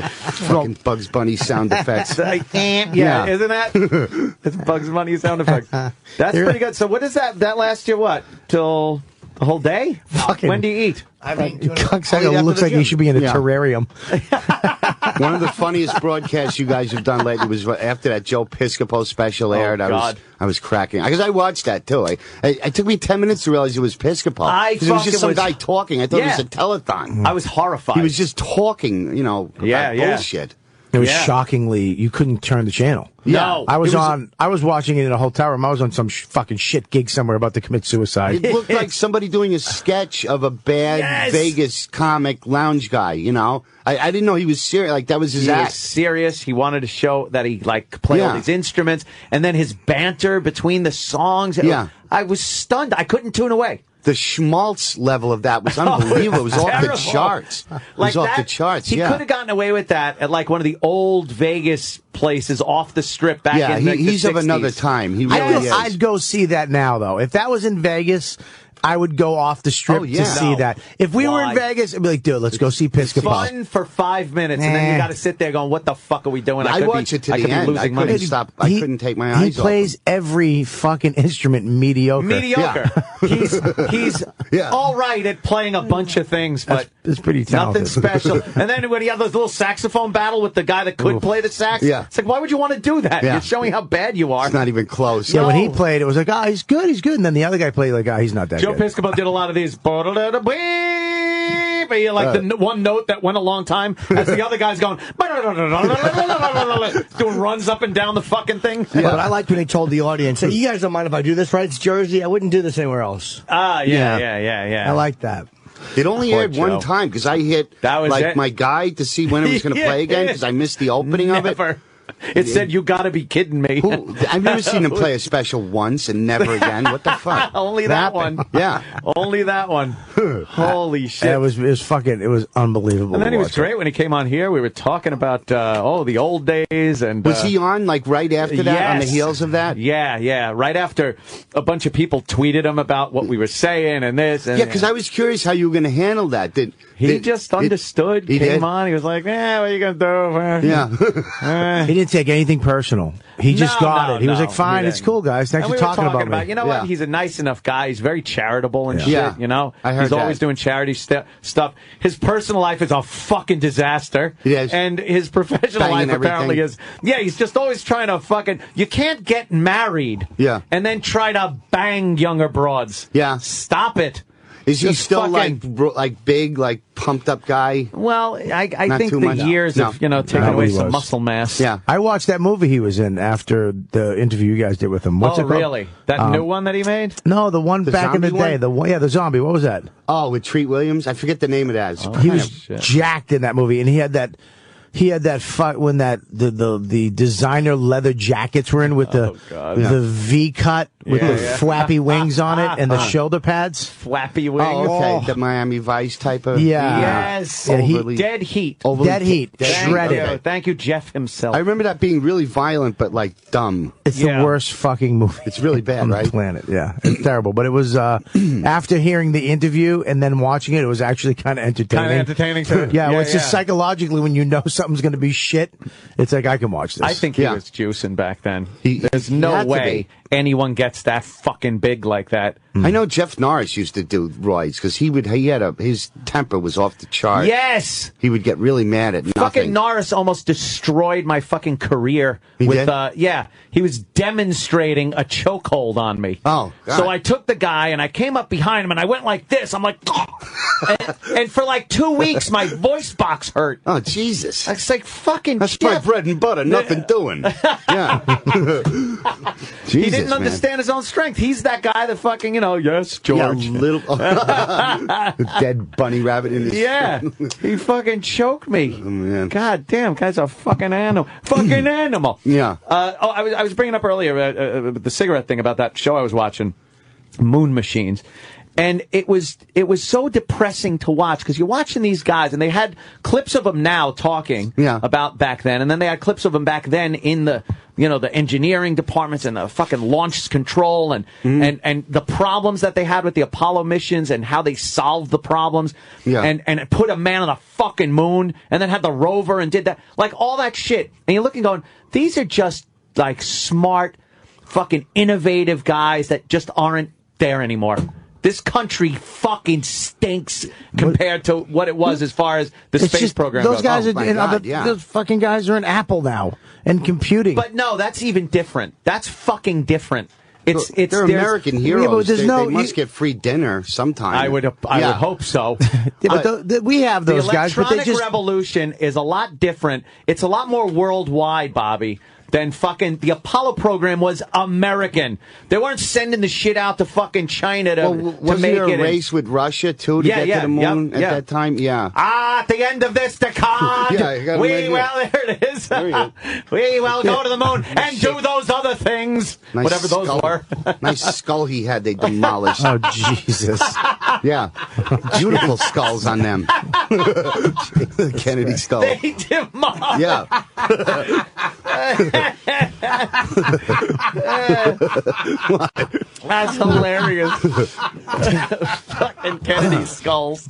Speaker 12: fucking Bugs Bunny sound effects.
Speaker 2: yeah,
Speaker 12: Yeah.
Speaker 2: isn't that? it's Bugs Bunny sound effect. That's pretty good. So what is that? That lasts you what? Till the whole day?
Speaker 10: Fucking-
Speaker 2: when do you eat?
Speaker 3: I mean,
Speaker 10: Cocksucker oh, looks like he should be in a
Speaker 12: Yeah.
Speaker 10: terrarium.
Speaker 12: One of the funniest broadcasts you guys have done lately was after that Joe Piscopo special oh, aired. I was
Speaker 2: Oh, God.
Speaker 12: I was cracking because I watched that too. I, I it took me ten minutes to realize it was Piscopo.
Speaker 2: I
Speaker 12: it was
Speaker 2: fucking
Speaker 12: just some
Speaker 2: was-
Speaker 12: guy talking. I thought
Speaker 2: Yeah.
Speaker 12: it was a telethon.
Speaker 2: I was horrified.
Speaker 12: He was just talking, you know, about
Speaker 2: Yeah, yeah.
Speaker 12: bullshit.
Speaker 10: It was
Speaker 2: Yeah.
Speaker 10: shockingly you couldn't turn the channel.
Speaker 2: No.
Speaker 10: I was,
Speaker 12: was-
Speaker 10: on. I was watching it in a hotel room. I was on some sh- fucking shit gig somewhere about to commit suicide.
Speaker 12: It looked like somebody doing a sketch of a bad
Speaker 2: Yes.
Speaker 12: Vegas comic lounge guy. You know, I, I didn't know he was serious. Like that was his
Speaker 2: he was serious. He wanted to show that he like play all
Speaker 12: Yeah.
Speaker 2: these instruments, and then his banter between the songs. It-
Speaker 12: Yeah.
Speaker 2: I was stunned. I couldn't tune away.
Speaker 12: The schmaltz level of that was oh, unbelievable. it was off the charts. It
Speaker 2: Like
Speaker 12: was off the
Speaker 2: that,
Speaker 12: charts.
Speaker 2: He
Speaker 12: yeah.
Speaker 2: could have gotten away with that at like one of the old Vegas places off the strip back
Speaker 12: yeah,
Speaker 2: in
Speaker 12: he,
Speaker 2: the
Speaker 12: he's of
Speaker 2: 60s.
Speaker 12: another time. He really
Speaker 10: I'd,
Speaker 12: is.
Speaker 10: I'd go see that now, though. If that was in Vegas, I would go off the strip
Speaker 12: Oh, yeah.
Speaker 10: to see
Speaker 2: No.
Speaker 10: that. If we were in Vegas, I'd be like, dude, let's go see Piscopo.
Speaker 2: Fun for five minutes, and then you got to sit there going, "What the fuck are we doing?"
Speaker 12: I
Speaker 2: could
Speaker 12: watched
Speaker 2: be,
Speaker 12: it to
Speaker 2: I
Speaker 12: the
Speaker 2: could
Speaker 12: end.
Speaker 2: be
Speaker 12: I couldn't
Speaker 2: money.
Speaker 12: stop. I
Speaker 10: He-
Speaker 12: couldn't take my eyes off.
Speaker 10: He plays every fucking instrument mediocre.
Speaker 2: Mediocre. he's he's
Speaker 12: Yeah.
Speaker 2: all right at playing a bunch of things, but
Speaker 10: That's- that's pretty
Speaker 2: nothing special. and then when he had those little saxophone battle with the guy that could play the sax,
Speaker 12: Yeah.
Speaker 2: it's like, why would you want to do that?
Speaker 12: Yeah.
Speaker 2: You're showing how bad you are.
Speaker 12: It's not even close.
Speaker 10: Yeah, when he played, it was like, oh, he's good, he's good. And then the other guy played like, oh, he's not that
Speaker 2: Joe
Speaker 10: good.
Speaker 2: Piscopo did a lot of these. But Like the one note that went a long time as the other guy's going doing runs up and down the fucking thing.
Speaker 3: But I liked when they told the audience, hey, you guys don't mind if I do this, right? It's Jersey. I wouldn't do this anywhere else.
Speaker 2: Ah, yeah,
Speaker 12: Yeah.
Speaker 2: yeah, yeah, yeah.
Speaker 3: I like that.
Speaker 12: It only
Speaker 2: Poor
Speaker 12: aired
Speaker 2: Joe.
Speaker 12: one time because I hit
Speaker 2: That was
Speaker 12: like
Speaker 2: it?
Speaker 12: my guide to see when it was going to play again because I missed the opening of it.
Speaker 2: It said, "You got to be kidding me."
Speaker 12: Who, I've never seen him play a special once and never again. What the fuck?
Speaker 2: Only that
Speaker 12: happened?
Speaker 2: one.
Speaker 12: Yeah.
Speaker 2: Only that one. Holy shit.
Speaker 10: And it was, it was fucking, it was unbelievable.
Speaker 2: and then he was
Speaker 10: it.
Speaker 2: great when he came on here. We were talking about uh, oh the old days and
Speaker 12: Was
Speaker 2: uh,
Speaker 12: he on like right after that? On the heels of that?
Speaker 2: Yeah, yeah. Right after a bunch of people tweeted him about what we were saying and this. And,
Speaker 12: Yeah, because I was curious how you were going to handle that. Did
Speaker 2: he
Speaker 12: did-
Speaker 2: just
Speaker 12: it-
Speaker 2: understood.
Speaker 12: he
Speaker 2: came
Speaker 12: did?
Speaker 2: on. He was like, "Yeah, what are you gonna do?"
Speaker 12: Yeah. Eh.
Speaker 10: He didn't take anything personal. He just
Speaker 2: No,
Speaker 10: got
Speaker 2: no,
Speaker 10: it. He was like, fine, it's cool, guys. Thanks
Speaker 2: And
Speaker 10: for
Speaker 2: we
Speaker 10: talking,
Speaker 2: talking
Speaker 10: about, me.
Speaker 2: You know
Speaker 12: Yeah.
Speaker 2: what? He's a nice enough guy. He's very charitable and
Speaker 10: Yeah.
Speaker 2: shit. You know,
Speaker 12: I heard
Speaker 2: he's always doing charity st- stuff. His personal life is a fucking disaster.
Speaker 12: It is.
Speaker 2: And his professional
Speaker 12: Banging
Speaker 2: life apparently
Speaker 12: everything.
Speaker 2: is. Yeah, he's just always trying to fucking. You can't get married.
Speaker 12: Yeah.
Speaker 2: And then try to bang younger broads.
Speaker 12: Yeah.
Speaker 2: Stop it.
Speaker 12: Is he still
Speaker 2: fucking-
Speaker 12: like bro- like big, like pumped up guy?
Speaker 2: Well, I, I
Speaker 12: Not
Speaker 2: think the
Speaker 12: much?
Speaker 2: years
Speaker 12: No.
Speaker 2: of you know taking
Speaker 10: Not
Speaker 2: away some muscle mass.
Speaker 12: Yeah.
Speaker 10: I watched that movie he was in after the interview you guys did with him. What's
Speaker 2: oh,
Speaker 10: it called?
Speaker 2: really? That
Speaker 10: Um,
Speaker 2: new one that he made?
Speaker 10: No, the one
Speaker 12: The
Speaker 10: back in the day.
Speaker 12: one?
Speaker 10: The one, yeah, the zombie. What was that?
Speaker 12: Oh, with Treat Williams. I forget the name of that. It's
Speaker 10: he was
Speaker 12: of-
Speaker 2: shit.
Speaker 10: jacked in that movie, and he had that. He had that fuck when that the, the the designer leather jackets were in with the
Speaker 2: God.
Speaker 10: the V cut with
Speaker 2: Yeah,
Speaker 10: the
Speaker 2: yeah.
Speaker 10: flappy wings on it and the shoulder pads.
Speaker 2: Flappy wings.
Speaker 12: Oh, okay.
Speaker 10: Oh.
Speaker 12: The Miami Vice type of.
Speaker 10: Yeah.
Speaker 2: Yes.
Speaker 10: Yeah, he-
Speaker 12: Overly-
Speaker 2: Dead heat.
Speaker 12: overly-
Speaker 10: Dead Heat,
Speaker 2: Thank
Speaker 10: shredded.
Speaker 2: you. Thank you, Jeff himself.
Speaker 12: I remember that being really violent, but like dumb.
Speaker 10: It's
Speaker 2: Yeah.
Speaker 10: the worst fucking movie.
Speaker 12: It's really bad,
Speaker 10: on
Speaker 12: right?
Speaker 10: the planet. Yeah, it's terrible. But it was uh, after hearing the interview and then watching it, it was actually kind of entertaining.
Speaker 2: Kinda entertaining, too.
Speaker 10: yeah, well,
Speaker 2: Yeah,
Speaker 10: it's just psychologically when you know something's going to be shit, it's like I can watch this.
Speaker 2: I think he
Speaker 12: Yeah.
Speaker 2: was juicing back then.
Speaker 12: He-
Speaker 2: There's
Speaker 12: he
Speaker 2: no way anyone gets that fucking big like that.
Speaker 12: I know Jeff Norris used to do roids because he would. He had a his temper was off the chart.
Speaker 2: Yes.
Speaker 12: he would get really mad at nothing.
Speaker 2: Fucking Norris almost destroyed my fucking career
Speaker 12: He
Speaker 2: with
Speaker 12: did?
Speaker 2: uh yeah, he was demonstrating a chokehold on me.
Speaker 12: Oh, God.
Speaker 2: So I took the guy and I came up behind him and I went like this. I'm like and, and for like 2 weeks my voice box hurt.
Speaker 12: oh Jesus,
Speaker 2: It's like fucking
Speaker 12: that's my bread and butter. Nothing doing. Yeah. Jesus,
Speaker 2: He didn't
Speaker 12: man.
Speaker 2: understand his own strength. He's that guy that fucking, you know, yes, George.
Speaker 12: Yeah, little dead bunny rabbit in his.
Speaker 2: Yeah, he fucking choked me.
Speaker 12: Oh, man.
Speaker 2: God damn, guy's a fucking animal. fucking animal.
Speaker 12: Yeah.
Speaker 2: Uh, oh, I was, I was bringing up earlier uh, uh, the cigarette thing about that show I was watching, Moon Machines. And it was it was so depressing to watch because you're watching these guys and they had clips of them now talking
Speaker 12: Yeah.
Speaker 2: about back then, and then they had clips of them back then in the you know the engineering departments and the fucking launch control and
Speaker 12: Mm-hmm.
Speaker 2: and and the problems that they had with the Apollo missions and how they solved the problems
Speaker 12: Yeah.
Speaker 2: and and put a man on the fucking moon and then had the rover and did that like all that shit and you're looking going these are just like smart fucking innovative guys that just aren't there anymore this country fucking stinks compared to what it was as far as the
Speaker 10: It's
Speaker 2: space
Speaker 10: just
Speaker 2: program
Speaker 10: those
Speaker 2: goes.
Speaker 10: guys
Speaker 12: Oh,
Speaker 10: are
Speaker 12: my
Speaker 10: in
Speaker 12: God,
Speaker 10: other,
Speaker 12: yeah.
Speaker 10: those fucking guys are in Apple now and computing.
Speaker 2: but no that's even different that's fucking different it's it's
Speaker 12: They're
Speaker 2: there's-
Speaker 12: American
Speaker 10: Yeah, but
Speaker 12: heroes.
Speaker 10: there's
Speaker 12: they,
Speaker 10: no-
Speaker 12: they must
Speaker 10: you-
Speaker 12: get free dinner sometime.
Speaker 2: I would I
Speaker 12: Yeah.
Speaker 2: would hope so.
Speaker 10: yeah, but
Speaker 2: Uh,
Speaker 10: tho- th- we have
Speaker 2: the
Speaker 10: those guys, but they
Speaker 2: electronic
Speaker 10: just
Speaker 2: revolution is a lot different. It's a lot more worldwide, Bobby, than fucking the Apollo program was American. They weren't sending the shit out to fucking China to,
Speaker 12: Well,
Speaker 2: to
Speaker 12: wasn't
Speaker 2: make
Speaker 12: there a
Speaker 2: it.
Speaker 12: race with Russia too to
Speaker 2: Yeah,
Speaker 12: get
Speaker 2: yeah,
Speaker 12: to the moon
Speaker 2: yep,
Speaker 12: at
Speaker 2: yeah.
Speaker 12: that time? Yeah.
Speaker 2: Ah, at the end of this decade,
Speaker 12: Yeah, got
Speaker 2: we
Speaker 12: right here.
Speaker 2: will. There it is.
Speaker 12: There
Speaker 2: we will go to the moon and do those other things,
Speaker 12: Nice
Speaker 2: whatever those
Speaker 12: skull.
Speaker 2: were.
Speaker 12: nice skull he had. They demolished.
Speaker 10: oh Jesus.
Speaker 12: Yeah, beautiful skulls on them. Kennedy skull.
Speaker 2: they demolished.
Speaker 12: Yeah.
Speaker 2: That's hilarious. Fucking Kennedy skulls.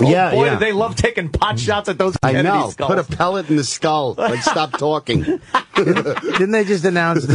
Speaker 2: Oh,
Speaker 10: Yeah,
Speaker 2: boy,
Speaker 10: yeah.
Speaker 2: they love taking pot shots at those Kennedy
Speaker 12: I
Speaker 2: Kennedy
Speaker 12: know.
Speaker 2: skulls.
Speaker 12: Put a pellet in the skull. Like stop talking.
Speaker 10: Didn't they just announce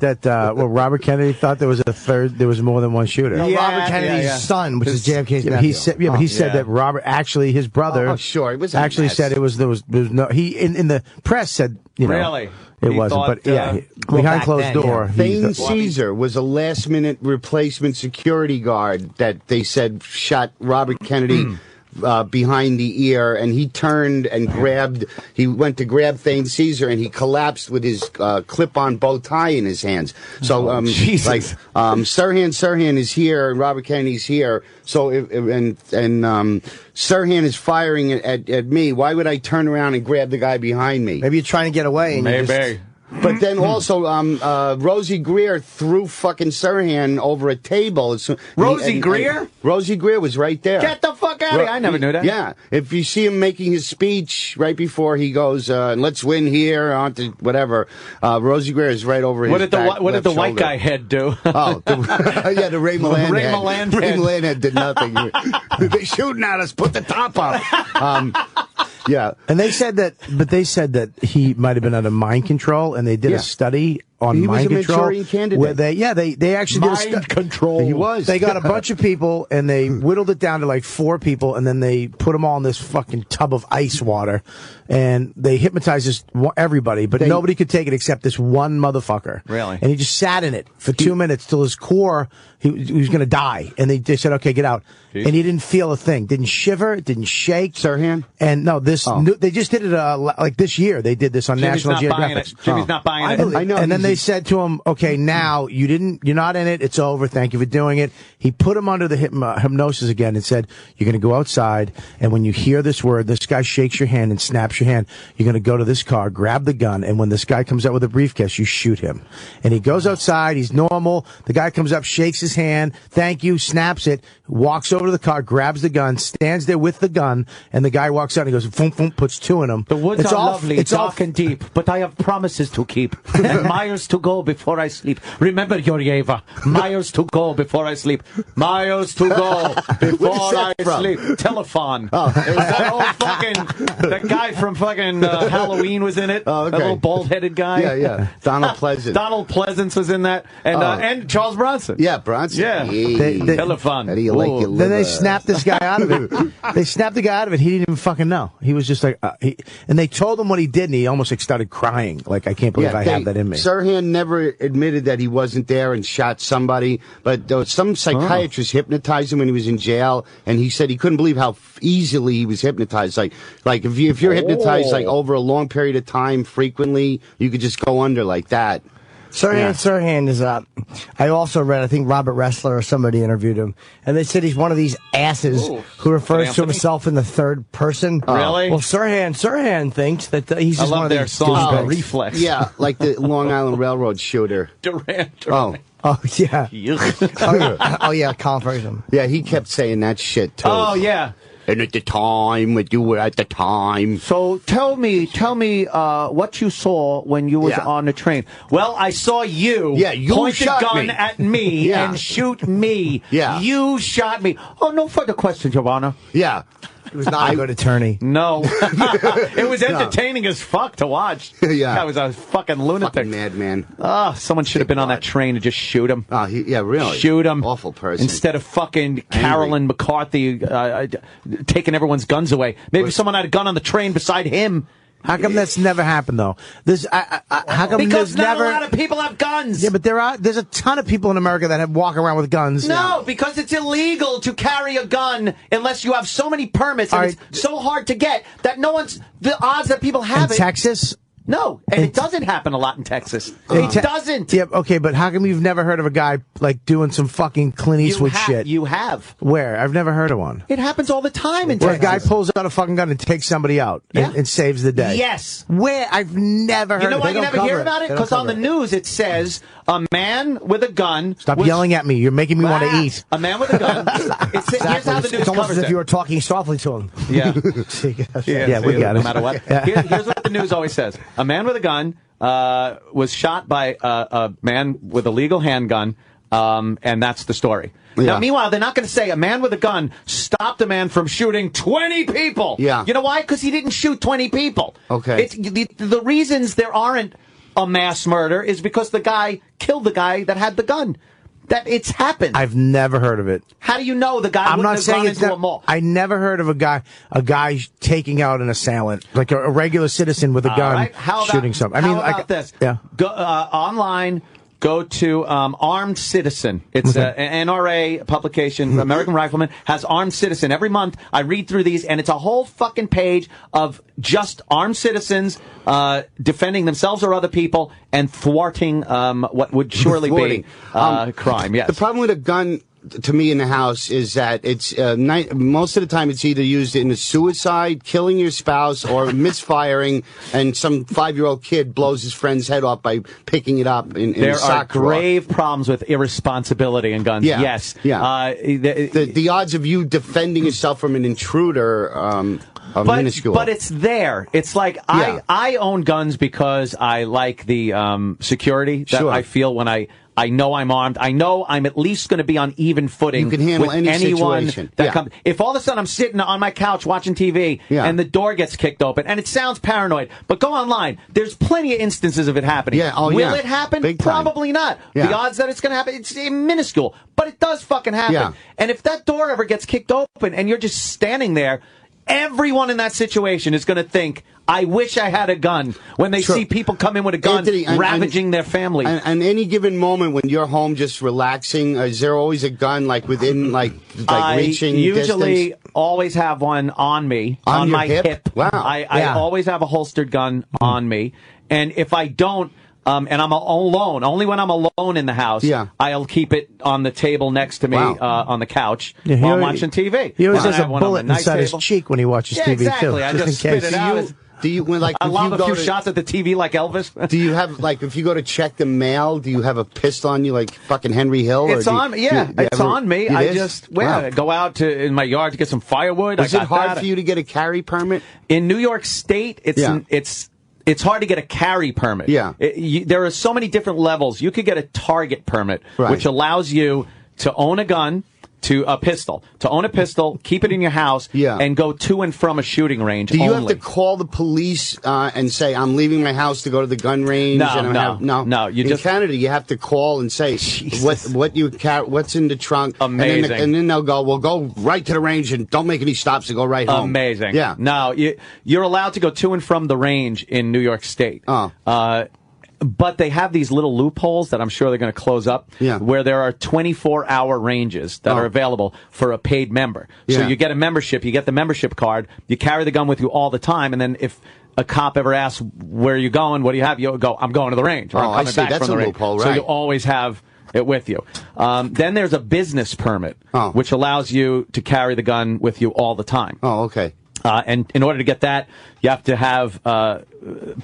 Speaker 10: that uh, well Robert Kennedy thought there was a third there was more than one shooter?
Speaker 3: No,
Speaker 2: Yeah,
Speaker 3: Robert Kennedy's
Speaker 2: yeah, yeah.
Speaker 3: son, which is JFK's
Speaker 10: Yeah,
Speaker 3: nephew.
Speaker 10: he said, yeah, but he said
Speaker 2: Yeah.
Speaker 10: that Robert actually his brother.
Speaker 12: Oh, sure, it was
Speaker 10: actually
Speaker 12: mess.
Speaker 10: said it was there was there was no he in in the press said you know
Speaker 2: Really?
Speaker 10: It
Speaker 2: He
Speaker 10: wasn't,
Speaker 2: thought,
Speaker 10: but yeah,
Speaker 2: uh,
Speaker 10: he-
Speaker 3: well,
Speaker 10: behind closed
Speaker 3: then,
Speaker 10: door.
Speaker 3: yeah.
Speaker 10: he
Speaker 12: Thane
Speaker 10: thought-
Speaker 12: Caesar was a last minute replacement security guard that they said shot Robert Kennedy uh, behind the ear, and he turned and grabbed. He went to grab Thane Cesar, and he collapsed with his uh, clip-on bow tie in his hands. So, um,
Speaker 2: Jesus.
Speaker 12: like, um, Sirhan Sirhan is here, and Robert Kennedy's here. So, if, if- and and um, Sirhan is firing at, at, at me. Why would I turn around and grab the guy behind me?
Speaker 3: Maybe you're trying to get away. And you
Speaker 2: Maybe.
Speaker 12: But then also, um, uh, Rosey Grier threw fucking Sirhan over a table. So-
Speaker 2: Rosie
Speaker 12: and- and-
Speaker 2: Greer?
Speaker 12: Rosey Grier was right there.
Speaker 2: Get the fuck out of here. I never knew that.
Speaker 12: Yeah. If you see him making his speech right before he goes, uh, let's win here, on to whatever, uh, Rosey Grier is right over
Speaker 2: What
Speaker 12: his
Speaker 2: did the
Speaker 12: back
Speaker 2: whi- what did the white guy head do?
Speaker 12: Oh, the, yeah, the Ray Milland
Speaker 2: Ray
Speaker 12: head.
Speaker 2: Milland
Speaker 12: Ray. Milland head did nothing. They're shooting at us. Put the top up. Um, yeah.
Speaker 10: And they said that, but they said that he might have been under mind control, and they did
Speaker 12: Yeah.
Speaker 10: a study on
Speaker 12: He was
Speaker 10: mind
Speaker 12: a
Speaker 10: control.
Speaker 12: Candidate.
Speaker 10: Where they, yeah, they they actually did a
Speaker 2: Mind
Speaker 10: stu-
Speaker 2: control.
Speaker 12: He was.
Speaker 10: They got a bunch of people and they whittled it down to like four people, and then they put them all in this fucking tub of ice water, and they hypnotized this everybody, but
Speaker 12: They-
Speaker 10: nobody could take it except this one motherfucker.
Speaker 2: Really?
Speaker 10: And he just sat in it for two minutes till his core he, he was going to die, and they, they said, "Okay, get out." And he didn't feel a thing, didn't shiver, didn't shake.
Speaker 12: Sirhan?
Speaker 10: And no, this
Speaker 12: Oh.
Speaker 10: new, they just did it uh, like this year. They did this on
Speaker 2: Jimmy's
Speaker 10: National Geographic.
Speaker 2: Jimmy's
Speaker 12: Oh.
Speaker 2: not buying
Speaker 10: I believe-
Speaker 12: I know,
Speaker 10: And then
Speaker 12: he's-
Speaker 10: they said to him, "Okay, now you didn't. You're not in it. It's over. Thank you for doing it." He put him under the hypno- uh, hypnosis again and said, "You're going to go outside, and when you hear this word, this guy shakes your hand and snaps your hand. You're going to go to this car, grab the gun, and when this guy comes out with a briefcase, you shoot him." And he goes outside. He's normal. The guy comes up, shakes his hand, thank you, snaps it, walks over to the car, grabs the gun, stands there with the gun, and the guy walks out and he goes, "Boom, boom," puts two in him.
Speaker 2: The woods
Speaker 10: it's
Speaker 2: are
Speaker 10: all,
Speaker 2: lovely,
Speaker 10: it's
Speaker 2: dark
Speaker 10: all,
Speaker 2: and deep, but I have promises to keep and miles to go before I sleep. Remember, Yorieva, miles to go before I sleep. Miles to go before I
Speaker 12: from?
Speaker 2: sleep. Telephone. Oh. It was that old fucking, that guy from fucking uh, Halloween was in it.
Speaker 12: Oh, okay.
Speaker 2: That little bald-headed guy.
Speaker 12: Yeah, yeah. Donald Pleasant.
Speaker 2: Donald Pleasence was in that, and uh,
Speaker 12: Oh.
Speaker 2: and Charles Bronson.
Speaker 12: Yeah, Bronson.
Speaker 2: Yeah.
Speaker 10: They- they-
Speaker 2: Telephone.
Speaker 12: How do you like
Speaker 2: Ooh.
Speaker 12: your
Speaker 10: Then they
Speaker 12: liver?
Speaker 10: snapped this guy out of it. they snapped the guy out of it. He didn't even fucking know. He was just like, uh, he, and they told him what he did, and he almost like started crying. Like, I can't believe I
Speaker 12: they-
Speaker 10: have that in me.
Speaker 12: Sirhan never admitted that he wasn't there and shot somebody, but there some psychiatrist hypnotized him when he was in jail, and he said he couldn't believe how easily he was hypnotized. Like, like if you if you're hypnotized like
Speaker 2: Oh.
Speaker 12: over a long period of time, frequently, you could just go under like that.
Speaker 10: Sirhan,
Speaker 12: Yeah.
Speaker 10: Sirhan is up. I also read, I think Robert Ressler or somebody interviewed him, and they said he's one of these asses
Speaker 2: Ooh.
Speaker 10: who refers to himself in the third person.
Speaker 2: Really?
Speaker 10: Well, Sirhan, Sirhan thinks that uh, he's
Speaker 2: I
Speaker 10: just one of
Speaker 2: their
Speaker 10: these
Speaker 2: song,
Speaker 10: douchebags.
Speaker 2: Reflex.
Speaker 12: Yeah, like the Long Island Railroad shooter.
Speaker 2: Durant.
Speaker 12: Oh,
Speaker 10: Oh yeah. Oh yeah. Oh yeah. Colin
Speaker 12: yeah, he kept saying that shit too.
Speaker 2: Oh yeah.
Speaker 12: And at the time, when you were at the time.
Speaker 2: So tell me, tell me uh, what you saw when you was
Speaker 12: Yeah.
Speaker 2: on the train. Well, I saw you,
Speaker 12: Yeah, you
Speaker 2: point
Speaker 12: shot
Speaker 2: a gun
Speaker 12: me.
Speaker 2: at me
Speaker 12: Yeah.
Speaker 2: and shoot me.
Speaker 12: Yeah.
Speaker 2: you shot me. Oh, no further questions, Your Honor.
Speaker 12: Yeah.
Speaker 10: He was not a good attorney.
Speaker 2: No, it was entertaining as fuck to watch.
Speaker 12: Yeah.
Speaker 2: I was a fucking lunatic.
Speaker 12: Fucking madman.
Speaker 2: Oh, someone should have been on that train and just shoot him.
Speaker 12: Oh, he, yeah, really.
Speaker 2: Shoot him.
Speaker 12: Awful person.
Speaker 2: Instead of fucking Carolyn McCarthy uh, uh, taking everyone's guns away. Maybe someone had a gun on the train beside him.
Speaker 10: How come that's never happened though? This, I, I, how come
Speaker 2: Because
Speaker 10: there's
Speaker 2: not
Speaker 10: never?
Speaker 2: a lot of people have guns.
Speaker 10: yeah, but there are. There's a ton of people in America that have walk around with guns.
Speaker 2: No, because it's illegal to carry a gun unless you have so many permits and
Speaker 10: All
Speaker 2: it's so hard to get that no one's the odds that people have
Speaker 10: In
Speaker 2: it.
Speaker 10: Texas.
Speaker 2: No, and
Speaker 10: in-
Speaker 2: it doesn't happen a lot in Texas. It
Speaker 10: Te-
Speaker 2: doesn't.
Speaker 10: Yeah, okay, but how come you've never heard of a guy like doing some fucking Clint
Speaker 2: you,
Speaker 10: Eastwood
Speaker 2: ha-
Speaker 10: shit?
Speaker 2: you have.
Speaker 10: Where? I've never heard of one.
Speaker 2: It happens all the time in
Speaker 10: Where a guy pulls out a fucking gun and takes somebody out and,
Speaker 2: Yeah.
Speaker 10: and saves the day.
Speaker 2: Yes.
Speaker 10: Where? I've never heard.
Speaker 2: You know
Speaker 10: of
Speaker 2: why
Speaker 10: it.
Speaker 2: You never hear
Speaker 10: cover
Speaker 2: about it? Because on the news it says a man with a gun.
Speaker 10: Stop
Speaker 2: was-
Speaker 10: yelling at me. You're making me want to
Speaker 2: Ah,
Speaker 10: eat.
Speaker 2: A man with a gun. it's, Here's how the
Speaker 10: It's,
Speaker 2: news
Speaker 10: it's almost
Speaker 2: covers
Speaker 10: as if
Speaker 2: it.
Speaker 10: you were talking softly to him.
Speaker 2: Yeah.
Speaker 10: yeah, we
Speaker 2: see,
Speaker 10: got
Speaker 2: no matter what. Here's what the news always says: a man with a gun uh, was shot by uh, a man with a legal handgun, um, and that's the story. Now, meanwhile, they're not going to say a man with a gun stopped a man from shooting 20 people.
Speaker 12: Yeah.
Speaker 2: You know why? Because he didn't shoot 20 people.
Speaker 12: Okay.
Speaker 2: It's, the, the reasons there aren't a mass murder is because the guy killed the guy that had the gun. That it's happened.
Speaker 10: I've never heard of it.
Speaker 2: How do you know the guy
Speaker 10: I'm
Speaker 2: have
Speaker 10: saying it's
Speaker 2: into
Speaker 10: not,
Speaker 2: a mall?
Speaker 10: I never heard of a guy a guy taking out an assailant like a, a regular citizen with a
Speaker 2: All
Speaker 10: gun
Speaker 2: right. How about,
Speaker 10: shooting something. I
Speaker 2: how
Speaker 10: mean,
Speaker 2: about
Speaker 10: like
Speaker 2: this?
Speaker 10: Yeah.
Speaker 2: Go uh, online. Go to um, Armed Citizen. It's an NRA publication. American Rifleman has Armed Citizen every month. I read through these, and it's a whole fucking page of just armed citizens uh, defending themselves or other people and thwarting um, what would surely be uh,
Speaker 12: Um,
Speaker 2: crime. Yes.
Speaker 12: The problem with a gun to me in the house is that it's uh, ni- most of the time it's either used in a suicide, killing your spouse, or misfiring, and some five-year-old kid blows his friend's head off by picking it up in, in
Speaker 2: there
Speaker 12: a
Speaker 2: are grave problems with irresponsibility in guns.
Speaker 12: Yeah.
Speaker 2: Yes.
Speaker 12: Yeah.
Speaker 2: Uh, the-
Speaker 12: The, the odds of you defending yourself from an intruder um, are
Speaker 2: but,
Speaker 12: minuscule.
Speaker 2: But it's there. It's like
Speaker 12: Yeah.
Speaker 2: I I own guns because I like the um, security that
Speaker 12: Sure.
Speaker 2: I feel when I. I know I'm armed. I know I'm at least going to be on even footing
Speaker 12: You can handle
Speaker 2: with
Speaker 12: any
Speaker 2: anyone
Speaker 12: situation.
Speaker 2: that
Speaker 12: Yeah.
Speaker 2: comes. If all of a sudden I'm sitting on my couch watching TV
Speaker 12: Yeah.
Speaker 2: and the door gets kicked open, and it sounds paranoid, but go online. There's plenty of instances of it happening.
Speaker 12: Yeah, oh,
Speaker 2: Will
Speaker 12: yeah.
Speaker 2: it happen?
Speaker 12: Big time.
Speaker 2: Probably not.
Speaker 12: Yeah.
Speaker 2: The odds that it's going to happen, it's eh, minuscule, but it does fucking happen.
Speaker 12: Yeah.
Speaker 2: And if that door ever gets kicked open and you're just standing there, everyone in that situation is going to think, I wish I had a gun when they
Speaker 12: Sure.
Speaker 2: see people come in with a gun
Speaker 12: Anthony, and-
Speaker 2: ravaging their family.
Speaker 12: And, and any given moment when you're home just relaxing, is there always a gun like within like like
Speaker 2: I
Speaker 12: reaching
Speaker 2: usually
Speaker 12: distance?
Speaker 2: always have one on me,
Speaker 12: On
Speaker 2: on, my
Speaker 12: hip? Wow.
Speaker 2: I, I
Speaker 12: Yeah.
Speaker 2: always have a holstered gun on me, and if I don't. Um, and I'm alone. Only when I'm alone in the house,
Speaker 12: Yeah.
Speaker 2: I'll keep it on the table next to me
Speaker 12: Wow.
Speaker 2: uh, on the couch
Speaker 3: Yeah, he
Speaker 2: while I'm watching TV.
Speaker 3: He always has a
Speaker 2: have one on
Speaker 3: bullet inside
Speaker 2: table.
Speaker 3: his cheek when he watches
Speaker 2: Yeah,
Speaker 3: TV
Speaker 2: exactly.
Speaker 3: too,
Speaker 2: I
Speaker 3: just,
Speaker 2: just
Speaker 3: in case.
Speaker 2: spit it out.
Speaker 12: you, do you when like
Speaker 2: I
Speaker 12: you
Speaker 2: a few
Speaker 12: to,
Speaker 2: shots at the TV like Elvis.
Speaker 12: Do you have like if you go to check the mail? Do you have a pistol on you like fucking Henry Hill?
Speaker 2: It's
Speaker 12: you-
Speaker 2: on,
Speaker 12: do
Speaker 2: yeah,
Speaker 12: you- you
Speaker 2: it's
Speaker 12: ever-
Speaker 2: on me. I just, yeah,
Speaker 12: Wow.
Speaker 2: go out to in my yard to get some firewood.
Speaker 12: Is it hard
Speaker 2: that.
Speaker 12: for you to get a carry permit?
Speaker 2: in New York State? It's
Speaker 12: Yeah.
Speaker 2: it's it's hard to get a carry permit.
Speaker 12: Yeah.
Speaker 2: It- you- there are so many different levels. You could get a target permit,
Speaker 12: Right.
Speaker 2: which allows you to own a gun. To a pistol, to own a pistol, keep it in your house,
Speaker 12: Yeah.
Speaker 2: and go to and from a shooting range.
Speaker 12: Do you have to call the police uh, and say I'm leaving my house to go to the gun range?
Speaker 2: No, no,
Speaker 12: have, no,
Speaker 2: no, you
Speaker 12: in
Speaker 2: just-
Speaker 12: Canada, you have to call and say what what you what's in the trunk. And then,
Speaker 2: Amazing.
Speaker 12: and then they'll go, well, go right to the range and don't make any stops and go right home.
Speaker 2: Amazing.
Speaker 12: Yeah.
Speaker 2: No, you, you're allowed to go to and from the range in New York State.
Speaker 12: Oh.
Speaker 2: Uh, but they have these little loopholes that I'm sure they're going to close up.
Speaker 12: Yeah.
Speaker 2: Where there are 24 hour ranges that
Speaker 12: Oh.
Speaker 2: are available for a paid member. So you get a membership, you get the membership card, you carry the gun with you all the time, and then if a cop ever asks where are you going, what do you have, you go, I'm going to the range. Or
Speaker 12: Oh,
Speaker 2: I'm
Speaker 12: I see.
Speaker 2: back
Speaker 12: That's
Speaker 2: from
Speaker 12: a loophole,
Speaker 2: So you always have it with you. Um, then there's a business permit,
Speaker 12: Oh.
Speaker 2: which allows you to carry the gun with you all the time.
Speaker 12: Oh, okay.
Speaker 2: Uh, and in order to get that, you have to have uh,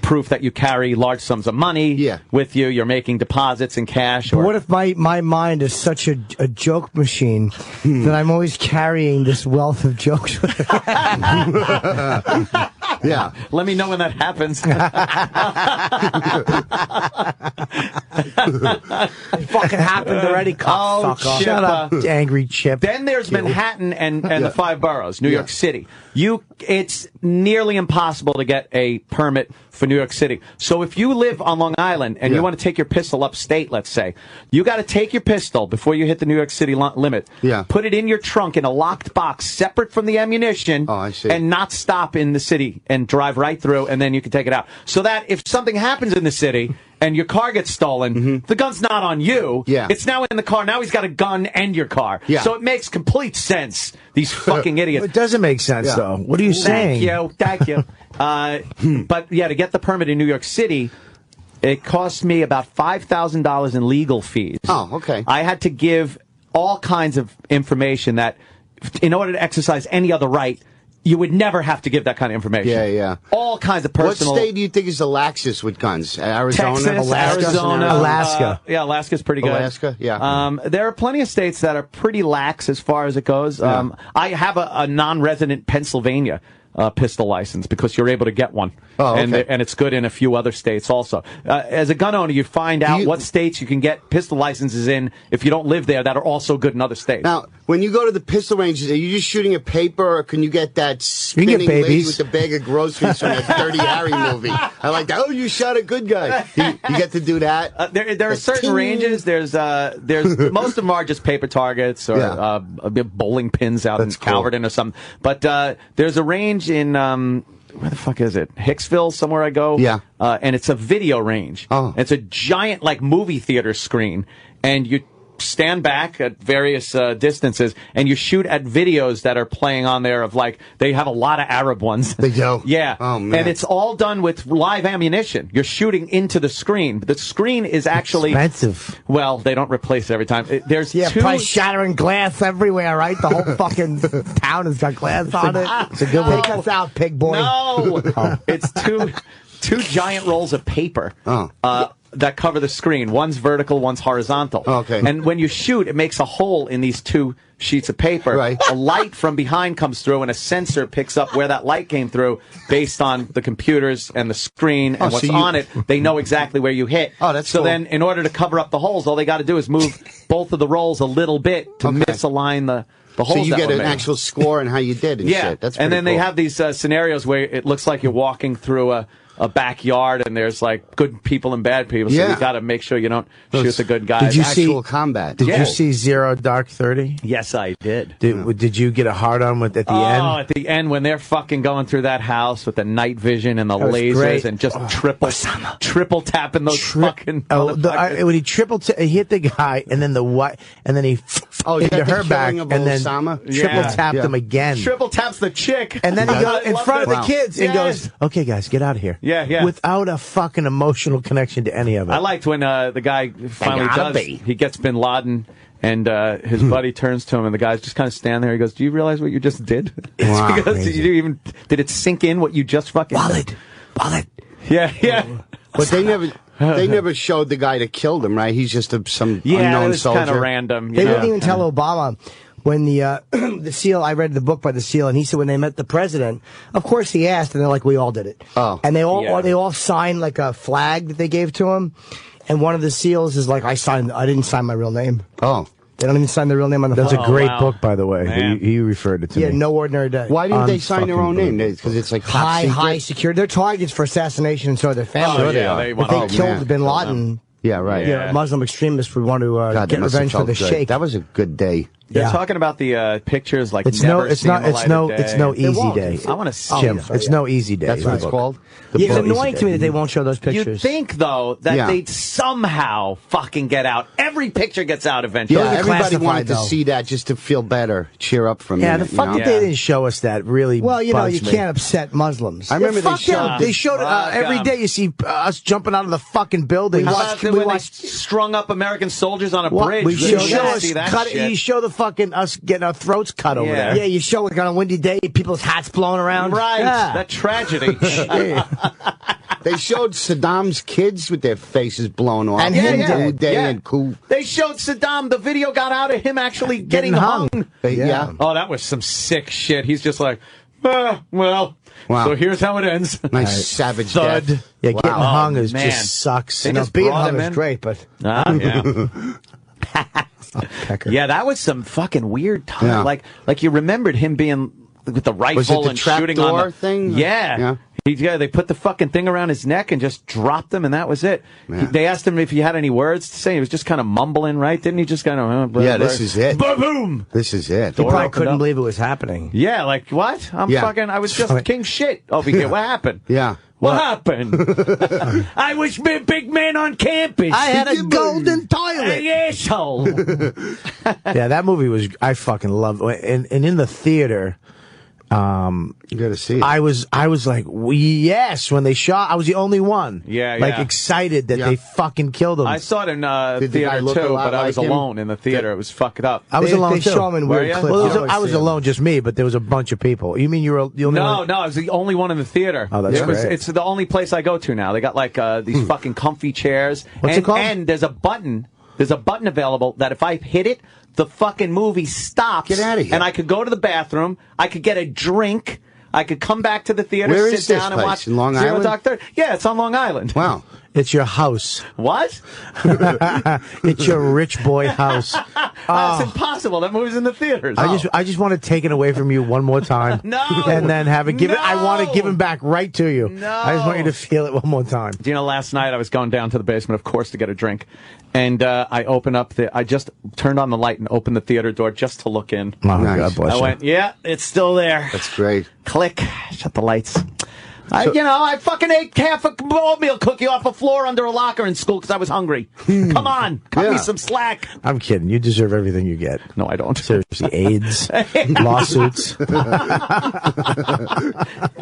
Speaker 2: proof that you carry large sums of money
Speaker 12: Yeah.
Speaker 2: with you. You're making deposits in cash. Or,
Speaker 3: what if my, my mind is such a, a joke machine
Speaker 12: Hmm.
Speaker 3: that I'm always carrying this wealth of jokes?
Speaker 12: Yeah.
Speaker 2: Let me know when that happens.
Speaker 3: it fucking happened already,
Speaker 2: Oh,
Speaker 3: cocksucker.
Speaker 2: Chip,
Speaker 3: Shut up, angry chip.
Speaker 2: then there's Manhattan and, and the five boroughs, New
Speaker 12: Yeah.
Speaker 2: York City. You, it's nearly impossible to get a permit for New York City. So if you live on Long Island and
Speaker 12: Yeah.
Speaker 2: you want to take your pistol upstate, let's say, you got to take your pistol before you hit the New York City limit.
Speaker 12: Yeah.
Speaker 2: Put it in your trunk in a locked box, separate from the ammunition.
Speaker 12: Oh, I see.
Speaker 2: And not stop in the city and drive right through, and then you can take it out. So that if something happens in the city. And your car gets stolen. The gun's not on you.
Speaker 12: Mm-hmm. Yeah.
Speaker 2: It's now in the car. Now he's got a gun and your car.
Speaker 12: Yeah.
Speaker 2: So it makes complete sense. These fucking idiots.
Speaker 3: It doesn't make sense,
Speaker 12: Yeah.
Speaker 3: though. What are you saying?
Speaker 2: Thank you. Thank you. Uh, but yeah, to get the permit in New York City, it cost me about five thousand dollars in legal fees.
Speaker 12: Oh, okay.
Speaker 2: I had to give all kinds of information that, in order to exercise any other right, you would never have to give that kind of information.
Speaker 12: Yeah, yeah.
Speaker 2: All kinds of personal.
Speaker 12: What state do you think is the laxest with guns? Arizona,
Speaker 2: Texas,
Speaker 12: Alaska,
Speaker 2: Arizona,
Speaker 3: Alaska.
Speaker 2: uh, yeah, Alaska's pretty good.
Speaker 12: Alaska, yeah.
Speaker 2: Um, there are plenty of states that are pretty lax as far as it goes. Um, I have a, a non-resident Pennsylvania uh, pistol license because you're able to get one,
Speaker 12: Oh,
Speaker 2: and
Speaker 12: okay.
Speaker 2: and it's good in a few other states also. Uh, as a gun owner, you find out
Speaker 12: you-
Speaker 2: what states you can get pistol licenses in if you don't live there that are also good in other states.
Speaker 12: Now, when you go to the pistol ranges, are you just shooting a paper, or can you get that
Speaker 3: can get
Speaker 12: spinning lady with the bag of groceries from that Dirty Harry movie? I like that. Oh, you shot a good guy. You, you get to do that.
Speaker 2: Uh, there, there are certain
Speaker 12: ting.
Speaker 2: ranges. There's, uh, there's most of them are just paper targets or
Speaker 12: Yeah.
Speaker 2: uh, bowling pins out
Speaker 12: That's
Speaker 2: in
Speaker 12: cool.
Speaker 2: Calverton or something. But uh, there's a range in um, where the fuck is it? Hicksville, somewhere I go.
Speaker 12: Yeah.
Speaker 2: uh, and it's a video range.
Speaker 12: Oh.
Speaker 2: it's a giant like movie theater screen, and you stand back at various uh, distances and you shoot at videos that are playing on there of like they have a lot of Arab ones.
Speaker 12: They do?
Speaker 2: yeah.
Speaker 12: Oh, man.
Speaker 2: And it's all done with live ammunition. You're shooting into the screen. The screen is actually
Speaker 3: Expensive.
Speaker 2: well, they don't replace it every time. It- There's
Speaker 3: Yeah,
Speaker 2: two.
Speaker 3: probably shattering glass everywhere, right? The whole fucking town has got glass on it. It's a good one. Take us out, pig boy.
Speaker 2: No, it's two two giant rolls of paper.
Speaker 12: Oh.
Speaker 2: Uh, that cover the screen. One's vertical, one's horizontal.
Speaker 12: Okay.
Speaker 2: And when you shoot, it makes a hole in these two sheets of paper.
Speaker 12: Right.
Speaker 2: A light from behind comes through, and a sensor picks up where that light came through based on the computers and the screen and
Speaker 12: Oh, so
Speaker 2: what's
Speaker 12: you-
Speaker 2: on it. They know exactly where you hit.
Speaker 12: Oh, that's
Speaker 2: so.
Speaker 12: cool.
Speaker 2: Then, in order to cover up the holes, all they got to do is move both of the rolls a little bit to
Speaker 12: Okay.
Speaker 2: misalign the the holes.
Speaker 12: So you get an
Speaker 2: made.
Speaker 12: actual score on how you did and
Speaker 2: yeah,
Speaker 12: shit. That's
Speaker 2: and then they have these uh, scenarios where it looks like you're walking through a, a backyard and there's like good people and bad people. So
Speaker 12: Yeah.
Speaker 2: you got to make sure you don't shoot the good guys.
Speaker 10: Did you
Speaker 12: actual
Speaker 10: see-
Speaker 12: combat.
Speaker 10: Did
Speaker 2: Yeah.
Speaker 10: you see Zero Dark Thirty?
Speaker 2: Yes, I did.
Speaker 10: Did, hmm. did you get a hard on with at the
Speaker 2: oh,
Speaker 10: end?
Speaker 2: Oh, at the end when they're fucking going through that house with the night vision and the lasers
Speaker 10: great.
Speaker 2: and just oh, triple triple tapping those fucking.
Speaker 10: Oh, the, I, when he triple t- he hit the guy, and then the what, and then he
Speaker 12: Oh, is
Speaker 10: into
Speaker 12: the
Speaker 10: her back,
Speaker 12: of
Speaker 10: and then
Speaker 12: Osama?
Speaker 10: triple
Speaker 2: Yeah.
Speaker 10: tapped
Speaker 12: Yeah.
Speaker 10: him again.
Speaker 2: triple taps the chick,
Speaker 10: and then he
Speaker 2: I
Speaker 10: goes in front of the kids and goes, "Okay, guys, get out of here."
Speaker 2: Yeah, yeah.
Speaker 10: Without a fucking emotional connection to any of it.
Speaker 2: I liked when uh, the guy finally does.
Speaker 10: be.
Speaker 2: He gets Bin Laden, and uh, his buddy turns to him, and the guy's just kind of standing there. He goes, "Do you realize what you just did?
Speaker 12: Wow.
Speaker 2: because
Speaker 10: Amazing.
Speaker 2: did you even did it sink in what you just fucking
Speaker 10: wallet, wallet.
Speaker 2: Yeah, yeah,
Speaker 12: But they never, they never showed the guy that killed him, right? He's just a, some
Speaker 2: yeah. It
Speaker 12: unknown
Speaker 2: was
Speaker 12: soldier.
Speaker 2: kind of random.
Speaker 3: They
Speaker 2: know?
Speaker 3: didn't even tell Obama when the uh, the seal. I read the book by the seal, and he said when they met the president, of course he asked, and they're like, "We all did it."
Speaker 12: Oh.
Speaker 3: and they all
Speaker 2: Yeah.
Speaker 3: they all signed like a flag that they gave to him, and one of the seals is like, "I signed. I didn't sign my real name.
Speaker 12: Oh,
Speaker 3: They don't even sign their real name on the
Speaker 10: That's
Speaker 3: flag."
Speaker 10: a great
Speaker 2: wow.
Speaker 10: book, by the way.
Speaker 2: Man.
Speaker 10: He, he referred it to
Speaker 3: yeah,
Speaker 10: me.
Speaker 3: no ordinary day.
Speaker 12: why didn't they sign their own name? Because it's like
Speaker 3: high
Speaker 12: secret?
Speaker 3: high security? They're targets for assassination, and so are their family.
Speaker 2: Oh, yeah, they
Speaker 3: If they
Speaker 12: Oh,
Speaker 3: killed
Speaker 12: man.
Speaker 3: Bin Laden.
Speaker 12: Yeah, right.
Speaker 3: You know, Muslim extremists would want to uh,
Speaker 12: God,
Speaker 3: get revenge for the
Speaker 12: good.
Speaker 3: sheikh.
Speaker 12: That was a good day.
Speaker 2: They're
Speaker 3: Yeah.
Speaker 2: talking about the uh, pictures like
Speaker 10: It's
Speaker 2: never
Speaker 10: no, it's
Speaker 2: seen
Speaker 10: not, it's no,
Speaker 2: of
Speaker 10: it's no easy day.
Speaker 2: I want to see
Speaker 10: Jim,
Speaker 2: it.
Speaker 10: it's no easy day.
Speaker 12: That's what it's
Speaker 10: Book.
Speaker 12: called. The
Speaker 3: Yeah, it's annoying to me that they won't show those pictures.
Speaker 2: You'd think though that
Speaker 12: Yeah.
Speaker 2: they'd somehow fucking get out. Every picture gets out eventually.
Speaker 12: Yeah, everybody
Speaker 3: classified,
Speaker 12: wanted to see that just to feel better, cheer up from
Speaker 10: Yeah,
Speaker 12: it.
Speaker 10: the fuck
Speaker 12: you know?
Speaker 10: that they didn't show us that really.
Speaker 3: Well, you know, you
Speaker 10: me.
Speaker 3: can't upset Muslims.
Speaker 12: I remember
Speaker 10: Yeah,
Speaker 12: they
Speaker 10: fuck
Speaker 12: showed.
Speaker 10: They showed uh,
Speaker 2: Fuck
Speaker 10: every
Speaker 2: 'em.
Speaker 10: day. You see uh, us jumping out of the fucking building.
Speaker 2: How
Speaker 10: Watch-
Speaker 2: about the-
Speaker 10: we
Speaker 2: when they
Speaker 10: watch-
Speaker 2: strung up American soldiers on a bridge?
Speaker 10: We
Speaker 2: You
Speaker 10: show,
Speaker 2: gotta
Speaker 10: us cut,
Speaker 2: shit.
Speaker 10: you show the fucking us getting our throats cut over
Speaker 2: Yeah.
Speaker 10: there.
Speaker 3: Yeah, you show it on a windy day, people's hats blowing around.
Speaker 2: Right,
Speaker 3: Yeah.
Speaker 2: that tragedy.
Speaker 12: They showed Saddam's kids with their faces blown off.
Speaker 3: And him dead.
Speaker 12: Uday
Speaker 2: Yeah.
Speaker 12: and cool.
Speaker 2: They showed Saddam. The video got out of him actually getting,
Speaker 10: Getting hung.
Speaker 2: hung.
Speaker 12: They-
Speaker 10: Yeah.
Speaker 12: yeah.
Speaker 2: Oh, that was some sick shit. He's just like, ah, well,
Speaker 12: Wow.
Speaker 2: so here's how it ends.
Speaker 12: Nice savage
Speaker 2: Thud.
Speaker 12: death.
Speaker 10: Yeah, getting
Speaker 12: Wow.
Speaker 10: hung is
Speaker 2: man.
Speaker 10: just sucks.
Speaker 2: They
Speaker 3: You know,
Speaker 2: just
Speaker 3: being hung
Speaker 2: him
Speaker 3: is great, but
Speaker 2: Ah, yeah.
Speaker 10: Pecker.
Speaker 2: yeah, that was some fucking weird time.
Speaker 12: Yeah.
Speaker 2: Like, like you remembered him being with the rifle
Speaker 12: the
Speaker 2: and
Speaker 12: trap
Speaker 2: shooting on
Speaker 12: door
Speaker 2: the
Speaker 12: thing?
Speaker 2: Yeah,
Speaker 12: Yeah.
Speaker 2: He, yeah, they put the fucking thing around his neck and just dropped him, and that was it.
Speaker 12: Yeah.
Speaker 2: He- they asked him if he had any words to say. He was just kind of mumbling, right? Didn't he just kind of? Uh, blah,
Speaker 12: Yeah,
Speaker 2: blah.
Speaker 12: this is it.
Speaker 2: Boom!
Speaker 12: This is it.
Speaker 3: he probably couldn't
Speaker 2: up.
Speaker 3: believe it was happening.
Speaker 2: Yeah, like what? I'm
Speaker 12: Yeah.
Speaker 2: fucking. I was just king shit over here. What happened?
Speaker 12: Yeah.
Speaker 2: What, happened? I was a big man on campus.
Speaker 3: I had a golden toilet.
Speaker 2: Hey, asshole.
Speaker 10: yeah, that movie was. I fucking love. And and in the theater, um,
Speaker 12: You got to see it.
Speaker 10: I was I was like, yes, when they shot, I was the only one.
Speaker 2: Yeah,
Speaker 10: like
Speaker 2: yeah.
Speaker 10: excited that
Speaker 12: Yeah.
Speaker 10: they fucking killed him.
Speaker 2: I saw it in uh,
Speaker 12: Did the
Speaker 2: theater
Speaker 12: look
Speaker 2: too,
Speaker 12: lot
Speaker 2: but I was
Speaker 12: him?
Speaker 2: alone in the theater. It was fucked up.
Speaker 10: I was
Speaker 3: They-
Speaker 10: alone
Speaker 3: they
Speaker 10: too.
Speaker 3: show 'em in weird
Speaker 2: ya?
Speaker 3: clips.
Speaker 10: Well, was a- I
Speaker 3: always
Speaker 10: was alone, just me, but there was a bunch of people. You mean you were the only
Speaker 2: No,
Speaker 10: one?
Speaker 2: no, I was the only one in the theater.
Speaker 10: Oh, that's
Speaker 2: it was,
Speaker 10: great.
Speaker 2: It's the only place I go to now. They got like uh, these fucking comfy chairs.
Speaker 10: What's
Speaker 2: and,
Speaker 10: it called?
Speaker 2: And there's a button. There's a button available that if I hit it, the fucking movie stops.
Speaker 12: Get outta here.
Speaker 2: And I could go to the bathroom. I could get a drink. I could come back to the theater,
Speaker 12: Where
Speaker 2: sit down and watch
Speaker 12: In Long
Speaker 2: Zero
Speaker 12: Island?
Speaker 2: Dark Thirty. Yeah, it's on Long Island.
Speaker 12: wow.
Speaker 10: It's your house.
Speaker 2: What?
Speaker 10: it's your rich boy house.
Speaker 2: That's impossible. That movie's in the theaters.
Speaker 10: I just I just want to take it away from you one more time.
Speaker 2: No.
Speaker 10: And then have it give it I want to give him back right to you.
Speaker 2: No.
Speaker 10: I just want you to feel it one more time.
Speaker 2: Do you know, last night I was going down to the basement, of course, to get a drink. And uh, I opened up the, I just turned on the light and opened the theater door just to look in.
Speaker 10: Oh,
Speaker 12: Nice.
Speaker 10: God bless
Speaker 2: I
Speaker 10: you.
Speaker 2: went, yeah, it's still there.
Speaker 12: That's great.
Speaker 2: Click, shut the lights. I, you know, I fucking ate half a oatmeal cookie off a floor under a locker in school because I was hungry. Come on, cut
Speaker 12: Yeah.
Speaker 2: me some slack.
Speaker 10: I'm kidding. You deserve everything you get.
Speaker 2: No, I don't.
Speaker 10: Seriously, AIDS, lawsuits.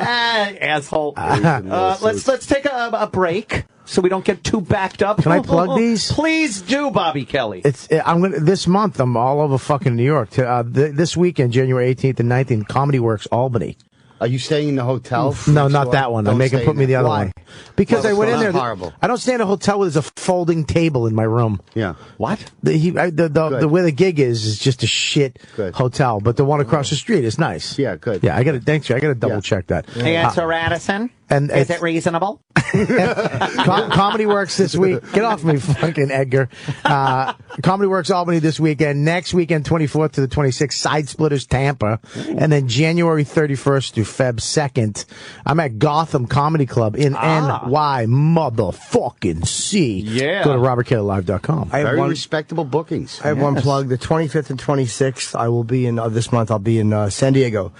Speaker 2: Ah, asshole. Uh, let's let's take a, a break so we don't get too backed up.
Speaker 10: Can I plug these?
Speaker 2: Please do, Bobby Kelly.
Speaker 10: It's I'm gonna this month. I'm all over fucking New York. Uh, th- this weekend, January 18th and 19th, Comedy Works Albany.
Speaker 12: Are you staying in the hotel?
Speaker 10: No, not
Speaker 12: door?
Speaker 10: that one. I
Speaker 12: Don't
Speaker 10: make him put me the other
Speaker 12: Why?
Speaker 10: one. Because
Speaker 12: Well,
Speaker 10: I went in there.
Speaker 12: horrible.
Speaker 10: I don't stay in a hotel where there's a folding table in my room.
Speaker 12: Yeah.
Speaker 2: What?
Speaker 10: The, he, I, the, the, the where the gig is is just a shit hotel, but the one across the street is nice.
Speaker 12: Yeah, good.
Speaker 10: Yeah, I got to thanks. you. I got to double check that.
Speaker 2: Answer
Speaker 10: Uh,
Speaker 2: Radisson.
Speaker 10: And
Speaker 2: is it reasonable?
Speaker 10: Com- Comedy Works this week. Get off me, fucking Edgar. Uh, Comedy Works Albany this weekend. Next weekend, 24th to the 26th, Side Splitters Tampa. And then January 31st through Feb 2nd, I'm at Gotham Comedy Club in NY motherfucking C.
Speaker 12: Yeah.
Speaker 10: Go to robertkellylive.com.
Speaker 12: I have Very respectable bookings.
Speaker 3: I have one plug. The 25th and 26th, I will be in, uh, this month, I'll be in uh, San Diego at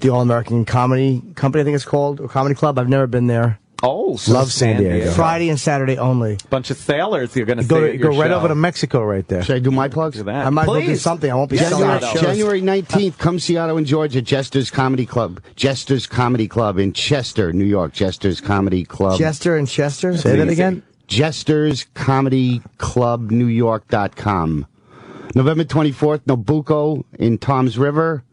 Speaker 3: the All American Comedy Company, I think it's called, or Comedy Club. I've never been there.
Speaker 2: Oh,
Speaker 10: Love San Diego.
Speaker 3: Friday and Saturday only.
Speaker 2: Bunch of sailors you're going to
Speaker 10: Go,
Speaker 2: see
Speaker 10: to,
Speaker 2: at your
Speaker 10: go right over to Mexico right there.
Speaker 12: Should I do my plugs?
Speaker 3: I might as well do something. I won't be
Speaker 2: Yes,
Speaker 3: selling out
Speaker 12: January 19th, come see Otto and George at Jester's Comedy Club. Jester's Comedy Club in Chester, New York. Jester's Comedy Club.
Speaker 3: Chester and Chester?
Speaker 10: Say that again.
Speaker 12: Jester's Comedy Club, New York.com. November 24th, Nabucco in Tom's River.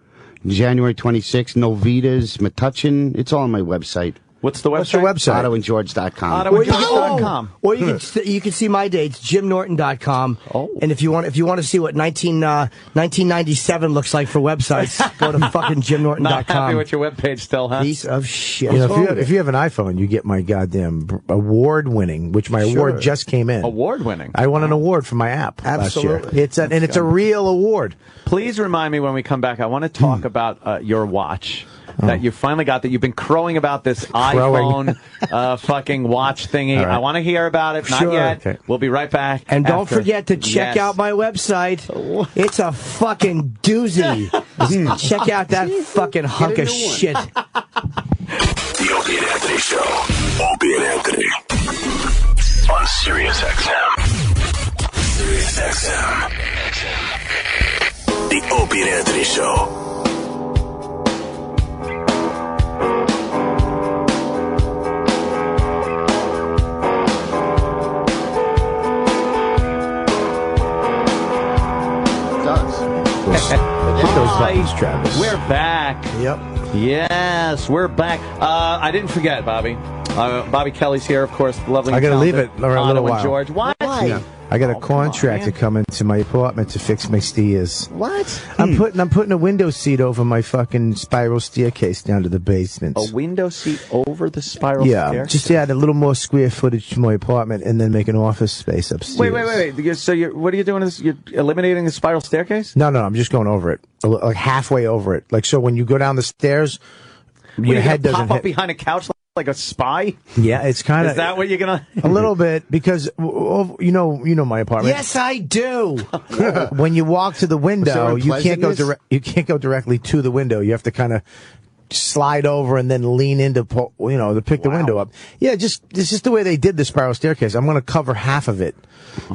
Speaker 12: January 26th, Novitas, Metuchen. It's all on my website.
Speaker 2: What's the website?
Speaker 10: What's your website?
Speaker 12: OttoandGeorge.com.
Speaker 3: Or you, can,
Speaker 2: OttoandGeorge.com.
Speaker 3: or you can st- you can see my dates, jimnorton.com. Oh. And if you want if you want to see what 19, uh, 1997 looks like for websites, go to fucking jimnorton.com.
Speaker 2: Not happy with your webpage still, huh?
Speaker 3: Piece of shit.
Speaker 10: You know, if you,
Speaker 3: wrong with
Speaker 10: if you have an iPhone, you get my goddamn award winning, which my
Speaker 3: Sure.
Speaker 10: award just came in.
Speaker 2: Award winning.
Speaker 10: I won an award for my app last year.
Speaker 3: Absolutely.
Speaker 10: It's a, and it's a real award.
Speaker 2: Please remind me when we come back. I want to talk
Speaker 10: Hmm.
Speaker 2: about uh, your watch
Speaker 10: Oh.
Speaker 2: that you finally got. That you've been crowing about this
Speaker 10: Crowing.
Speaker 2: iPhone uh, fucking watch thingy.
Speaker 10: All right.
Speaker 2: I want to hear about it. Not
Speaker 3: Sure.
Speaker 2: yet.
Speaker 10: Okay.
Speaker 2: We'll be right back.
Speaker 3: And don't forget to check
Speaker 2: Yes.
Speaker 3: out my website. It's a fucking doozy. check out that fucking hunk of shit.
Speaker 8: The Opie and Anthony Show. Opie and Anthony. On Sirius XM. Sirius XM. The Opie and Anthony Show.
Speaker 10: Hit those buttons, Travis.
Speaker 2: We're back.
Speaker 3: Yep.
Speaker 2: Yes, we're back. Uh, I didn't forget, Bobby. Uh, Bobby Kelly's here, of course. the Lovely.
Speaker 10: I gotta leave it
Speaker 2: talented
Speaker 10: for a little
Speaker 2: Otto and
Speaker 10: while.
Speaker 2: George. What?
Speaker 3: Why?
Speaker 10: I got a
Speaker 2: Oh, come on,
Speaker 10: to come into my apartment to fix my stairs.
Speaker 3: What?
Speaker 10: I'm hmm. putting I'm putting a window seat over my fucking spiral staircase down to the basement.
Speaker 2: A window seat over the spiral
Speaker 10: yeah,
Speaker 2: stair.
Speaker 10: just to add a little more square footage to my apartment and then make an office space upstairs.
Speaker 2: Wait, wait, wait, wait. So you're, what are you doing? This you're eliminating the spiral staircase?
Speaker 10: No, no, I'm just going over it, like halfway over it. Like so, when you go down the stairs, your
Speaker 2: you
Speaker 10: head doesn't
Speaker 2: pop up
Speaker 10: hit.
Speaker 2: behind a couch like a spy?
Speaker 10: Yeah, it's kind of.
Speaker 2: Is that what you're gonna?
Speaker 10: a little bit because w- w- you know you know my apartment.
Speaker 3: Yes, I do.
Speaker 10: when you walk to the window, you can't go direct. You can't go directly to the window. You have to kind of slide over and then lean into, you know, to pick the window up. Yeah, just it's just the way they did the spiral staircase. I'm going to cover half of it,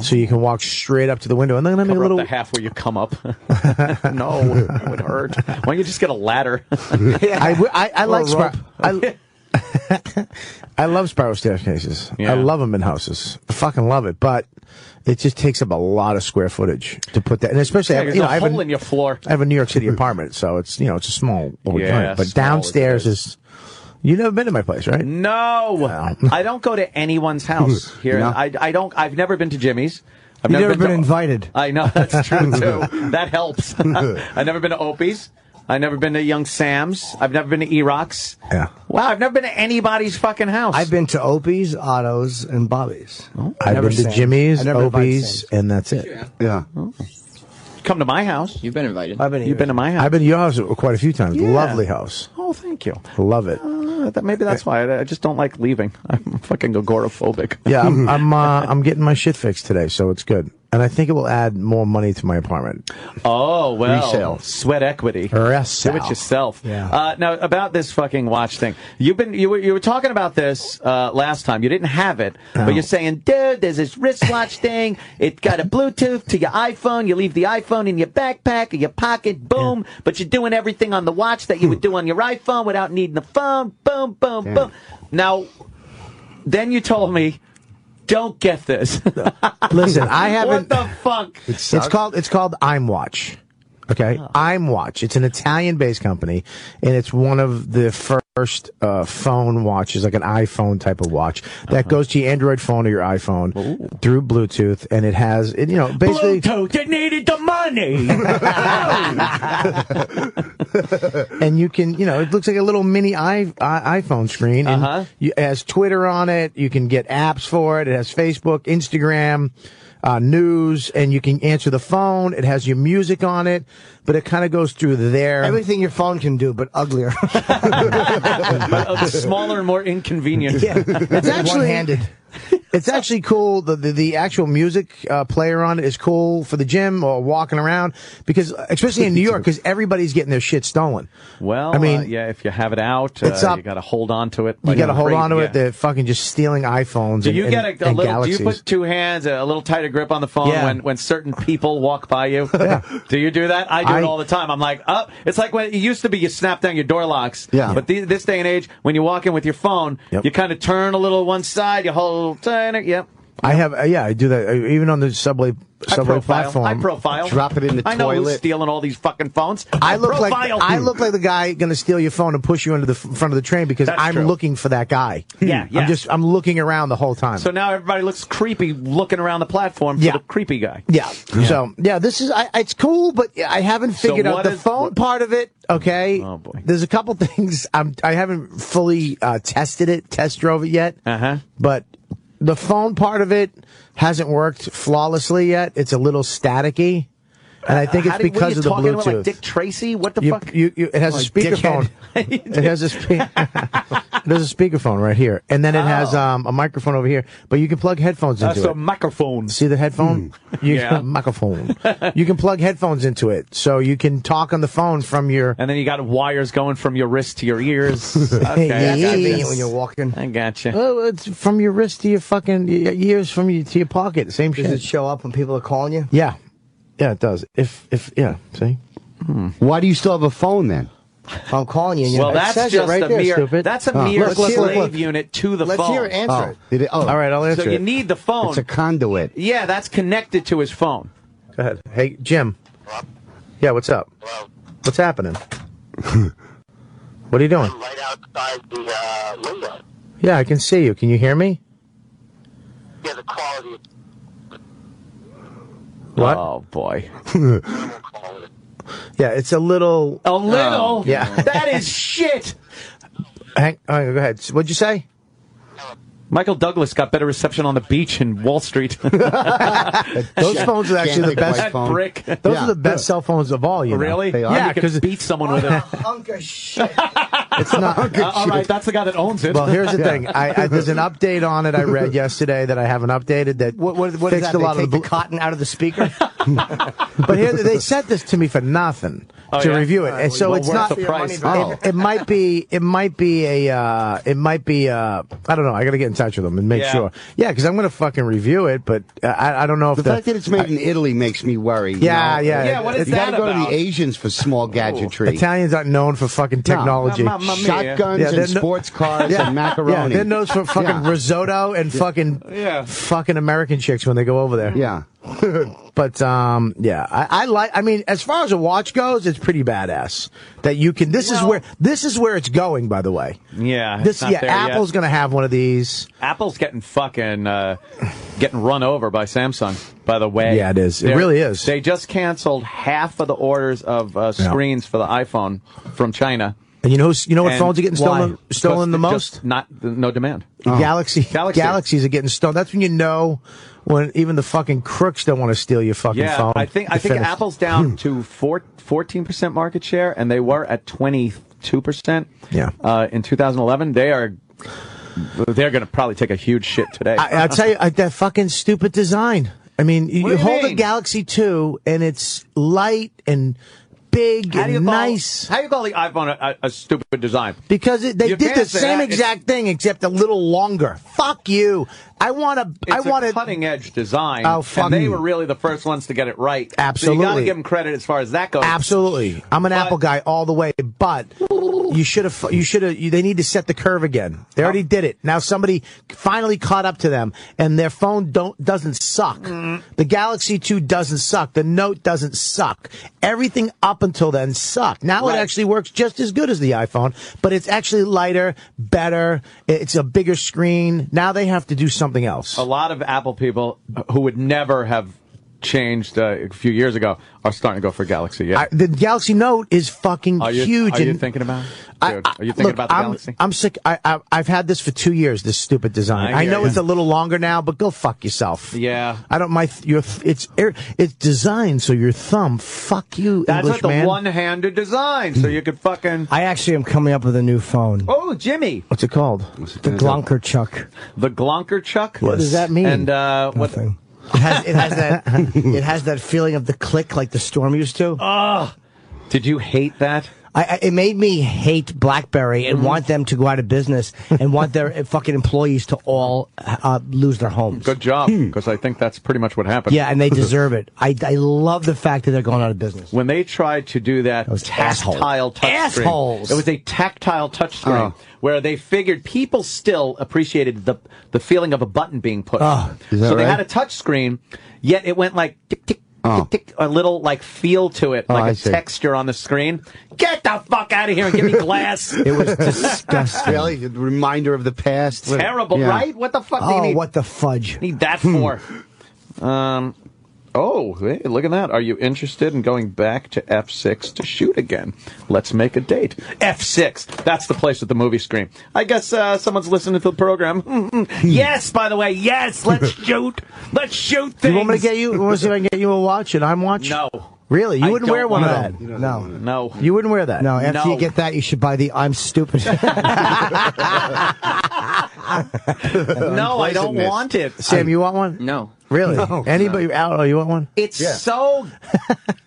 Speaker 10: so you can walk straight up to the window, and then let me a
Speaker 2: Cover up
Speaker 10: little.
Speaker 2: the half where you come up. no, it would hurt. Why don't you just get a ladder?
Speaker 10: I, w- I, I
Speaker 3: Or
Speaker 10: like
Speaker 3: a
Speaker 10: spir-
Speaker 3: rope.
Speaker 10: I, love spiral staircases.
Speaker 2: Yeah.
Speaker 10: I love them in houses. I fucking love it, but it just takes up a lot of square footage to put that, and especially
Speaker 2: Yeah,
Speaker 10: I, you know, I have a,
Speaker 2: in your floor.
Speaker 10: I have a New York City apartment, so it's you know it's a small
Speaker 2: Yeah.
Speaker 10: But
Speaker 2: small
Speaker 10: downstairs
Speaker 2: is.
Speaker 10: is. You never been to my place, right?
Speaker 2: No, I don't go to anyone's house here.
Speaker 12: No.
Speaker 2: I, I don't. I've never been to Jimmy's. I've
Speaker 3: You've never been
Speaker 2: to-
Speaker 3: invited.
Speaker 2: I know that's true too. that helps. I've never been to Opie's. I've never been to Young Sam's. I've never been to E-Rock's.
Speaker 10: Yeah.
Speaker 2: Wow, I've never been to anybody's fucking house.
Speaker 3: I've been to Opie's, Otto's, and Bobby's.
Speaker 10: I've
Speaker 3: Never
Speaker 10: been to
Speaker 3: Sam's.
Speaker 10: Jimmy's,
Speaker 3: I never invited
Speaker 10: Opie's,
Speaker 3: Sam's.
Speaker 10: and that's it.
Speaker 12: Yeah.
Speaker 2: come to my house.
Speaker 4: You've been invited.
Speaker 3: I've been.
Speaker 2: You've been to my house.
Speaker 10: I've been to your house quite a few times.
Speaker 2: Yeah.
Speaker 10: Lovely house.
Speaker 2: Oh, thank you.
Speaker 10: Love it.
Speaker 2: Uh, that, maybe that's why I, I just don't like leaving. I'm fucking agoraphobic.
Speaker 10: Yeah, I'm I'm, uh, I'm getting my shit fixed today, so it's good. And I think it will add more money to my apartment.
Speaker 2: Oh well,
Speaker 10: Resale.
Speaker 2: sweat equity.
Speaker 10: Resale.
Speaker 2: Do it yourself.
Speaker 10: Yeah.
Speaker 2: Uh, now about this fucking watch thing, you've been you were you were talking about this uh, last time. You didn't have it,
Speaker 10: No.
Speaker 2: but you're saying, dude, there's this wristwatch thing. It got a Bluetooth to your iPhone. You leave the iPhone in your backpack or your pocket. Boom. But you're doing everything on the watch that you would do on your iPhone without needing the phone. Boom, boom, boom. Now, then you told me. Don't get this.
Speaker 10: Listen, I haven't.
Speaker 2: what the fuck?
Speaker 10: It's called it's called I'm Watch. Okay, oh. I'm Watch. It's an Italian-based company, and it's one of the first uh, phone watch is like an iPhone type of watch that goes to your Android phone or your iPhone through Bluetooth, and it has, it, you know, basically.
Speaker 2: Bluetooth, you needed the money.
Speaker 10: and you can, you know, it looks like a little mini i, I iPhone screen. And
Speaker 2: Uh-huh.
Speaker 10: you, it has Twitter on it. You can get apps for it. It has Facebook, Instagram, uh, news, and you can answer the phone. It has your music on it, but it kind of goes through there.
Speaker 3: Everything your phone can do, but uglier.
Speaker 2: Uh, smaller and more inconvenient.
Speaker 10: Yeah. It's actually
Speaker 3: One-handed.
Speaker 10: It's actually cool. The, the the actual music uh, player on it is cool for the gym or walking around because, especially in New York, because everybody's getting their shit stolen.
Speaker 2: Well,
Speaker 10: I mean,
Speaker 2: uh, yeah, if you have it out,
Speaker 10: It's
Speaker 2: uh,
Speaker 10: up.
Speaker 2: you got to hold on to it.
Speaker 10: you got to hold on to
Speaker 2: yeah.
Speaker 10: it. They're fucking just stealing iPhones.
Speaker 2: Do you
Speaker 10: and,
Speaker 2: get a, a little?
Speaker 10: Galaxies.
Speaker 2: Do you put two hands, a little tighter grip on the phone
Speaker 10: Yeah.
Speaker 2: when when certain people walk by you? Do you do that? I do it all the time. I'm like, up. it's like when it used to be you snap down your door locks.
Speaker 12: Yeah.
Speaker 2: But the, this day and age, when you walk in with your phone,
Speaker 10: Yep.
Speaker 2: you kind of turn a little one side, you hold little tighter. Yep.
Speaker 10: I have, uh, yeah, I do that uh, even on the subway subway
Speaker 2: profile.
Speaker 10: platform.
Speaker 2: I profile.
Speaker 12: Drop it in the
Speaker 2: I know who's stealing all these fucking phones.
Speaker 10: I look like
Speaker 2: profile.
Speaker 10: I look like the guy going to steal your phone and push you into the f- front of the train because
Speaker 2: That's
Speaker 10: I'm
Speaker 2: true.
Speaker 10: looking for that guy.
Speaker 2: Yeah, yeah.
Speaker 10: I'm just I'm looking around the whole time.
Speaker 2: So now everybody looks creepy looking around the platform for
Speaker 10: Yeah.
Speaker 2: the creepy guy.
Speaker 10: Yeah. So yeah, this is I, it's cool, but I haven't
Speaker 2: So
Speaker 10: figured out the
Speaker 2: is-
Speaker 10: phone
Speaker 2: what-
Speaker 10: part of it. Okay.
Speaker 2: Oh, boy.
Speaker 10: There's a couple things I'm I haven't fully uh, tested it, test drove it yet.
Speaker 2: Uh huh.
Speaker 10: But the phone part of it hasn't worked flawlessly yet. It's a little staticky, and I think
Speaker 2: Uh, How
Speaker 10: it's
Speaker 2: did- what are
Speaker 10: because
Speaker 2: you
Speaker 10: of the
Speaker 2: talking about,
Speaker 10: Bluetooth.
Speaker 2: like Dick Tracy? What the
Speaker 10: you,
Speaker 2: fuck?
Speaker 10: you, you, it has a
Speaker 2: Like
Speaker 10: speakerphone. it has a spe- There's a speakerphone right here, and then it has um, a microphone over here. But you can plug headphones into
Speaker 2: That's a microphone.
Speaker 10: See the headphone? You
Speaker 2: Yeah.
Speaker 10: microphone. you can plug headphones into it, so you can talk on the phone from your.
Speaker 2: And then you got wires going from your wrist to your ears. Okay,
Speaker 10: Yeah,
Speaker 2: I got this.
Speaker 3: when you're walking.
Speaker 2: I gotcha.
Speaker 10: Oh, it's from your wrist to your fucking y- ears, from your to your pocket. Same
Speaker 3: Does it
Speaker 10: shit.
Speaker 3: show up when people are calling you?
Speaker 10: Yeah, yeah, it does. If if yeah, see.
Speaker 12: Why do you still have a phone then?
Speaker 3: I'm calling you.
Speaker 2: Well, that's just
Speaker 3: it right
Speaker 2: a
Speaker 3: there,
Speaker 2: mere.
Speaker 3: stupid.
Speaker 2: That's a
Speaker 12: Oh.
Speaker 2: mere
Speaker 3: Look, look, look,
Speaker 2: slave
Speaker 3: look.
Speaker 2: unit to the
Speaker 3: Let's
Speaker 2: phone.
Speaker 3: hear her answer
Speaker 12: Oh,
Speaker 3: it.
Speaker 12: Oh,
Speaker 10: All right, I'll answer
Speaker 2: So you need the phone.
Speaker 12: it's a conduit.
Speaker 2: yeah, that's connected to his phone.
Speaker 10: Go ahead. Hey, Jim. Yeah, what's up? What's happening? what are you doing?
Speaker 13: I'm right outside the uh, window.
Speaker 10: Yeah, I can see you. Can you hear me?
Speaker 13: Yeah, the quality
Speaker 10: What?
Speaker 2: Oh boy.
Speaker 10: Yeah, it's a little.
Speaker 2: A little.
Speaker 10: Um, yeah.
Speaker 2: That is shit.
Speaker 10: Hang, hang on, go ahead. What'd you say?
Speaker 2: Michael Douglas got better reception on the beach in Wall Street.
Speaker 10: Those phones are actually the best.
Speaker 12: phone.
Speaker 2: brick.
Speaker 10: Those
Speaker 12: Yeah.
Speaker 10: are the best cell phones of all. You know?
Speaker 2: Really?
Speaker 12: They are.
Speaker 10: Yeah,
Speaker 2: you can
Speaker 10: 'cause-
Speaker 2: beat someone with it.
Speaker 3: Hunk of shit.
Speaker 10: It's not.
Speaker 2: Uh, all right, that's the guy that owns it.
Speaker 10: Well, here's the thing. I, I, there's an update on it I read yesterday that I haven't updated that
Speaker 3: What, what, what is
Speaker 10: fixed
Speaker 3: that?
Speaker 10: a
Speaker 3: They
Speaker 10: lot
Speaker 3: take
Speaker 10: of
Speaker 3: the
Speaker 10: the.
Speaker 3: cotton out of the speaker?
Speaker 10: but here they sent this to me for nothing
Speaker 2: Oh,
Speaker 10: to
Speaker 2: yeah?
Speaker 10: review it,
Speaker 3: All right,
Speaker 10: and so
Speaker 3: well,
Speaker 10: it's not.
Speaker 2: the price?
Speaker 12: Oh.
Speaker 10: It, it might be. It might be a. Uh, it might be. Uh, I don't know. I got to get in touch with them and make
Speaker 2: Yeah.
Speaker 10: sure. Yeah, because I'm going to fucking review it, but uh, I, I don't know if
Speaker 12: The fact that it's made in Italy makes me worry. you
Speaker 10: Yeah,
Speaker 12: know?
Speaker 10: yeah.
Speaker 2: Yeah, what is
Speaker 12: You
Speaker 2: that
Speaker 12: gotta go to the Asians for small gadgetry.
Speaker 10: Italians aren't known for fucking technology.
Speaker 2: Ma- ma- mia.
Speaker 12: Shotguns
Speaker 10: Yeah,
Speaker 12: and
Speaker 10: no-
Speaker 12: sports cars
Speaker 10: Yeah.
Speaker 12: and macaroni.
Speaker 10: Yeah, they're known for fucking risotto and fucking
Speaker 2: Yeah.
Speaker 10: fucking American chicks when they go over there.
Speaker 12: Yeah.
Speaker 10: But um, yeah, I, I like. I mean, as far as a watch goes, it's pretty badass. That you can. This is where this is where it's going. By the way,
Speaker 2: yeah. it's
Speaker 10: this
Speaker 2: not
Speaker 10: yeah,
Speaker 2: there yet.
Speaker 10: Apple's gonna have one of these.
Speaker 2: Apple's getting fucking uh, getting run over by Samsung. By the way,
Speaker 10: Yeah, it is. It really is.
Speaker 2: They just canceled half of the orders of uh,
Speaker 10: Yeah.
Speaker 2: screens for the iPhone from China.
Speaker 10: And you know, who's, you know what
Speaker 2: And
Speaker 10: phones are getting
Speaker 2: why?
Speaker 10: stolen stolen the most?
Speaker 2: Not no demand.
Speaker 10: Galaxy,
Speaker 2: Galaxy.
Speaker 10: Galaxies are getting stolen. That's when you know when even the fucking crooks don't want to steal your fucking
Speaker 2: Yeah,
Speaker 10: phone.
Speaker 2: I think I think
Speaker 10: finished.
Speaker 2: Apple's down to four, 14% market share, and they were at 22%.
Speaker 10: Yeah.
Speaker 2: Uh, in 2011, they are they're going to probably take a huge shit today.
Speaker 10: I, I'll tell you, I, that fucking stupid design. I mean, you, you hold a? Galaxy 2 and it's light and big
Speaker 2: how
Speaker 10: and
Speaker 2: call,
Speaker 10: nice.
Speaker 2: How do you call the iPhone a, a, stupid design?
Speaker 10: Because it, they
Speaker 2: You
Speaker 10: did the same
Speaker 2: that.
Speaker 10: exact thing except a little longer. Fuck you. I want to. I
Speaker 2: It's
Speaker 10: want
Speaker 2: a cutting edge design.
Speaker 10: Oh, fuck.
Speaker 2: And they were really the first ones to get it right. So you got to give them credit as far as that goes.
Speaker 10: Absolutely, I'm an Apple guy all the way. But you should have. You should have. They need to set the curve again. They already did it. Now somebody finally caught up to them, and their phone don't doesn't suck. Mm. The Galaxy Two doesn't suck. The Note doesn't suck. Everything up until then sucked. Now it actually works just as good as the iPhone, but it's actually lighter, better. It's a bigger screen. Now they have to do something else.
Speaker 2: A lot of Apple people who would never have changed uh, a few years ago are starting to go for Galaxy. Yeah.
Speaker 10: I, the Galaxy Note is fucking
Speaker 2: are you,
Speaker 10: huge.
Speaker 2: Are you thinking about it?
Speaker 10: I-
Speaker 2: Dude,
Speaker 10: I-
Speaker 2: are you thinking
Speaker 10: look,
Speaker 2: about the
Speaker 10: I'm,
Speaker 2: Galaxy?
Speaker 10: I'm sick. I, I, I've had this for two years. This stupid design.
Speaker 2: I
Speaker 10: know
Speaker 2: ya.
Speaker 10: it's a little longer now, but go fuck yourself.
Speaker 2: Yeah.
Speaker 10: I don't. My your it's it's designed so your thumb. Fuck you,
Speaker 2: That's
Speaker 10: English
Speaker 2: like the one-handed design, so you could fucking.
Speaker 3: I actually am coming up with a new phone.
Speaker 2: Oh, Jimmy,
Speaker 10: What's it called?
Speaker 3: The Glonker Chuck.
Speaker 2: the Glonker Chuck.
Speaker 10: What does that mean?
Speaker 2: And uh, what?
Speaker 3: Nothing. It has, it has that. it has that feeling of the click like the storm used to.
Speaker 2: Oh, did you hate that?
Speaker 3: I, I, it made me hate BlackBerry and want them to go out of business and want their fucking employees to all uh, lose their homes.
Speaker 2: Good job, because I think that's pretty much what happened.
Speaker 3: Hmm. Yeah, and they deserve it. I, I love the fact that they're going out of business.
Speaker 2: when they tried to do that
Speaker 3: Those
Speaker 2: tactile touch
Speaker 3: Assholes.
Speaker 2: screen, it was a tactile touchscreen
Speaker 12: Oh.
Speaker 2: where they figured people still appreciated the the feeling of a button being pushed.
Speaker 3: Oh,
Speaker 2: so they had a touchscreen, yet it went like tick tick.
Speaker 12: Oh.
Speaker 2: Tick, tick, a little like feel to it,
Speaker 12: Oh,
Speaker 2: like
Speaker 12: I
Speaker 2: a
Speaker 12: see.
Speaker 2: texture on the screen. Get the fuck out of here and give me glass.
Speaker 3: It was disgusting.
Speaker 12: Really? A reminder of the past?
Speaker 2: Terrible,
Speaker 12: Yeah.
Speaker 2: right? What the fuck do you
Speaker 3: Oh,
Speaker 2: need,
Speaker 3: what the fudge.
Speaker 2: need that for? um, oh, hey, look at that. Are you interested in going back to F6 to shoot again? Let's make a date. F6. That's the place with the movie screen. I guess uh, someone's listening to the program. yes, by the way, yes. Let's shoot. Let's shoot
Speaker 10: Do
Speaker 2: things.
Speaker 10: you want me to get you? Want to see if I can get you a watch? An I'm watching?
Speaker 2: No.
Speaker 10: Really? You
Speaker 2: I
Speaker 10: wouldn't wear one of that?
Speaker 3: No.
Speaker 2: No.
Speaker 10: You wouldn't wear that?
Speaker 3: No, after
Speaker 2: No.
Speaker 3: you get that, you should buy the I'm stupid.
Speaker 2: No, I don't
Speaker 12: Unpleasantness.
Speaker 2: want it.
Speaker 10: Sam, you want one?
Speaker 4: No.
Speaker 10: Really? Anybody? Al, oh, you want one?
Speaker 2: It's so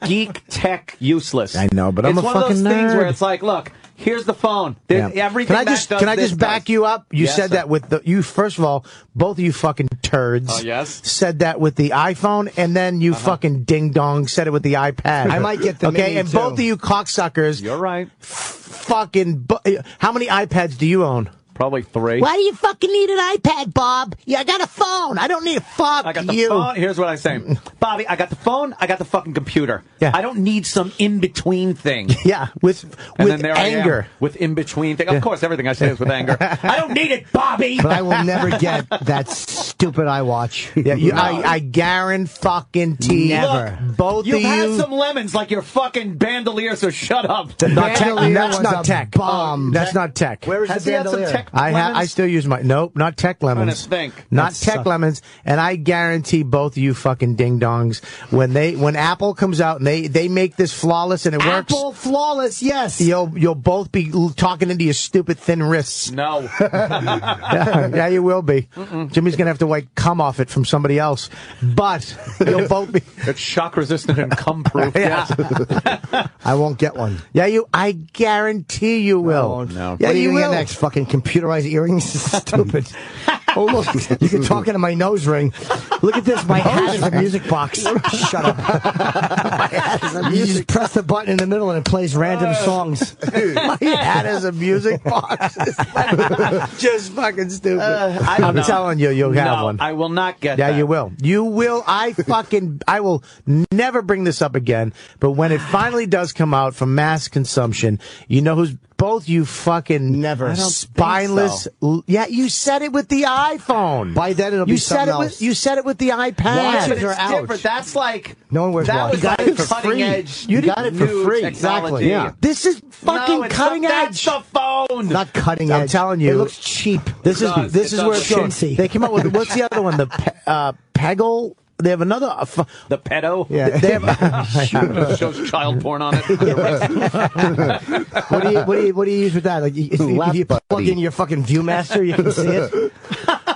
Speaker 2: geek tech useless.
Speaker 10: I know, but I'm
Speaker 2: it's
Speaker 10: a
Speaker 2: one of those
Speaker 10: fucking
Speaker 2: things where it's like, look, here's the phone.
Speaker 10: Yeah.
Speaker 2: Everything
Speaker 10: Can I
Speaker 2: that
Speaker 10: just
Speaker 2: does
Speaker 10: can I just back
Speaker 2: does.
Speaker 10: you up? You
Speaker 2: Yes,
Speaker 10: said
Speaker 2: sir.
Speaker 10: that with the you first of all, both of you fucking turds.
Speaker 2: Oh, yes?
Speaker 10: Said that with the iPhone, and then you uh-huh. fucking ding dong said it with the iPad.
Speaker 3: I might get the
Speaker 10: okay,
Speaker 3: Mini,
Speaker 10: and
Speaker 3: too.
Speaker 10: both of you cocksuckers.
Speaker 2: You're right.
Speaker 10: Fucking. Bu- how many iPads do you own?
Speaker 2: Probably three.
Speaker 10: Why do you fucking need an iPad, Bob? Yeah, I got a phone. I don't need a fuck
Speaker 2: I got the
Speaker 10: you.
Speaker 2: phone. Here's what I say, Bobby. I got the phone. I got the fucking computer.
Speaker 10: Yeah.
Speaker 2: I don't need some in between thing.
Speaker 10: Yeah, with
Speaker 2: And
Speaker 10: with
Speaker 2: then there I am,
Speaker 10: anger.
Speaker 2: with in between thing. Of course, everything I say is with anger. I don't need it, Bobby.
Speaker 3: but I will never get that stupid iWatch.
Speaker 10: Yeah, you, I, I guarantee fucking
Speaker 3: Never.
Speaker 2: Look,
Speaker 10: both
Speaker 2: You've
Speaker 10: of
Speaker 2: had
Speaker 10: you.
Speaker 2: some lemons like your fucking bandolier, so shut up.
Speaker 10: not tech,
Speaker 3: bandolier
Speaker 10: that's not tech.
Speaker 3: bomb.
Speaker 10: That's not tech.
Speaker 3: Where is
Speaker 2: Has
Speaker 3: the
Speaker 2: he had
Speaker 3: bandolier?
Speaker 2: Tech
Speaker 10: I have. I still use my nope, not tech lemons.
Speaker 2: to think.
Speaker 10: Not
Speaker 3: That
Speaker 10: tech
Speaker 3: sucks.
Speaker 10: lemons, and I guarantee both of you fucking ding dongs when they when Apple comes out and they they make this flawless and it works.
Speaker 3: Apple flawless, yes.
Speaker 10: You'll you'll both be l- talking into your stupid thin wrists.
Speaker 2: No.
Speaker 10: yeah, yeah, you will be. Jimmy's gonna have to wipe cum off it from somebody else, but you'll both be.
Speaker 2: it's shock resistant and cum proof.
Speaker 10: Yeah.
Speaker 2: Yes.
Speaker 3: I won't get one.
Speaker 10: Yeah, you. I guarantee you will.
Speaker 2: no.
Speaker 10: Yeah,
Speaker 3: what are you,
Speaker 10: you
Speaker 3: gonna
Speaker 10: will.
Speaker 3: get next? Fucking computerized earrings? Is stupid. oh look, you can talk into my nose ring. Look at this. My hat is a music box. Shut up. my hat is a music. You just press the button in the middle and it plays random songs.
Speaker 10: My hat is a music box. Just fucking stupid.
Speaker 2: Uh, I,
Speaker 10: am
Speaker 2: know.
Speaker 10: telling you, you'll have
Speaker 2: no,
Speaker 10: one.
Speaker 2: I will not get
Speaker 10: yeah,
Speaker 2: that.
Speaker 10: you will. You will. I fucking. I will never bring this up again. But when it finally does come out from mass consumption, you know who's both you fucking
Speaker 3: Never.
Speaker 10: Spineless. l- Yeah, you said it with the iPhone.
Speaker 3: By then it'll
Speaker 10: you
Speaker 3: be
Speaker 10: said
Speaker 3: something
Speaker 10: it with
Speaker 3: else.
Speaker 10: you said it with the iPad.
Speaker 2: Yeah, but
Speaker 3: Watches
Speaker 2: it's
Speaker 3: are out.
Speaker 2: different. That's like
Speaker 3: No one wears
Speaker 2: that
Speaker 3: watches.
Speaker 2: was
Speaker 3: You got
Speaker 2: like
Speaker 3: it for
Speaker 2: cutting
Speaker 3: free.
Speaker 2: edge.
Speaker 3: You got it for free.
Speaker 2: Technology.
Speaker 3: Exactly, yeah.
Speaker 10: This is fucking
Speaker 2: no,
Speaker 10: cutting
Speaker 2: the,
Speaker 10: edge.
Speaker 2: That's the phone.
Speaker 3: Not cutting
Speaker 10: I'm
Speaker 3: edge.
Speaker 10: telling you.
Speaker 3: it looks cheap.
Speaker 10: This is
Speaker 2: does.
Speaker 10: this
Speaker 2: It
Speaker 10: is
Speaker 2: does
Speaker 10: where it's
Speaker 2: look
Speaker 10: going.
Speaker 3: chintzy.
Speaker 10: They came up with what's the other one? The pe- uh, Pebble. They have another. Uh, fu-
Speaker 2: the pedo.
Speaker 10: yeah, they have.
Speaker 2: shows child porn on it.
Speaker 3: What do you what do you what do you use with that? Like you, if you, if you plug
Speaker 12: buddy.
Speaker 3: in your fucking ViewMaster, you can see it.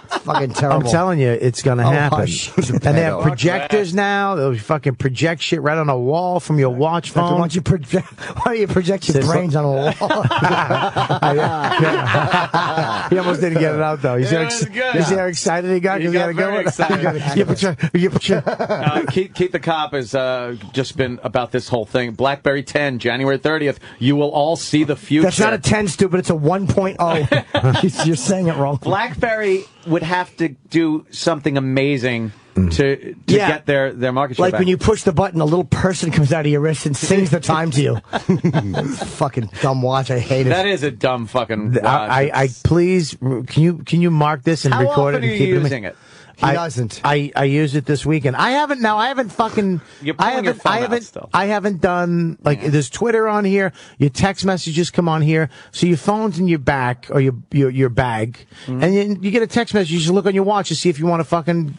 Speaker 3: Fucking terrible.
Speaker 10: I'm telling you, it's going to
Speaker 3: Oh,
Speaker 10: happen.
Speaker 3: hush.
Speaker 10: and they have projectors now. They'll fucking project shit right on a wall from your watch
Speaker 3: Why
Speaker 10: phone.
Speaker 3: don't you project? Why do you project your
Speaker 10: Says-
Speaker 3: brains on a wall?
Speaker 10: he almost didn't get it out though. You see, how,
Speaker 2: Yeah,
Speaker 10: ex-
Speaker 2: it
Speaker 10: you see how excited he got?
Speaker 2: He
Speaker 10: 'Cause
Speaker 2: got
Speaker 10: had a good
Speaker 2: very excited.
Speaker 10: you put your, you put your,
Speaker 2: uh, Keith, Keith the Cop has uh, just been about this whole thing. BlackBerry 10, January 30th. You will all see the future.
Speaker 3: That's not a 10, stupid. It's a 1.0. You're saying it wrong.
Speaker 2: BlackBerry would have to do something amazing mm-hmm. to to
Speaker 3: Yeah.
Speaker 2: get their, their market share
Speaker 3: Like
Speaker 2: back.
Speaker 3: when you push the button, a little person comes out of your wrist and sings the time to you. fucking dumb watch. I hate it.
Speaker 2: that is a dumb fucking watch.
Speaker 10: I, I, I please can you can you mark this and
Speaker 2: How
Speaker 10: record
Speaker 2: often
Speaker 10: it
Speaker 2: are
Speaker 10: and
Speaker 2: you
Speaker 10: keep it? in
Speaker 2: using it?
Speaker 3: He
Speaker 10: I,
Speaker 3: doesn't.
Speaker 10: I I used it this weekend. I haven't now. I haven't fucking.
Speaker 2: You're
Speaker 10: I
Speaker 2: pulling your
Speaker 10: haven't.
Speaker 2: phone
Speaker 10: I haven't.
Speaker 2: still.
Speaker 10: I haven't done like there's Twitter on here. Your text messages come on here. So your phone's in your back or your your, your bag,
Speaker 2: Mm-hmm.
Speaker 10: and you, you get a text message. You just look on your watch to see if you want to fucking.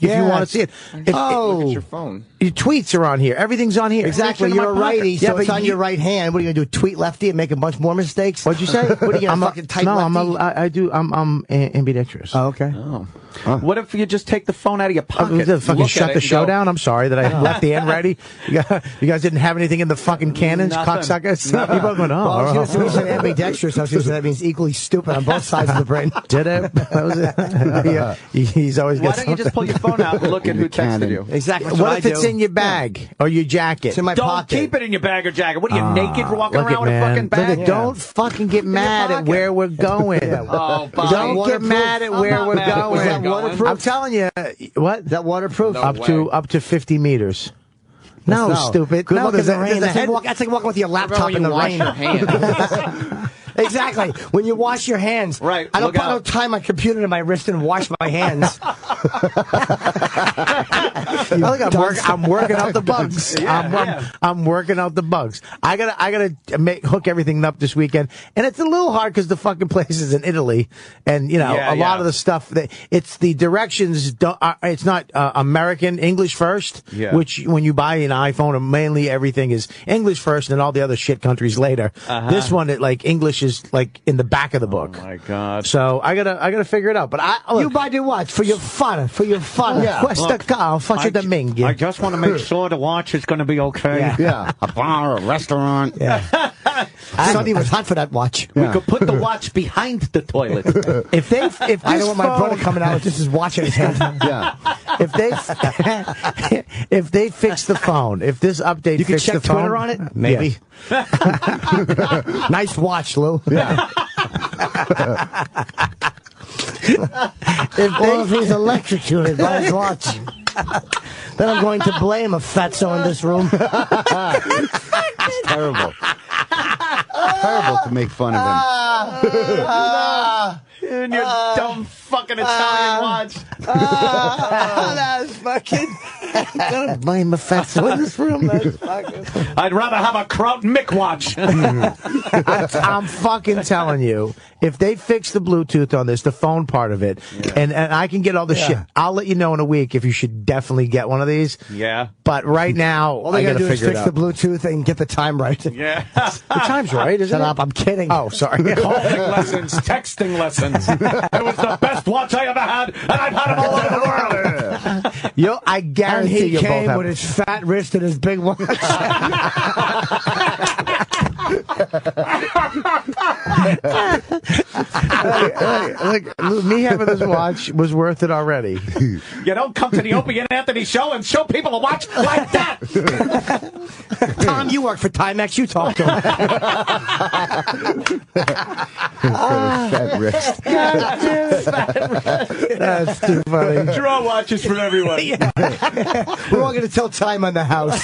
Speaker 10: If you want to see it, If-
Speaker 3: Oh.
Speaker 4: Look at your phone.
Speaker 10: Your tweets are on here. Everything's on here.
Speaker 3: Exactly. You're a
Speaker 10: my pocket.
Speaker 3: righty, so
Speaker 10: Yeah,
Speaker 3: it's
Speaker 10: but
Speaker 3: on
Speaker 10: you-
Speaker 3: your right hand. What are you going to do? Tweet lefty and make a bunch more mistakes?
Speaker 10: What'd you say?
Speaker 3: What are you going
Speaker 10: I'm
Speaker 3: to
Speaker 10: a-
Speaker 3: fucking type
Speaker 10: No, I'm
Speaker 3: lefty?
Speaker 10: a, I, I do. I'm I'm ambidextrous.
Speaker 3: Oh, okay.
Speaker 2: Oh. What if you just take the phone out of your
Speaker 10: Uh,
Speaker 2: pocket?
Speaker 10: the fucking shut the show
Speaker 2: go,
Speaker 10: down. I'm sorry that I left the end ready. You guys, you guys didn't have anything in the fucking cannons,
Speaker 2: Nothing.
Speaker 10: cocksuckers.
Speaker 2: Nothing.
Speaker 10: You both went, oh,
Speaker 3: Well, I was going to say
Speaker 10: oh.
Speaker 3: when you said ambidextrous. I was going to say that means equally stupid on both sides of the brain.
Speaker 10: Did it? That was it. yeah, he's always
Speaker 2: Why don't you just pull your phone out and look at who texted you?
Speaker 3: Exactly.
Speaker 10: What if it's in your bag or your jacket?
Speaker 3: It's in my
Speaker 2: Don't
Speaker 3: pocket.
Speaker 2: keep it in your bag or jacket. What are you ah. naked walking around
Speaker 10: at
Speaker 2: with a fucking
Speaker 10: Look
Speaker 2: bag?
Speaker 10: at- oh, Don't fucking get mad at where we're going.
Speaker 2: Oh, Bob.
Speaker 10: Don't get mad at where we're going.
Speaker 2: we're
Speaker 3: waterproof?
Speaker 10: I'm telling you, what?
Speaker 3: Is that waterproof?
Speaker 2: No
Speaker 10: up
Speaker 2: way.
Speaker 10: to up to 50 meters. No,
Speaker 3: No.
Speaker 10: stupid.
Speaker 3: Good
Speaker 10: no,
Speaker 3: in
Speaker 10: there's
Speaker 3: the rain. That's like,
Speaker 10: head.
Speaker 3: like walking with your laptop in the rain.
Speaker 4: your hands.
Speaker 3: exactly. When you wash your hands.
Speaker 2: Right,
Speaker 3: I don't
Speaker 2: look
Speaker 3: put
Speaker 2: out.
Speaker 3: no time my computer to my wrist and wash my hands.
Speaker 10: I I'm, work, I'm working out the bugs.
Speaker 2: Yeah,
Speaker 10: I'm, I'm-
Speaker 2: yeah.
Speaker 10: I'm working out the bugs. I gotta, I gotta make, hook everything up this weekend, and it's a little hard because the fucking place is in Italy, and you know
Speaker 2: Yeah,
Speaker 10: a lot of the stuff that it's the directions. Don't, uh, it's not uh, American English first,
Speaker 2: Yeah.
Speaker 10: which when you buy an iPhone, mainly everything is English first, and all the other shit countries later. This one, it like English is like in the back of the book.
Speaker 2: Oh my God.
Speaker 10: So I gotta, I gotta figure it out. But I, look,
Speaker 3: you buy the watch for your fun. For your fun.
Speaker 10: yeah. Questa cao, faccio da minghi.
Speaker 2: I just want to make sure the watch is going to be okay.
Speaker 3: Yeah.
Speaker 12: Yeah, a bar, a restaurant.
Speaker 3: Yeah. Sunday was hot for that watch.
Speaker 2: We could put the watch behind the toilet.
Speaker 10: If they, if this
Speaker 3: I don't want my brother coming out with just his watch in his hand.
Speaker 12: Yeah.
Speaker 10: if they if they fix the phone, if this update
Speaker 3: You can check
Speaker 10: the phone,
Speaker 3: Twitter on it? Uh, maybe. nice watch, Lou.
Speaker 12: Yeah.
Speaker 10: if
Speaker 3: Or if he's electrocuted by his watch. then I'm going to blame a fatso in this room.
Speaker 12: It's terrible. terrible to make fun of him.
Speaker 2: In your dumb fucking Italian uh, watch.
Speaker 10: Uh, that's fucking. gonna blame a fatso in this room. That's fucking.
Speaker 2: I'd rather have a Kraut Mick watch.
Speaker 10: I, I'm fucking telling you, if they fix the Bluetooth on this, the phone part of it, and, and I can get all the shit, I'll let you know in a week if you should definitely get one of these.
Speaker 2: yeah.
Speaker 10: But right now,
Speaker 3: All
Speaker 10: I
Speaker 3: they
Speaker 10: gotta
Speaker 3: gotta do is fix the. Bluetooth and get the time right.
Speaker 2: Yeah.
Speaker 10: The time's right, isn't
Speaker 3: Shut
Speaker 10: it?
Speaker 3: up, I'm kidding.
Speaker 10: Oh, sorry.
Speaker 2: Calling lessons, texting lessons. It was the best watch I ever had, and I've had them all over the world.
Speaker 10: Yo, I
Speaker 3: And
Speaker 10: guarantee
Speaker 3: he
Speaker 10: you both
Speaker 3: came
Speaker 10: have.
Speaker 3: with his fat wrist and his big watch.
Speaker 10: Look, me having this watch was worth it already.
Speaker 2: You don't come to the Opie and Anthony show and show people a watch like that.
Speaker 3: Tom, you work for Timex. You talk to him.
Speaker 12: Fat wrist.
Speaker 10: That's too funny.
Speaker 2: Draw watches for everyone.
Speaker 3: We're all going to tell time on the house.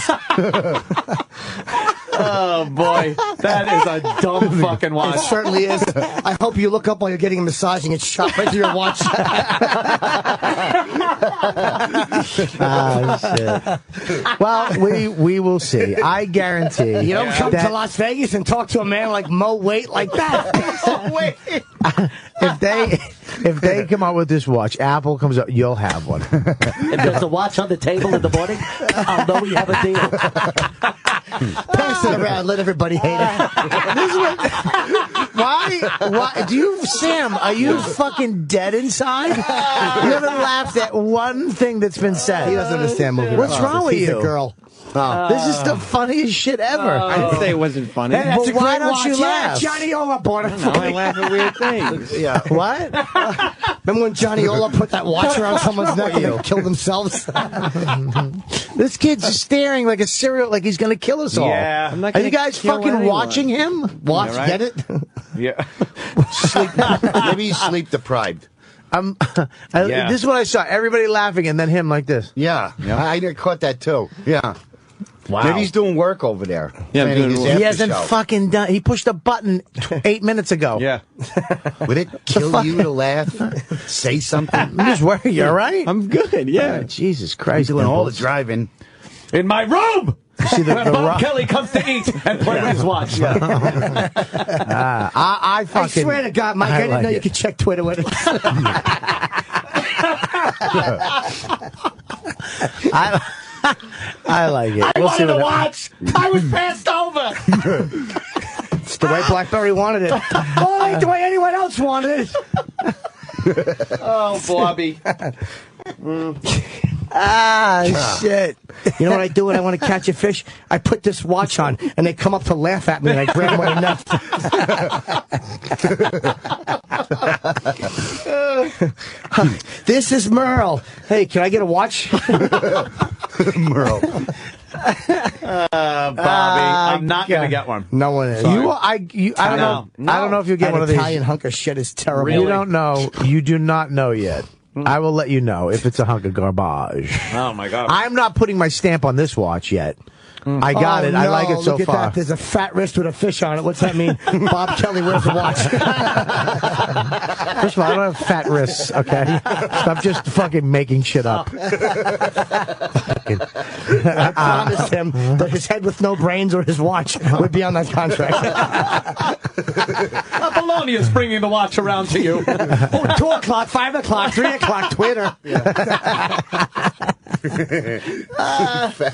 Speaker 2: Oh boy, that is a dumb fucking watch.
Speaker 3: It certainly is. I hope you look up while you're getting a massage and it's shot right to your watch.
Speaker 10: Ah, shit. Well, we we will see. I guarantee.
Speaker 3: You don't come
Speaker 10: that
Speaker 3: to Las Vegas and talk to a man like Mo Wait like that.
Speaker 2: Wait.
Speaker 10: if they if they come out with this watch, Apple comes up, you'll have one.
Speaker 14: If there's a watch on the table in the morning, I'll know we have a deal.
Speaker 3: Pass it around. Let everybody hate it.
Speaker 10: Why? Why? Do you, Sam? Are you fucking dead inside? You haven't laughed at one thing that's been said.
Speaker 3: He doesn't understand movie
Speaker 10: What's wrong with
Speaker 3: He's
Speaker 10: you?
Speaker 3: a girl.
Speaker 10: Oh. this is the funniest shit ever.
Speaker 4: I didn't say it wasn't funny.
Speaker 3: Hey, that's
Speaker 10: Well,
Speaker 3: a
Speaker 10: why
Speaker 3: great
Speaker 10: don't you laugh?
Speaker 3: Yeah, Johnny Ola bought it
Speaker 4: No,
Speaker 3: for
Speaker 4: I
Speaker 3: me.
Speaker 4: laugh at weird things.
Speaker 10: Yeah. What?
Speaker 3: Remember when Johnny Ola put that watch around someone's neck and they killed themselves?
Speaker 10: This kid's staring like a serial, like he's gonna kill us all.
Speaker 2: Yeah. I'm
Speaker 4: not
Speaker 10: Are you guys fucking
Speaker 4: anyone.
Speaker 10: watching him?
Speaker 3: Watch,
Speaker 2: Yeah, right?
Speaker 3: get it?
Speaker 2: Yeah.
Speaker 12: Sleep. Maybe he's sleep deprived.
Speaker 10: I'm, um, I,
Speaker 2: Yeah.
Speaker 10: This is what I saw. Everybody laughing, and then him like this.
Speaker 12: Yeah, I, I caught that too. Yeah.
Speaker 10: Wow.
Speaker 12: Maybe he's doing work over there.
Speaker 4: Yeah, doing
Speaker 12: his after
Speaker 10: He hasn't
Speaker 12: show.
Speaker 10: fucking done. He pushed a button t- eight minutes ago.
Speaker 2: Yeah.
Speaker 12: Would it kill you to laugh? Say something.
Speaker 10: I'm just worried. You all right?
Speaker 4: I'm good. Yeah.
Speaker 10: Oh, Jesus
Speaker 12: He's
Speaker 10: Christ.
Speaker 12: doing all the driving.
Speaker 2: In my room!
Speaker 10: You see the,
Speaker 2: When
Speaker 10: the
Speaker 2: Bob
Speaker 10: rock-
Speaker 2: Kelly comes to eat and play with his watch.
Speaker 10: Ah, I, I fucking.
Speaker 3: I swear to God, Mike, I,
Speaker 10: I
Speaker 3: didn't
Speaker 10: like
Speaker 3: know you could check Twitter with it.
Speaker 10: I, I like it. we'll see what happens.
Speaker 2: I was passed over.
Speaker 3: It's the way BlackBerry wanted it. oh, ain't the way anyone else wanted it.
Speaker 2: Oh, Blobby.
Speaker 3: Ah, shit. You know what I do when I want to catch a fish? I put this watch on, and they come up to laugh at me, and I grab my neck. this is Merle. Hey, can I get a watch?
Speaker 12: Merle.
Speaker 2: Uh, Bobby, I'm not going to get one.
Speaker 3: No one is.
Speaker 10: You, I, you, I don't
Speaker 2: No,
Speaker 10: know. I don't know if you'll get
Speaker 3: that
Speaker 10: one of these.
Speaker 3: Italian hunk of shit is terrible.
Speaker 10: You don't know. You do not know yet. I will let you know if it's a hunk of garbage.
Speaker 2: Oh, my God.
Speaker 10: I'm not putting my stamp on this watch yet. I got
Speaker 3: Oh,
Speaker 10: it. I
Speaker 3: no,
Speaker 10: like it so
Speaker 3: look at
Speaker 10: far.
Speaker 3: That. There's a fat wrist with a fish on it. What's that mean? Bob Kelly wears a watch.
Speaker 10: First of all, I don't have fat wrists, okay? Stop just fucking making shit up.
Speaker 3: I uh, promised him that his head with no brains or his watch would be on that contract.
Speaker 2: Apollonia is bringing the watch around to you.
Speaker 3: oh, two o'clock, five o'clock, three o'clock, Twitter.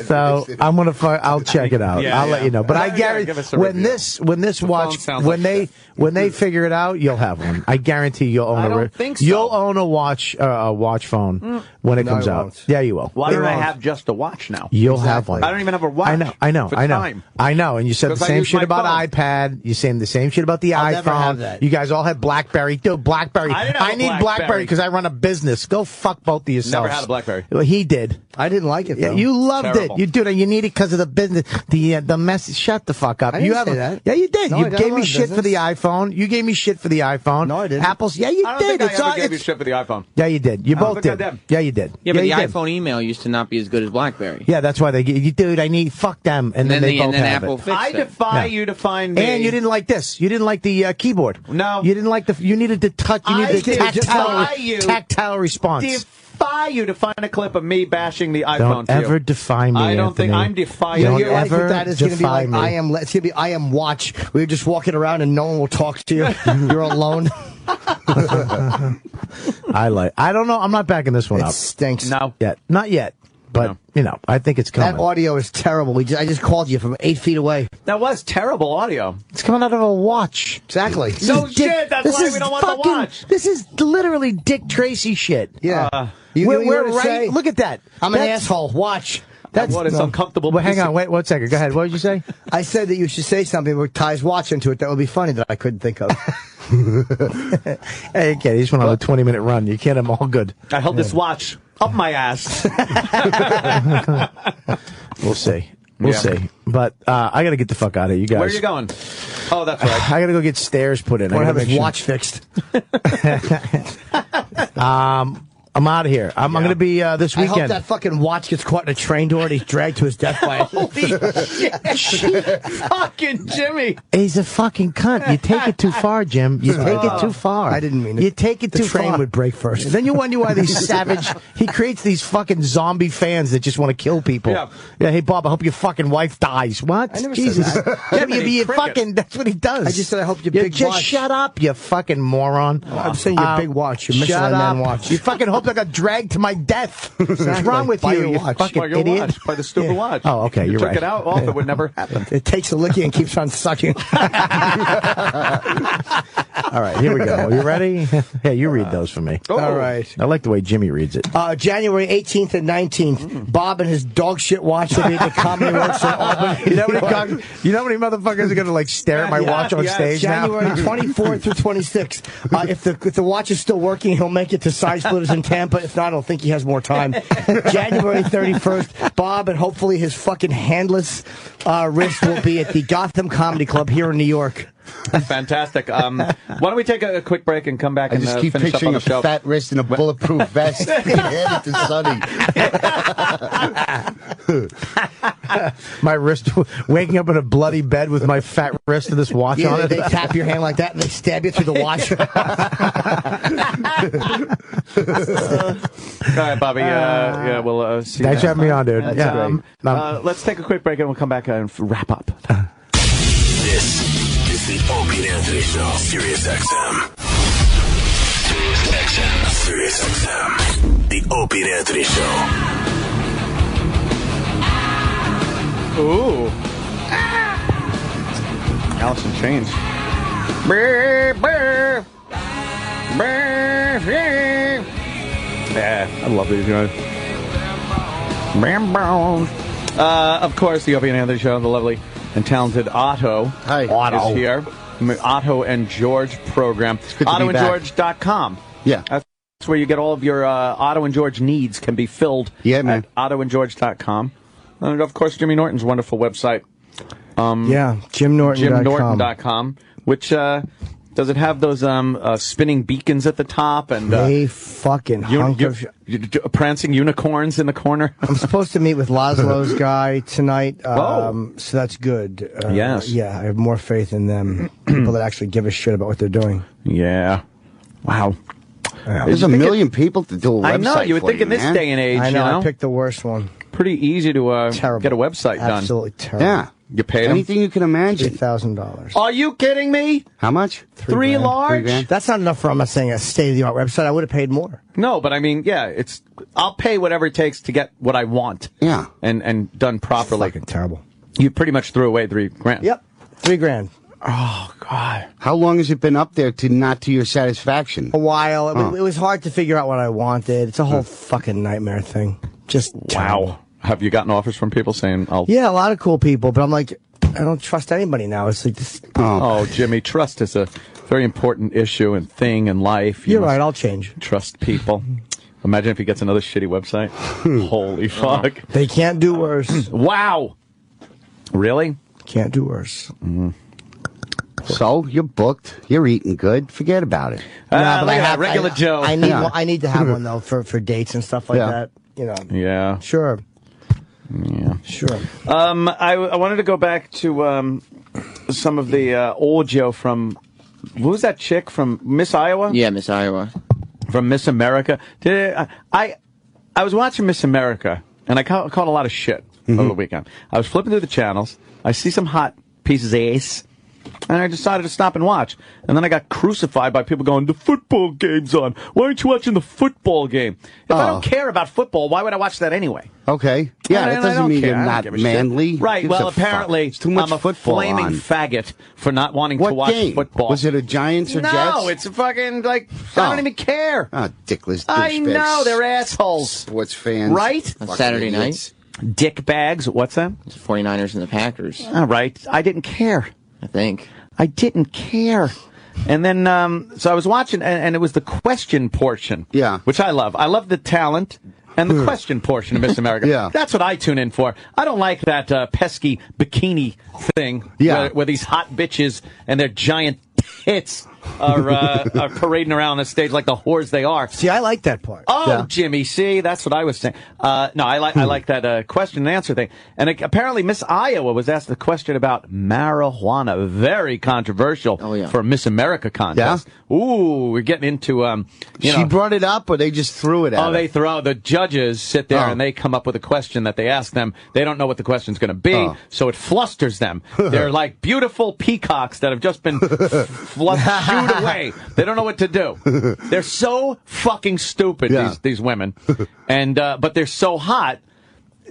Speaker 10: So I'm gonna. Fu- I'll check it out.
Speaker 2: Yeah,
Speaker 10: I'll let you know. But I
Speaker 2: Yeah,
Speaker 10: guarantee when
Speaker 2: review.
Speaker 10: this when this watch when they when they figure it out, you'll have one. I guarantee you'll own
Speaker 2: I
Speaker 10: a.
Speaker 2: don't
Speaker 10: re-
Speaker 2: think so.
Speaker 10: You'll own a watch uh, a watch phone when it
Speaker 3: No,
Speaker 10: comes out.
Speaker 3: won't.
Speaker 10: Yeah, you will.
Speaker 2: Why
Speaker 3: They
Speaker 2: don't I
Speaker 3: won't.
Speaker 2: have just a watch now?
Speaker 10: You'll have one.
Speaker 2: I don't even have a watch.
Speaker 10: I know, I know,
Speaker 2: for
Speaker 10: I know,
Speaker 2: time.
Speaker 10: I know. And you said the same shit about
Speaker 2: phone.
Speaker 10: iPad. You saying the same shit about the
Speaker 3: I'll
Speaker 10: iPhone.
Speaker 3: never have that.
Speaker 10: You guys all had BlackBerry. Dude, BlackBerry.
Speaker 2: I didn't have a
Speaker 10: need
Speaker 2: BlackBerry.
Speaker 10: BlackBerry because I run a business. Go fuck both of yourselves.
Speaker 2: had a BlackBerry.
Speaker 10: Well, he did.
Speaker 3: I didn't like it.
Speaker 10: Yeah,
Speaker 3: though.
Speaker 10: you loved
Speaker 2: Terrible.
Speaker 10: it. You did it. You need it because of the business. The uh, the mess. Shut the fuck up.
Speaker 3: I
Speaker 10: you
Speaker 3: didn't
Speaker 10: have
Speaker 3: say
Speaker 10: a-
Speaker 3: that.
Speaker 10: Yeah, you did.
Speaker 3: No,
Speaker 10: you gave me
Speaker 3: want
Speaker 10: shit for the
Speaker 3: business.
Speaker 10: iPhone. You gave me shit for the iPhone.
Speaker 3: No, I didn't.
Speaker 10: Apple's. Yeah, you
Speaker 2: I don't
Speaker 10: did.
Speaker 2: think
Speaker 10: it's
Speaker 2: I
Speaker 10: all.
Speaker 2: ever gave you shit for the iPhone.
Speaker 10: yeah, you did. You
Speaker 2: I
Speaker 10: both did.
Speaker 2: did.
Speaker 10: Yeah, you did.
Speaker 4: Yeah, but the
Speaker 10: did.
Speaker 4: iPhone email used to not be as good as BlackBerry.
Speaker 10: Yeah, that's why they. You, dude, I need fuck them, and,
Speaker 4: And
Speaker 10: then,
Speaker 4: then
Speaker 10: they
Speaker 4: the-
Speaker 10: both
Speaker 4: and then
Speaker 10: have
Speaker 4: Apple
Speaker 10: it.
Speaker 4: fixed
Speaker 2: I
Speaker 4: it.
Speaker 2: defy
Speaker 10: Yeah.
Speaker 2: you to find me.
Speaker 10: And you didn't like this. You didn't like the uh, keyboard.
Speaker 2: No.
Speaker 10: you didn't like the. You needed to touch. You
Speaker 2: I
Speaker 10: needed the tactile,
Speaker 2: defy you.
Speaker 10: tactile response.
Speaker 2: Defy you to find a clip of me bashing the iPhone.
Speaker 10: Don't
Speaker 2: to you.
Speaker 10: ever defy me.
Speaker 2: I don't think I'm defying
Speaker 10: Don't
Speaker 2: you.
Speaker 3: You're
Speaker 10: ever
Speaker 3: that that is going to be
Speaker 10: defy
Speaker 3: like
Speaker 10: me.
Speaker 3: I am. It's going to be I am watch. We're just walking around and no one will talk to you. You're alone.
Speaker 10: I like. I don't know. I'm not backing this one
Speaker 3: It
Speaker 10: up
Speaker 3: stinks.
Speaker 2: No.
Speaker 10: yet. Not yet. But
Speaker 2: No.
Speaker 10: you know, I think it's coming.
Speaker 3: That audio is terrible. We just, I just called you from eight feet away.
Speaker 2: That was terrible audio.
Speaker 10: it's coming out of a watch.
Speaker 3: Exactly.
Speaker 10: This
Speaker 2: No
Speaker 10: is Dick-
Speaker 2: shit, that's
Speaker 10: this
Speaker 2: why
Speaker 10: is
Speaker 2: we don't want the watch.
Speaker 10: This is literally Dick Tracy shit.
Speaker 3: Yeah.
Speaker 2: Uh,
Speaker 3: you,
Speaker 10: we're
Speaker 3: you
Speaker 10: we're
Speaker 3: wanna
Speaker 10: right.
Speaker 3: say,
Speaker 10: Look at that.
Speaker 3: I'm an asshole. Watch.
Speaker 2: That's what is
Speaker 10: no.
Speaker 2: uncomfortable.
Speaker 10: Well, hang on. Wait one second. Go ahead. What did you say?
Speaker 3: I said that you should say something with Ty's watch into it that would be funny that I couldn't think of.
Speaker 10: hey, kid, he just went on a 20 minute run. You can't have them all good.
Speaker 2: I held this watch up my ass.
Speaker 10: We'll see. We'll
Speaker 2: Yeah.
Speaker 10: see. But uh, I got to get the fuck out of here, you guys.
Speaker 2: Where are you going? Oh, that's right.
Speaker 10: I got to go get stairs put in.
Speaker 3: I want to
Speaker 10: gotta
Speaker 3: have his
Speaker 10: sure-
Speaker 3: watch fixed.
Speaker 10: Um, I'm out of here. I'm, I'm going to be uh, this
Speaker 3: I hope that fucking watch gets caught in a train door and he's dragged to his death by it.
Speaker 2: Fucking Jimmy.
Speaker 10: He's a fucking cunt. You take it too far, Jim. You take it too far.
Speaker 3: I didn't mean it.
Speaker 10: You take it
Speaker 3: The
Speaker 10: too
Speaker 3: train
Speaker 10: far.
Speaker 3: would break first.
Speaker 10: Then you wonder why these savage. He creates these fucking zombie fans that just want to kill people.
Speaker 2: Yeah. yeah.
Speaker 10: Hey, Bob. I hope your fucking wife dies. What?
Speaker 3: I never said
Speaker 10: Jesus.
Speaker 3: that.
Speaker 10: Yeah, but you,
Speaker 2: Jiminy
Speaker 10: you fucking. That's what he does.
Speaker 3: I just said I hope your
Speaker 10: You
Speaker 3: big
Speaker 10: just
Speaker 3: watch-
Speaker 10: shut up, you fucking moron.
Speaker 3: I'm saying your
Speaker 10: Um,
Speaker 3: big watch, your
Speaker 10: shut
Speaker 3: Michelin Man
Speaker 10: up.
Speaker 3: watch.
Speaker 10: You fucking hope
Speaker 3: hope I got dragged to my death. What's wrong with
Speaker 15: Buy
Speaker 3: you, you
Speaker 15: watch.
Speaker 3: fucking
Speaker 2: Buy your
Speaker 3: idiot?
Speaker 2: watch. Buy the stupid watch.
Speaker 3: Oh, okay,
Speaker 2: you
Speaker 3: you're
Speaker 2: took
Speaker 3: right.
Speaker 2: it out off, it would never happen.
Speaker 3: It takes a licky and keeps on sucking.
Speaker 10: All right, here we go. You ready? Hey, you read those for me.
Speaker 3: All right.
Speaker 10: I like the way Jimmy reads it.
Speaker 3: Uh, January 18th and 19th, Bob and his dog shit watch will be at the Comedy Works in Albany.
Speaker 10: You know how many, cock- you know how many motherfuckers are going to like stare at my watch on
Speaker 3: Yeah,
Speaker 10: stage
Speaker 3: January
Speaker 10: now?
Speaker 3: 24th through 26th. Uh, if the if the watch is still working, he'll make it to Side Splitters in Tampa. If not, I don't think he has more time. January 31st, Bob and hopefully his fucking handless uh, wrist will be at the Gotham Comedy Club here in New York.
Speaker 2: Fantastic. Um, why don't we take a, a quick break and come back
Speaker 12: I
Speaker 2: and
Speaker 12: just
Speaker 2: uh,
Speaker 12: keep
Speaker 2: finish up
Speaker 12: picturing
Speaker 2: on
Speaker 12: a
Speaker 2: the show?
Speaker 12: fat wrist in a bulletproof vest. Hand it to Sonny.
Speaker 10: my wrist, waking up in a bloody bed with my fat wrist and this watch
Speaker 3: Yeah,
Speaker 10: on
Speaker 3: they,
Speaker 10: it.
Speaker 3: they tap your hand like that and they stab you through the watch.
Speaker 2: All right, Bobby. Uh, yeah, we'll uh, see.
Speaker 10: Thanks for having me on, dude.
Speaker 2: That's
Speaker 10: Yeah,
Speaker 2: great.
Speaker 10: um,
Speaker 2: uh, let's take a quick break and we'll come back and wrap up.
Speaker 8: This is the Opie and Anthony Show. Sirius XM. Sirius XM. Sirius XM. The Opie and Anthony Show.
Speaker 2: Ooh. Alice in Chains. Yeah, I love these guys. Uh, of course, the Opie and Anthony Show, the lovely and talented Otto
Speaker 12: Hi.
Speaker 2: Otto. is here. Otto and George program.
Speaker 12: good to be back.
Speaker 2: OttoandGeorge.com.
Speaker 12: Yeah.
Speaker 2: That's where you get all of your uh, Otto and George needs can be filled
Speaker 12: Yeah, man.
Speaker 2: at OttoandGeorge.com. And of course, Jimmy Norton's wonderful website,
Speaker 3: yeah, JimNorton.com.
Speaker 2: JimNorton.com, which uh, does it have those um, uh, spinning beacons at the top and uh,
Speaker 3: They fucking
Speaker 2: uni-
Speaker 3: hunk
Speaker 2: u-
Speaker 3: of
Speaker 2: prancing unicorns in the corner?
Speaker 3: I'm supposed to meet with Laszlo's guy tonight, um, so that's good. Uh,
Speaker 2: Yes.
Speaker 3: Yeah, I have more faith in them. People that actually give a shit about what they're doing.
Speaker 2: yeah. Wow.
Speaker 12: There's a million people to do a website
Speaker 2: I know. You would
Speaker 12: for
Speaker 2: think in this
Speaker 12: man.
Speaker 2: day and age,
Speaker 3: I know,
Speaker 2: you know,
Speaker 3: I picked the worst one.
Speaker 2: pretty easy to uh, get a website done.
Speaker 3: Absolutely terrible.
Speaker 12: Yeah.
Speaker 2: You paid 'em?
Speaker 12: Anything you can imagine.
Speaker 3: $3,000.
Speaker 2: Are you kidding me?
Speaker 12: How much?
Speaker 2: Three,
Speaker 3: grand.
Speaker 2: large?
Speaker 12: Three grand?
Speaker 3: That's not enough for, I'm not saying a state of the art website. I would have paid more.
Speaker 2: No, but I mean, yeah, it's. I'll pay whatever it takes to get what I want.
Speaker 12: Yeah.
Speaker 2: And and done properly.
Speaker 3: Fucking terrible.
Speaker 2: You pretty much threw away three grand.
Speaker 3: Yep. Three grand.
Speaker 2: Oh God.
Speaker 12: How long has it been up there to not to your satisfaction?
Speaker 3: A while. It,
Speaker 12: Oh.
Speaker 3: it was hard to figure out what I wanted. It's a whole fucking nightmare thing. Just terrible.
Speaker 2: Wow. Have you gotten offers from people saying, "I'll"?
Speaker 3: Yeah, a lot of cool people, but I'm like, I don't trust anybody now. It's like this.
Speaker 2: Oh, Jimmy, trust is a very important issue and thing in life. You
Speaker 3: You're right. I'll change.
Speaker 2: Trust people. Imagine if he gets another shitty website. Holy fuck!
Speaker 3: They can't do worse.
Speaker 2: Wow. Really?
Speaker 3: Can't do worse.
Speaker 12: So you're booked. You're eating good. Forget about it.
Speaker 2: Ah,
Speaker 3: Nah,
Speaker 2: look
Speaker 3: I have-
Speaker 2: regular
Speaker 3: I,
Speaker 2: Joe.
Speaker 3: I need.
Speaker 12: Yeah.
Speaker 3: one, I need to have one though for for dates and stuff like
Speaker 12: Yeah.
Speaker 3: that. You know.
Speaker 2: Yeah.
Speaker 3: Sure.
Speaker 2: Yeah.
Speaker 3: Sure.
Speaker 2: Um, I, I wanted to go back to um, some of the uh, audio from who was that chick from Miss Iowa?
Speaker 4: Yeah, Miss Iowa.
Speaker 2: From Miss America. Did I? I, I was watching Miss America and I caught, caught a lot of shit over the weekend. I was flipping through the channels. I see some hot pieces of ace. And I decided to stop and watch. And then I got crucified by people going, the football game's on. Why aren't you watching the football game? If I
Speaker 12: Oh.
Speaker 2: don't care about football, why would I watch that anyway?
Speaker 12: Okay. Yeah,
Speaker 2: And
Speaker 12: that doesn't mean
Speaker 2: care.
Speaker 12: you're
Speaker 2: don't
Speaker 12: not
Speaker 2: give a shit.
Speaker 12: manly.
Speaker 2: Right.
Speaker 12: Gives
Speaker 2: Well, apparently,
Speaker 12: it's too much
Speaker 2: I'm a
Speaker 12: football
Speaker 2: flaming
Speaker 12: on.
Speaker 2: faggot for not wanting
Speaker 12: What
Speaker 2: to watch
Speaker 12: game?
Speaker 2: football.
Speaker 12: Was it a Giants or
Speaker 2: no,
Speaker 12: Jets?
Speaker 2: No, it's a fucking like I don't
Speaker 12: Oh.
Speaker 2: even care.
Speaker 12: Ah, dickless.
Speaker 2: I
Speaker 12: douchebags.
Speaker 2: know they're assholes,
Speaker 12: Sports fans.
Speaker 2: right?
Speaker 4: On Saturday
Speaker 12: idiots.
Speaker 2: Dick bags. What's that?
Speaker 4: It's 49ers and the Packers,
Speaker 2: All right, I didn't care.
Speaker 4: I think.
Speaker 2: I didn't care. And then, um, so I was watching, and, and it was the question portion.
Speaker 12: Yeah.
Speaker 2: Which I love. I love the talent and the question portion of Miss America.
Speaker 12: Yeah.
Speaker 2: That's what I tune in for. I don't like that uh, pesky bikini thing.
Speaker 12: Yeah.
Speaker 2: Where, where these hot bitches and their giant tits are, uh, are parading around the stage like the whores they are.
Speaker 3: See, I like that part.
Speaker 2: Oh,
Speaker 12: Yeah.
Speaker 2: Jimmy, see, that's what I was saying. Uh, no, I like I like that uh, question and answer thing. And it, apparently, Miss Iowa was asked a question about marijuana, very controversial
Speaker 4: Oh, yeah.
Speaker 2: for a Miss America contest. Ooh, we're getting into um, you
Speaker 12: she
Speaker 2: know.
Speaker 12: brought it up, or they just threw it at
Speaker 2: Oh,
Speaker 12: her?
Speaker 2: they throw the judges sit there
Speaker 12: Oh.
Speaker 2: and they come up with a question that they ask them. They don't know what the question's going to be,
Speaker 12: Oh.
Speaker 2: so it flusters them. They're like beautiful peacocks that have just been flushed shooed away. They don't know what to do. They're so fucking stupid.
Speaker 12: Yeah.
Speaker 2: These these women, and uh, but they're so hot.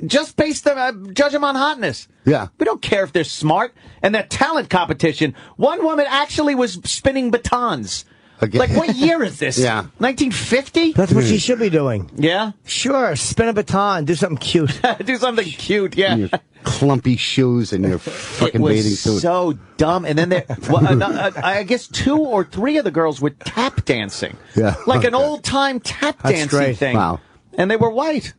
Speaker 2: Just base them, uh, judge them on hotness.
Speaker 12: Yeah.
Speaker 2: We don't care if they're smart. And that talent competition, one woman actually was spinning batons.
Speaker 12: Again.
Speaker 2: Like, what year is this?
Speaker 12: Yeah.
Speaker 2: 1950?
Speaker 3: That's what she should be doing.
Speaker 2: Yeah?
Speaker 3: Sure, spin a baton, do something cute.
Speaker 2: Do something cute, yeah.
Speaker 12: Your clumpy shoes and your fucking
Speaker 2: it was
Speaker 12: bathing suit.
Speaker 2: so dumb. And then there, well, uh, uh, I guess two or three of the girls were tap dancing.
Speaker 12: Yeah.
Speaker 2: Like an old time tap
Speaker 3: That's
Speaker 2: dancing
Speaker 3: great.
Speaker 2: thing.
Speaker 12: Wow.
Speaker 2: And they were white.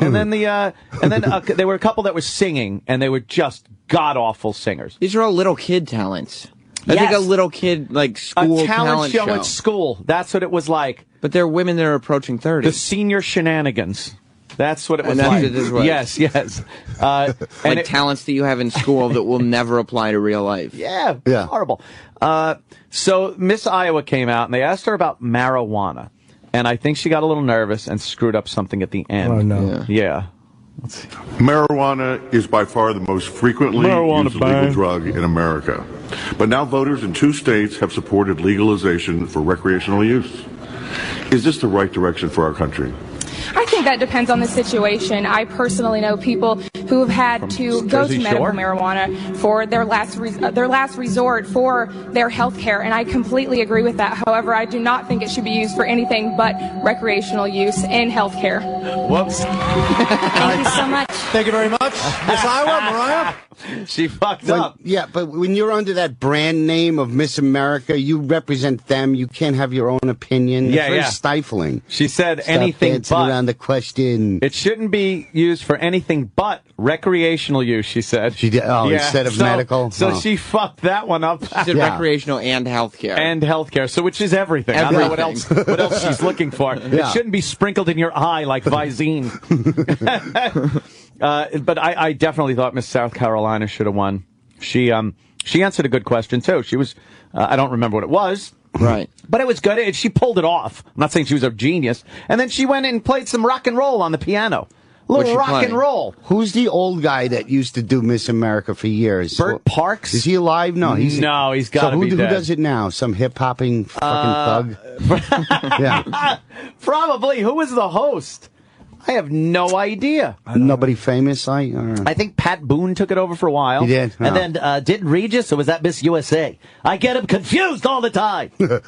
Speaker 2: And then the, uh, and then uh, there were a couple that were singing, and they were just god awful singers.
Speaker 4: These are all little kid talents. I think a little kid like school
Speaker 2: a talent, show,
Speaker 4: show.
Speaker 2: at school. That's what it was like.
Speaker 4: But they're women that are approaching thirty.
Speaker 2: The senior shenanigans. That's what it was
Speaker 4: And that's
Speaker 2: like.
Speaker 4: what it is, right.
Speaker 2: Yes, yes. Uh, and
Speaker 4: like
Speaker 2: it-
Speaker 4: talents that you have in school that will never apply to real life.
Speaker 2: Yeah,
Speaker 12: Yeah.
Speaker 2: horrible. Uh, so Miss Iowa came out and they asked her about marijuana, and I think she got a little nervous and screwed up something at the end.
Speaker 3: Oh, no.
Speaker 2: Yeah.
Speaker 16: Marijuana is by far the most frequently
Speaker 2: Marijuana
Speaker 16: used illegal
Speaker 2: bang.
Speaker 16: drug in America. But now voters in two states have supported legalization for recreational use. Is this the right direction for our country?
Speaker 17: I think that depends on the situation. I personally know people who have had to go
Speaker 2: Jersey
Speaker 17: to medical
Speaker 2: Shore?
Speaker 17: marijuana for their last res- uh, their last resort for their health care, and I completely agree with that. However, I do not think it should be used for anything but recreational use in health care.
Speaker 2: Whoops.
Speaker 17: Thank you so much.
Speaker 10: Thank you very much. Miss Iowa, Mariah.
Speaker 2: She fucked
Speaker 12: When-
Speaker 2: up.
Speaker 12: yeah, but when you're under that brand name of Miss America, you represent them. You can't have your own opinion.
Speaker 2: Yeah,
Speaker 12: it's very
Speaker 2: yeah.
Speaker 12: stifling.
Speaker 2: She said
Speaker 12: Stop
Speaker 2: anything but.
Speaker 12: around the question.
Speaker 2: It shouldn't be used for anything but recreational use, she said.
Speaker 12: She did- oh, instead of
Speaker 2: so-
Speaker 12: medical?
Speaker 2: So
Speaker 12: Oh.
Speaker 2: she fucked that one up.
Speaker 4: She did
Speaker 12: Yeah.
Speaker 4: recreational and healthcare.
Speaker 2: and healthcare, so which is everything. I don't know what else what else she's looking for. It shouldn't be sprinkled in your eye like Visine. uh, but I, I definitely thought Miss South Carolina should have won. She um she answered a good question too. She was uh, I don't remember what it was.
Speaker 4: right.
Speaker 2: But it was good. It, she pulled it off. I'm not saying she was a genius. And then she went and played some rock and roll on the piano. A little rock
Speaker 4: play?
Speaker 2: and roll.
Speaker 12: Who's the old guy that used to do Miss America for years?
Speaker 2: Bert Parks?
Speaker 12: Is he alive? No, he's
Speaker 2: No, he's gotta
Speaker 12: who,
Speaker 2: be
Speaker 12: who does it now? Some hip hopping fucking
Speaker 2: Uh,
Speaker 12: thug. yeah,
Speaker 2: Probably. Who was the host? I have no idea.
Speaker 12: nobody famous. I. Or...
Speaker 2: I think Pat Boone took it over for a while.
Speaker 12: He did?
Speaker 14: And
Speaker 12: Oh.
Speaker 14: then uh, did Regis or was that Miss USA? I get him confused all the time.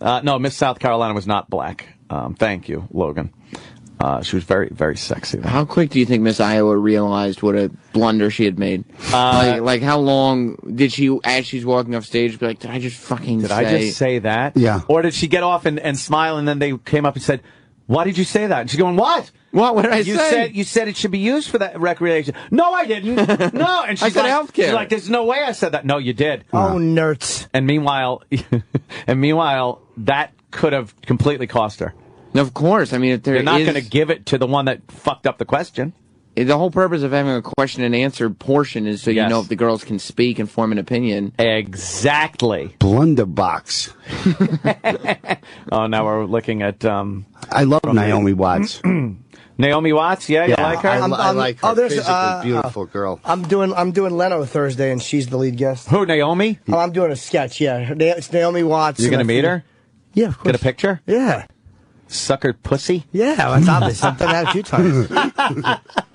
Speaker 2: Uh, no, Miss South Carolina was not black. Um, thank you, Logan. Uh, she was very, very sexy. Though.
Speaker 4: How quick do you think Miss Iowa realized what a blunder she had made?
Speaker 2: Uh,
Speaker 4: like, like how long did she, as she's walking off stage, be like, "Did I just fucking
Speaker 2: Did
Speaker 4: say?"
Speaker 2: I just say that?
Speaker 12: Yeah.
Speaker 2: Or did she get off and, and smile and then they came up and said, "Why did you say that?" And she's going, "What?
Speaker 4: What? What did I
Speaker 2: you
Speaker 4: say?
Speaker 2: said you said it should be used for that recreation." No, I didn't. No, and she's
Speaker 4: I said
Speaker 2: like,
Speaker 4: healthcare.
Speaker 2: She's like, "There's no way I said that." No, you did.
Speaker 3: Oh, nerds.
Speaker 2: And meanwhile, and meanwhile, that could have completely cost her.
Speaker 4: of course. I mean, if there
Speaker 2: They're not
Speaker 4: is-
Speaker 2: going to give it to the one that fucked up the question.
Speaker 4: The whole purpose of having a question and answer portion is so you know if the girls can speak and form an opinion.
Speaker 2: Exactly.
Speaker 12: Blunderbox.
Speaker 2: Oh, now we're looking at um,
Speaker 12: I love Naomi Watts.
Speaker 2: Naomi Watts. Yeah, you like her?
Speaker 12: I,
Speaker 3: I'm-
Speaker 12: I
Speaker 3: I'm-
Speaker 12: like her.
Speaker 3: oh, there's,
Speaker 12: Physically
Speaker 3: uh,
Speaker 12: beautiful girl.
Speaker 3: I'm doing I'm doing Leno Thursday, and she's the lead guest.
Speaker 2: Who, Naomi?
Speaker 3: Oh, I'm doing a sketch. Yeah, it's Naomi Watts.
Speaker 2: You're going to
Speaker 3: I
Speaker 2: meet her?
Speaker 3: Yeah, of course.
Speaker 2: Get a picture?
Speaker 3: Yeah,
Speaker 2: Sucker pussy?
Speaker 3: yeah. That's obvious. I've done that a few times.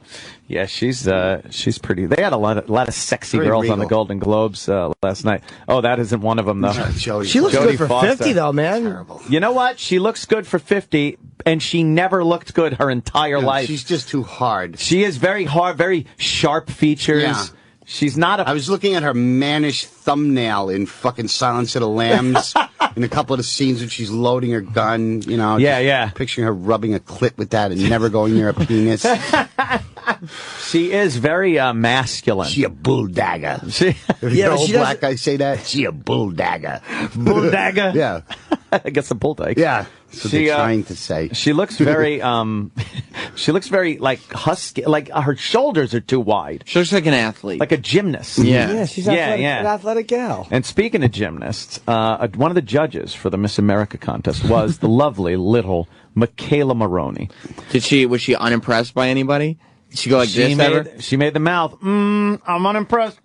Speaker 2: Yeah, she's uh, she's pretty. They had a lot of, lot of sexy
Speaker 12: Very
Speaker 2: girls on the. Golden Globes uh, last night. Oh, that isn't one of them though.
Speaker 12: Jodie
Speaker 3: She looks
Speaker 2: Jodie
Speaker 3: good for
Speaker 2: Foster.
Speaker 3: fifty, though, man.
Speaker 2: You know what? She looks good for fifty, and she never looked good her entire life.
Speaker 12: She's just too hard.
Speaker 2: She is very hard, very sharp features.
Speaker 12: Yeah.
Speaker 2: She's not a
Speaker 12: I was looking at her mannish thumbnail in fucking Silence of the Lambs in a couple of the scenes when she's loading her gun, you know.
Speaker 2: Yeah, yeah.
Speaker 12: Picturing her rubbing a clit with that and never going near a penis.
Speaker 2: She is very uh, masculine.
Speaker 12: She a bulldagger.
Speaker 2: She,
Speaker 12: You
Speaker 3: Yeah,
Speaker 12: know,
Speaker 3: but
Speaker 12: black guy say that? She a bulldagger.
Speaker 2: bulldagger.
Speaker 12: Yeah.
Speaker 2: I guess a bulldog.
Speaker 12: Yeah. That's what
Speaker 2: She,
Speaker 12: they're
Speaker 2: uh,
Speaker 12: trying to say.
Speaker 2: She looks very um, she looks very like husky. Like uh, her shoulders are too wide,
Speaker 4: She looks like an athlete.
Speaker 2: like a gymnast.
Speaker 4: Yeah.
Speaker 3: Yeah, she's
Speaker 2: Yeah,
Speaker 3: athletic,
Speaker 2: yeah.
Speaker 3: an athletic gal.
Speaker 2: And speaking of gymnasts, uh, one of the judges for the Miss America contest was the lovely little McKayla Maroney.
Speaker 4: Did she was she unimpressed by anybody? Did she go like
Speaker 2: she
Speaker 4: this
Speaker 2: made
Speaker 4: ever?
Speaker 2: she made the mouth. Mm, I'm unimpressed.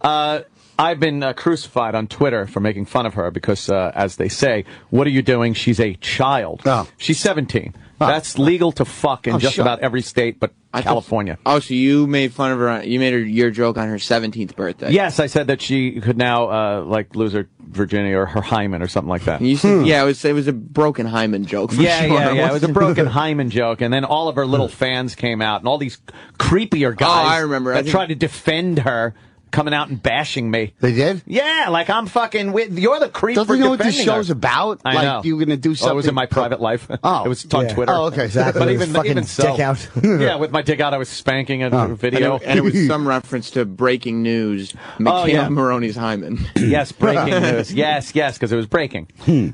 Speaker 2: Uh, I've been uh, crucified on Twitter for making fun of her because, uh, as they say, what are you doing? She's a child. She's 17. That's legal to fuck in
Speaker 4: Oh,
Speaker 2: just about every state but
Speaker 4: I thought-
Speaker 2: California.
Speaker 4: Oh, so you made fun of her? You made her your joke on her seventeenth birthday.
Speaker 2: Yes, I said that she could now uh, like lose her virginity or her hymen or something like that.
Speaker 4: You said, Yeah, it was it was a broken hymen joke. For
Speaker 2: yeah,
Speaker 4: sure.
Speaker 2: yeah, yeah. It was a broken hymen joke, and then all of her little fans came out, and all these creepier guys.
Speaker 4: Oh, I remember. I think-
Speaker 2: tried to defend her, coming out and bashing me.
Speaker 12: They did?
Speaker 2: Yeah, like I'm fucking with. You're the creep.
Speaker 12: Don't
Speaker 2: for
Speaker 12: they know what this
Speaker 2: defending her.
Speaker 12: show's about?
Speaker 2: I
Speaker 12: like
Speaker 2: know.
Speaker 12: you're gonna do
Speaker 2: Oh,
Speaker 12: something.
Speaker 2: it was in my private life.
Speaker 12: Oh.
Speaker 2: it was on
Speaker 12: Yeah.
Speaker 2: Twitter.
Speaker 12: Oh, okay, exactly.
Speaker 2: But
Speaker 12: It
Speaker 2: even
Speaker 12: was fucking
Speaker 2: even so,
Speaker 12: dick out.
Speaker 2: yeah, with my dick out, I was spanking a
Speaker 12: Oh.
Speaker 2: video,
Speaker 4: And it, and it was some reference to breaking news. McKayla
Speaker 2: Oh, yeah.
Speaker 4: Maroney's hymen.
Speaker 2: yes, breaking news. Yes, yes, because it was breaking.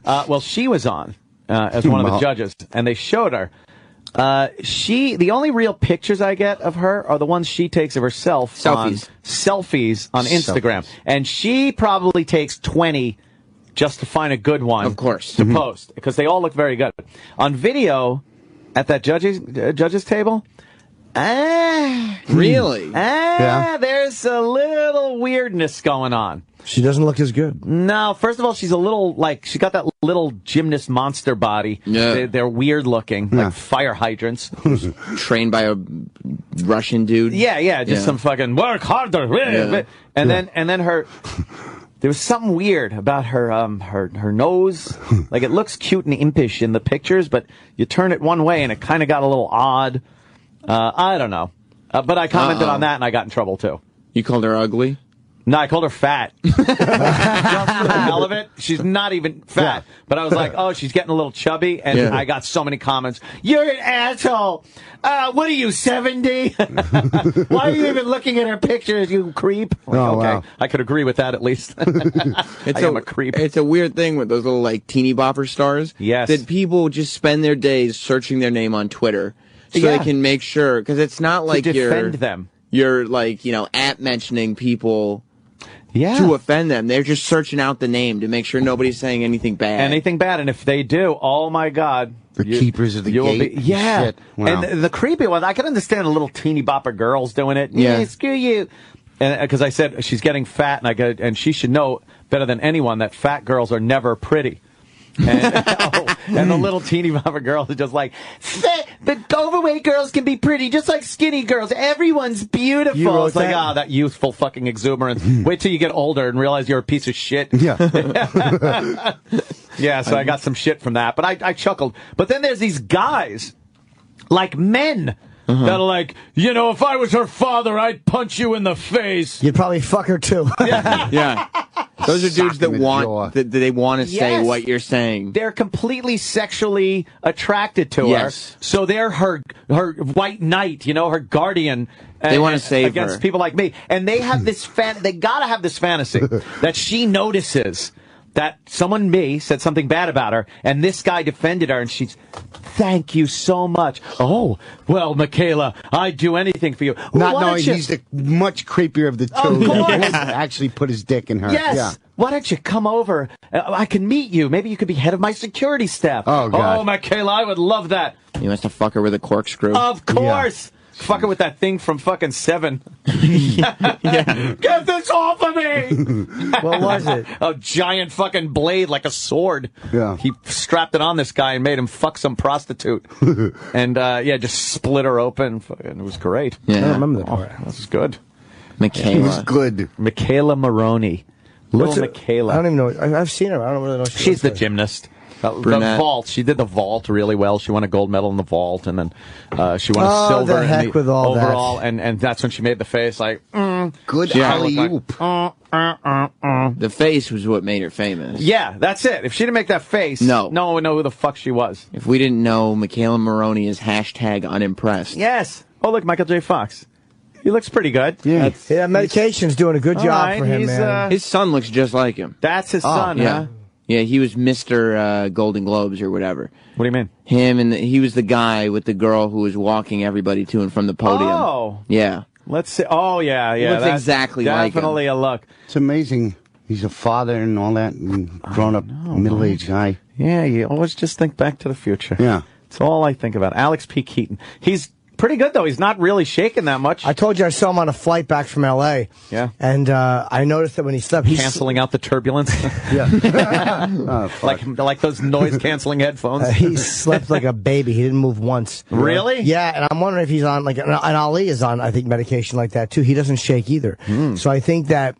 Speaker 2: Uh, well, she was on uh, as one of the judges, and they showed her. Uh, she, the only real pictures I get of her are the ones she takes of herself on
Speaker 4: Selfies.
Speaker 2: selfies on Instagram, and she probably takes twenty just to find a good one, of
Speaker 4: course,
Speaker 2: to post because they all look very good on video at that judges uh, judges table. Ah,
Speaker 4: Really?
Speaker 2: ah,
Speaker 3: Yeah.
Speaker 2: there's a little weirdness going on.
Speaker 3: She doesn't look as good.
Speaker 2: No, first of all, she's a little like she got that little gymnast monster body.
Speaker 4: Yeah.
Speaker 2: They, they're weird looking, like fire hydrants.
Speaker 4: Trained by a Russian dude.
Speaker 2: yeah, yeah, just
Speaker 4: Yeah.
Speaker 2: some fucking work harder.
Speaker 4: Yeah.
Speaker 2: And then and then her there was something weird about her um her her nose. like it looks cute and impish in the pictures, but you turn it one way and it kind of got a little odd. Uh, I don't know. Uh, but I commented
Speaker 4: Uh-oh.
Speaker 2: on that and I got in trouble too.
Speaker 4: You called her ugly?
Speaker 2: No, I called her fat. Just for the hell of it. She's not even fat. But I was like, oh, she's getting a little chubby. And
Speaker 4: Yeah.
Speaker 2: I got so many comments. You're an asshole. Uh, what are you, 70? Why are you even looking at her pictures, you creep? Like,
Speaker 12: Oh,
Speaker 2: okay.
Speaker 12: wow.
Speaker 2: I could agree with that at least.
Speaker 4: It's
Speaker 2: I am a creep.
Speaker 4: It's a weird thing with those little like teeny bopper stars.
Speaker 2: Yes.
Speaker 4: That people just spend their days searching their name on Twitter so
Speaker 2: Yeah.
Speaker 4: they can make sure because it's not like
Speaker 2: to
Speaker 4: you're
Speaker 2: defend them.
Speaker 4: you're like you know at mentioning people
Speaker 2: Yeah.
Speaker 4: to offend them. They're just searching out the name to make sure nobody's saying anything bad.
Speaker 2: anything bad. And if they do, oh my God.
Speaker 12: The keepers of the gate
Speaker 2: Be, yeah.
Speaker 12: shit. Wow.
Speaker 2: And the, the creepy one, I can understand a little teeny bopper girls doing it.
Speaker 4: Yeah.
Speaker 2: Yeah, screw you. And uh, because I said she's getting fat, and I go, and she should know better than anyone that fat girls are never pretty. And, oh, and the little teeny bopper girls are just like, "Fat- but overweight girls can be pretty, just like skinny girls. Everyone's beautiful.
Speaker 3: You
Speaker 2: it's like, ah, that youthful fucking exuberance. Wait till you get older and realize you're a piece of shit.
Speaker 12: Yeah.
Speaker 2: Yeah, so I got some shit from that, but I, I chuckled. But then there's these guys, like men,
Speaker 3: Uh-huh.
Speaker 2: that are like, you know, if I was her father, I'd punch you in the face.
Speaker 3: You'd probably fuck her too.
Speaker 4: yeah. yeah. Those are dudes that
Speaker 12: in the jaw.
Speaker 4: want that, that they want to say what you're saying.
Speaker 2: They're completely sexually attracted to
Speaker 4: Yes.
Speaker 2: her, so they're her her white knight, you know, her guardian.
Speaker 4: They
Speaker 2: uh,
Speaker 4: wanna save
Speaker 2: against
Speaker 4: her.
Speaker 2: people like me, and they have this fan. They gotta have this fantasy that she notices that someone me said something bad about her, and this guy defended her, and she's, thank you so much. Oh, well, McKayla, I'd do anything for you.
Speaker 12: Not
Speaker 2: Why
Speaker 12: knowing
Speaker 2: you-
Speaker 12: he's the much creepier of the two.
Speaker 2: Of course.
Speaker 12: He actually put his dick in her.
Speaker 2: Yes.
Speaker 12: Yeah.
Speaker 2: Why don't you come over? Uh, I can meet you. Maybe you could be head of my security staff.
Speaker 12: Oh, God.
Speaker 2: Oh, McKayla, I would love that.
Speaker 4: You must have fuck her with a corkscrew.
Speaker 2: Of course. Fuck her with that thing from fucking Seven. Get this off of me!
Speaker 3: what was it?
Speaker 2: A giant fucking blade like a sword.
Speaker 12: Yeah.
Speaker 2: He strapped it on this guy and made him fuck some prostitute. and uh, yeah, just split her open. Fucking, it was great.
Speaker 4: Yeah.
Speaker 3: I don't remember that
Speaker 2: Oh,
Speaker 3: part.
Speaker 2: this is good.
Speaker 4: McKayla.
Speaker 12: He was good.
Speaker 2: McKayla Maroney. Little
Speaker 3: What's it-
Speaker 2: McKayla.
Speaker 3: I don't even know. I, I've seen her. I don't really know. She
Speaker 2: She's the
Speaker 3: like.
Speaker 2: gymnast. Uh, the vault. She did the vault really well. She won a gold medal in the vault, and then uh, she won a
Speaker 3: Oh,
Speaker 2: silver
Speaker 3: the
Speaker 2: in
Speaker 3: heck
Speaker 2: the
Speaker 3: with all that.
Speaker 2: overall. And and that's when she made the face like, mm,
Speaker 12: Good
Speaker 2: Yeah.
Speaker 12: alley oop.
Speaker 2: uh, uh, uh, uh.
Speaker 4: The face was what made her famous.
Speaker 2: yeah, that's it. If she didn't make that face,
Speaker 4: No.
Speaker 2: no one would know who the fuck she was.
Speaker 4: If we didn't know McKayla Maroney is hashtag unimpressed.
Speaker 2: Yes. Oh look, Michael J. Fox. He looks pretty good.
Speaker 12: Yeah.
Speaker 3: Yeah, medication's doing a good job
Speaker 2: right,
Speaker 3: for him,
Speaker 2: he's,
Speaker 3: man.
Speaker 2: uh,
Speaker 4: His son looks just like him.
Speaker 2: That's his son,
Speaker 4: yeah.
Speaker 2: huh?
Speaker 4: Yeah, he was Mr. Uh, Golden Globes or whatever.
Speaker 2: What do you mean?
Speaker 4: Him and the, he was the guy with the girl who was walking everybody to and from the podium.
Speaker 2: Oh.
Speaker 4: Yeah.
Speaker 2: Let's see. Oh yeah, yeah.
Speaker 4: looks
Speaker 2: that's
Speaker 4: exactly like him.
Speaker 2: definitely a look.
Speaker 12: It's amazing. He's a father and all that, and grown up middle aged guy.
Speaker 2: Yeah, you always just think back to the future.
Speaker 12: Yeah.
Speaker 2: It's all I think about. Alex P. Keaton. He's Pretty good though. He's not really shaking that much.
Speaker 3: I told you I saw him on a flight back from L.A.
Speaker 2: Yeah.
Speaker 3: and uh, I noticed that when he slept, he's
Speaker 2: canceling out the turbulence.
Speaker 3: Yeah.
Speaker 2: like like those noise canceling headphones.
Speaker 3: Uh, he slept like a baby. He didn't move once.
Speaker 2: Really?
Speaker 3: Yeah, and I'm wondering if he's on like, and Ali is on, I think, medication like that too. He doesn't shake either.
Speaker 2: Hmm.
Speaker 3: So I think that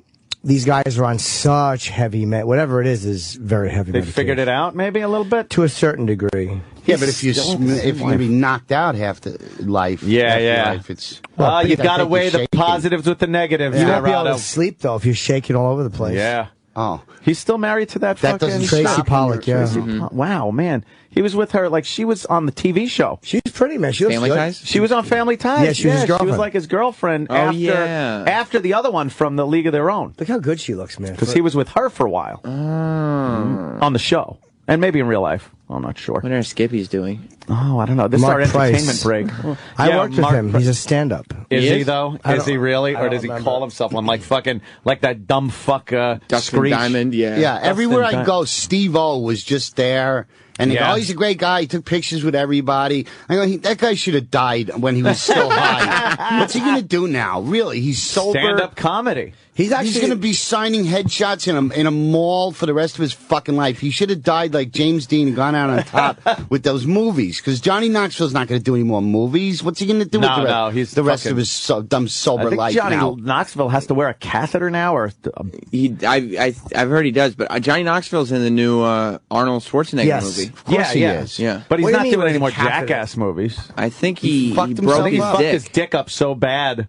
Speaker 3: these guys are on such heavy med. Whatever it is, is very heavy.
Speaker 2: They
Speaker 3: medication.
Speaker 2: figured it out, maybe a little bit
Speaker 3: to a certain degree.
Speaker 12: Yeah, but if you
Speaker 3: Still
Speaker 12: sm- if you're be knocked out half the life,
Speaker 2: Yeah,
Speaker 12: half
Speaker 2: yeah.
Speaker 12: life, it's
Speaker 2: Well, ah, you
Speaker 12: I
Speaker 2: got to
Speaker 12: think
Speaker 2: weigh the positives with the negatives.
Speaker 3: You won't be able to sleep though if you're shaking all over the place.
Speaker 2: Yeah.
Speaker 12: Oh,
Speaker 2: he's still married to that.
Speaker 3: That
Speaker 2: fucking
Speaker 3: doesn't Tracy
Speaker 2: stop.
Speaker 3: Pollan, yeah.
Speaker 2: Tracy
Speaker 3: Mhm.
Speaker 2: Po- Wow, man, he was with her like she was on the TV show.
Speaker 3: She's pretty man. She looks
Speaker 4: Family
Speaker 3: good.
Speaker 4: Ties?
Speaker 2: She was on Family Ties.
Speaker 3: Yeah, she was his
Speaker 2: She was like his girlfriend
Speaker 4: Oh,
Speaker 2: after
Speaker 4: yeah.
Speaker 2: after the other one from the League of Their Own
Speaker 3: Look how good she looks, man.
Speaker 2: because he was with her for a while
Speaker 4: Oh.
Speaker 2: on the show and maybe in real life. I'm not sure.
Speaker 4: What are Skippy's doing?
Speaker 2: Oh, I don't know. This
Speaker 3: Mark
Speaker 2: is our
Speaker 3: Price.
Speaker 2: entertainment break.
Speaker 3: I
Speaker 2: Yeah,
Speaker 3: worked with
Speaker 2: Mark
Speaker 3: him. He's a stand-up.
Speaker 2: Is
Speaker 4: He
Speaker 2: he, though?
Speaker 3: I
Speaker 2: Is he really, or does he
Speaker 3: remember.
Speaker 2: call himself one like fucking like that dumb fuck uh,
Speaker 4: Dustin
Speaker 2: Screech?
Speaker 4: Diamond, yeah.
Speaker 12: Yeah, everywhere I go, Steve O was just there. And they
Speaker 2: Yeah.
Speaker 12: go, oh, he's a great guy. He took pictures with everybody. I go, he, that guy should have died when he was still high. What's he going to do now? Really? He's sober.
Speaker 2: Stand-up comedy.
Speaker 3: He's actually
Speaker 12: He's going to be signing headshots in a, in a mall for the rest of his fucking life. He should have died like James Dean and gone out on top with those movies. Because Johnny Knoxville's not going to do any more movies. What's he going to do
Speaker 2: No,
Speaker 12: with the rest,
Speaker 2: no, he's
Speaker 12: the rest of his so, dumb sober
Speaker 2: I think
Speaker 12: life
Speaker 2: Johnny
Speaker 12: now?
Speaker 2: Knoxville has to wear a catheter now, or um,
Speaker 4: He, I, I, I've heard he does, but uh, Johnny Knoxville's in the new uh, Arnold Schwarzenegger
Speaker 3: Yes.
Speaker 4: movie.
Speaker 12: Of course
Speaker 2: yeah,
Speaker 12: he
Speaker 2: yeah,
Speaker 12: is.
Speaker 4: Yeah,
Speaker 2: But he's
Speaker 3: What
Speaker 2: not
Speaker 3: mean
Speaker 2: doing any more
Speaker 3: catheter?
Speaker 2: jackass movies.
Speaker 4: I think he,
Speaker 12: He fucked
Speaker 4: he broke
Speaker 12: himself
Speaker 2: I think he
Speaker 4: his
Speaker 2: fucked
Speaker 4: dick.
Speaker 2: his dick up so bad.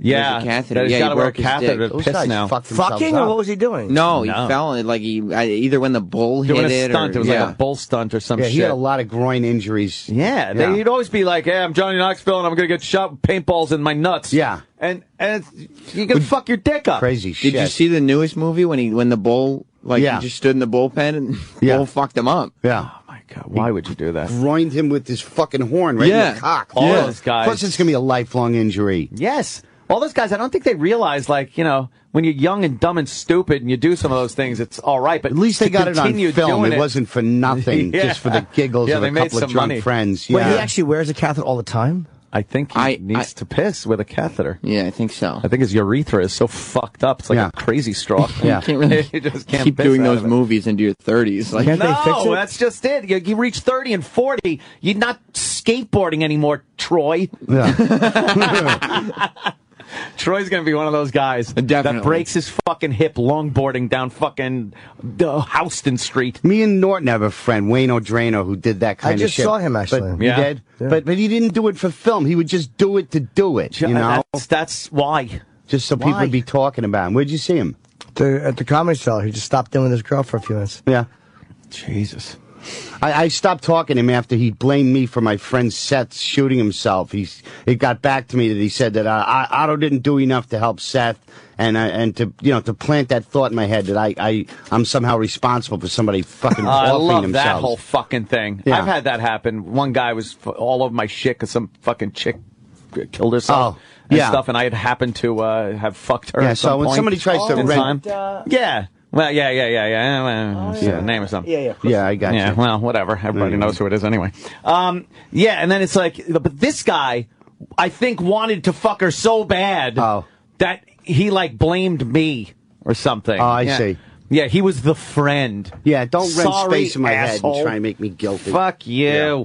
Speaker 2: Yeah,
Speaker 4: a catheter.
Speaker 2: he's
Speaker 4: Yeah,
Speaker 2: got
Speaker 4: he
Speaker 2: to wear a catheter to
Speaker 12: Those
Speaker 2: piss now.
Speaker 12: fucked
Speaker 3: fucking,
Speaker 12: up.
Speaker 3: or what was he doing?
Speaker 4: No, he
Speaker 2: No.
Speaker 4: fell like he either when the bull hit
Speaker 2: Doing a
Speaker 4: it
Speaker 2: stunt.
Speaker 4: or
Speaker 2: it was
Speaker 4: yeah.
Speaker 2: like a bull stunt or some
Speaker 12: Yeah,
Speaker 2: shit.
Speaker 12: he had a lot of groin injuries.
Speaker 2: Yeah, they,
Speaker 12: Yeah.
Speaker 2: he'd always be like, "Hey, I'm Johnny Knoxville, and I'm gonna get shot with paintballs in my nuts."
Speaker 12: Yeah.
Speaker 2: and and it's, you can fuck your dick up.
Speaker 12: Crazy shit.
Speaker 4: Did you see the newest movie when he when the bull like
Speaker 12: Yeah.
Speaker 4: he just stood in the bullpen and
Speaker 12: Yeah.
Speaker 4: bull fucked him up?
Speaker 12: Yeah.
Speaker 2: Oh my god, why would you do that?
Speaker 12: Groined him with his fucking horn right in
Speaker 4: Yeah.
Speaker 12: the cock.
Speaker 2: All
Speaker 12: Yeah.
Speaker 2: those guys.
Speaker 12: Plus, it's going to be a lifelong injury.
Speaker 2: Yes, all those guys. I don't think they realize, like you know, when you're young and dumb and stupid, and you do some of those things, it's all right. But
Speaker 12: At least they got it on film.
Speaker 2: doing
Speaker 12: It wasn't for nothing,
Speaker 2: Yeah.
Speaker 12: just for the giggles
Speaker 2: Yeah,
Speaker 12: of
Speaker 2: they
Speaker 12: a
Speaker 2: made
Speaker 12: couple of drunk
Speaker 2: money.
Speaker 12: friends.
Speaker 3: Wait,
Speaker 12: Yeah.
Speaker 3: he actually wears a catheter all the time.
Speaker 2: I think he
Speaker 4: I-
Speaker 2: needs
Speaker 4: I-
Speaker 2: to piss with a catheter.
Speaker 4: Yeah, I think so.
Speaker 2: I think his urethra is so fucked up. It's like
Speaker 12: Yeah.
Speaker 2: a crazy straw.
Speaker 12: Yeah.
Speaker 4: You can't really
Speaker 2: you just can't
Speaker 4: keep doing those movies into your thirties. Like
Speaker 3: Can't they
Speaker 2: no,
Speaker 3: fix it?
Speaker 2: that's just it. You, you reach 30 and 40, you're not skateboarding anymore, Troy.
Speaker 12: Yeah.
Speaker 2: Troy's going to be one of those guys that breaks his fucking hip longboarding down fucking uh, Houston Street.
Speaker 12: Me and Norton have a friend, Wayne O'Drano, who did that kind of shit.
Speaker 3: I just saw him, actually.
Speaker 12: But,
Speaker 2: Yeah.
Speaker 12: He did?
Speaker 3: Yeah.
Speaker 12: But, but he didn't do it for film. He would just do it to do it, you know?
Speaker 2: That's, that's why.
Speaker 12: Just so people would be talking about him. Where'd you see him?
Speaker 3: The, at the comedy cellar, he just stopped in with his girl for a few minutes.
Speaker 12: Yeah.
Speaker 2: Jesus.
Speaker 12: I, I stopped talking to him after he blamed me for my friend Seth shooting himself. He's, it got back to me that he said that uh, I, Otto didn't do enough to help Seth, and uh, and to you know to plant that thought in my head that I, I I'm somehow responsible for somebody fucking
Speaker 2: Uh, I love
Speaker 12: themselves.
Speaker 2: that whole fucking thing.
Speaker 12: Yeah.
Speaker 2: I've had that happen. One guy was f- all over my shit because some fucking chick killed herself
Speaker 12: Oh,
Speaker 2: and
Speaker 12: yeah.
Speaker 2: stuff, and I had happened to uh, have fucked her.
Speaker 12: Yeah,
Speaker 2: at
Speaker 12: so when
Speaker 2: point
Speaker 12: somebody tries to
Speaker 2: in
Speaker 12: rent-
Speaker 2: time. yeah. Well, yeah, yeah, yeah, yeah. Well,
Speaker 12: Oh, yeah.
Speaker 2: Name or something.
Speaker 3: Yeah, yeah.
Speaker 12: yeah, I got
Speaker 2: Yeah,
Speaker 12: you.
Speaker 2: well, whatever. Everybody
Speaker 12: Mm.
Speaker 2: knows who it is anyway. Um, yeah, and then it's like, but this guy, I think, wanted to fuck her so bad
Speaker 12: Oh.
Speaker 2: that he like blamed me or something.
Speaker 12: Oh, I
Speaker 2: Yeah.
Speaker 12: see.
Speaker 2: Yeah, he was the friend.
Speaker 12: Yeah, don't rent space in my head and try and make me guilty.
Speaker 2: Fuck you.
Speaker 12: Yeah.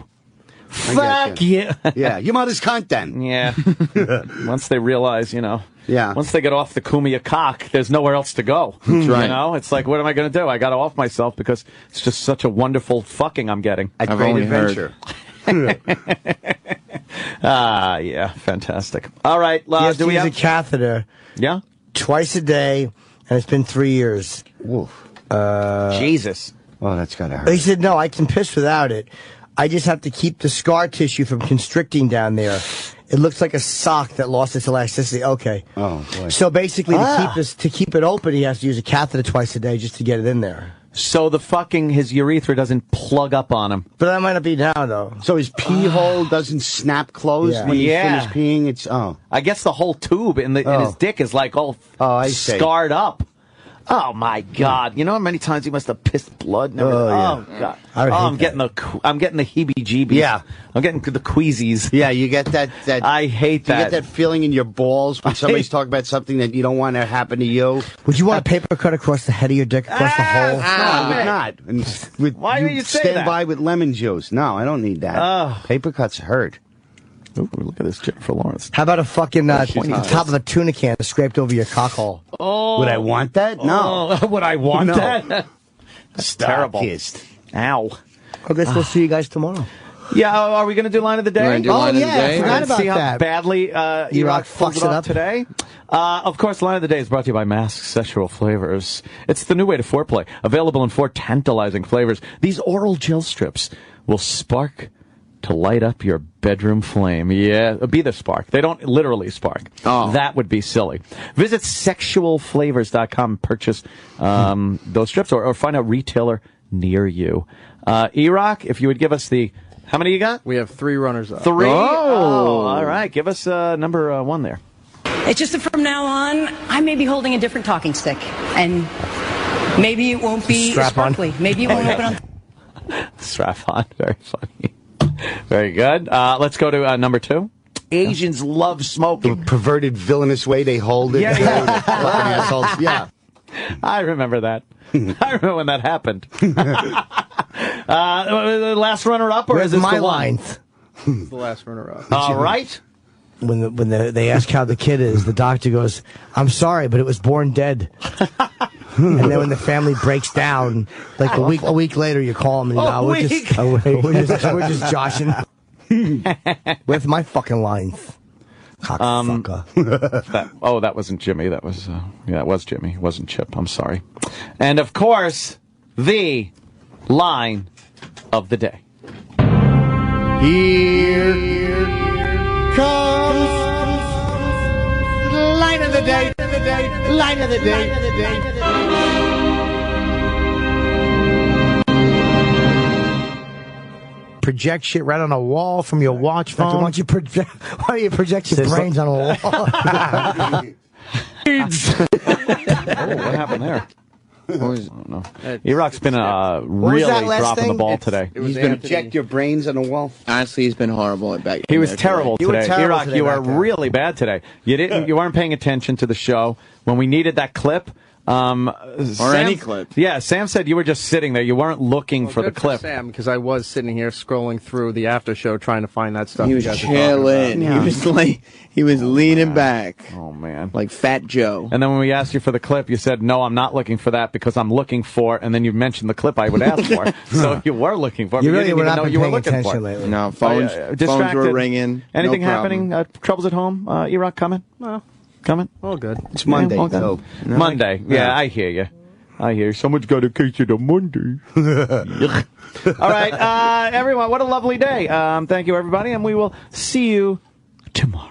Speaker 2: Fuck
Speaker 12: get
Speaker 2: you.
Speaker 12: yeah, your mother's cunt then.
Speaker 2: Yeah. Once they realize, you know.
Speaker 12: Yeah.
Speaker 2: Once they get off the Kumia cock, there's nowhere else to go. That's
Speaker 12: right.
Speaker 2: You know, it's like, what am I going to do? I got to off myself because it's just such a wonderful fucking I'm getting.
Speaker 12: At
Speaker 4: I've
Speaker 12: Great
Speaker 4: only heard.
Speaker 12: Adventure.
Speaker 2: Ah, yeah, fantastic. All right,
Speaker 3: He
Speaker 2: uh, do
Speaker 3: to
Speaker 2: we
Speaker 3: use
Speaker 2: have?
Speaker 3: a catheter
Speaker 2: yeah.
Speaker 3: twice a day, and it's been three years.
Speaker 12: Woof.
Speaker 2: Jesus.
Speaker 12: Oh, that's gotta hurt.
Speaker 3: He said, no, I can piss without it. I just have to keep the scar tissue from constricting down there. It looks like a sock that lost its elasticity. Okay.
Speaker 12: Oh boy.
Speaker 3: So basically,
Speaker 2: Ah.
Speaker 3: to keep this to keep it open, he has to use a catheter twice a day just to get it in there.
Speaker 2: So the fucking his urethra doesn't plug up on him.
Speaker 3: But that might not be now, though.
Speaker 12: So his pee hole doesn't snap closed
Speaker 3: Yeah.
Speaker 12: when he's
Speaker 2: Yeah.
Speaker 12: finished peeing. It's oh.
Speaker 2: I guess the whole tube in the in
Speaker 12: Oh.
Speaker 2: his dick is like all
Speaker 12: Oh, I see.
Speaker 2: scarred up. Oh my God! You know how many times he must have pissed blood? And?
Speaker 12: Oh, yeah.
Speaker 2: oh God!
Speaker 12: I
Speaker 2: oh, I'm getting the I'm getting the heebie-jeebies.
Speaker 12: Yeah.
Speaker 2: I'm getting the queasies.
Speaker 12: Yeah, you get that. that
Speaker 2: I hate
Speaker 12: You
Speaker 2: that.
Speaker 12: get that feeling in your balls when somebody's talking about something that you don't want to happen to you.
Speaker 3: Would you want a paper cut across the head of your dick, across the ah, hole?
Speaker 12: Ah, no, I would not. And with,
Speaker 2: Why
Speaker 12: you
Speaker 2: would you say
Speaker 12: stand
Speaker 2: that?
Speaker 12: by with lemon juice? No, I don't need that.
Speaker 2: Oh.
Speaker 12: Paper cuts hurt.
Speaker 2: Ooh, look at this Jennifer Lawrence.
Speaker 3: How about a fucking uh,
Speaker 2: she's
Speaker 3: the top of a tuna can scraped over your cock hole?
Speaker 2: Oh,
Speaker 12: Would I want that? No.
Speaker 2: Oh, would I want
Speaker 12: No.
Speaker 2: that? That's terrible.
Speaker 12: Kissed.
Speaker 2: Ow.
Speaker 3: I guess we'll see you guys tomorrow.
Speaker 2: Yeah, uh, are we going to do line of the day?
Speaker 4: You wanna do
Speaker 3: Oh,
Speaker 4: line of the
Speaker 3: yeah, I
Speaker 4: day?
Speaker 3: forgot
Speaker 2: Let's
Speaker 3: about
Speaker 2: see how
Speaker 3: that.
Speaker 2: badly uh,
Speaker 3: E-Rock
Speaker 2: Iraq
Speaker 3: fucks
Speaker 2: fucks
Speaker 3: it
Speaker 2: it up
Speaker 3: up.
Speaker 2: today. Uh, of course, line of the day is brought to you by Mask Sexual Flavors. It's the new way to foreplay, available in four tantalizing flavors. These oral gel strips will spark to light up your bedroom flame. Yeah, be the spark. They don't literally spark.
Speaker 4: Oh.
Speaker 2: That would be silly. Visit sexualflavors.com and purchase um, those strips or, or find a retailer near you. Uh, E-Rock, if you would give us the, how many you got?
Speaker 11: We have three runners up.
Speaker 2: Three.
Speaker 4: Oh.
Speaker 2: all right. Give us uh, number uh, one there.
Speaker 7: It's just that from now on, I may be holding a different talking stick. And maybe it won't be
Speaker 3: Strap on.
Speaker 7: sparkly. Maybe it won't open on
Speaker 2: Strap on. Very funny. Very good. Uh, let's go to uh, number two. Asians love
Speaker 12: The
Speaker 2: smoking.
Speaker 12: perverted, villainous way they hold it.
Speaker 2: Yeah, yeah.
Speaker 12: Fucking assholes. Yeah.
Speaker 2: I remember that. I remember when that happened. uh, the last runner up, or
Speaker 3: Where's
Speaker 2: is this
Speaker 3: my
Speaker 2: the one?
Speaker 3: line?
Speaker 11: the last runner up.
Speaker 2: All right.
Speaker 3: When the, when the, they ask how the kid is, the doctor goes, "I'm sorry, but it was born dead." And then when the family breaks down, like a week a week later, you call them and you
Speaker 2: A
Speaker 3: know, we're
Speaker 2: week.
Speaker 3: just we're just we're just joshing with my fucking lines.
Speaker 2: Um, That, oh, that wasn't Jimmy. That was uh, yeah, it was Jimmy. It wasn't Chip. I'm sorry. And of course, the line of the day.
Speaker 12: Here comes line of the day. Line of the day.
Speaker 3: project shit right on a wall from your watch phone. Why don't you project? Why don't you project your brains on a wall?
Speaker 2: oh, what happened there? I don't know. E-Rock's been uh, really
Speaker 3: that last
Speaker 2: dropping the ball
Speaker 3: It's-
Speaker 2: today.
Speaker 11: It
Speaker 12: He's been
Speaker 11: Anthony.
Speaker 12: project your brains on the wall.
Speaker 4: Honestly, he's been horrible at back.
Speaker 2: He was terrible
Speaker 3: You were
Speaker 2: today.
Speaker 3: terrible
Speaker 2: E-Rock,
Speaker 3: today
Speaker 2: you are really bad today. You didn't. You weren't paying attention to the show when we needed that clip. Um, or
Speaker 4: any clip.
Speaker 2: Yeah, Sam said you were just sitting there. You weren't looking for the
Speaker 11: Good
Speaker 2: clip.
Speaker 11: Sam, because I was sitting here scrolling through the after show trying to find that stuff.
Speaker 4: He was
Speaker 11: guys were talking
Speaker 4: chilling.
Speaker 11: about.
Speaker 4: He was like, he was leaning back
Speaker 2: Oh man.
Speaker 4: like Fat Joe.
Speaker 2: And then when we asked you for the clip, you said, "No, I'm not looking for that because I'm looking for." And then you mentioned the clip I would ask for. so you were looking for. it,
Speaker 3: You really
Speaker 2: you
Speaker 3: were
Speaker 2: didn't even know you were
Speaker 3: paying
Speaker 2: looking
Speaker 3: attention
Speaker 2: for.
Speaker 3: lately.
Speaker 4: No, phones,
Speaker 2: Oh, yeah,
Speaker 4: phones were ringing.
Speaker 2: Anything
Speaker 4: no
Speaker 2: happening? Uh, troubles at home? Uh, E-Rock coming?
Speaker 11: Well,
Speaker 2: Coming?
Speaker 11: all good.
Speaker 12: It's Monday,
Speaker 2: Yeah, all good.
Speaker 12: so
Speaker 2: Monday. Yeah, I hear you. I hear you. Someone's got a case of the Monday. All right, uh, everyone. What a lovely day. Um, thank you, everybody, and we will see you tomorrow.